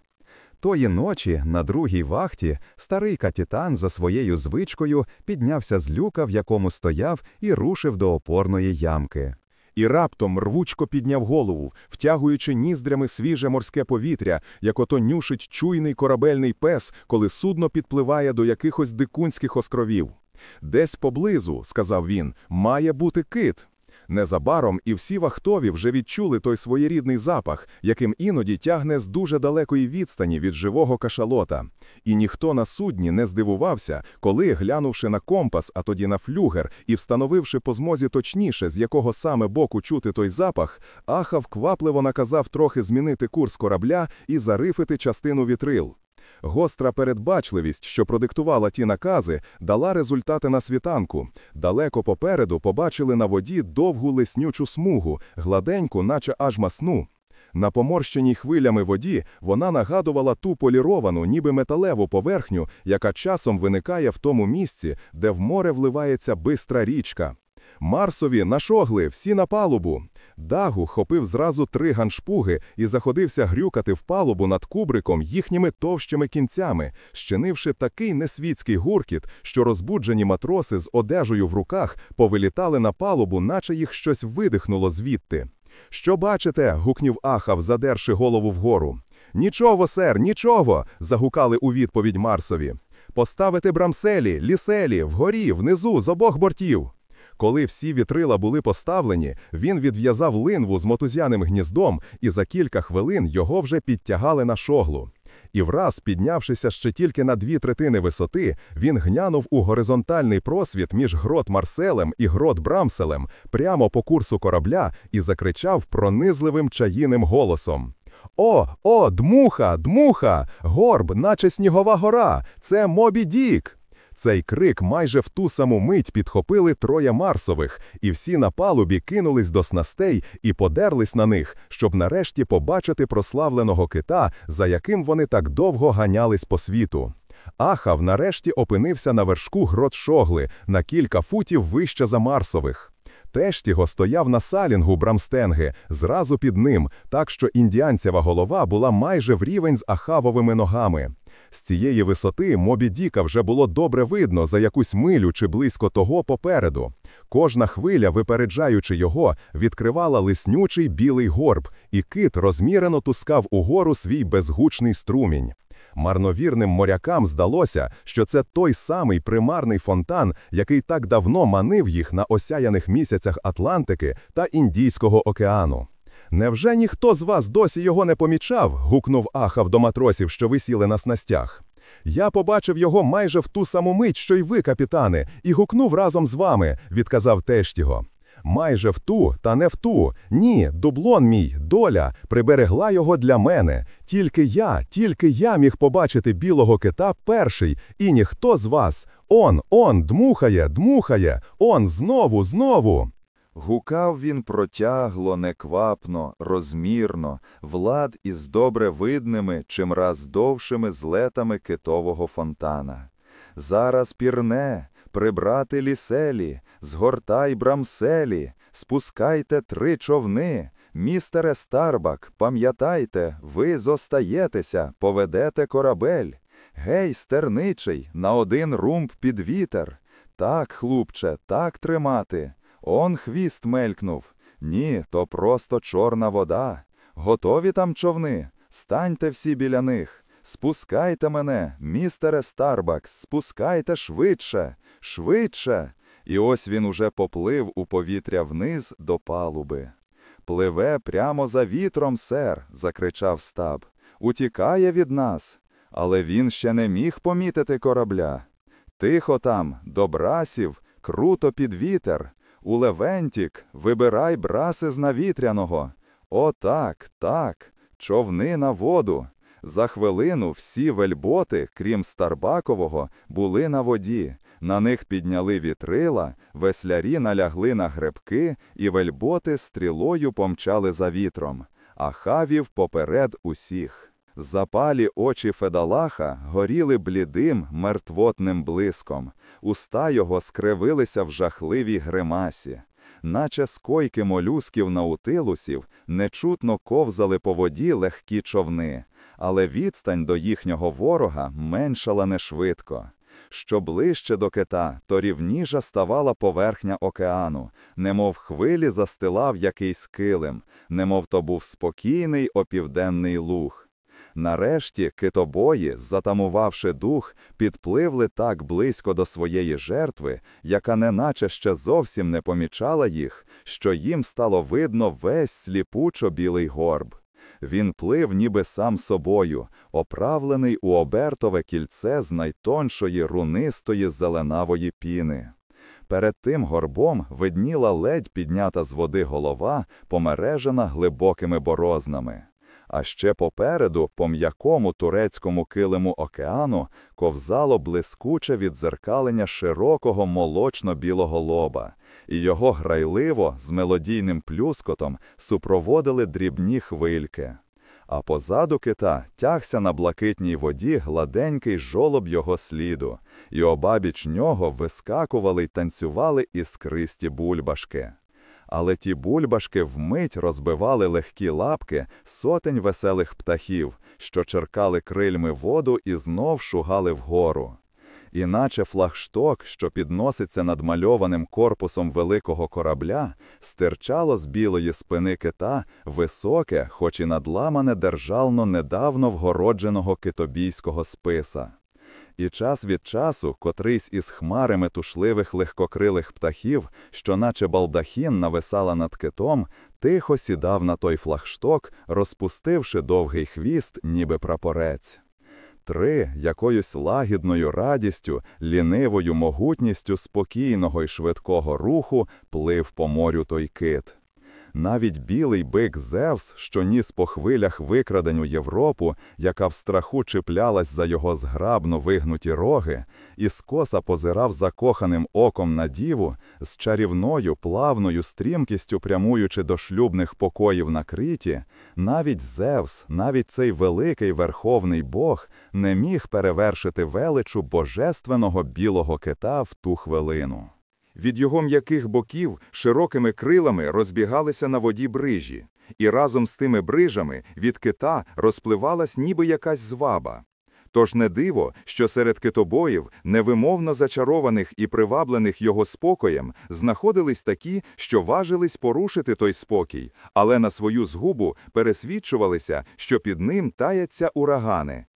Тої ночі, на другій вахті, старий капітан за своєю звичкою піднявся з люка, в якому стояв, і рушив до опорної ямки. І раптом рвучко підняв голову, втягуючи ніздрями свіже морське повітря, як ото нюшить чуйний корабельний пес, коли судно підпливає до якихось дикунських островів. Десь поблизу, сказав він, має бути кит. Незабаром і всі вахтові вже відчули той своєрідний запах, яким іноді тягне з дуже далекої відстані від живого кашалота. І ніхто на судні не здивувався, коли, глянувши на компас, а тоді на флюгер, і встановивши по змозі точніше, з якого саме боку чути той запах, Ахав квапливо наказав трохи змінити курс корабля і зарифити частину вітрил. Гостра передбачливість, що продиктувала ті накази, дала результати на світанку. Далеко попереду побачили на воді довгу лиснючу смугу, гладеньку, наче аж масну. На поморщеній хвилями воді вона нагадувала ту поліровану, ніби металеву поверхню, яка часом виникає в тому місці, де в море вливається бистра річка. Марсові нашогли, всі на палубу. Дагу хопив зразу три ганшпуги і заходився грюкати в палубу над кубриком їхніми товщими кінцями, щинивши такий несвітський гуркіт, що розбуджені матроси з одежею в руках повилітали на палубу, наче їх щось видихнуло звідти. Що бачите? гукнів Ахав, задерши голову вгору. Нічого, сер, нічого. загукали у відповідь Марсові. Поставити брамселі, ліселі, вгорі, внизу, з обох бортів. Коли всі вітрила були поставлені, він відв'язав линву з мотузяним гніздом, і за кілька хвилин його вже підтягали на шоглу. І враз, піднявшися ще тільки на дві третини висоти, він гнянув у горизонтальний просвіт між грот Марселем і грот Брамселем прямо по курсу корабля і закричав пронизливим чаїним голосом. О, о, дмуха, дмуха! Горб, наче снігова гора! Це Мобі Дік! Цей крик майже в ту саму мить підхопили троє Марсових, і всі на палубі кинулись до снастей і подерлись на них, щоб нарешті побачити прославленого кита, за яким вони так довго ганялись по світу. Ахав нарешті опинився на вершку грот шогли на кілька футів вище за Марсових. Тештіго стояв на салінгу Брамстенги, зразу під ним, так що індіанцева голова була майже в рівень з ахавовими ногами. З цієї висоти Мобі Діка вже було добре видно за якусь милю чи близько того попереду. Кожна хвиля, випереджаючи його, відкривала лиснючий білий горб, і кит розмірено тускав угору свій безгучний струмінь. Марновірним морякам здалося, що це той самий примарний фонтан, який так давно манив їх на осяяних місяцях Атлантики та Індійського океану. Невже ніхто з вас досі його не помічав? гукнув ахав до матросів, що висіли на снастях. Я побачив його майже в ту саму мить, що й ви, капітане, і гукнув разом з вами, відказав Тештіго. Майже в ту, та не в ту. Ні, дублон мій, доля, приберегла його для мене. Тільки я, тільки я міг побачити білого кита перший, і ніхто з вас. Он, он, дмухає, дмухає, он, знову, знову. Гукав він протягло, неквапно, розмірно, влад із добре видними, чимраз довшими злетами китового фонтана. Зараз пірне, прибрати ліселі, згортай брамселі, спускайте три човни. Містере Старбак, пам'ятайте, ви зостаєтеся, поведете корабель. Гей, стерничий, на один румб під вітер. Так, хлопче, так тримати. Он хвіст мелькнув. Ні, то просто чорна вода. Готові там човни? Станьте всі біля них. Спускайте мене, містере Старбакс, спускайте швидше, швидше. І ось він уже поплив у повітрі вниз до палуби. Пливе прямо за вітром, сер, закричав стаб. Утікає від нас. Але він ще не міг помітити корабля. Тихо там, до брасів, круто під вітер. У левентик, вибирай браси з навітряного. О, так, так, човни на воду. За хвилину всі вельботи, крім Старбакового, були на воді. На них підняли вітрила, веслярі налягли на гребки, і вельботи стрілою помчали за вітром, а хавів поперед усіх. Запалі очі Федалаха горіли блідим, мертвотним блиском, уста його скривилися в жахливій гримасі. Наче скойки молюсків наутилусів нечутно ковзали по воді легкі човни, але відстань до їхнього ворога меншала нешвидко. Що ближче до кита, то рівніша ставала поверхня океану, немов хвилі застилав якийсь килим, немов то був спокійний опівденний луг. Нарешті китобої, затамувавши дух, підпливли так близько до своєї жертви, яка неначе ще зовсім не помічала їх, що їм стало видно весь сліпучо білий горб. Він плив ніби сам собою, оправлений у обертове кільце з найтоншої рунистої зеленавої піни. Перед тим горбом видніла ледь піднята з води голова, помережена глибокими борознами. А ще попереду, по м'якому турецькому килиму океану, ковзало блискуче відзеркалення широкого молочно-білого лоба, і його грайливо, з мелодійним плюскотом, супроводили дрібні хвильки. А позаду кита тягся на блакитній воді гладенький жолоб його сліду, і обабіч нього вискакували й танцювали іскристі бульбашки але ті бульбашки вмить розбивали легкі лапки сотень веселих птахів, що черкали крильми воду і знов шугали вгору. Іначе флагшток, що підноситься над мальованим корпусом великого корабля, стирчало з білої спини кита високе, хоч і надламане держално недавно вгородженого китобійського списа. І час від часу котрийсь із хмари метушливих легкокрилих птахів, що наче балдахін нависала над китом, тихо сідав на той флагшток, розпустивши довгий хвіст, ніби прапорець. Три якоюсь лагідною радістю, лінивою могутністю спокійного й швидкого руху плив по морю той кит. Навіть білий бик Зевс, що ніс по хвилях викрадень у Європу, яка в страху чіплялась за його зграбно вигнуті роги, і скоса позирав закоханим оком на діву, з чарівною, плавною стрімкістю прямуючи до шлюбних покоїв на криті, навіть Зевс, навіть цей великий верховний Бог не міг перевершити величу божественного білого кита в ту хвилину. Від його м'яких боків широкими крилами розбігалися на воді брижі, і разом з тими брижами від кита розпливалась ніби якась зваба. Тож не диво, що серед китобоїв, невимовно зачарованих і приваблених його спокоєм, знаходились такі, що важились порушити той спокій, але на свою згубу пересвідчувалися, що під ним таяться урагани.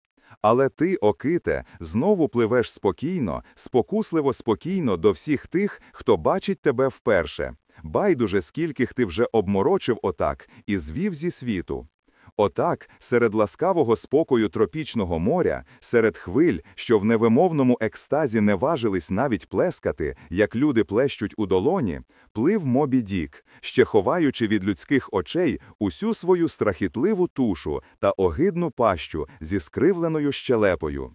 Але ти, оките, знову пливеш спокійно, спокусливо спокійно до всіх тих, хто бачить тебе вперше. Байдуже, скільких ти вже обморочив отак і звів зі світу. Отак, серед ласкавого спокою тропічного моря, серед хвиль, що в невимовному екстазі не важились навіть плескати, як люди плещуть у долоні, плив Мобі Дік, ще ховаючи від людських очей усю свою страхітливу тушу та огидну пащу зі скривленою щелепою.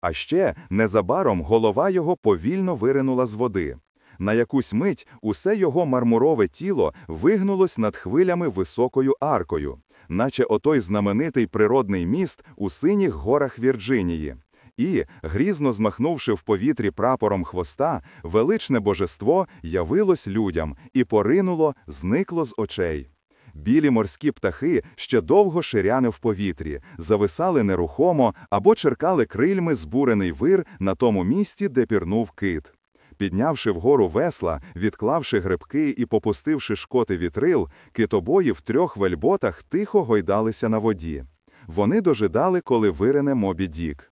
А ще незабаром голова його повільно виринула з води. На якусь мить усе його мармурове тіло вигнулось над хвилями високою аркою, наче отой знаменитий природний міст у синіх горах Вірджинії. І, грізно змахнувши в повітрі прапором хвоста, величне божество явилось людям і поринуло, зникло з очей. Білі морські птахи ще довго ширяни в повітрі, зависали нерухомо або черкали крильми збурений вир на тому місці, де пірнув кит. Піднявши вгору весла, відклавши грибки і попустивши шкоти вітрил, китобої в трьох вельботах тихо гойдалися на воді. Вони дожидали, коли вирине Мобі Дік.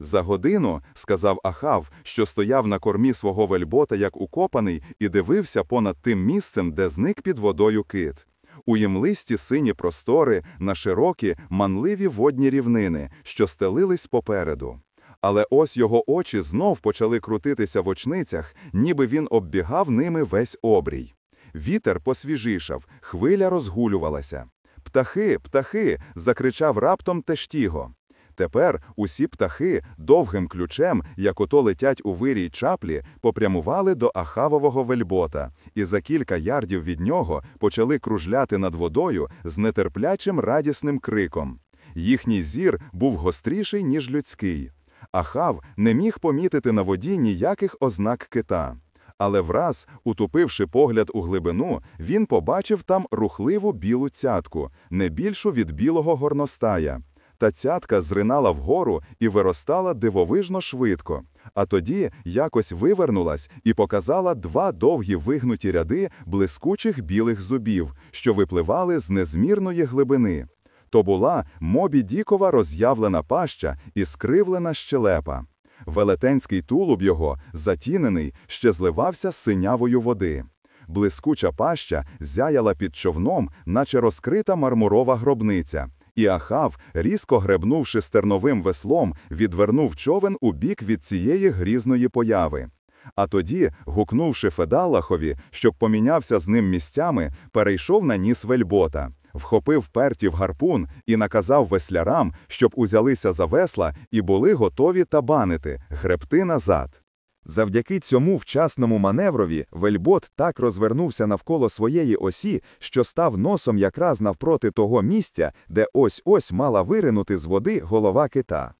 За годину, сказав Ахав, що стояв на кормі свого вельбота як укопаний, і дивився понад тим місцем, де зник під водою кит. У ємлисті сині простори, на широкі, манливі водні рівнини, що стелились попереду. Але ось його очі знов почали крутитися в очницях, ніби він оббігав ними весь обрій. Вітер посвіжішав, хвиля розгулювалася. Птахи, птахи. закричав раптом Тештіго. Тепер усі птахи довгим ключем, як ото летять у вирій чаплі, попрямували до Ахавового вельбота, і за кілька ярдів від нього почали кружляти над водою з нетерплячим радісним криком. Їхній зір був гостріший, ніж людський. Ахав не міг помітити на воді ніяких ознак кита. Але враз, утупивши погляд у глибину, він побачив там рухливу білу цятку, не більшу від білого горностая. Та цятка зринала вгору і виростала дивовижно швидко, а тоді якось вивернулась і показала два довгі вигнуті ряди блискучих білих зубів, що випливали з незмірної глибини. То була мобі дікова роз'явлена паща і скривлена щелепа. Велетенський тулуб його, затінений, ще зливався з синявою води. Блискуча паща зяяла під човном, наче розкрита мармурова гробниця. І Ахав, різко гребнувши стерновим веслом, відвернув човен у бік від цієї грізної появи. А тоді, гукнувши Федалахові, щоб помінявся з ним місцями, перейшов на ніс вельбота, вхопив пертів гарпун і наказав веслярам, щоб узялися за весла і були готові табанити, гребти назад. Завдяки цьому вчасному маневрові вельбот так розвернувся навколо своєї осі, що став носом якраз навпроти того місця, де ось ось мала виринути з води голова кита.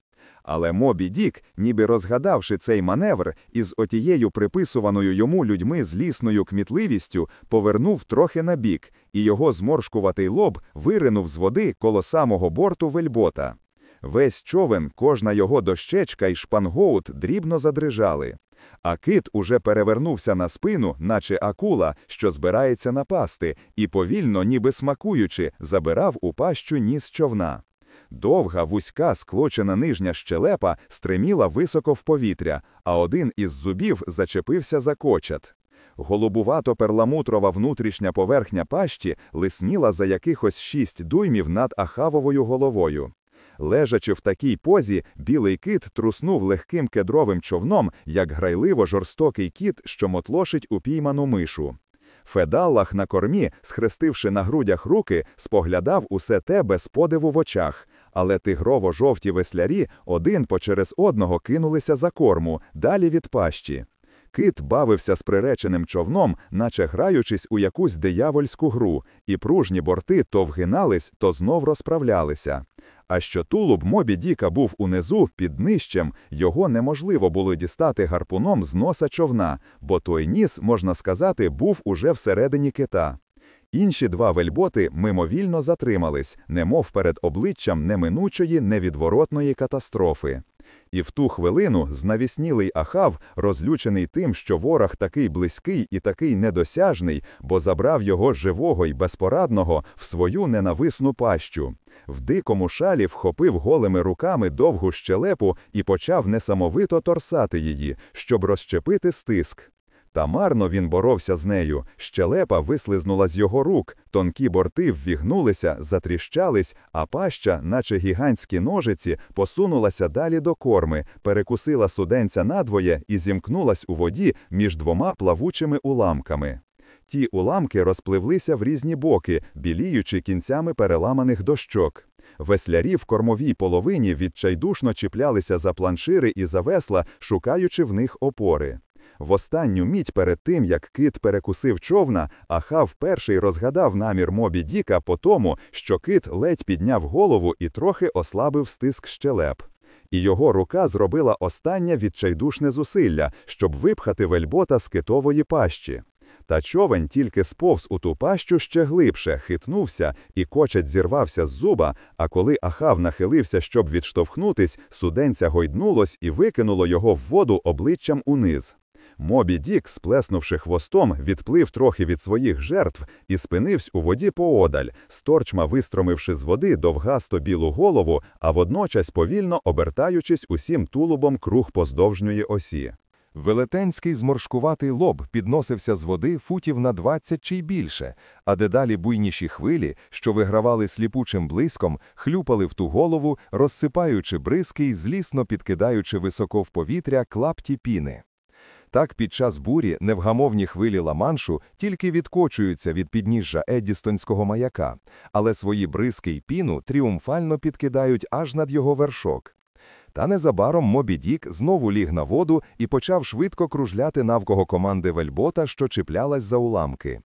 Але Мобі Дік, ніби розгадавши цей маневр, із отією приписуваною йому людьми злісною кмітливістю, повернув трохи набік, і його зморшкуватий лоб виринув з води коло самого борту вельбота. Весь човен, кожна його дощечка і шпангоут дрібно задрижали. А кит уже перевернувся на спину, наче акула, що збирається напасти, і повільно, ніби смакуючи, забирав у пащу ніс човна. Довга, вузька, склочена нижня щелепа стриміла високо в повітря, а один із зубів зачепився за кочат. Голубувато перламутрова внутрішня поверхня пащі лисніла за якихось шість дуймів над Ахавовою головою. Лежачи в такій позі, білий кит труснув легким кедровим човном, як грайливо жорстокий кіт, що мотлошить упійману мишу. Федаллах на кормі, схрестивши на грудях руки, споглядав усе те без подиву в очах, але тигрово-жовті веслярі один почерез одного кинулися за корму, далі від пащі. Кит бавився з приреченим човном, наче граючись у якусь диявольську гру, і пружні борти то вгинались, то знов розправлялися. А що тулуб Мобі Діка був унизу під днищем, його неможливо було дістати гарпуном з носа човна, бо той ніс, можна сказати, був уже всередині кита. Інші два вельботи мимовільно затримались, немов перед обличчям неминучої невідворотної катастрофи. І в ту хвилину знавіснілий Ахав, розлючений тим, що ворог такий близький і такий недосяжний, бо забрав його живого й безпорадного в свою ненависну пащу. В дикому шалі вхопив голими руками довгу щелепу і почав несамовито торсати її, щоб розщепити стиск. Та марно він боровся з нею. Щелепа вислизнула з його рук, тонкі борти ввігнулися, затріщались, а паща, наче гігантські ножиці, посунулася далі до корми, перекусила суденця надвоє і зімкнулась у воді між двома плавучими уламками. Ті уламки розпливлися в різні боки, біліючи кінцями переламаних дощок. Веслярі в кормовій половині відчайдушно чіплялися за планшири і за весла, шукаючи в них опори. В останню мідь перед тим, як кит перекусив човна, Ахав перший розгадав намір Мобі Діка по тому, що кит ледь підняв голову і трохи ослабив стиск щелеп. І його рука зробила останнє відчайдушне зусилля, щоб випхати вельбота з китової пащі. Та човен тільки сповз у ту пащу ще глибше, хитнувся, і кочет зірвався з зуба, а коли Ахав нахилився, щоб відштовхнутись, суденця гойднулось і викинуло його в воду обличчям униз. Мобі Дік, сплеснувши хвостом, відплив трохи від своїх жертв і спинився у воді поодаль, сторчма вистромивши з води довгасто білу голову, а водночас повільно обертаючись усім тулубом круг поздовжньої осі. Велетенський зморшкуватий лоб підносився з води футів на 20 чи й більше, а дедалі буйніші хвилі, що вигравали сліпучим блиском, хлюпали в ту голову, розсипаючи бризки й злісно підкидаючи високо в повітря клапті піни. Так під час бурі невгамовні хвилі Ла-Маншу тільки відкочуються від підніжжя Еддістонського маяка, але свої бризки й піну тріумфально підкидають аж над його вершок. Та незабаром Мобі Дік знову ліг на воду і почав швидко кружляти навкого команди вельбота, що чіплялась за уламки.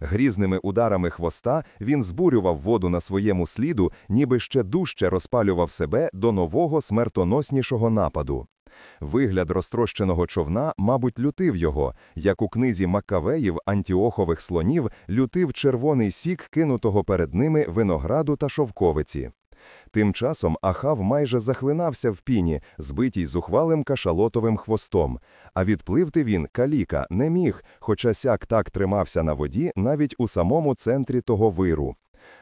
Грізними ударами хвоста він збурював воду на своєму сліду, ніби ще дужче розпалював себе до нового смертоноснішого нападу. Вигляд розтрощеного човна, мабуть, лютив його, як у книзі Маккавеїв антіохових слонів лютив червоний сік кинутого перед ними винограду та шовковиці. Тим часом Ахав майже захлинався в піні, збитій зухвалим кашалотовим хвостом, а відпливти він, каліка, не міг, хоча сяк так тримався на воді навіть у самому центрі того виру.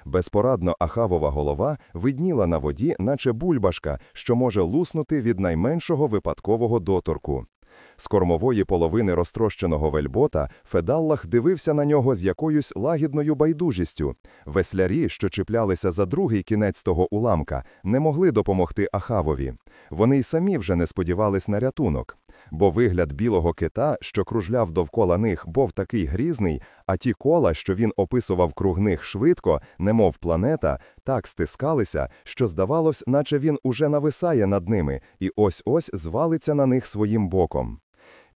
Безпорадно Ахавова голова видніла на воді, наче бульбашка, що може луснути від найменшого випадкового доторку. З кормової половини розтрощеного вельбота Федаллах дивився на нього з якоюсь лагідною байдужістю. Веслярі, що чіплялися за другий кінець того уламка, не могли допомогти Ахавові. Вони й самі вже не сподівались на рятунок. Бо вигляд білого кита, що кружляв довкола них, був такий грізний, а ті кола, що він описував круг них швидко, немов планета, так стискалися, що здавалось, наче він уже нависає над ними і ось-ось звалиться на них своїм боком.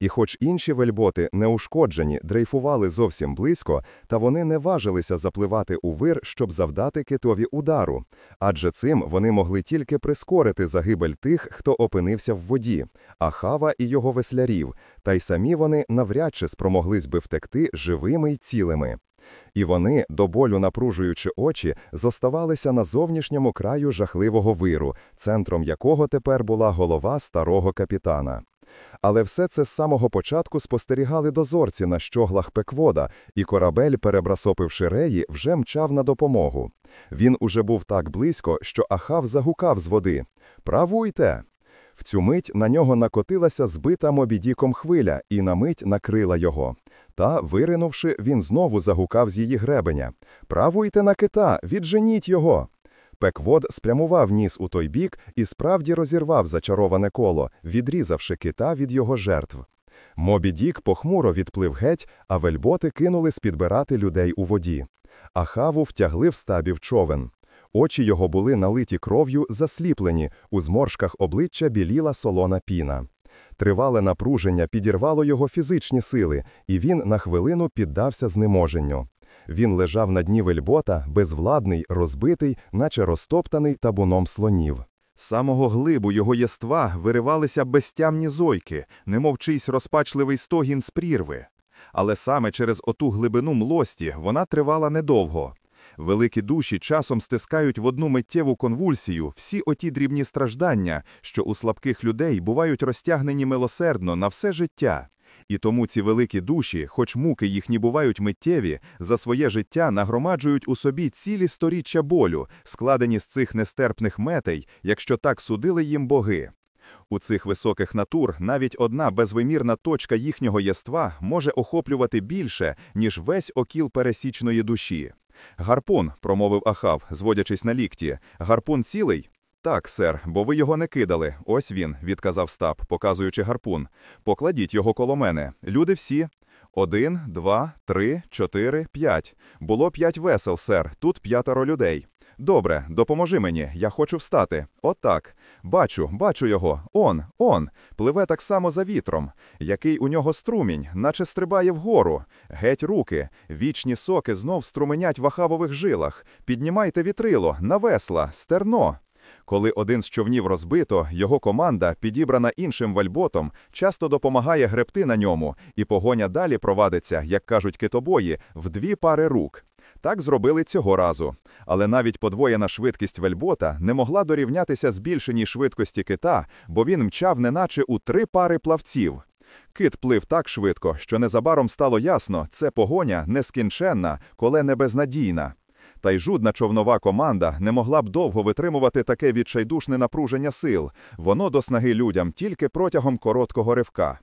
І хоч інші вельботи, неушкоджені, дрейфували зовсім близько, та вони не важилися запливати у вир, щоб завдати китові удару, адже цим вони могли тільки прискорити загибель тих, хто опинився в воді, Ахава і його веслярів, та й самі вони навряд чи спромоглись би втекти живими й цілими. І вони, до болю напружуючи очі, зоставалися на зовнішньому краю жахливого виру, центром якого тепер була голова старого капітана. Але все це з самого початку спостерігали дозорці на щоглах Пеквода, і корабель, перебрасопивши реї, вже мчав на допомогу. Він уже був так близько, що Ахав загукав з води Правуйте! В цю мить на нього накотилася збита мобідіком хвиля і на мить накрила його. Та, виринувши, він знову загукав з її гребеня Правуйте на кита, відженіть його! Пеквод спрямував ніс у той бік і справді розірвав зачароване коло, відрізавши кита від його жертв. Мобі Дік похмуро відплив геть, а вельботи кинулись підбирати людей у воді. Ахаву втягли в стабів човен. Очі його були налиті кров'ю, засліплені, у зморшках обличчя біліла солона піна. Тривале напруження підірвало його фізичні сили, і він на хвилину піддався знеможенню. Він лежав на дні вельбота, безвладний, розбитий, наче розтоптаний табуном слонів. З самого глибу його єства виривалися безтямні зойки, немов чийсь розпачливий стогін з прірви. Але саме через оту глибину млості вона тривала недовго. Великі душі часом стискають в одну миттєву конвульсію всі оті дрібні страждання, що у слабких людей бувають розтягнені милосердно на все життя. І тому ці великі душі, хоч муки їхні бувають миттєві, за своє життя нагромаджують у собі цілі сторіччя болю, складені з цих нестерпних метей, якщо так судили їм боги. У цих високих натур навіть одна безвимірна точка їхнього єства може охоплювати більше, ніж весь окіл пересічної душі. Гарпун, промовив Ахав, зводячись на лікті. Гарпун цілий? Так, сер, бо ви його не кидали. Ось він, відказав Стаб, показуючи гарпун. Покладіть його коло мене. Люди всі. Один, два, три, чотири, п'ять. Було п'ять весел, сер. Тут п'ятеро людей. Добре, допоможи мені, я хочу встати. От. Бачу, бачу його. Он, он. Пливе так само за вітром. Який у нього струмінь, наче стрибає вгору. Геть руки. Вічні соки знов струменять в ахавових жилах. Піднімайте вітрило, на весла, стерно. Коли один з човнів розбито, його команда, підібрана іншим вальботом, часто допомагає гребти на ньому, і погоня далі провадиться, як кажуть китобої, в дві пари рук. Так зробили цього разу. Але навіть подвоєна швидкість вельбота не могла дорівнятися збільшеній швидкості кита, бо він мчав неначе у три пари плавців. Кит плив так швидко, що незабаром стало ясно, це погоня нескінченна, коли не безнадійна. Та й жудна човнова команда не могла б довго витримувати таке відчайдушне напруження сил, воно до снаги людям тільки протягом короткого ривка.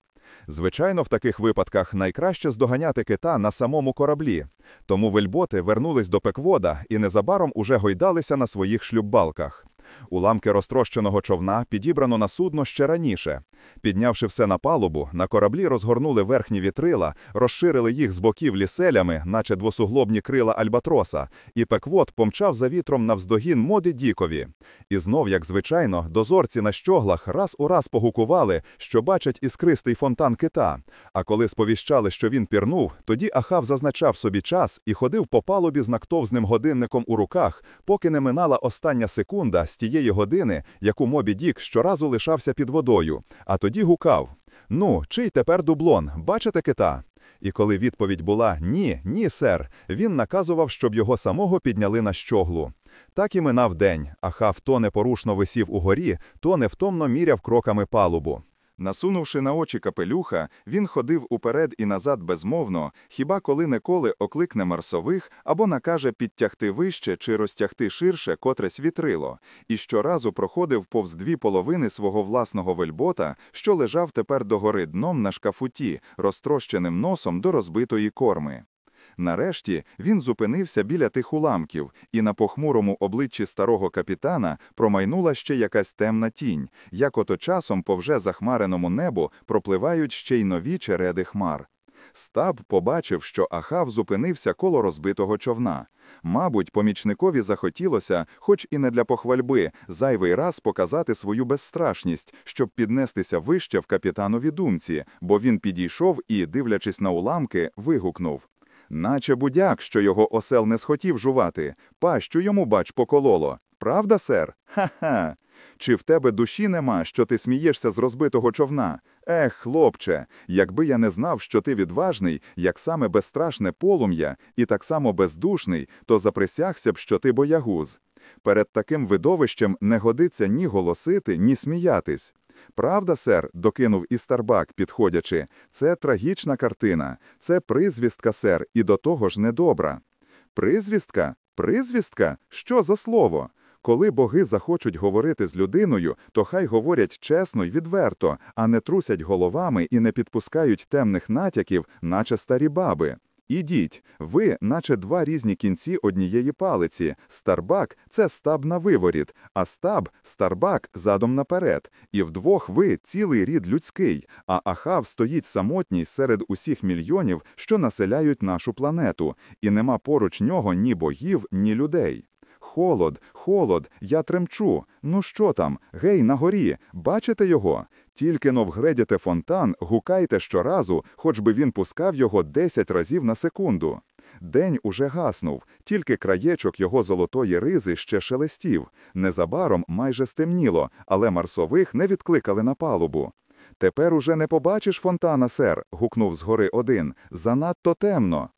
Звичайно, в таких випадках найкраще здоганяти кита на самому кораблі. Тому вельботи вернулись до пеквода і незабаром уже гойдалися на своїх шлюббалках. Уламки розтрощеного човна підібрано на судно ще раніше. Піднявши все на палубу, на кораблі розгорнули верхні вітрила, розширили їх з боків ліселями, наче двосуглобні крила альбатроса, і пеквот помчав за вітром навздогін моди Дікові. І знов, як звичайно, дозорці на щоглах раз у раз погукували, що бачать іскристий фонтан кита. А коли сповіщали, що він пірнув, тоді Ахав зазначав собі час і ходив по палубі з нактовзним годинником у руках, поки не минала остання секунда з тієї години, яку Мобі Дік щоразу лишався під водою. А тоді гукав: Ну, чий тепер дублон? Бачите кита? І коли відповідь була ні, ні, сер, він наказував, щоб його самого підняли на щоглу. Так і минав день, а хав то непорушно висів угорі, то невтомно міряв кроками палубу. Насунувши на очі капелюха, він ходив уперед і назад безмовно, хіба коли-неколи окликне марсових або накаже підтягти вище чи розтягти ширше котресь вітрило, і щоразу проходив повз дві половини свого власного вельбота, що лежав тепер догори дном на шкафуті, розтрощеним носом до розбитої корми. Нарешті він зупинився біля тих уламків, і на похмурому обличчі старого капітана промайнула ще якась темна тінь, як ото часом по вже захмареному небу пропливають ще й нові череди хмар. Стаб побачив, що Ахав зупинився коло розбитого човна. Мабуть, помічникові захотілося, хоч і не для похвальби, зайвий раз показати свою безстрашність, щоб піднестися вище в капітанові думці, бо він підійшов і, дивлячись на уламки, вигукнув. Наче будяк, що його осел не схотів жувати, пащу йому бач покололо. Правда, сер? Ха-ха. Чи в тебе душі нема, що ти смієшся з розбитого човна? Ех, хлопче, якби я не знав, що ти відважний, як саме безстрашне полум'я, і так само бездушний, то заприсягся б, що ти боягуз. Перед таким видовищем не годиться ні голосити, ні сміятись. Правда, сер, докинув і Старбак, підходячи, це трагічна картина, це призвістка, сер, і до того ж недобра. Призвістка? Призвістка? Що за слово? Коли боги захочуть говорити з людиною, то хай говорять чесно й відверто, а не трусять головами і не підпускають темних натяків, наче старі баби. Ідіть, ви, наче два різні кінці однієї палиці. Старбак це стаб на виворіт, а стаб старбак задом наперед. І вдвох ви цілий рід людський, а Ахав стоїть самотній серед усіх мільйонів, що населяють нашу планету, і нема поруч нього ні богів, ні людей. Холод, холод, я тремчу. Ну що там? Гей, на горі, бачите його? Тільки но вгледіте фонтан, гукайте щоразу, хоч би він пускав його десять разів на секунду. День уже гаснув, тільки краєчок його золотої ризи ще шелестів. Незабаром майже стемніло, але марсових не відкликали на палубу. Тепер уже не побачиш фонтана, сер, гукнув згори один. Занадто темно.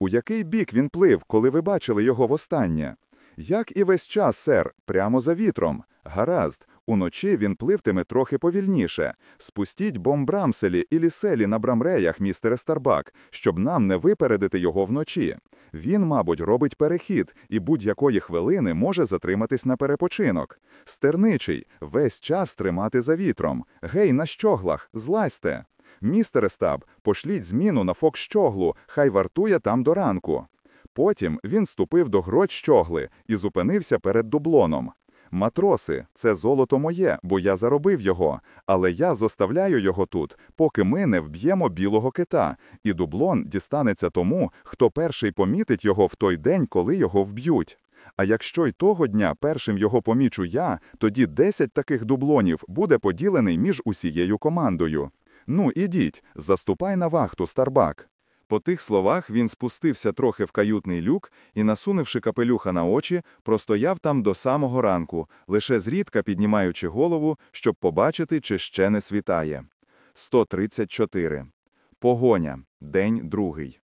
У який бік він плив, коли ви бачили його востаннє? Як і весь час, сер, прямо за вітром. Гаразд, Уночі він пливтиме трохи повільніше. Спустіть бомбрамселі і ліселі на брамреях, містере Старбак, щоб нам не випередити його вночі. Він, мабуть, робить перехід і будь-якої хвилини може затриматись на перепочинок. Стерничий, весь час тримати за вітром. Гей, на щоглах, злазьте. Містере Стаб, пошліть зміну на фок щоглу, хай вартує там до ранку. Потім він ступив до гроть щогли і зупинився перед дублоном. Матроси, це золото моє, бо я заробив його, але я зоставляю його тут, поки ми не вб'ємо білого кита, і дублон дістанеться тому, хто перший помітить його в той день, коли його вб'ють. А якщо й того дня першим його помічу я, тоді 10 таких дублонів буде поділений між усією командою. Ну, ідіть, заступай на вахту, Старбак. По тих словах він спустився трохи в каютний люк і, насунувши капелюха на очі, простояв там до самого ранку, лише зрідка піднімаючи голову, щоб побачити, чи ще не світає. 134. Погоня. День другий.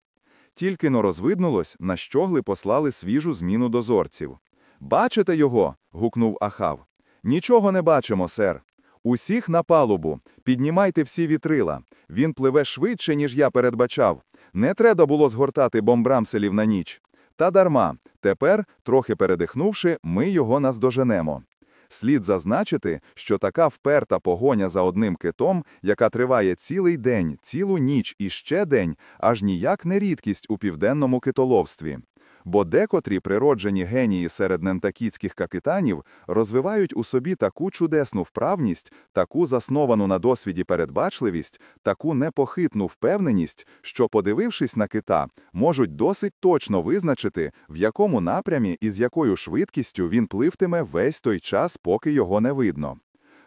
Тільки но розвиднулось, на щогли послали свіжу зміну дозорців. «Бачите його?» – гукнув Ахав. «Нічого не бачимо, сер. Усіх на палубу. Піднімайте всі вітрила. Він пливе швидше, ніж я передбачав. Не треба було згортати бомбрамселів на ніч. Та дарма. Тепер, трохи передихнувши, ми його наздоженемо. Слід зазначити, що така вперта погоня за одним китом, яка триває цілий день, цілу ніч і ще день, аж ніяк не рідкість у південному китоловстві. Бо декотрі природжені генії серед нентакітських капітанів розвивають у собі таку чудесну вправність, таку засновану на досвіді передбачливість, таку непохитну впевненість, що, подивившись на кита, можуть досить точно визначити, в якому напрямі і з якою швидкістю він пливтиме весь той час, поки його не видно.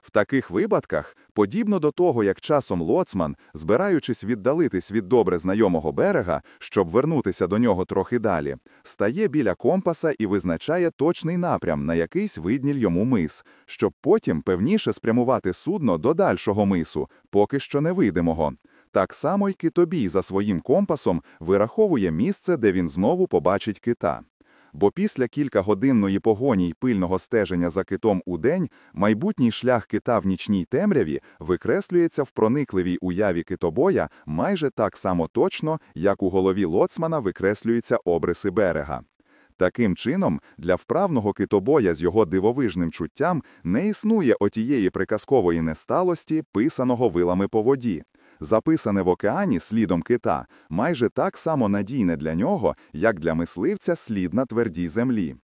В таких випадках, подібно до того, як часом лоцман, збираючись віддалитись від добре знайомого берега, щоб вернутися до нього трохи далі, стає біля компаса і визначає точний напрям на якийсь видніль йому мис, щоб потім певніше спрямувати судно до дальшого мису, поки що невидимого. Так само й китобій за своїм компасом вираховує місце, де він знову побачить кита бо після кількагодинної погоні й пильного стеження за китом у день майбутній шлях кита в нічній темряві викреслюється в проникливій уяві китобоя майже так само точно, як у голові лоцмана викреслюються обриси берега. Таким чином, для вправного китобоя з його дивовижним чуттям не існує отієї приказкової несталості, писаного вилами по воді записане в океані слідом кита, майже так само надійне для нього, як для мисливця слід на твердій землі.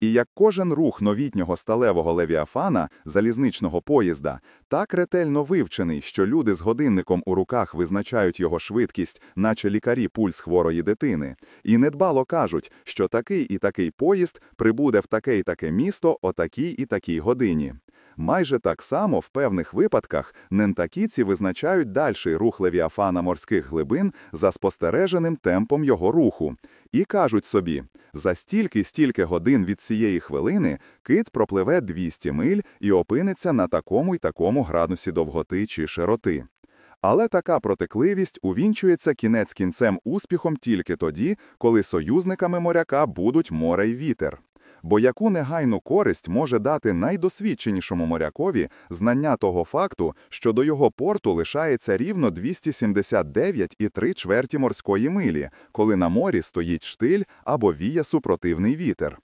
І як кожен рух новітнього сталевого левіафана, залізничного поїзда, так ретельно вивчений, що люди з годинником у руках визначають його швидкість, наче лікарі пульс хворої дитини, і недбало кажуть, що такий і такий поїзд прибуде в таке і таке місто о такій і такій годині. Майже так само в певних випадках нентакіці визначають дальший рух левіафана морських глибин за спостереженим темпом його руху, і кажуть собі, за стільки-стільки годин від цієї хвилини кит пропливе 200 миль і опиниться на такому й такому градусі довготи чи широти. Але така протекливість увінчується кінець кінцем успіхом тільки тоді, коли союзниками моряка будуть море й вітер бо яку негайну користь може дати найдосвідченішому морякові знання того факту, що до його порту лишається рівно 279,3 чверті морської милі, коли на морі стоїть штиль або віє супротивний вітер.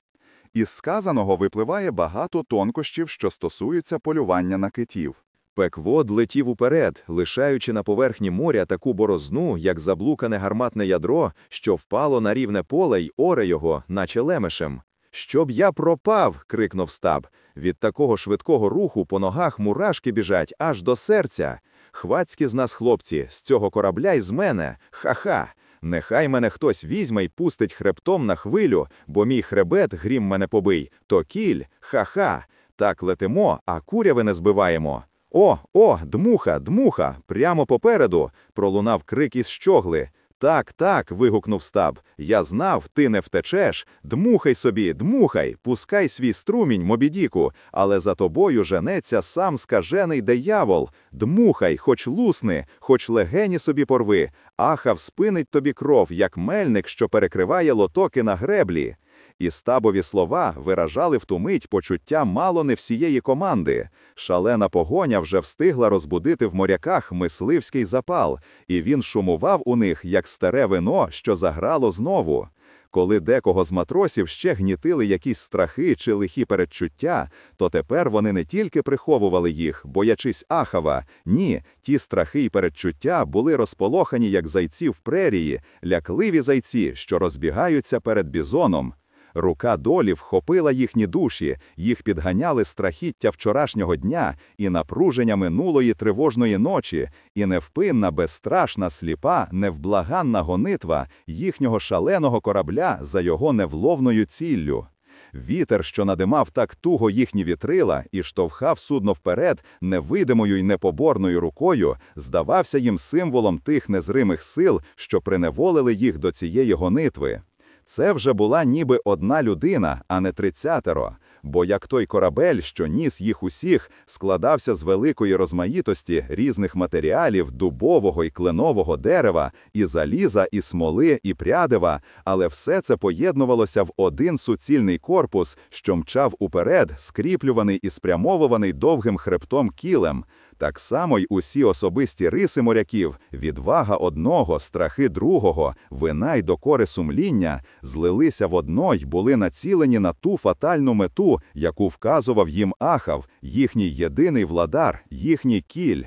Із сказаного випливає багато тонкощів, що стосуються полювання на китів. Пеквод летів уперед, лишаючи на поверхні моря таку борозну, як заблукане гарматне ядро, що впало на рівне поле й оре його, наче лемешем. Щоб я пропав. крикнув стаб. Від такого швидкого руху по ногах мурашки біжать аж до серця. Хвацькі з нас, хлопці, з цього корабля й з мене. Ха-ха. Нехай мене хтось візьме й пустить хребтом на хвилю, бо мій хребет грім мене побий, то кіль, ха-ха. Так летимо, а куряви не збиваємо. О, о, дмуха, дмуха! Прямо попереду. пролунав крик із щогли. Так, так. вигукнув стаб. Я знав, ти не втечеш. Дмухай собі, дмухай, пускай свій струмінь, мобідіку, але за тобою женеться сам скажений диявол. Дмухай, хоч лусни, хоч легені собі порви, ахав спинить тобі кров, як мельник, що перекриває лотоки на греблі. І стабові слова виражали в ту мить почуття мало не всієї команди. Шалена погоня вже встигла розбудити в моряках мисливський запал, і він шумував у них, як старе вино, що заграло знову. Коли декого з матросів ще гнітили якісь страхи чи лихі передчуття, то тепер вони не тільки приховували їх, боячись ахава. Ні, ті страхи й передчуття були розполохані, як зайці в прерії, лякливі зайці, що розбігаються перед бізоном. Рука долі вхопила їхні душі, їх підганяли страхіття вчорашнього дня і напруження минулої тривожної ночі, і невпинна, безстрашна, сліпа, невблаганна гонитва їхнього шаленого корабля за його невловною ціллю. Вітер, що надимав так туго їхні вітрила і штовхав судно вперед невидимою й непоборною рукою, здавався їм символом тих незримих сил, що приневолили їх до цієї гонитви. Це вже була ніби одна людина, а не тридцятеро, бо як той корабель, що ніс їх усіх, складався з великої розмаїтості різних матеріалів, дубового і кленового дерева, і заліза, і смоли, і прядива, але все це поєднувалося в один суцільний корпус, що мчав уперед, скріплюваний і спрямовуваний довгим хребтом кілем. Так само й усі особисті риси моряків, відвага одного, страхи другого, вина й докори сумління, злилися в одно й були націлені на ту фатальну мету, яку вказував їм Ахав, їхній єдиний владар, їхній кіль.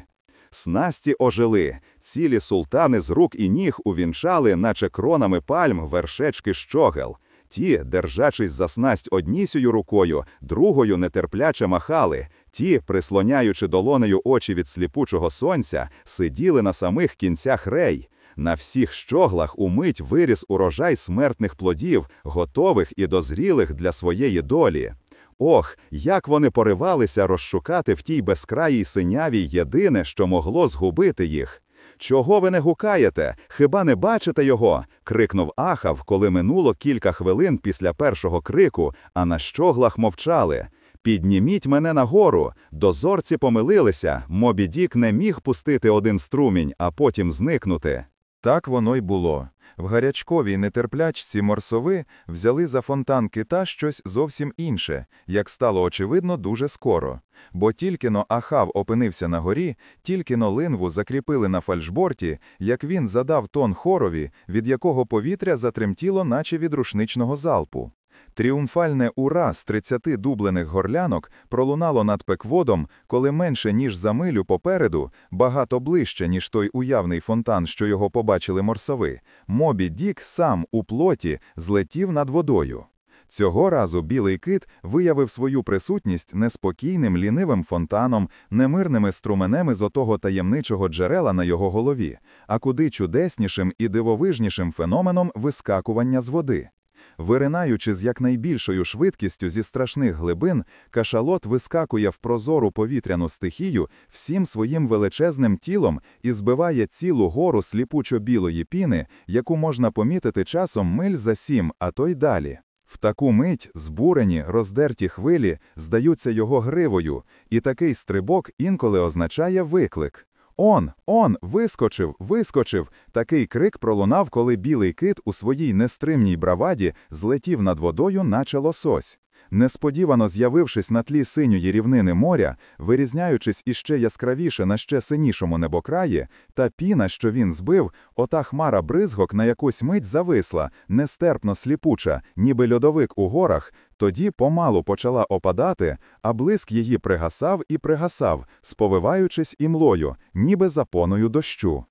Снасті ожили, цілі султани з рук і ніг увінчали, наче кронами пальм, вершечки щогел. Ті, держачись за снасть однісю рукою, другою нетерпляче махали, ті, прислоняючи долонею очі від сліпучого сонця, сиділи на самих кінцях рей. На всіх щоглах умить виріс урожай смертних плодів, готових і дозрілих для своєї долі. Ох, як вони поривалися розшукати в тій безкраїй синявій єдине, що могло згубити їх. Чого ви не гукаєте? Хіба не бачите його? крикнув Ахав, коли минуло кілька хвилин після першого крику, а на щоглах мовчали. Підніміть мене нагору. Дозорці помилилися. Мобі Дік не міг пустити один струмінь, а потім зникнути. Так воно й було. В гарячковій нетерплячці морсови взяли за фонтан кита щось зовсім інше, як стало очевидно дуже скоро. Бо тільки-но Ахав опинився на горі, тільки-но линву закріпили на фальшборті, як він задав тон хорові, від якого повітря затремтіло, наче від рушничного залпу. Тріумфальне ура з 30 дублених горлянок пролунало над пекводом, коли менше ніж за милю попереду, багато ближче, ніж той уявний фонтан, що його побачили морсови, Мобі Дік сам у плоті злетів над водою. Цього разу білий кит виявив свою присутність неспокійним лінивим фонтаном, немирними струменеми з отого таємничого джерела на його голові, а куди чудеснішим і дивовижнішим феноменом вискакування з води. Виринаючи з якнайбільшою швидкістю зі страшних глибин, кашалот вискакує в прозору повітряну стихію всім своїм величезним тілом і збиває цілу гору сліпучо-білої піни, яку можна помітити часом миль за сім, а то й далі. В таку мить збурені, роздерті хвилі здаються його гривою, і такий стрибок інколи означає виклик. Он, он, вискочив, вискочив. Такий крик пролунав, коли білий кит у своїй нестримній браваді злетів над водою, наче лосось. Несподівано з'явившись на тлі синьої рівнини моря, вирізняючись іще яскравіше на ще синішому небокраї, та піна, що він збив, ота хмара бризгок на якусь мить зависла, нестерпно сліпуча, ніби льодовик у горах, тоді помалу почала опадати, а блиск її пригасав і пригасав, сповиваючись імлою, ніби запоною дощу.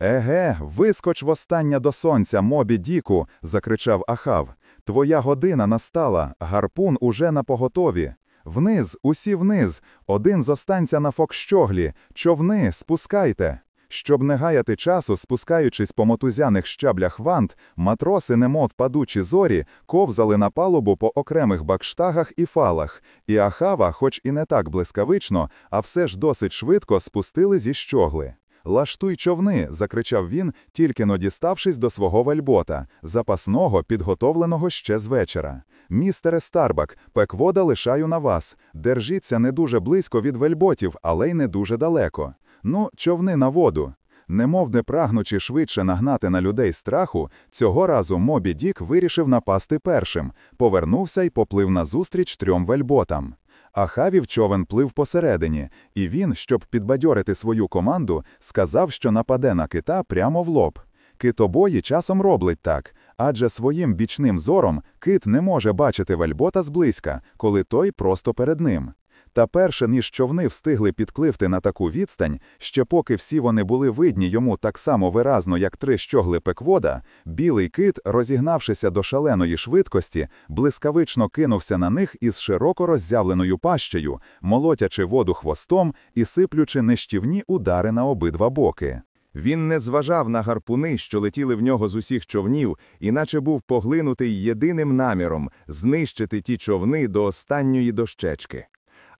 Еге, вискоч востаннє до сонця, мобі Діку, закричав Ахав. Твоя година настала, гарпун уже на поготові. Вниз, усі вниз, один зостанься на фокщоглі, човни, спускайте. Щоб не гаяти часу, спускаючись по мотузяних щаблях вант, матроси, немов падучі зорі, ковзали на палубу по окремих бакштагах і фалах, і Ахава, хоч і не так блискавично, а все ж досить швидко спустили зі щогли. Лаштуй човни, закричав він, тільки но діставшись до свого вельбота, запасного, підготовленого ще з вечора. Містере Старбак, пеквода лишаю на вас. Держіться не дуже близько від вельботів, але й не дуже далеко. Ну, човни на воду. Немов не прагнучи швидше нагнати на людей страху, цього разу Мобі Дік вирішив напасти першим, повернувся і поплив назустріч трьом вельботам. А Хавів човен плив посередині, і він, щоб підбадьорити свою команду, сказав, що нападе на кита прямо в лоб. Китобої часом роблять так, адже своїм бічним зором кит не може бачити вельбота зблизька, коли той просто перед ним. Та перше, ніж човни встигли підкливти на таку відстань, ще поки всі вони були видні йому так само виразно, як три щогли пеквода, білий кит, розігнавшися до шаленої швидкості, блискавично кинувся на них із широко роззявленою пащею, молотячи воду хвостом і сиплючи нищівні удари на обидва боки. Він не зважав на гарпуни, що летіли в нього з усіх човнів, іначе був поглинутий єдиним наміром знищити ті човни до останньої дощечки.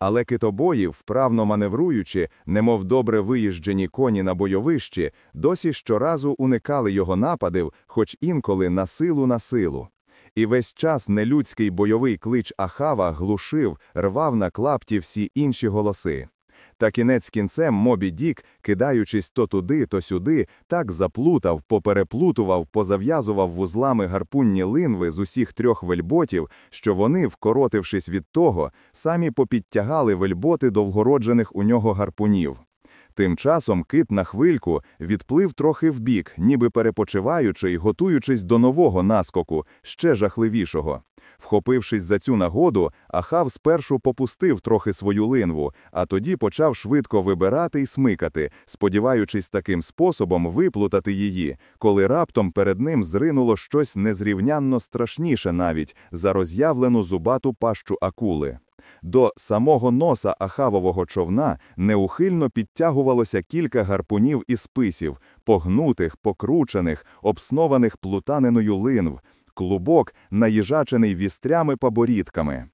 Але китобої, вправно маневруючи, немов добре виїжджені коні на бойовищі, досі щоразу уникали його нападів, хоч інколи на силу на силу. І весь час нелюдський бойовий клич Ахава глушив, рвав на клапті всі інші голоси. Та кінець кінцем Мобі Дік, кидаючись то туди, то сюди, так заплутав, попереплутував, позав'язував вузлами гарпунні линви з усіх трьох вельботів, що вони, вкоротившись від того, самі попідтягали вельботи довгороджених у нього гарпунів. Тим часом кит на хвильку відплив трохи вбік, ніби перепочиваючи й готуючись до нового наскоку, ще жахливішого. Вхопившись за цю нагоду, Ахав спершу попустив трохи свою линву, а тоді почав швидко вибирати й смикати, сподіваючись таким способом виплутати її, коли раптом перед ним зринуло щось незрівнянно страшніше навіть за роз'явлену зубату пащу акули. До самого носа ахавового човна неухильно підтягувалося кілька гарпунів і списів, погнутих, покручених, обснованих плутаниною линв, клубок, наїжачений вістрями поборідками.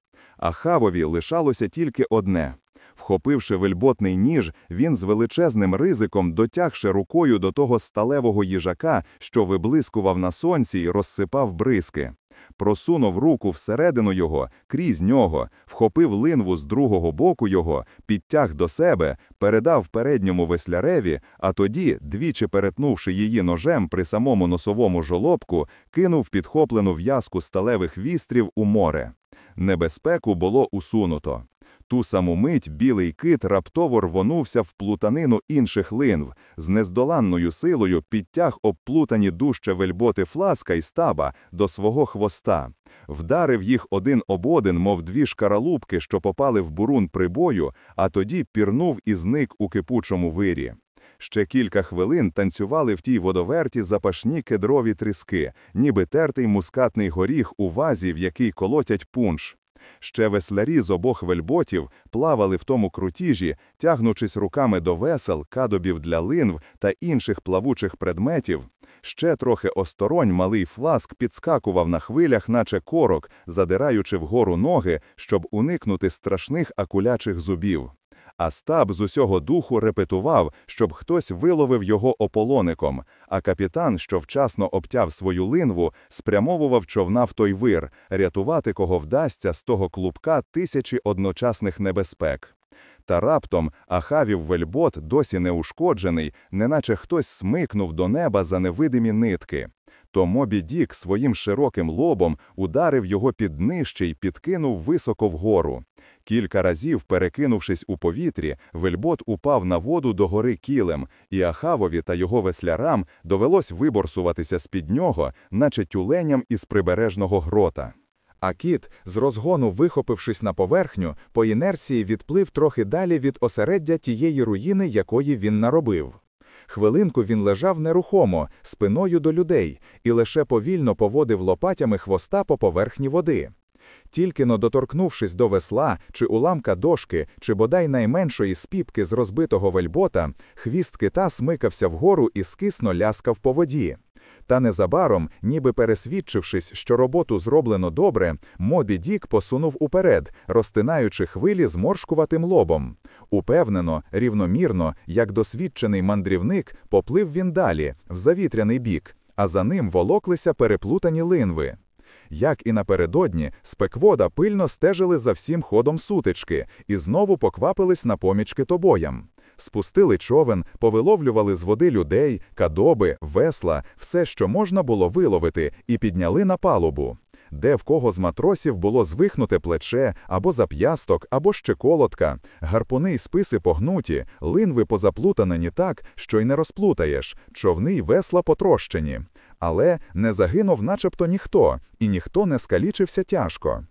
хавові лишалося тільки одне. Вхопивши вельботний ніж, він з величезним ризиком дотягши рукою до того сталевого їжака, що виблискував на сонці й розсипав бризки. Просунув руку всередину його, крізь нього, вхопив линву з другого боку його, підтяг до себе, передав передньому весляреві, а тоді, двічі перетнувши її ножем при самому носовому жолобку, кинув підхоплену в'язку сталевих вістрів у море. Небезпеку було усунуто. Ту саму мить білий кит раптово рвонувся в плутанину інших линв, з нездоланною силою підтяг обплутані дужче вельботи фласка і стаба до свого хвоста, вдарив їх один об один, мов дві шкаралупки, що попали в бурун прибою, а тоді пірнув і зник у кипучому вирі. Ще кілька хвилин танцювали в тій водоверті запашні кедрові тріски, ніби тертий мускатний горіх у вазі, в який колотять пунш. Ще веслярі з обох вельботів плавали в тому крутіжі, тягнучись руками до весел, кадобів для линв та інших плавучих предметів. Ще трохи осторонь малий фласк підскакував на хвилях, наче корок, задираючи вгору ноги, щоб уникнути страшних акулячих зубів. А з усього духу репетував, щоб хтось виловив його ополоником, а капітан, що вчасно обтяв свою линву, спрямовував човна в той вир, рятувати кого вдасться з того клубка тисячі одночасних небезпек. Та раптом Ахавів вельбот, досі неушкоджений, неначе хтось смикнув до неба за невидимі нитки. То Мобі Дік своїм широким лобом ударив його під нижче й підкинув високо вгору. Кілька разів, перекинувшись у повітрі, вельбот упав на воду до гори кілем, і Ахавові та його веслярам довелось виборсуватися з-під нього, наче тюленям із прибережного грота. А кіт, з розгону вихопившись на поверхню, по інерції відплив трохи далі від осереддя тієї руїни, якої він наробив. Хвилинку він лежав нерухомо, спиною до людей, і лише повільно поводив лопатями хвоста по поверхні води. Тільки но доторкнувшись до весла, чи уламка дошки, чи бодай найменшої спіпки з розбитого вельбота, хвіст кита смикався вгору і скисно ляскав по воді. Та незабаром, ніби пересвідчившись, що роботу зроблено добре, Мобі Дік посунув уперед, розтинаючи хвилі зморшкуватим лобом. Упевнено, рівномірно, як досвідчений мандрівник, поплив він далі, в завітряний бік, а за ним волоклися переплутані линви. Як і напередодні, спеквода пильно стежили за всім ходом сутички і знову поквапились на поміч китобоям. Спустили човен, повиловлювали з води людей, кадоби, весла, все, що можна було виловити, і підняли на палубу. Де в кого з матросів було звихнуте плече, або зап'ясток, або ще колодка, гарпуни й списи погнуті, линви позаплутанені так, що й не розплутаєш, човни й весла потрощені. Але не загинув начебто ніхто, і ніхто не скалічився тяжко.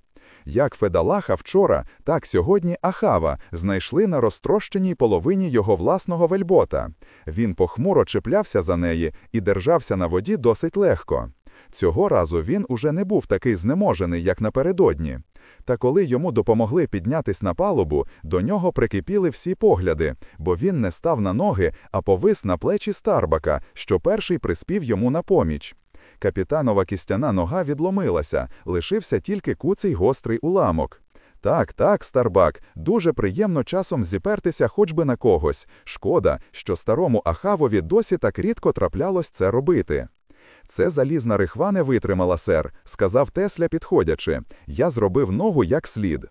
Як Федалаха вчора, так сьогодні Ахава знайшли на розтрощеній половині його власного вельбота. Він похмуро чіплявся за неї і держався на воді досить легко. Цього разу він уже не був такий знеможений, як напередодні. Та коли йому допомогли піднятись на палубу, до нього прикипіли всі погляди, бо він не став на ноги, а повис на плечі Старбака, що перший приспів йому на поміч. Капітанова кістяна нога відломилася, лишився тільки куций гострий уламок. Так, так, Старбак, дуже приємно часом зіпертися хоч би на когось. Шкода, що старому Ахавові досі так рідко траплялось це робити. Це залізна рихва не витримала, сер, сказав Тесля, підходячи. Я зробив ногу як слід.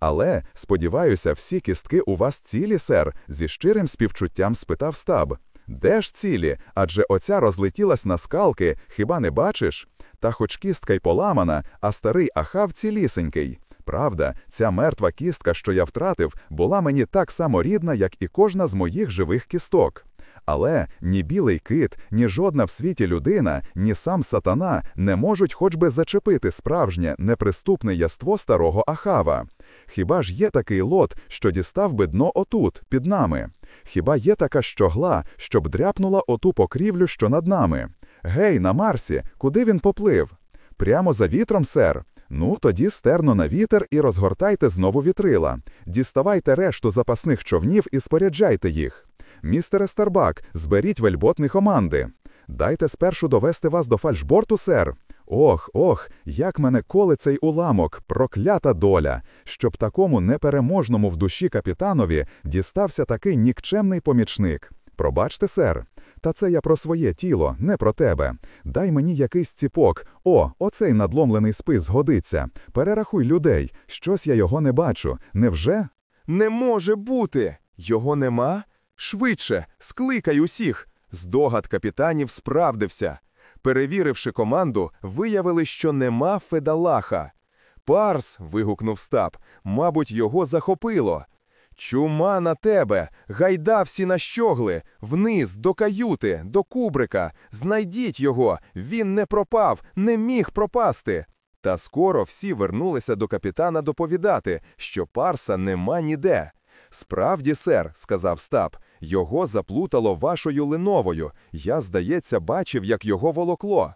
Але, сподіваюся, всі кістки у вас цілі, сер, зі щирим співчуттям спитав стаб. Де ж цілі? Адже оця розлетілась на скалки, хіба не бачиш? Та хоч кістка й поламана, а старий ахав цілісенький. Правда, ця мертва кістка, що я втратив, була мені так само рідна, як і кожна з моїх живих кісток. Але ні білий кит, ні жодна в світі людина, ні сам сатана не можуть хоч би зачепити справжнє неприступне яство старого Ахава. Хіба ж є такий лот, що дістав би дно отут, під нами? Хіба є така щогла, щоб дряпнула оту покрівлю, що над нами? Гей, на Марсі, куди він поплив? Прямо за вітром, сер. Ну, тоді стерно на вітер і розгортайте знову вітрила. Діставайте решту запасних човнів і споряджайте їх. Містере Старбак, зберіть вельботні команди. Дайте спершу довести вас до фальшборту, сер. Ох, ох, як мене коле цей уламок, проклята доля, щоб такому непереможному в душі капітанові дістався такий нікчемний помічник. Пробачте, сер. Та це я про своє тіло, не про тебе. Дай мені якийсь ціпок. О, оцей надломлений спис згодиться. Перерахуй людей. Щось я його не бачу. Невже? Не може бути! Його нема? Швидше, скликай усіх. Здогад капітанів справдився. Перевіривши команду, виявили, що нема Федалаха. Парс. вигукнув Стаб, мабуть, його захопило. Чума на тебе, гайда всі на щогли, вниз, до каюти, до кубрика. Знайдіть його, він не пропав, не міг пропасти. Та скоро всі вернулися до капітана доповідати, що парса нема ніде. Справді, сер, сказав Стаб, його заплутало вашою линовою. Я, здається, бачив, як його волокло.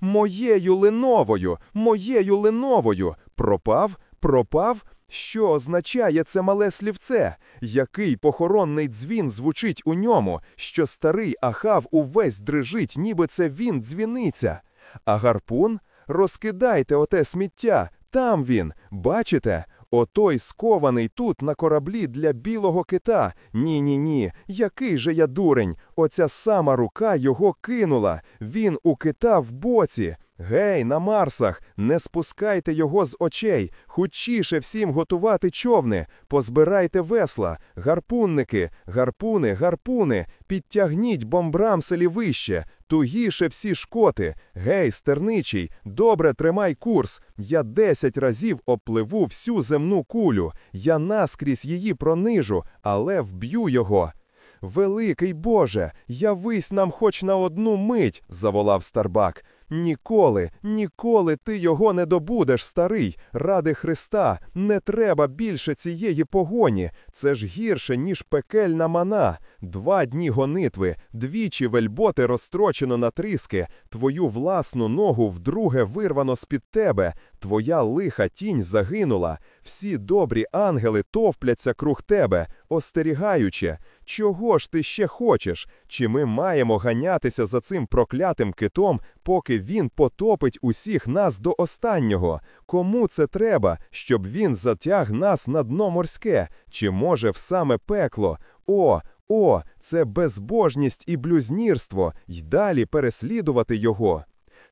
Моєю линовою, моєю линовою. Пропав, пропав. Що означає це мале слівце? Який похоронний дзвін звучить у ньому, що старий Ахав увесь дрижить, ніби це він дзвіниця. А гарпун? Розкидайте оте сміття, там він, бачите? Отой скований тут на кораблі для білого кита. Ні, ні, ні. Який же я дурень? Оця сама рука його кинула. Він у кита в боці. Гей, на Марсах, не спускайте його з очей, хучіше всім готувати човни, позбирайте весла, гарпунники, гарпуни, гарпуни, підтягніть бомбрамселі вище, тугіше всі шкоти. Гей, стерничий, добре тримай курс. Я десять разів обпливу всю земну кулю. Я наскрізь її пронижу, але вб'ю його. Великий Боже, явись нам хоч на одну мить, заволав Старбак. Ніколи, ніколи ти його не добудеш, старий. Ради Христа, не треба більше цієї погоні. Це ж гірше, ніж пекельна мана. Два дні гонитви, двічі вельботи розтрочено на тріски, твою власну ногу вдруге вирвано з-під тебе, твоя лиха тінь загинула. Всі добрі ангели товпляться круг тебе, остерігаючи. Чого ж ти ще хочеш? Чи ми маємо ганятися за цим проклятим китом, поки він потопить усіх нас до останнього? Кому це треба, щоб він затяг нас на дно морське? Чи може в саме пекло? О, о, це безбожність і блюзнірство, й далі переслідувати його.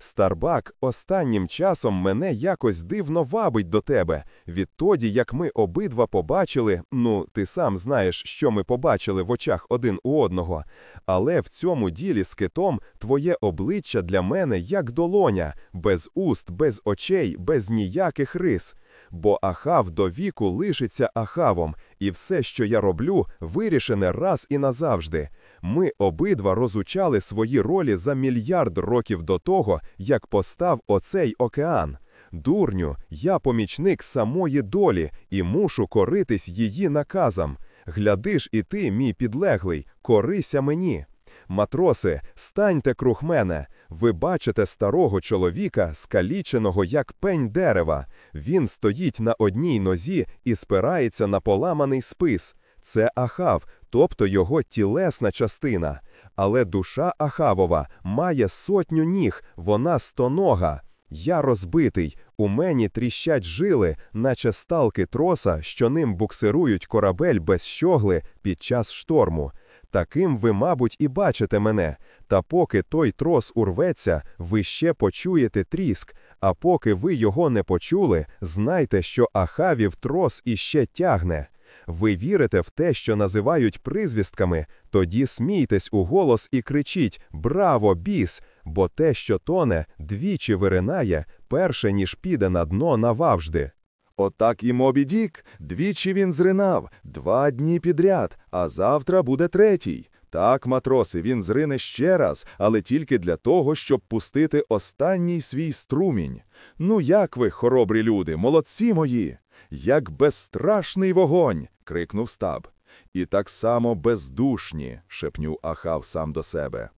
Старбак останнім часом мене якось дивно вабить до тебе. Відтоді, як ми обидва побачили, ну, ти сам знаєш, що ми побачили в очах один у одного. Але в цьому ділі з китом твоє обличчя для мене як долоня, без уст, без очей, без ніяких рис. Бо Ахав до віку лишиться Ахавом, і все, що я роблю, вирішене раз і назавжди. Ми обидва розучали свої ролі за мільярд років до того, як постав оцей океан. Дурню, я помічник самої долі і мушу коритись її наказам. Глядиш і ти, мій підлеглий, корися мені. Матроси, станьте круг мене. Ви бачите старого чоловіка, скаліченого як пень дерева. Він стоїть на одній нозі і спирається на поламаний спис. Це Ахав, тобто його тілесна частина. Але душа Ахавова має сотню ніг, вона стонога. Я розбитий, у мені тріщать жили, наче сталки троса, що ним буксирують корабель без щогли під час шторму. Таким ви, мабуть, і бачите мене. Та поки той трос урветься, ви ще почуєте тріск. А поки ви його не почули, знайте, що Ахавів трос іще тягне. Ви вірите в те, що називають призвістками, тоді смійтесь у голос і кричіть Браво, біс! Бо те, що тоне, двічі виринає, перше ніж піде на дно нававжди. Отак і Мобі Дік. Двічі він зринав, два дні підряд, а завтра буде третій. Так, матроси, він зрине ще раз, але тільки для того, щоб пустити останній свій струмінь. Ну як ви, хоробрі люди, молодці мої! Як безстрашний вогонь. крикнув стаб. І так само бездушні, шепнув Ахав сам до себе.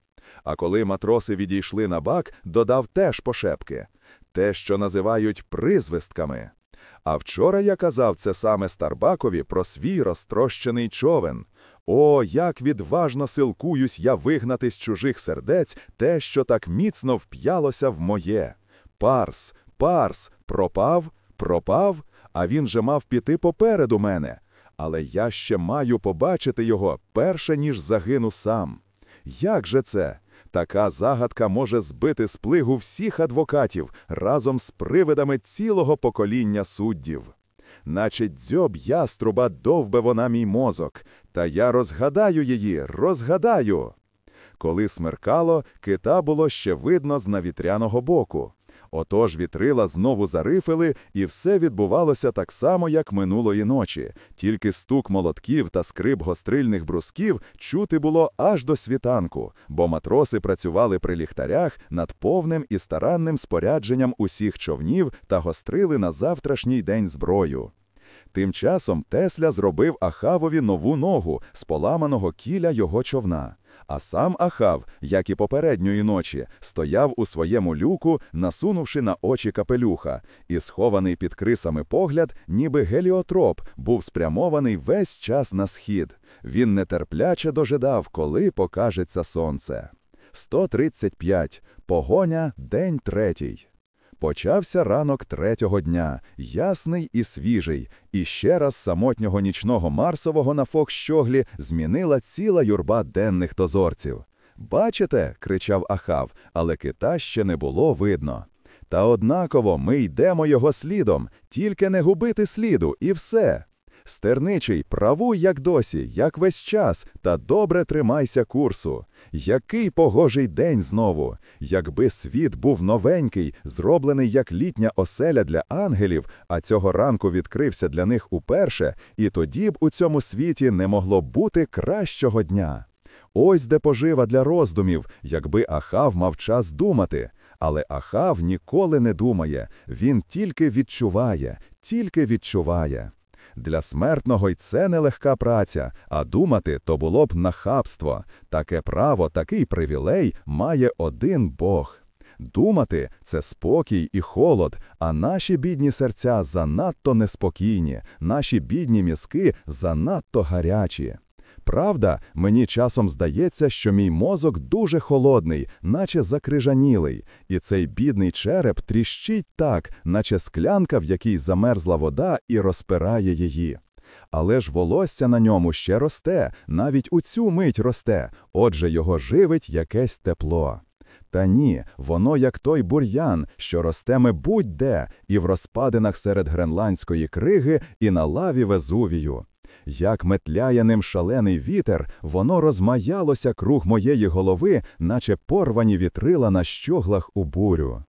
А коли матроси відійшли на бак, додав теж пошепки те, що називають призвистками. А вчора я казав це саме Старбакові про свій розтрощений човен. О, як відважно силкуюсь я вигнати з чужих сердець те, що так міцно вп'ялося в моє. Парс, парс, пропав, пропав, а він же мав піти попереду мене. Але я ще маю побачити його, перше ніж загину сам. Як же це? Така загадка може збити з плигу всіх адвокатів разом з привидами цілого покоління суддів. Наче дзьоб яструба довбе вона мій мозок, та я розгадаю її, розгадаю. Коли смеркало, кита було ще видно з навітряного боку. Отож вітрила знову зарифили, і все відбувалося так само, як минулої ночі, тільки стук молотків та скрип гострильних брусків чути було аж до світанку, бо матроси працювали при ліхтарях над повним і старанним спорядженням усіх човнів та гострили на завтрашній день зброю. Тим часом Тесля зробив Ахавові нову ногу з поламаного кіля його човна. А сам Ахав, як і попередньої ночі, стояв у своєму люку, насунувши на очі капелюха, і схований під крисами погляд, ніби геліотроп, був спрямований весь час на схід. Він нетерпляче дожидав, коли покажеться сонце. 135. Погоня, день третій. Почався ранок третього дня, ясний і свіжий, і ще раз самотнього нічного Марсового на фокщоглі змінила ціла юрба денних дозорців. Бачите, кричав Ахав, але кита ще не було видно. Та однаково ми йдемо його слідом, тільки не губити сліду, і все. Стерничий, правуй, як досі, як весь час, та добре тримайся курсу. Який погожий день знову! Якби світ був новенький, зроблений як літня оселя для ангелів, а цього ранку відкрився для них уперше, і тоді б у цьому світі не могло бути кращого дня. Ось де пожива для роздумів, якби Ахав мав час думати. Але Ахав ніколи не думає, він тільки відчуває, тільки відчуває. Для смертного й це нелегка праця, а думати то було б нахабство. Таке право, такий привілей має один Бог. Думати це спокій і холод, а наші бідні серця занадто неспокійні, наші бідні мізки занадто гарячі. Правда, мені часом здається, що мій мозок дуже холодний, наче закрижанілий, і цей бідний череп тріщить так, наче склянка, в якій замерзла вода і розпирає її. Але ж волосся на ньому ще росте, навіть у цю мить росте, отже його живить якесь тепло. Та ні, воно як той бур'ян, що ростеме будь-де, і в розпадинах серед гренландської криги, і на лаві Везувію. Як метляє ним шалений вітер, воно розмаялося круг моєї голови, наче порвані вітрила на щоглах у бурю.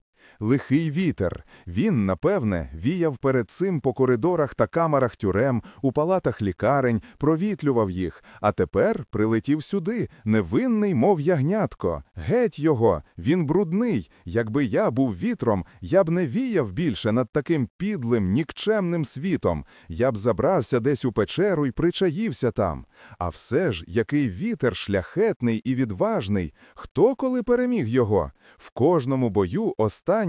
Лихий вітер. Він, напевне, віяв перед цим по коридорах та камерах тюрем, у палатах лікарень, провітлював їх, а тепер прилетів сюди, невинний, мов ягнятко. Геть його, він брудний. Якби я був вітром, я б не віяв більше над таким підлим, нікчемним світом. Я б забрався десь у печеру і причаївся там. А все ж, який вітер шляхетний і відважний. Хто коли переміг його? В кожному бою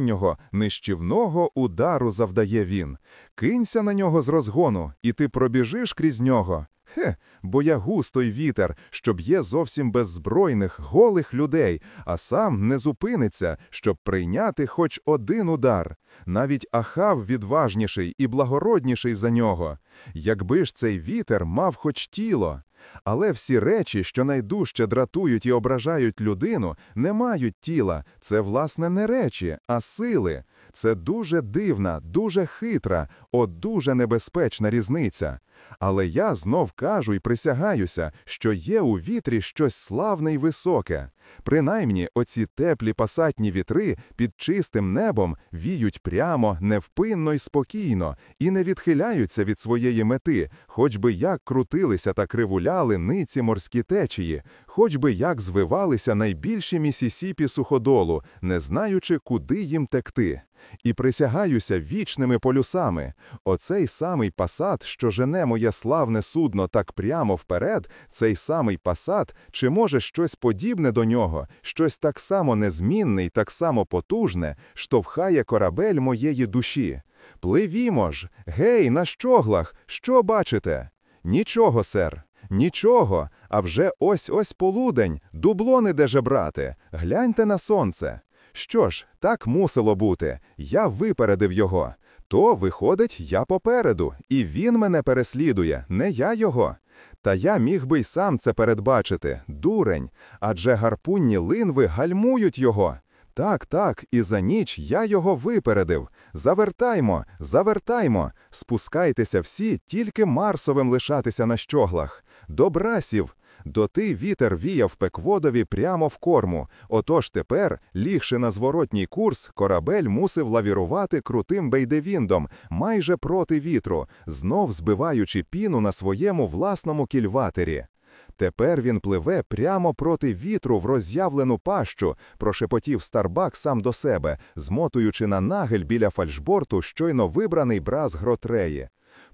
останнього, нищівного удару завдає він. Кинься на нього з розгону, і ти пробіжиш крізь нього. Хе, бо я густой вітер, що б'є зовсім беззбройних, голих людей, а сам не зупиниться, щоб прийняти хоч один удар. Навіть Ахав відважніший і благородніший за нього. Якби ж цей вітер мав хоч тіло. Але всі речі, що найдужче дратують і ображають людину, не мають тіла. Це, власне, не речі, а сили. Це дуже дивна, дуже хитра, о дуже небезпечна різниця. Але я знов кажу і присягаюся, що є у вітрі щось славне й високе. Принаймні, оці теплі пасатні вітри під чистим небом віють прямо, невпинно й спокійно, і не відхиляються від своєї мети, хоч би як крутилися та кривуляли ниці морські течії, хоч би як звивалися найбільші місісіпі суходолу, не знаючи, куди їм текти. І присягаюся вічними полюсами. Оцей самий пасат, що жене моє славне судно так прямо вперед, цей самий пасат, чи може щось подібне до нього, щось так само незмінне й так само потужне, штовхає корабель моєї душі. Пливімо ж, гей, на щоглах, що бачите? Нічого, сер. Нічого, а вже ось ось полудень, дублони де жебрати, гляньте на сонце. Що ж, так мусило бути, я випередив його. То, виходить, я попереду, і він мене переслідує, не я його. Та я міг би й сам це передбачити, дурень, адже гарпунні линви гальмують його. Так, так, і за ніч я його випередив. Завертаймо, завертаймо, спускайтеся всі, тільки Марсовим лишатися на щоглах. До брасів. Доти вітер віяв пекводові прямо в корму. Отож тепер, лігши на зворотній курс, корабель мусив лавірувати крутим бейдевіндом, майже проти вітру, знов збиваючи піну на своєму власному кільватері. Тепер він пливе прямо проти вітру в роз'явлену пащу, прошепотів Старбак сам до себе, змотуючи на нагель біля фальшборту щойно вибраний браз гротреї.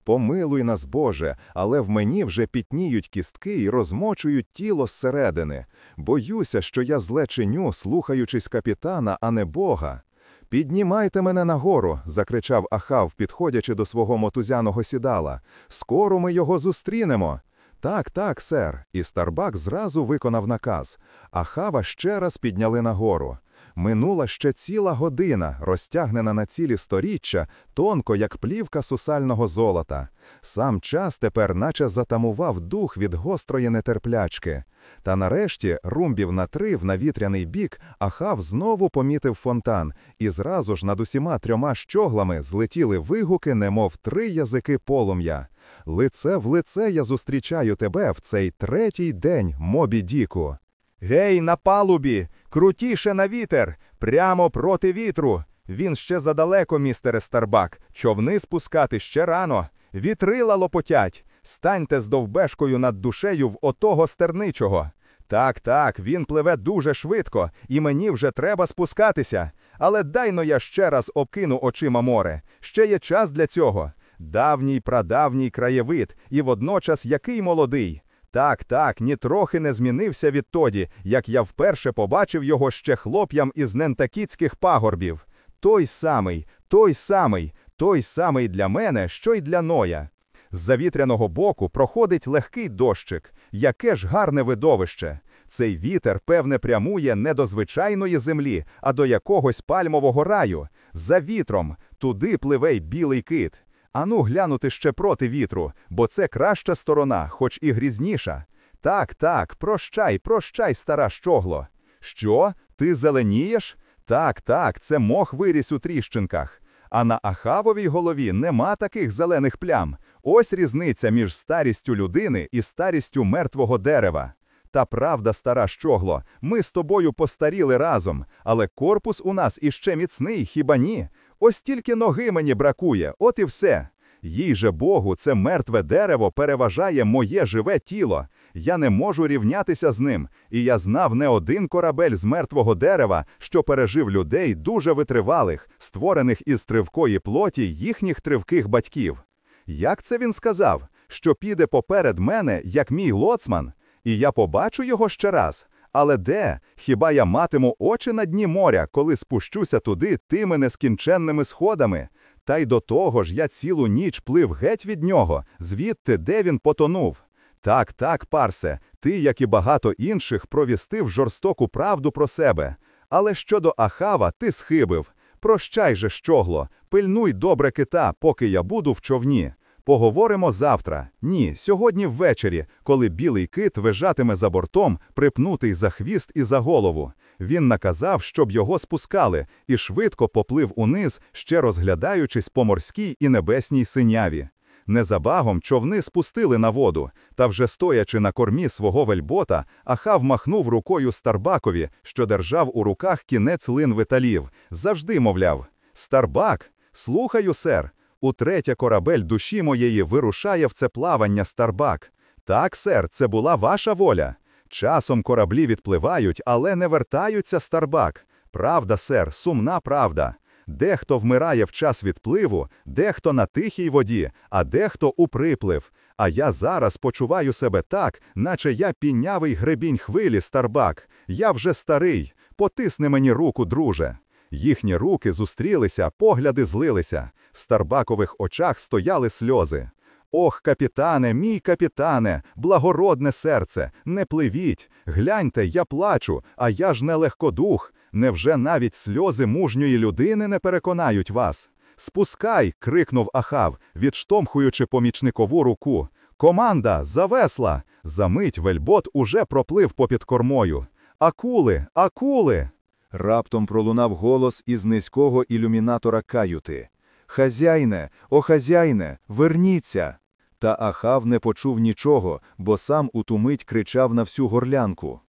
Помилуй нас, Боже, але в мені вже пітніють кістки і розмочують тіло зсередини. Боюся, що я зле чиню, слухаючись капітана, а не Бога. Піднімайте мене нагору, закричав Ахав, підходячи до свого мотузяного сідала. Скоро ми його зустрінемо. Так, так, сер. І Старбак зразу виконав наказ. а хава ще раз підняли нагору. Минула ще ціла година, розтягнена на цілі сторіччя, тонко, як плівка сусального золота. Сам час тепер наче затамував дух від гострої нетерплячки. Та нарешті, румбів на три в навітряний бік, Ахав знову помітив фонтан, і зразу ж над усіма трьома щоглами злетіли вигуки, немов три язики полум'я. Лице в лице я зустрічаю тебе в цей третій день, мобі Діку. Гей, на палубі! Крутіше на вітер! Прямо проти вітру! Він ще задалеко, містере Старбак. Човни спускати ще рано. Вітрила лопотять. Станьте з довбешкою над душею в отого стерничого. Так, так, він пливе дуже швидко, і мені вже треба спускатися. Але дайно я ще раз обкину очима море. Ще є час для цього. Давній прадавній краєвид, і водночас який молодий. Так, так, нітрохи не змінився відтоді, як я вперше побачив його ще хлоп'ям із нентакітських пагорбів. Той самий, той самий, той самий для мене, що й для Ноя. З завітряного боку проходить легкий дощик. Яке ж гарне видовище! Цей вітер, певне, прямує не до звичайної землі, а до якогось пальмового раю. За вітром туди пливе й білий кит. Ану глянути ще проти вітру, бо це краща сторона, хоч і грізніша. Так, так, прощай, прощай, стара щогло. Що? Ти зеленієш? Так, так, це мох виріс у тріщинках. А на Ахавовій голові нема таких зелених плям. Ось різниця між старістю людини і старістю мертвого дерева. Та правда, стара щогло, ми з тобою постаріли разом, але корпус у нас іще міцний, хіба ні? Ось тільки ноги мені бракує, от і все. Їй же Богу, це мертве дерево переважає моє живе тіло. Я не можу рівнятися з ним, і я знав не один корабель з мертвого дерева, що пережив людей дуже витривалих, створених із тривкої плоті їхніх тривких батьків. Як це він сказав? Що піде поперед мене, як мій лоцман? І я побачу його ще раз. Але де? Хіба я матиму очі на дні моря, коли спущуся туди тими нескінченними сходами? Та й до того ж я цілу ніч плив геть від нього, звідти, де він потонув. Так, так, Парсе, ти, як і багато інших, провістив жорстоку правду про себе. Але щодо Ахава ти схибив. Прощай же, щогло, пильнуй добре кита, поки я буду в човні. Поговоримо завтра. Ні, сьогодні ввечері, коли білий кит вижатиме за бортом, припнутий за хвіст і за голову. Він наказав, щоб його спускали, і швидко поплив униз, ще розглядаючись по морській і небесній синяві. Незабагом човни спустили на воду, та вже стоячи на кормі свого вельбота, Ахав махнув рукою Старбакові, що держав у руках кінець лин виталів. Завжди мовляв: Старбак, слухаю, сер. Утретє корабель душі моєї вирушає в це плавання Старбак. Так, сер, це була ваша воля. Часом кораблі відпливають, але не вертаються Старбак. Правда, сер, сумна правда. Дехто вмирає в час відпливу, дехто на тихій воді, а дехто у приплив. А я зараз почуваю себе так, наче я пінявий гребінь хвилі, Старбак. Я вже старий. Потисни мені руку, друже. Їхні руки зустрілися, погляди злилися. В Старбакових очах стояли сльози. Ох, капітане, мій капітане, благородне серце, не пливіть. Гляньте, я плачу, а я ж не легкодух. Невже навіть сльози мужньої людини не переконають вас? Спускай. крикнув Ахав, відштовхуючи помічникову руку. Команда, завесла! Замить вельбот уже проплив попід кормою. Акули, акули! Раптом пролунав голос із низького ілюмінатора каюти. Хазяйне, о хазяйне, верніться. Та Ахав не почув нічого, бо сам у ту мить кричав на всю горлянку.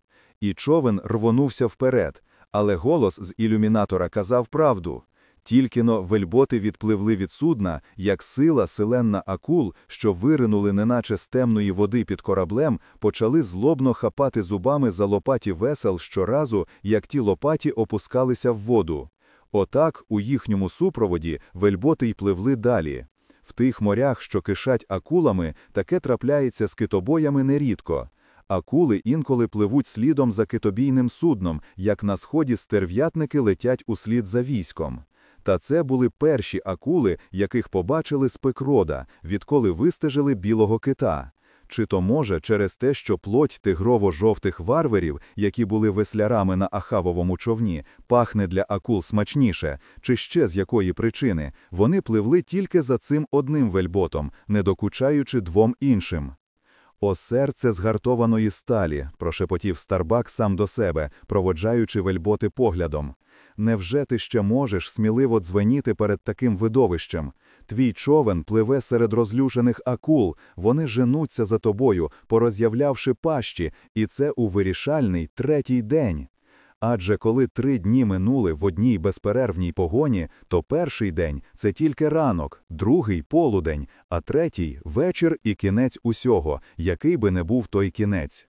І човен рвонувся вперед, але голос з ілюмінатора казав правду. Тільки-но вельботи відпливли від судна, як сила селенна акул, що виринули неначе з темної води під кораблем, почали злобно хапати зубами за лопаті весел щоразу, як ті лопаті опускалися в воду. Отак у їхньому супроводі вельботи й пливли далі. В тих морях, що кишать акулами, таке трапляється з китобоями нерідко. Акули інколи пливуть слідом за китобійним судном, як на сході стерв'ятники летять услід за військом. Та це були перші акули, яких побачили з пекрода, відколи вистежили білого кита. Чи то може через те, що плоть тигрово-жовтих варварів, які були веслярами на ахавовому човні, пахне для акул смачніше, чи ще з якої причини, вони пливли тільки за цим одним вельботом, не докучаючи двом іншим. О серце згартованої сталі, прошепотів Старбак сам до себе, проводжаючи вельботи поглядом. Невже ти ще можеш сміливо дзвеніти перед таким видовищем? Твій човен пливе серед розлюшених акул, вони женуться за тобою, пороз'являвши пащі, і це у вирішальний третій день. Адже коли три дні минули в одній безперервній погоні, то перший день це тільки ранок, другий полудень, а третій вечір і кінець усього, який би не був той кінець.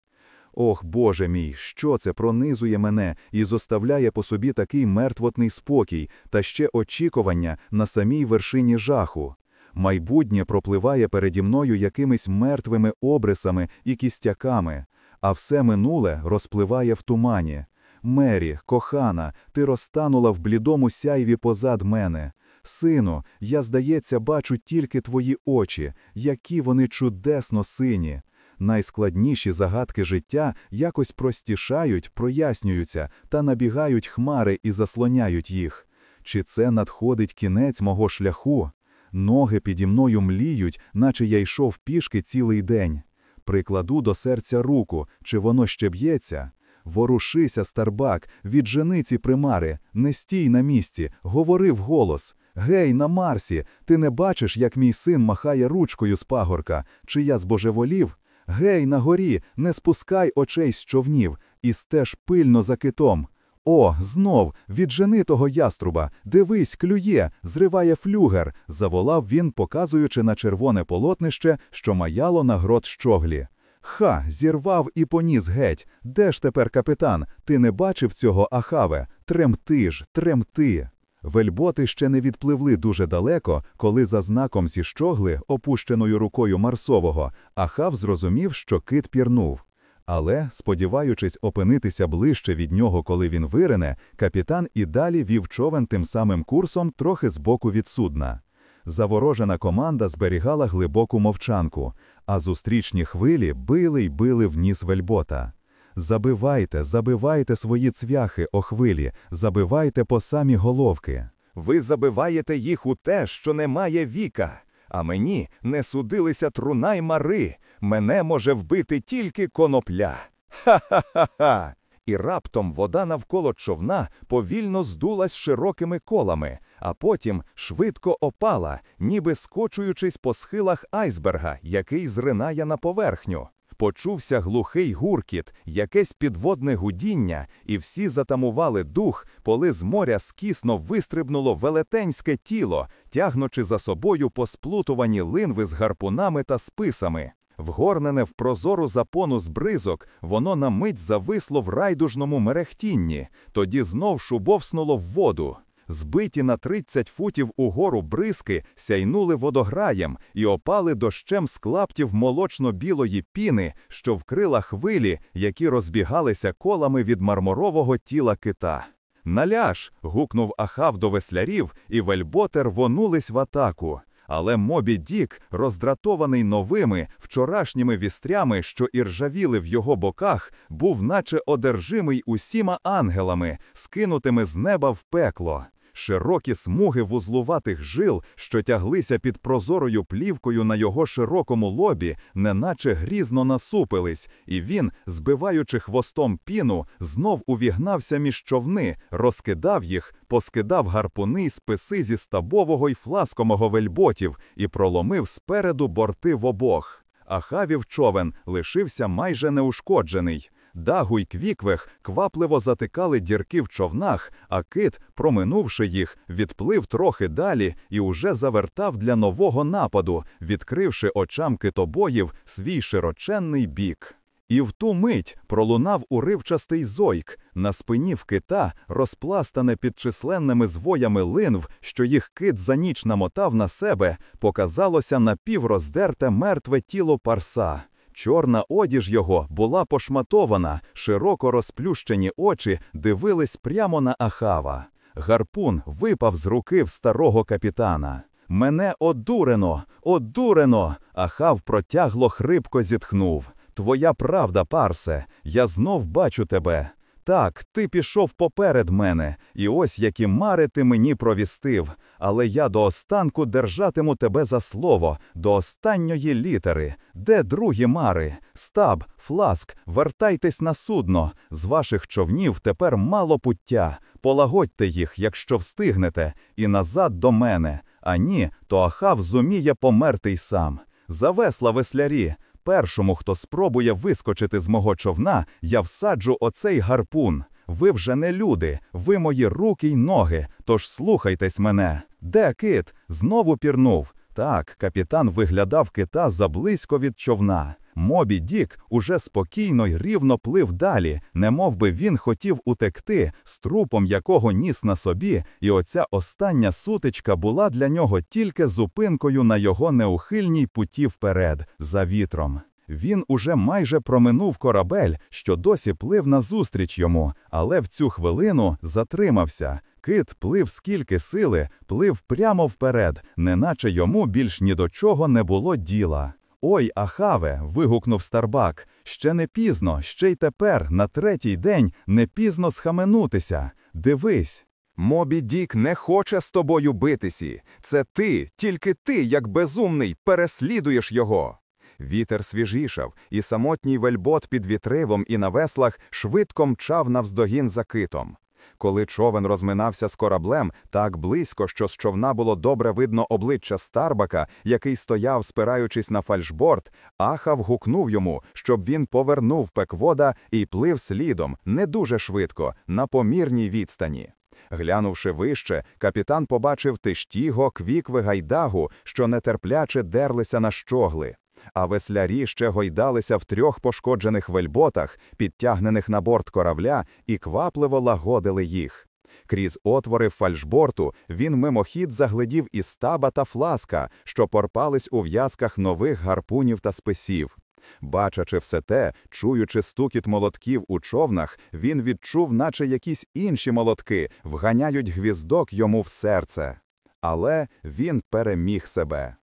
Ох, Боже мій, що це пронизує мене і зоставляє по собі такий мертвотний спокій та ще очікування на самій вершині жаху. Майбутнє пропливає переді мною якимись мертвими обрисами і кістяками, а все минуле розпливає в тумані. Мері, кохана, ти розтанула в блідому сяйві позад мене. Сину, я, здається, бачу тільки твої очі, які вони чудесно сині. Найскладніші загадки життя якось простішають, прояснюються та набігають хмари і заслоняють їх. Чи це надходить кінець мого шляху? Ноги піді мною мліють, наче я йшов пішки цілий день. Прикладу до серця руку, чи воно ще б'ється. Ворушися, старбак, віджени ці примари, не стій на місці, говори вголос. Гей, на Марсі, ти не бачиш, як мій син махає ручкою з пагорка, чи я збожеволів? Гей, на горі, не спускай очей з човнів і стеж пильно за китом. О, знов, віджени того яструба, дивись, клює, зриває флюгер, заволав він, показуючи на червоне полотнище, що маяло на грот щоглі. Ха, зірвав і поніс геть. Де ж тепер капітан? Ти не бачив цього Ахаве? Тремти ж, тремти. Вельботи ще не відпливли дуже далеко, коли за знаком зі щогли, опущеною рукою Марсового, Ахав зрозумів, що кит пірнув. Але, сподіваючись опинитися ближче від нього, коли він вирине, капітан і далі вів човен тим самим курсом трохи збоку від судна. Заворожена команда зберігала глибоку мовчанку, а зустрічні хвилі били й били в ніс вельбота. Забивайте, забивайте свої цвяхи, о хвилі, забивайте по самі головки. Ви забиваєте їх у те, що немає віка. А мені не судилися труна й мари. Мене може вбити тільки конопля. Ха-ха-ха-ха! І раптом вода навколо човна повільно здулась широкими колами, а потім швидко опала, ніби скочуючись по схилах айсберга, який зринає на поверхню. Почувся глухий гуркіт, якесь підводне гудіння, і всі затамували дух, коли з моря скісно вистрибнуло велетенське тіло, тягнучи за собою посплутувані линви з гарпунами та списами. Вгорнене в прозору запону з бризок, воно на мить зависло в райдужному мерехтінні, тоді знов шубовснуло в воду. Збиті на 30 футів угору бризки сяйнули водограєм і опали дощем з клаптів молочно-білої піни, що вкрила хвилі, які розбігалися колами від мармурового тіла кита. Наляж. гукнув Ахав до веслярів, і вельботи рвонулись в атаку. Але Мобі Дік, роздратований новими, вчорашніми вістрями, що іржавіли в його боках, був наче одержимий усіма ангелами, скинутими з неба в пекло. Широкі смуги вузлуватих жил, що тяглися під прозорою плівкою на його широкому лобі, неначе грізно насупились, і він, збиваючи хвостом піну, знов увігнався між човни, розкидав їх, поскидав гарпуни й списи зі стабового й фласкомого вельботів і проломив спереду борти в обох. А хавів човен лишився майже неушкоджений. Дагу й квіквех квапливо затикали дірки в човнах, а кит, проминувши їх, відплив трохи далі і уже завертав для нового нападу, відкривши очам китобоїв свій широченний бік. І в ту мить пролунав уривчастий зойк. На спині в кита, розпластане під численними звоями линв, що їх кит за ніч намотав на себе, показалося напівроздерте мертве тіло парса. Чорна одіж його була пошматована, широко розплющені очі дивились прямо на Ахава. Гарпун випав з руки в старого капітана. Мене одурено, одурено. Ахав протягло хрипко зітхнув. Твоя правда, парсе, я знов бачу тебе. Так, ти пішов поперед мене, і ось які мари ти мені провістив, але я до останку держатиму тебе за слово, до останньої літери. Де другі мари? Стаб, фласк, вертайтесь на судно. З ваших човнів тепер мало пуття. Полагодьте їх, якщо встигнете, і назад до мене. А ні, то Ахав зуміє померти й сам. За весла веслярі. Першому, хто спробує вискочити з мого човна, я всаджу оцей гарпун. Ви вже не люди, ви мої руки й ноги, тож слухайтесь мене. Де кит? Знову пірнув. Так, капітан виглядав кита заблизько від човна. Мобі Дік уже спокійно й рівно плив далі, немов би він хотів утекти, з трупом якого ніс на собі, і оця остання сутичка була для нього тільки зупинкою на його неухильній путі вперед, за вітром. Він уже майже проминув корабель, що досі плив назустріч йому, але в цю хвилину затримався. Кит плив скільки сили, плив прямо вперед, неначе йому більш ні до чого не було діла. Ой, Ахаве. вигукнув Старбак. Ще не пізно, ще й тепер, на третій день, не пізно схаменутися. Дивись. Мобі Дік не хоче з тобою битися. Це ти, тільки ти, як безумний, переслідуєш його. Вітер свіжішав, і самотній вельбот під вітривом і на веслах швидко мчав навздогін за китом. Коли човен розминався з кораблем так близько, що з човна було добре видно обличчя Старбака, який стояв, спираючись на фальшборд, Ахав гукнув йому, щоб він повернув пеквода і плив слідом, не дуже швидко, на помірній відстані. Глянувши вище, капітан побачив Тиштіго, Квікви, Гайдагу, що нетерпляче дерлися на щогли. А веслярі ще гойдалися в трьох пошкоджених вельботах, підтягнених на борт корабля, і квапливо лагодили їх. Крізь отвори фальшборту він мимохід заглядів і стаба та фласка, що порпались у в'язках нових гарпунів та списів. Бачачи все те, чуючи стукіт молотків у човнах, він відчув, наче якісь інші молотки вганяють гвіздок йому в серце. Але він переміг себе.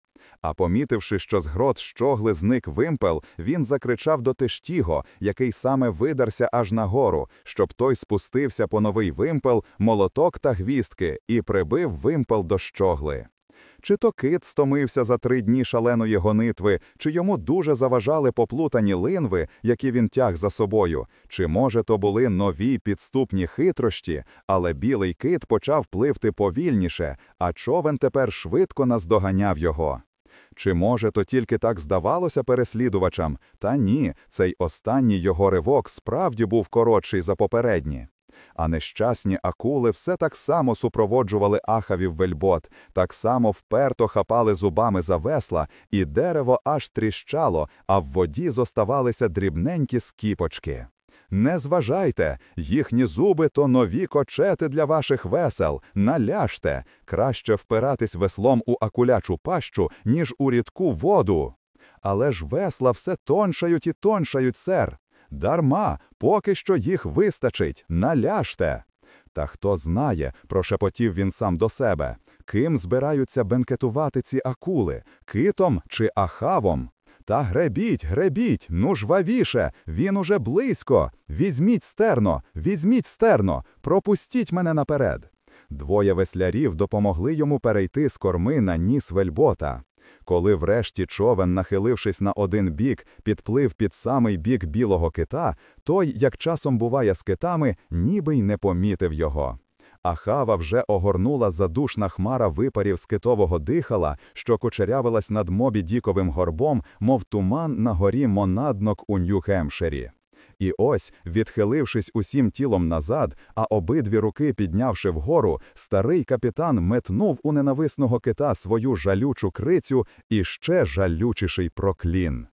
А помітивши, що з грот щогли зник вимпел, він закричав до Тештіго, який саме видарся аж нагору, щоб той спустився по новий вимпел, молоток та гвіздки і прибив вимпел до щогли. Чи то кит стомився за три дні шаленої гонитви, чи йому дуже заважали поплутані линви, які він тяг за собою, чи, може, то були нові підступні хитрощі, але білий кит почав пливти повільніше, а човен тепер швидко наздоганяв його. Чи може то тільки так здавалося переслідувачам? Та ні, цей останній його ривок справді був коротший за попередні. А нещасні акули все так само супроводжували ахавів вельбот, так само вперто хапали зубами за весла, і дерево аж тріщало, а в воді зоставалися дрібненькі скіпочки. Не зважайте, їхні зуби то нові кочети для ваших весел, наляжте, краще впиратись веслом у акулячу пащу, ніж у рідку воду. Але ж весла все тоншають і тоншають, сер. Дарма, поки що їх вистачить, наляжте. Та хто знає, прошепотів він сам до себе, ким збираються бенкетувати ці акули, китом чи ахавом? Та гребіть, гребіть, ну жвавіше, він уже близько. Візьміть стерно, візьміть стерно, пропустіть мене наперед. Двоє веслярів допомогли йому перейти з корми на ніс вельбота. Коли врешті човен, нахилившись на один бік, підплив під самий бік білого кита, той, як часом буває з китами, ніби й не помітив його. А хава вже огорнула задушна хмара випарів з китового дихала, що кучерявилась над мобі діковим горбом, мов туман на горі Монаднок у Нью-Хемширі. І ось, відхилившись усім тілом назад, а обидві руки піднявши вгору, старий капітан метнув у ненависного кита свою жалючу крицю і ще жалючіший проклін.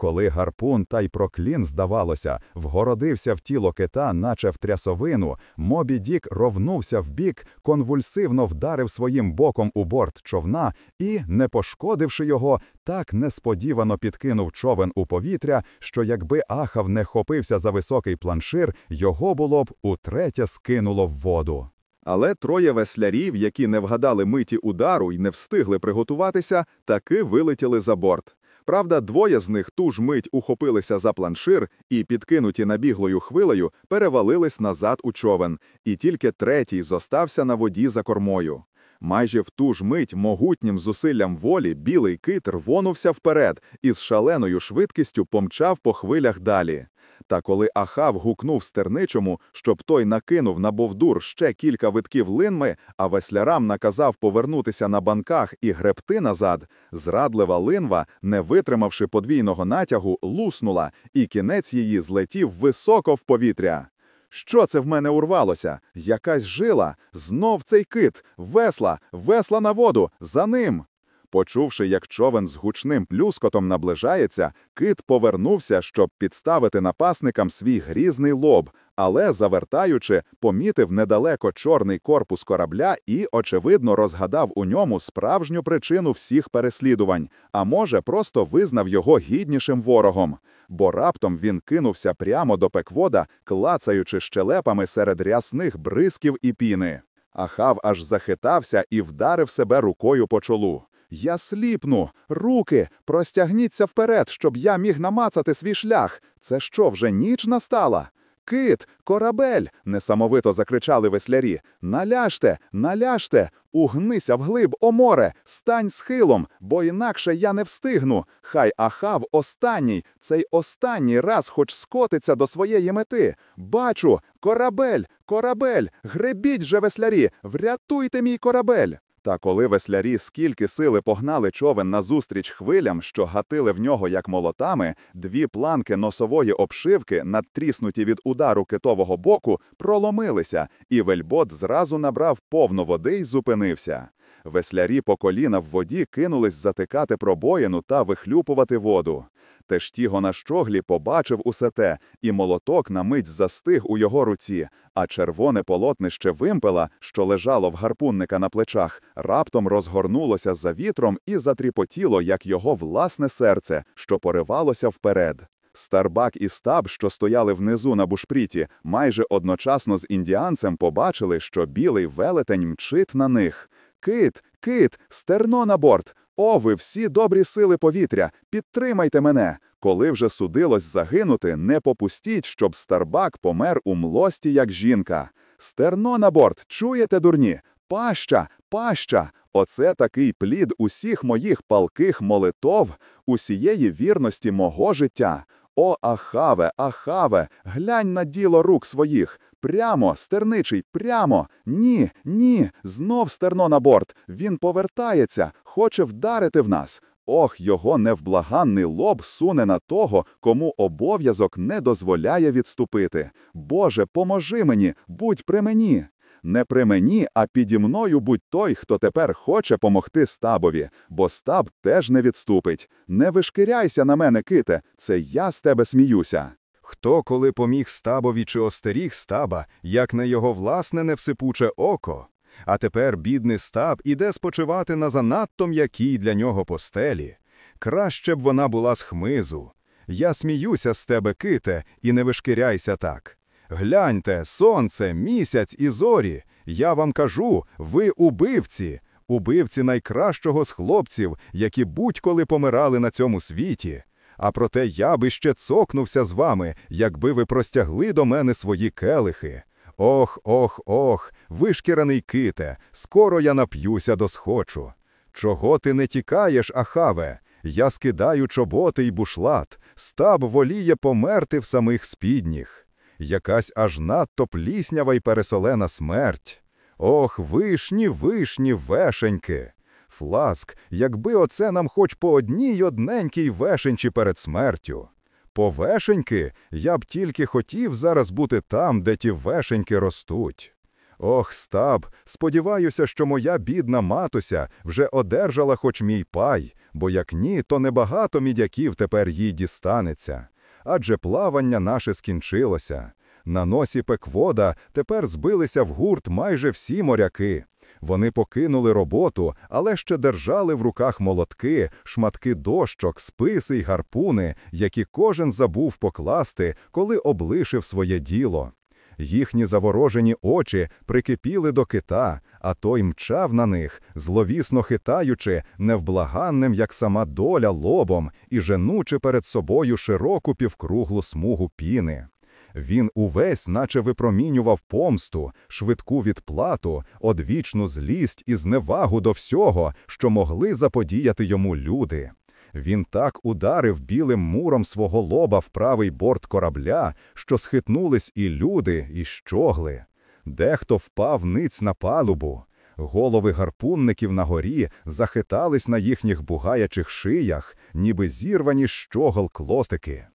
Коли гарпун та й проклін, здавалося, вгородився в тіло кита, наче в трясовину, Мобі Дік ровнувся вбік, конвульсивно вдарив своїм боком у борт човна і, не пошкодивши його, так несподівано підкинув човен у повітря, що якби ахав не хопився за високий планшир, його було б утретє скинуло в воду. Але троє веслярів, які не вгадали миті удару і не встигли приготуватися, таки вилетіли за борт. Правда, двоє з них ту ж мить ухопилися за планшир і, підкинуті набіглою хвилею, перевалились назад у човен, і тільки третій зостався на воді за кормою. Майже в ту ж мить могутнім зусиллям волі білий кит рвонувся вперед і з шаленою швидкістю помчав по хвилях далі. Та коли Ахав гукнув стерничому, щоб той накинув на бовдур ще кілька витків линми, а веслярам наказав повернутися на банках і гребти назад, зрадлива линва, не витримавши подвійного натягу, луснула, і кінець її злетів високо в повітря. Що це в мене урвалося? Якась жила? Знов цей кит, весла, весла на воду, за ним. Почувши, як човен з гучним плюскотом наближається, кит повернувся, щоб підставити напасникам свій грізний лоб, але, завертаючи, помітив недалеко чорний корпус корабля і, очевидно, розгадав у ньому справжню причину всіх переслідувань, а може, просто визнав його гіднішим ворогом. Бо раптом він кинувся прямо до пеквода, клацаючи щелепами серед рясних бризків і піни. Ахав аж захитався і вдарив себе рукою по чолу. Я сліпну, руки, простягніться вперед, щоб я міг намацати свій шлях. Це що, вже ніч настала? Кит, корабель. несамовито закричали веслярі. Наляжте, наляжте, угнися вглиб, о море, стань схилом, бо інакше я не встигну. Хай Ахав останній, цей останній раз хоч скотиться до своєї мети. Бачу, корабель, корабель, гребіть же веслярі, врятуйте мій корабель. Та коли веслярі скільки сили погнали човен назустріч хвилям, що гатили в нього як молотами, дві планки носової обшивки, надтріснуті від удару китового боку, проломилися, і вельбот зразу набрав повну води й зупинився. Веслярі по коліна в воді кинулись затикати пробоїну та вихлюпувати воду. Тештіго на щоглі побачив усе те, і молоток на мить застиг у його руці, а червоне полотнище вимпела, що лежало в гарпунника на плечах, раптом розгорнулося за вітром і затріпотіло, як його власне серце, що поривалося вперед. Старбак і стаб, що стояли внизу на бушпріті, майже одночасно з індіанцем побачили, що білий велетень мчить на них. Кит, кит, стерно на борт! О, ви всі добрі сили повітря, підтримайте мене. Коли вже судилось загинути, не попустіть, щоб Старбак помер у млості, як жінка. Стерно на борт, чуєте, дурні? Паща, паща! Оце такий плід усіх моїх палких молитов, усієї вірності мого життя. О, Ахаве, Ахаве, глянь на діло рук своїх. Прямо, стерничий, прямо. Ні, ні, знов стерно на борт. Він повертається, хоче вдарити в нас. Ох, його невблаганний лоб суне на того, кому обов'язок не дозволяє відступити. Боже, поможи мені, будь при мені. Не при мені, а піді мною будь той, хто тепер хоче помогти стабові, бо стаб теж не відступить. Не вишкіряйся на мене, ките, це я з тебе сміюся. Хто коли поміг стабові чи остеріг стаба, як на його власне невсипуче око? А тепер бідний стаб іде спочивати на занадто м'якій для нього постелі. Краще б вона була з хмизу. Я сміюся з тебе, ките, і не вишкіряйся так. Гляньте, сонце, місяць і зорі. Я вам кажу, ви убивці, убивці найкращого з хлопців, які будь-коли помирали на цьому світі. А проте я би ще цокнувся з вами, якби ви простягли до мене свої келихи. Ох, ох, ох, вишкіраний ките, скоро я нап'юся до схочу. Чого ти не тікаєш, Ахаве? Я скидаю чоботи й бушлат, стаб воліє померти в самих спідніх. Якась аж надто пліснява й пересолена смерть. Ох, вишні, вишні, вешеньки. Фласк, якби оце нам хоч по одній одненькій вешенчі перед смертю. По вешеньки я б тільки хотів зараз бути там, де ті вешеньки ростуть. Ох, стаб, сподіваюся, що моя бідна матуся вже одержала хоч мій пай, бо як ні, то небагато мідяків тепер їй дістанеться. Адже плавання наше скінчилося. На носі пеквода тепер збилися в гурт майже всі моряки. Вони покинули роботу, але ще держали в руках молотки, шматки дощок, списи й гарпуни, які кожен забув покласти, коли облишив своє діло. Їхні заворожені очі прикипіли до кита, а той мчав на них, зловісно хитаючи, невблаганним, як сама доля, лобом і женучи перед собою широку півкруглу смугу піни. Він увесь, наче випромінював помсту, швидку відплату, одвічну злість і зневагу до всього, що могли заподіяти йому люди. Він так ударив білим муром свого лоба в правий борт корабля, що схитнулись і люди, і щогли. Дехто впав ниць на палубу. Голови гарпунників на горі захитались на їхніх бугаячих шиях, ніби зірвані щогол клостики.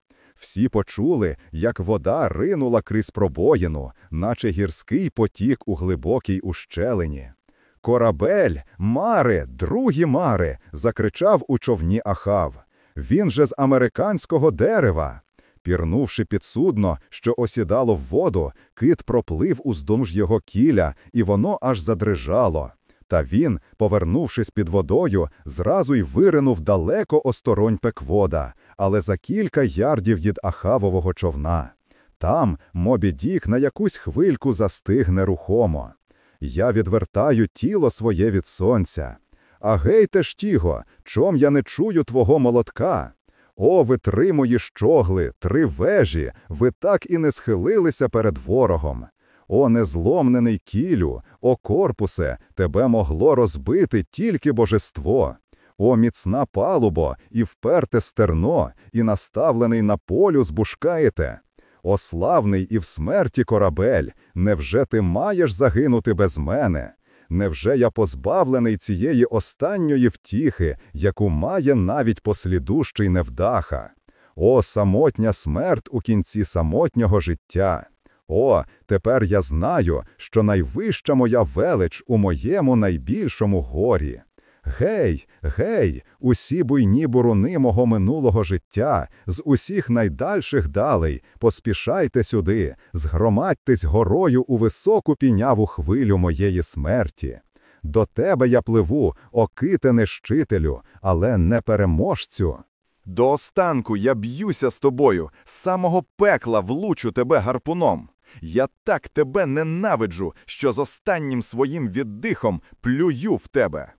Всі почули, як вода ринула крізь пробоїну, наче гірський потік у глибокій ущелині. Корабель, мари, другі мари, закричав у човні Ахав. Він же з американського дерева. Пірнувши під судно, що осідало в воду, кит проплив уздовж його кіля, і воно аж задрижало. Та він, повернувшись під водою, зразу й виринув далеко осторонь пеквода, але за кілька ярдів від Ахавового човна. Там Мобі Дік на якусь хвильку застиг нерухомо. Я відвертаю тіло своє від сонця. А гей, Тештіго, чом я не чую твого молотка? О, ви три мої щогли, три вежі, ви так і не схилилися перед ворогом. О, незломнений кілю, о корпусе, тебе могло розбити тільки божество. О, міцна палубо, і вперте стерно, і наставлений на полю збушкаєте. О, славний і в смерті корабель, невже ти маєш загинути без мене? Невже я позбавлений цієї останньої втіхи, яку має навіть послідущий невдаха? О, самотня смерть у кінці самотнього життя! О, тепер я знаю, що найвища моя велич у моєму найбільшому горі. Гей, гей, усі буйні буруни мого минулого життя, з усіх найдальших далей, поспішайте сюди, згромадьтесь горою у високу піняву хвилю моєї смерті. До тебе я пливу, оките нещителю, але не переможцю. До останку я б'юся з тобою, з самого пекла влучу тебе гарпуном. Я так тебе ненавиджу, що з останнім своїм віддихом плюю в тебе.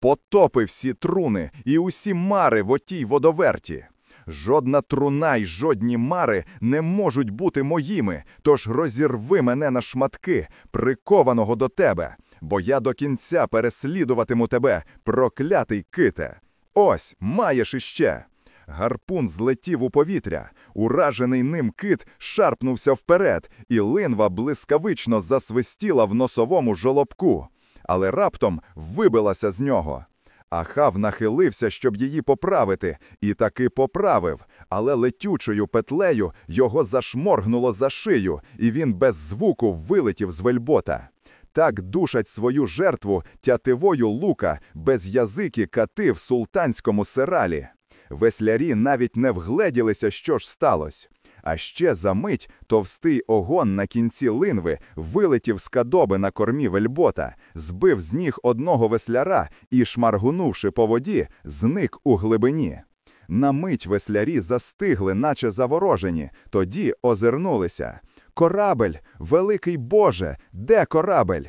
Потопи всі труни і усі мари в отій водоверті. Жодна труна й жодні мари не можуть бути моїми, тож розірви мене на шматки, прикованого до тебе, бо я до кінця переслідуватиму тебе, проклятий ките. Ось маєш іще. Гарпун злетів у повітря, уражений ним кит шарпнувся вперед, і линва блискавично засвистіла в носовому жолобку, але раптом вибилася з нього. Ахав нахилився, щоб її поправити, і таки поправив, але летючою петлею його зашморгнуло за шию, і він без звуку вилетів з вельбота. Так душать свою жертву тятивою лука без язики кати в султанському сералі. Веслярі навіть не вгледілися, що ж сталося. А ще за мить товстий огон на кінці линви вилетів з кадоби на кормі вельбота, збив з ніг одного весляра і, шмаргунувши по воді, зник у глибині. На мить веслярі застигли, наче заворожені, тоді озирнулися. Корабель, великий Боже, де корабель?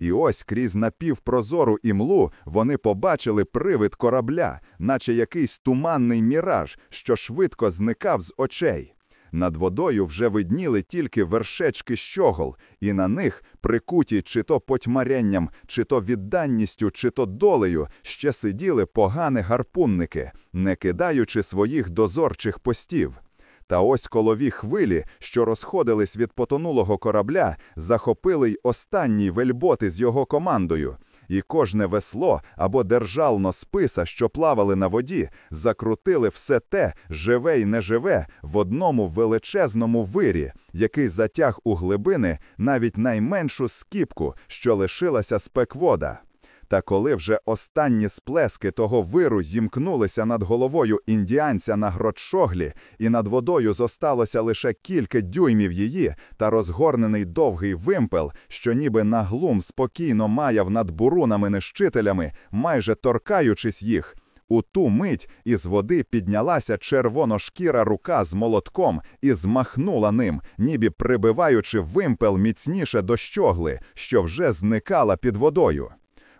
І ось крізь напівпрозору імлу вони побачили привид корабля, наче якийсь туманний міраж, що швидко зникав з очей. Над водою вже видніли тільки вершечки щогол, і на них, прикуті чи то потьмаренням, чи то відданністю, чи то долею, ще сиділи погані гарпунники, не кидаючи своїх дозорчих постів. Та ось колові хвилі, що розходились від потонулого корабля, захопили й останній вельботи з його командою, і кожне весло або держално списа, що плавали на воді, закрутили все те, живе й неживе, в одному величезному вирі, який затяг у глибини навіть найменшу скіпку, що лишилася спеквода. Та коли вже останні сплески того виру зімкнулися над головою індіанця на гротшоглі, і над водою зосталося лише кілька дюймів її, та розгорнений довгий вимпел, що ніби наглум спокійно маяв над бурунами-нищителями, майже торкаючись їх. У ту мить із води піднялася червоношкіра рука з молотком і змахнула ним, ніби прибиваючи вимпел міцніше до щогли, що вже зникала під водою.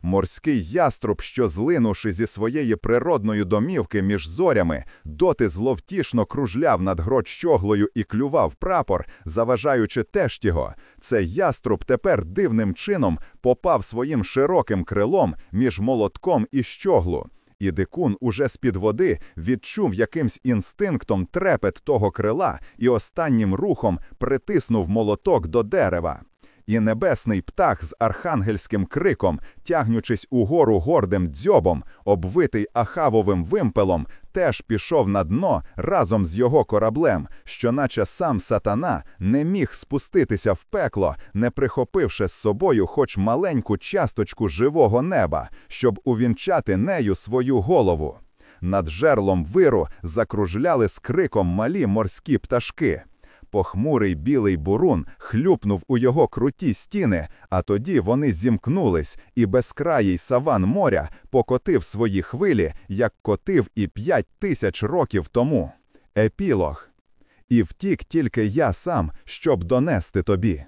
Морський яструб, що злинувши зі своєї природної домівки між зорями, доти зловтішно кружляв над грот щоглою і клював прапор, заважаючи теж його, цей яструб тепер дивним чином попав своїм широким крилом між молотком і щоглу. І дикун уже з-під води відчув якимсь інстинктом трепет того крила і останнім рухом притиснув молоток до дерева. І небесний птах з архангельським криком, тягнучись угору гордим дзьобом, обвитий ахавовим вимпелом, теж пішов на дно разом з його кораблем, що, наче сам сатана, не міг спуститися в пекло, не прихопивши з собою хоч маленьку часточку живого неба, щоб увінчати нею свою голову. Над жерлом виру закружляли з криком малі морські пташки. Похмурий білий бурун хлюпнув у його круті стіни, а тоді вони зімкнулись, і безкраїй саван моря покотив свої хвилі, як котив і п'ять тисяч років тому. Епілог. І втік тільки я сам, щоб донести тобі.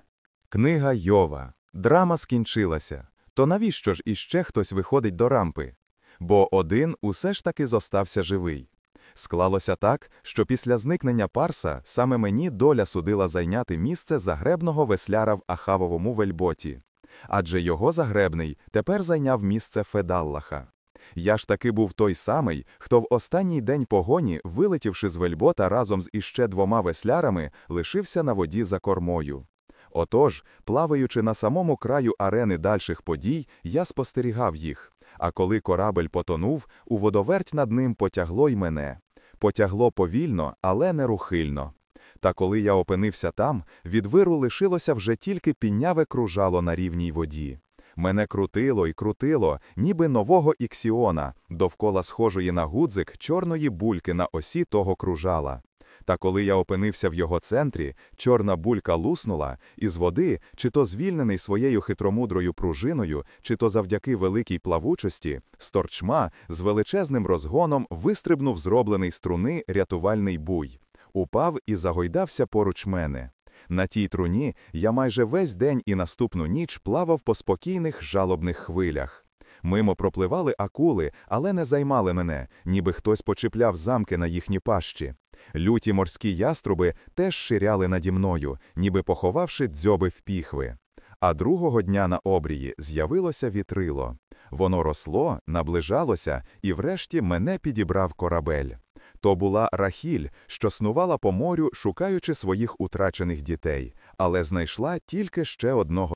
Книга Йова. Драма скінчилася. То навіщо ж іще хтось виходить до рампи? Бо один усе ж таки зостався живий. Склалося так, що після зникнення Парса саме мені доля судила зайняти місце загребного весляра в Ахавовому вельботі. Адже його загребний тепер зайняв місце Федаллаха. Я ж таки був той самий, хто в останній день погоні, вилетівши з вельбота разом з іще двома веслярами, лишився на воді за кормою. Отож, плаваючи на самому краю арени дальших подій, я спостерігав їх. А коли корабель потонув, у водоверть над ним потягло й мене. Потягло повільно, але нерухильно. Та коли я опинився там, від виру лишилося вже тільки пінняве кружало на рівній воді. Мене крутило й крутило, ніби нового іксіона, довкола схожої на гудзик чорної бульки на осі того кружала. Та коли я опинився в його центрі, чорна булька луснула, і з води, чи то звільнений своєю хитромудрою пружиною, чи то завдяки великій плавучості, з торчма з величезним розгоном вистрибнув зроблений струни рятувальний буй. Упав і загойдався поруч мене. На тій труні я майже весь день і наступну ніч плавав по спокійних жалобних хвилях. Мимо пропливали акули, але не займали мене, ніби хтось почіпляв замки на їхні пащі. Люті морські яструби теж ширяли наді мною, ніби поховавши дзьоби в піхви. А другого дня на обрії з'явилося вітрило. Воно росло, наближалося, і врешті мене підібрав корабель. То була Рахіль, що снувала по морю, шукаючи своїх утрачених дітей, але знайшла тільки ще одного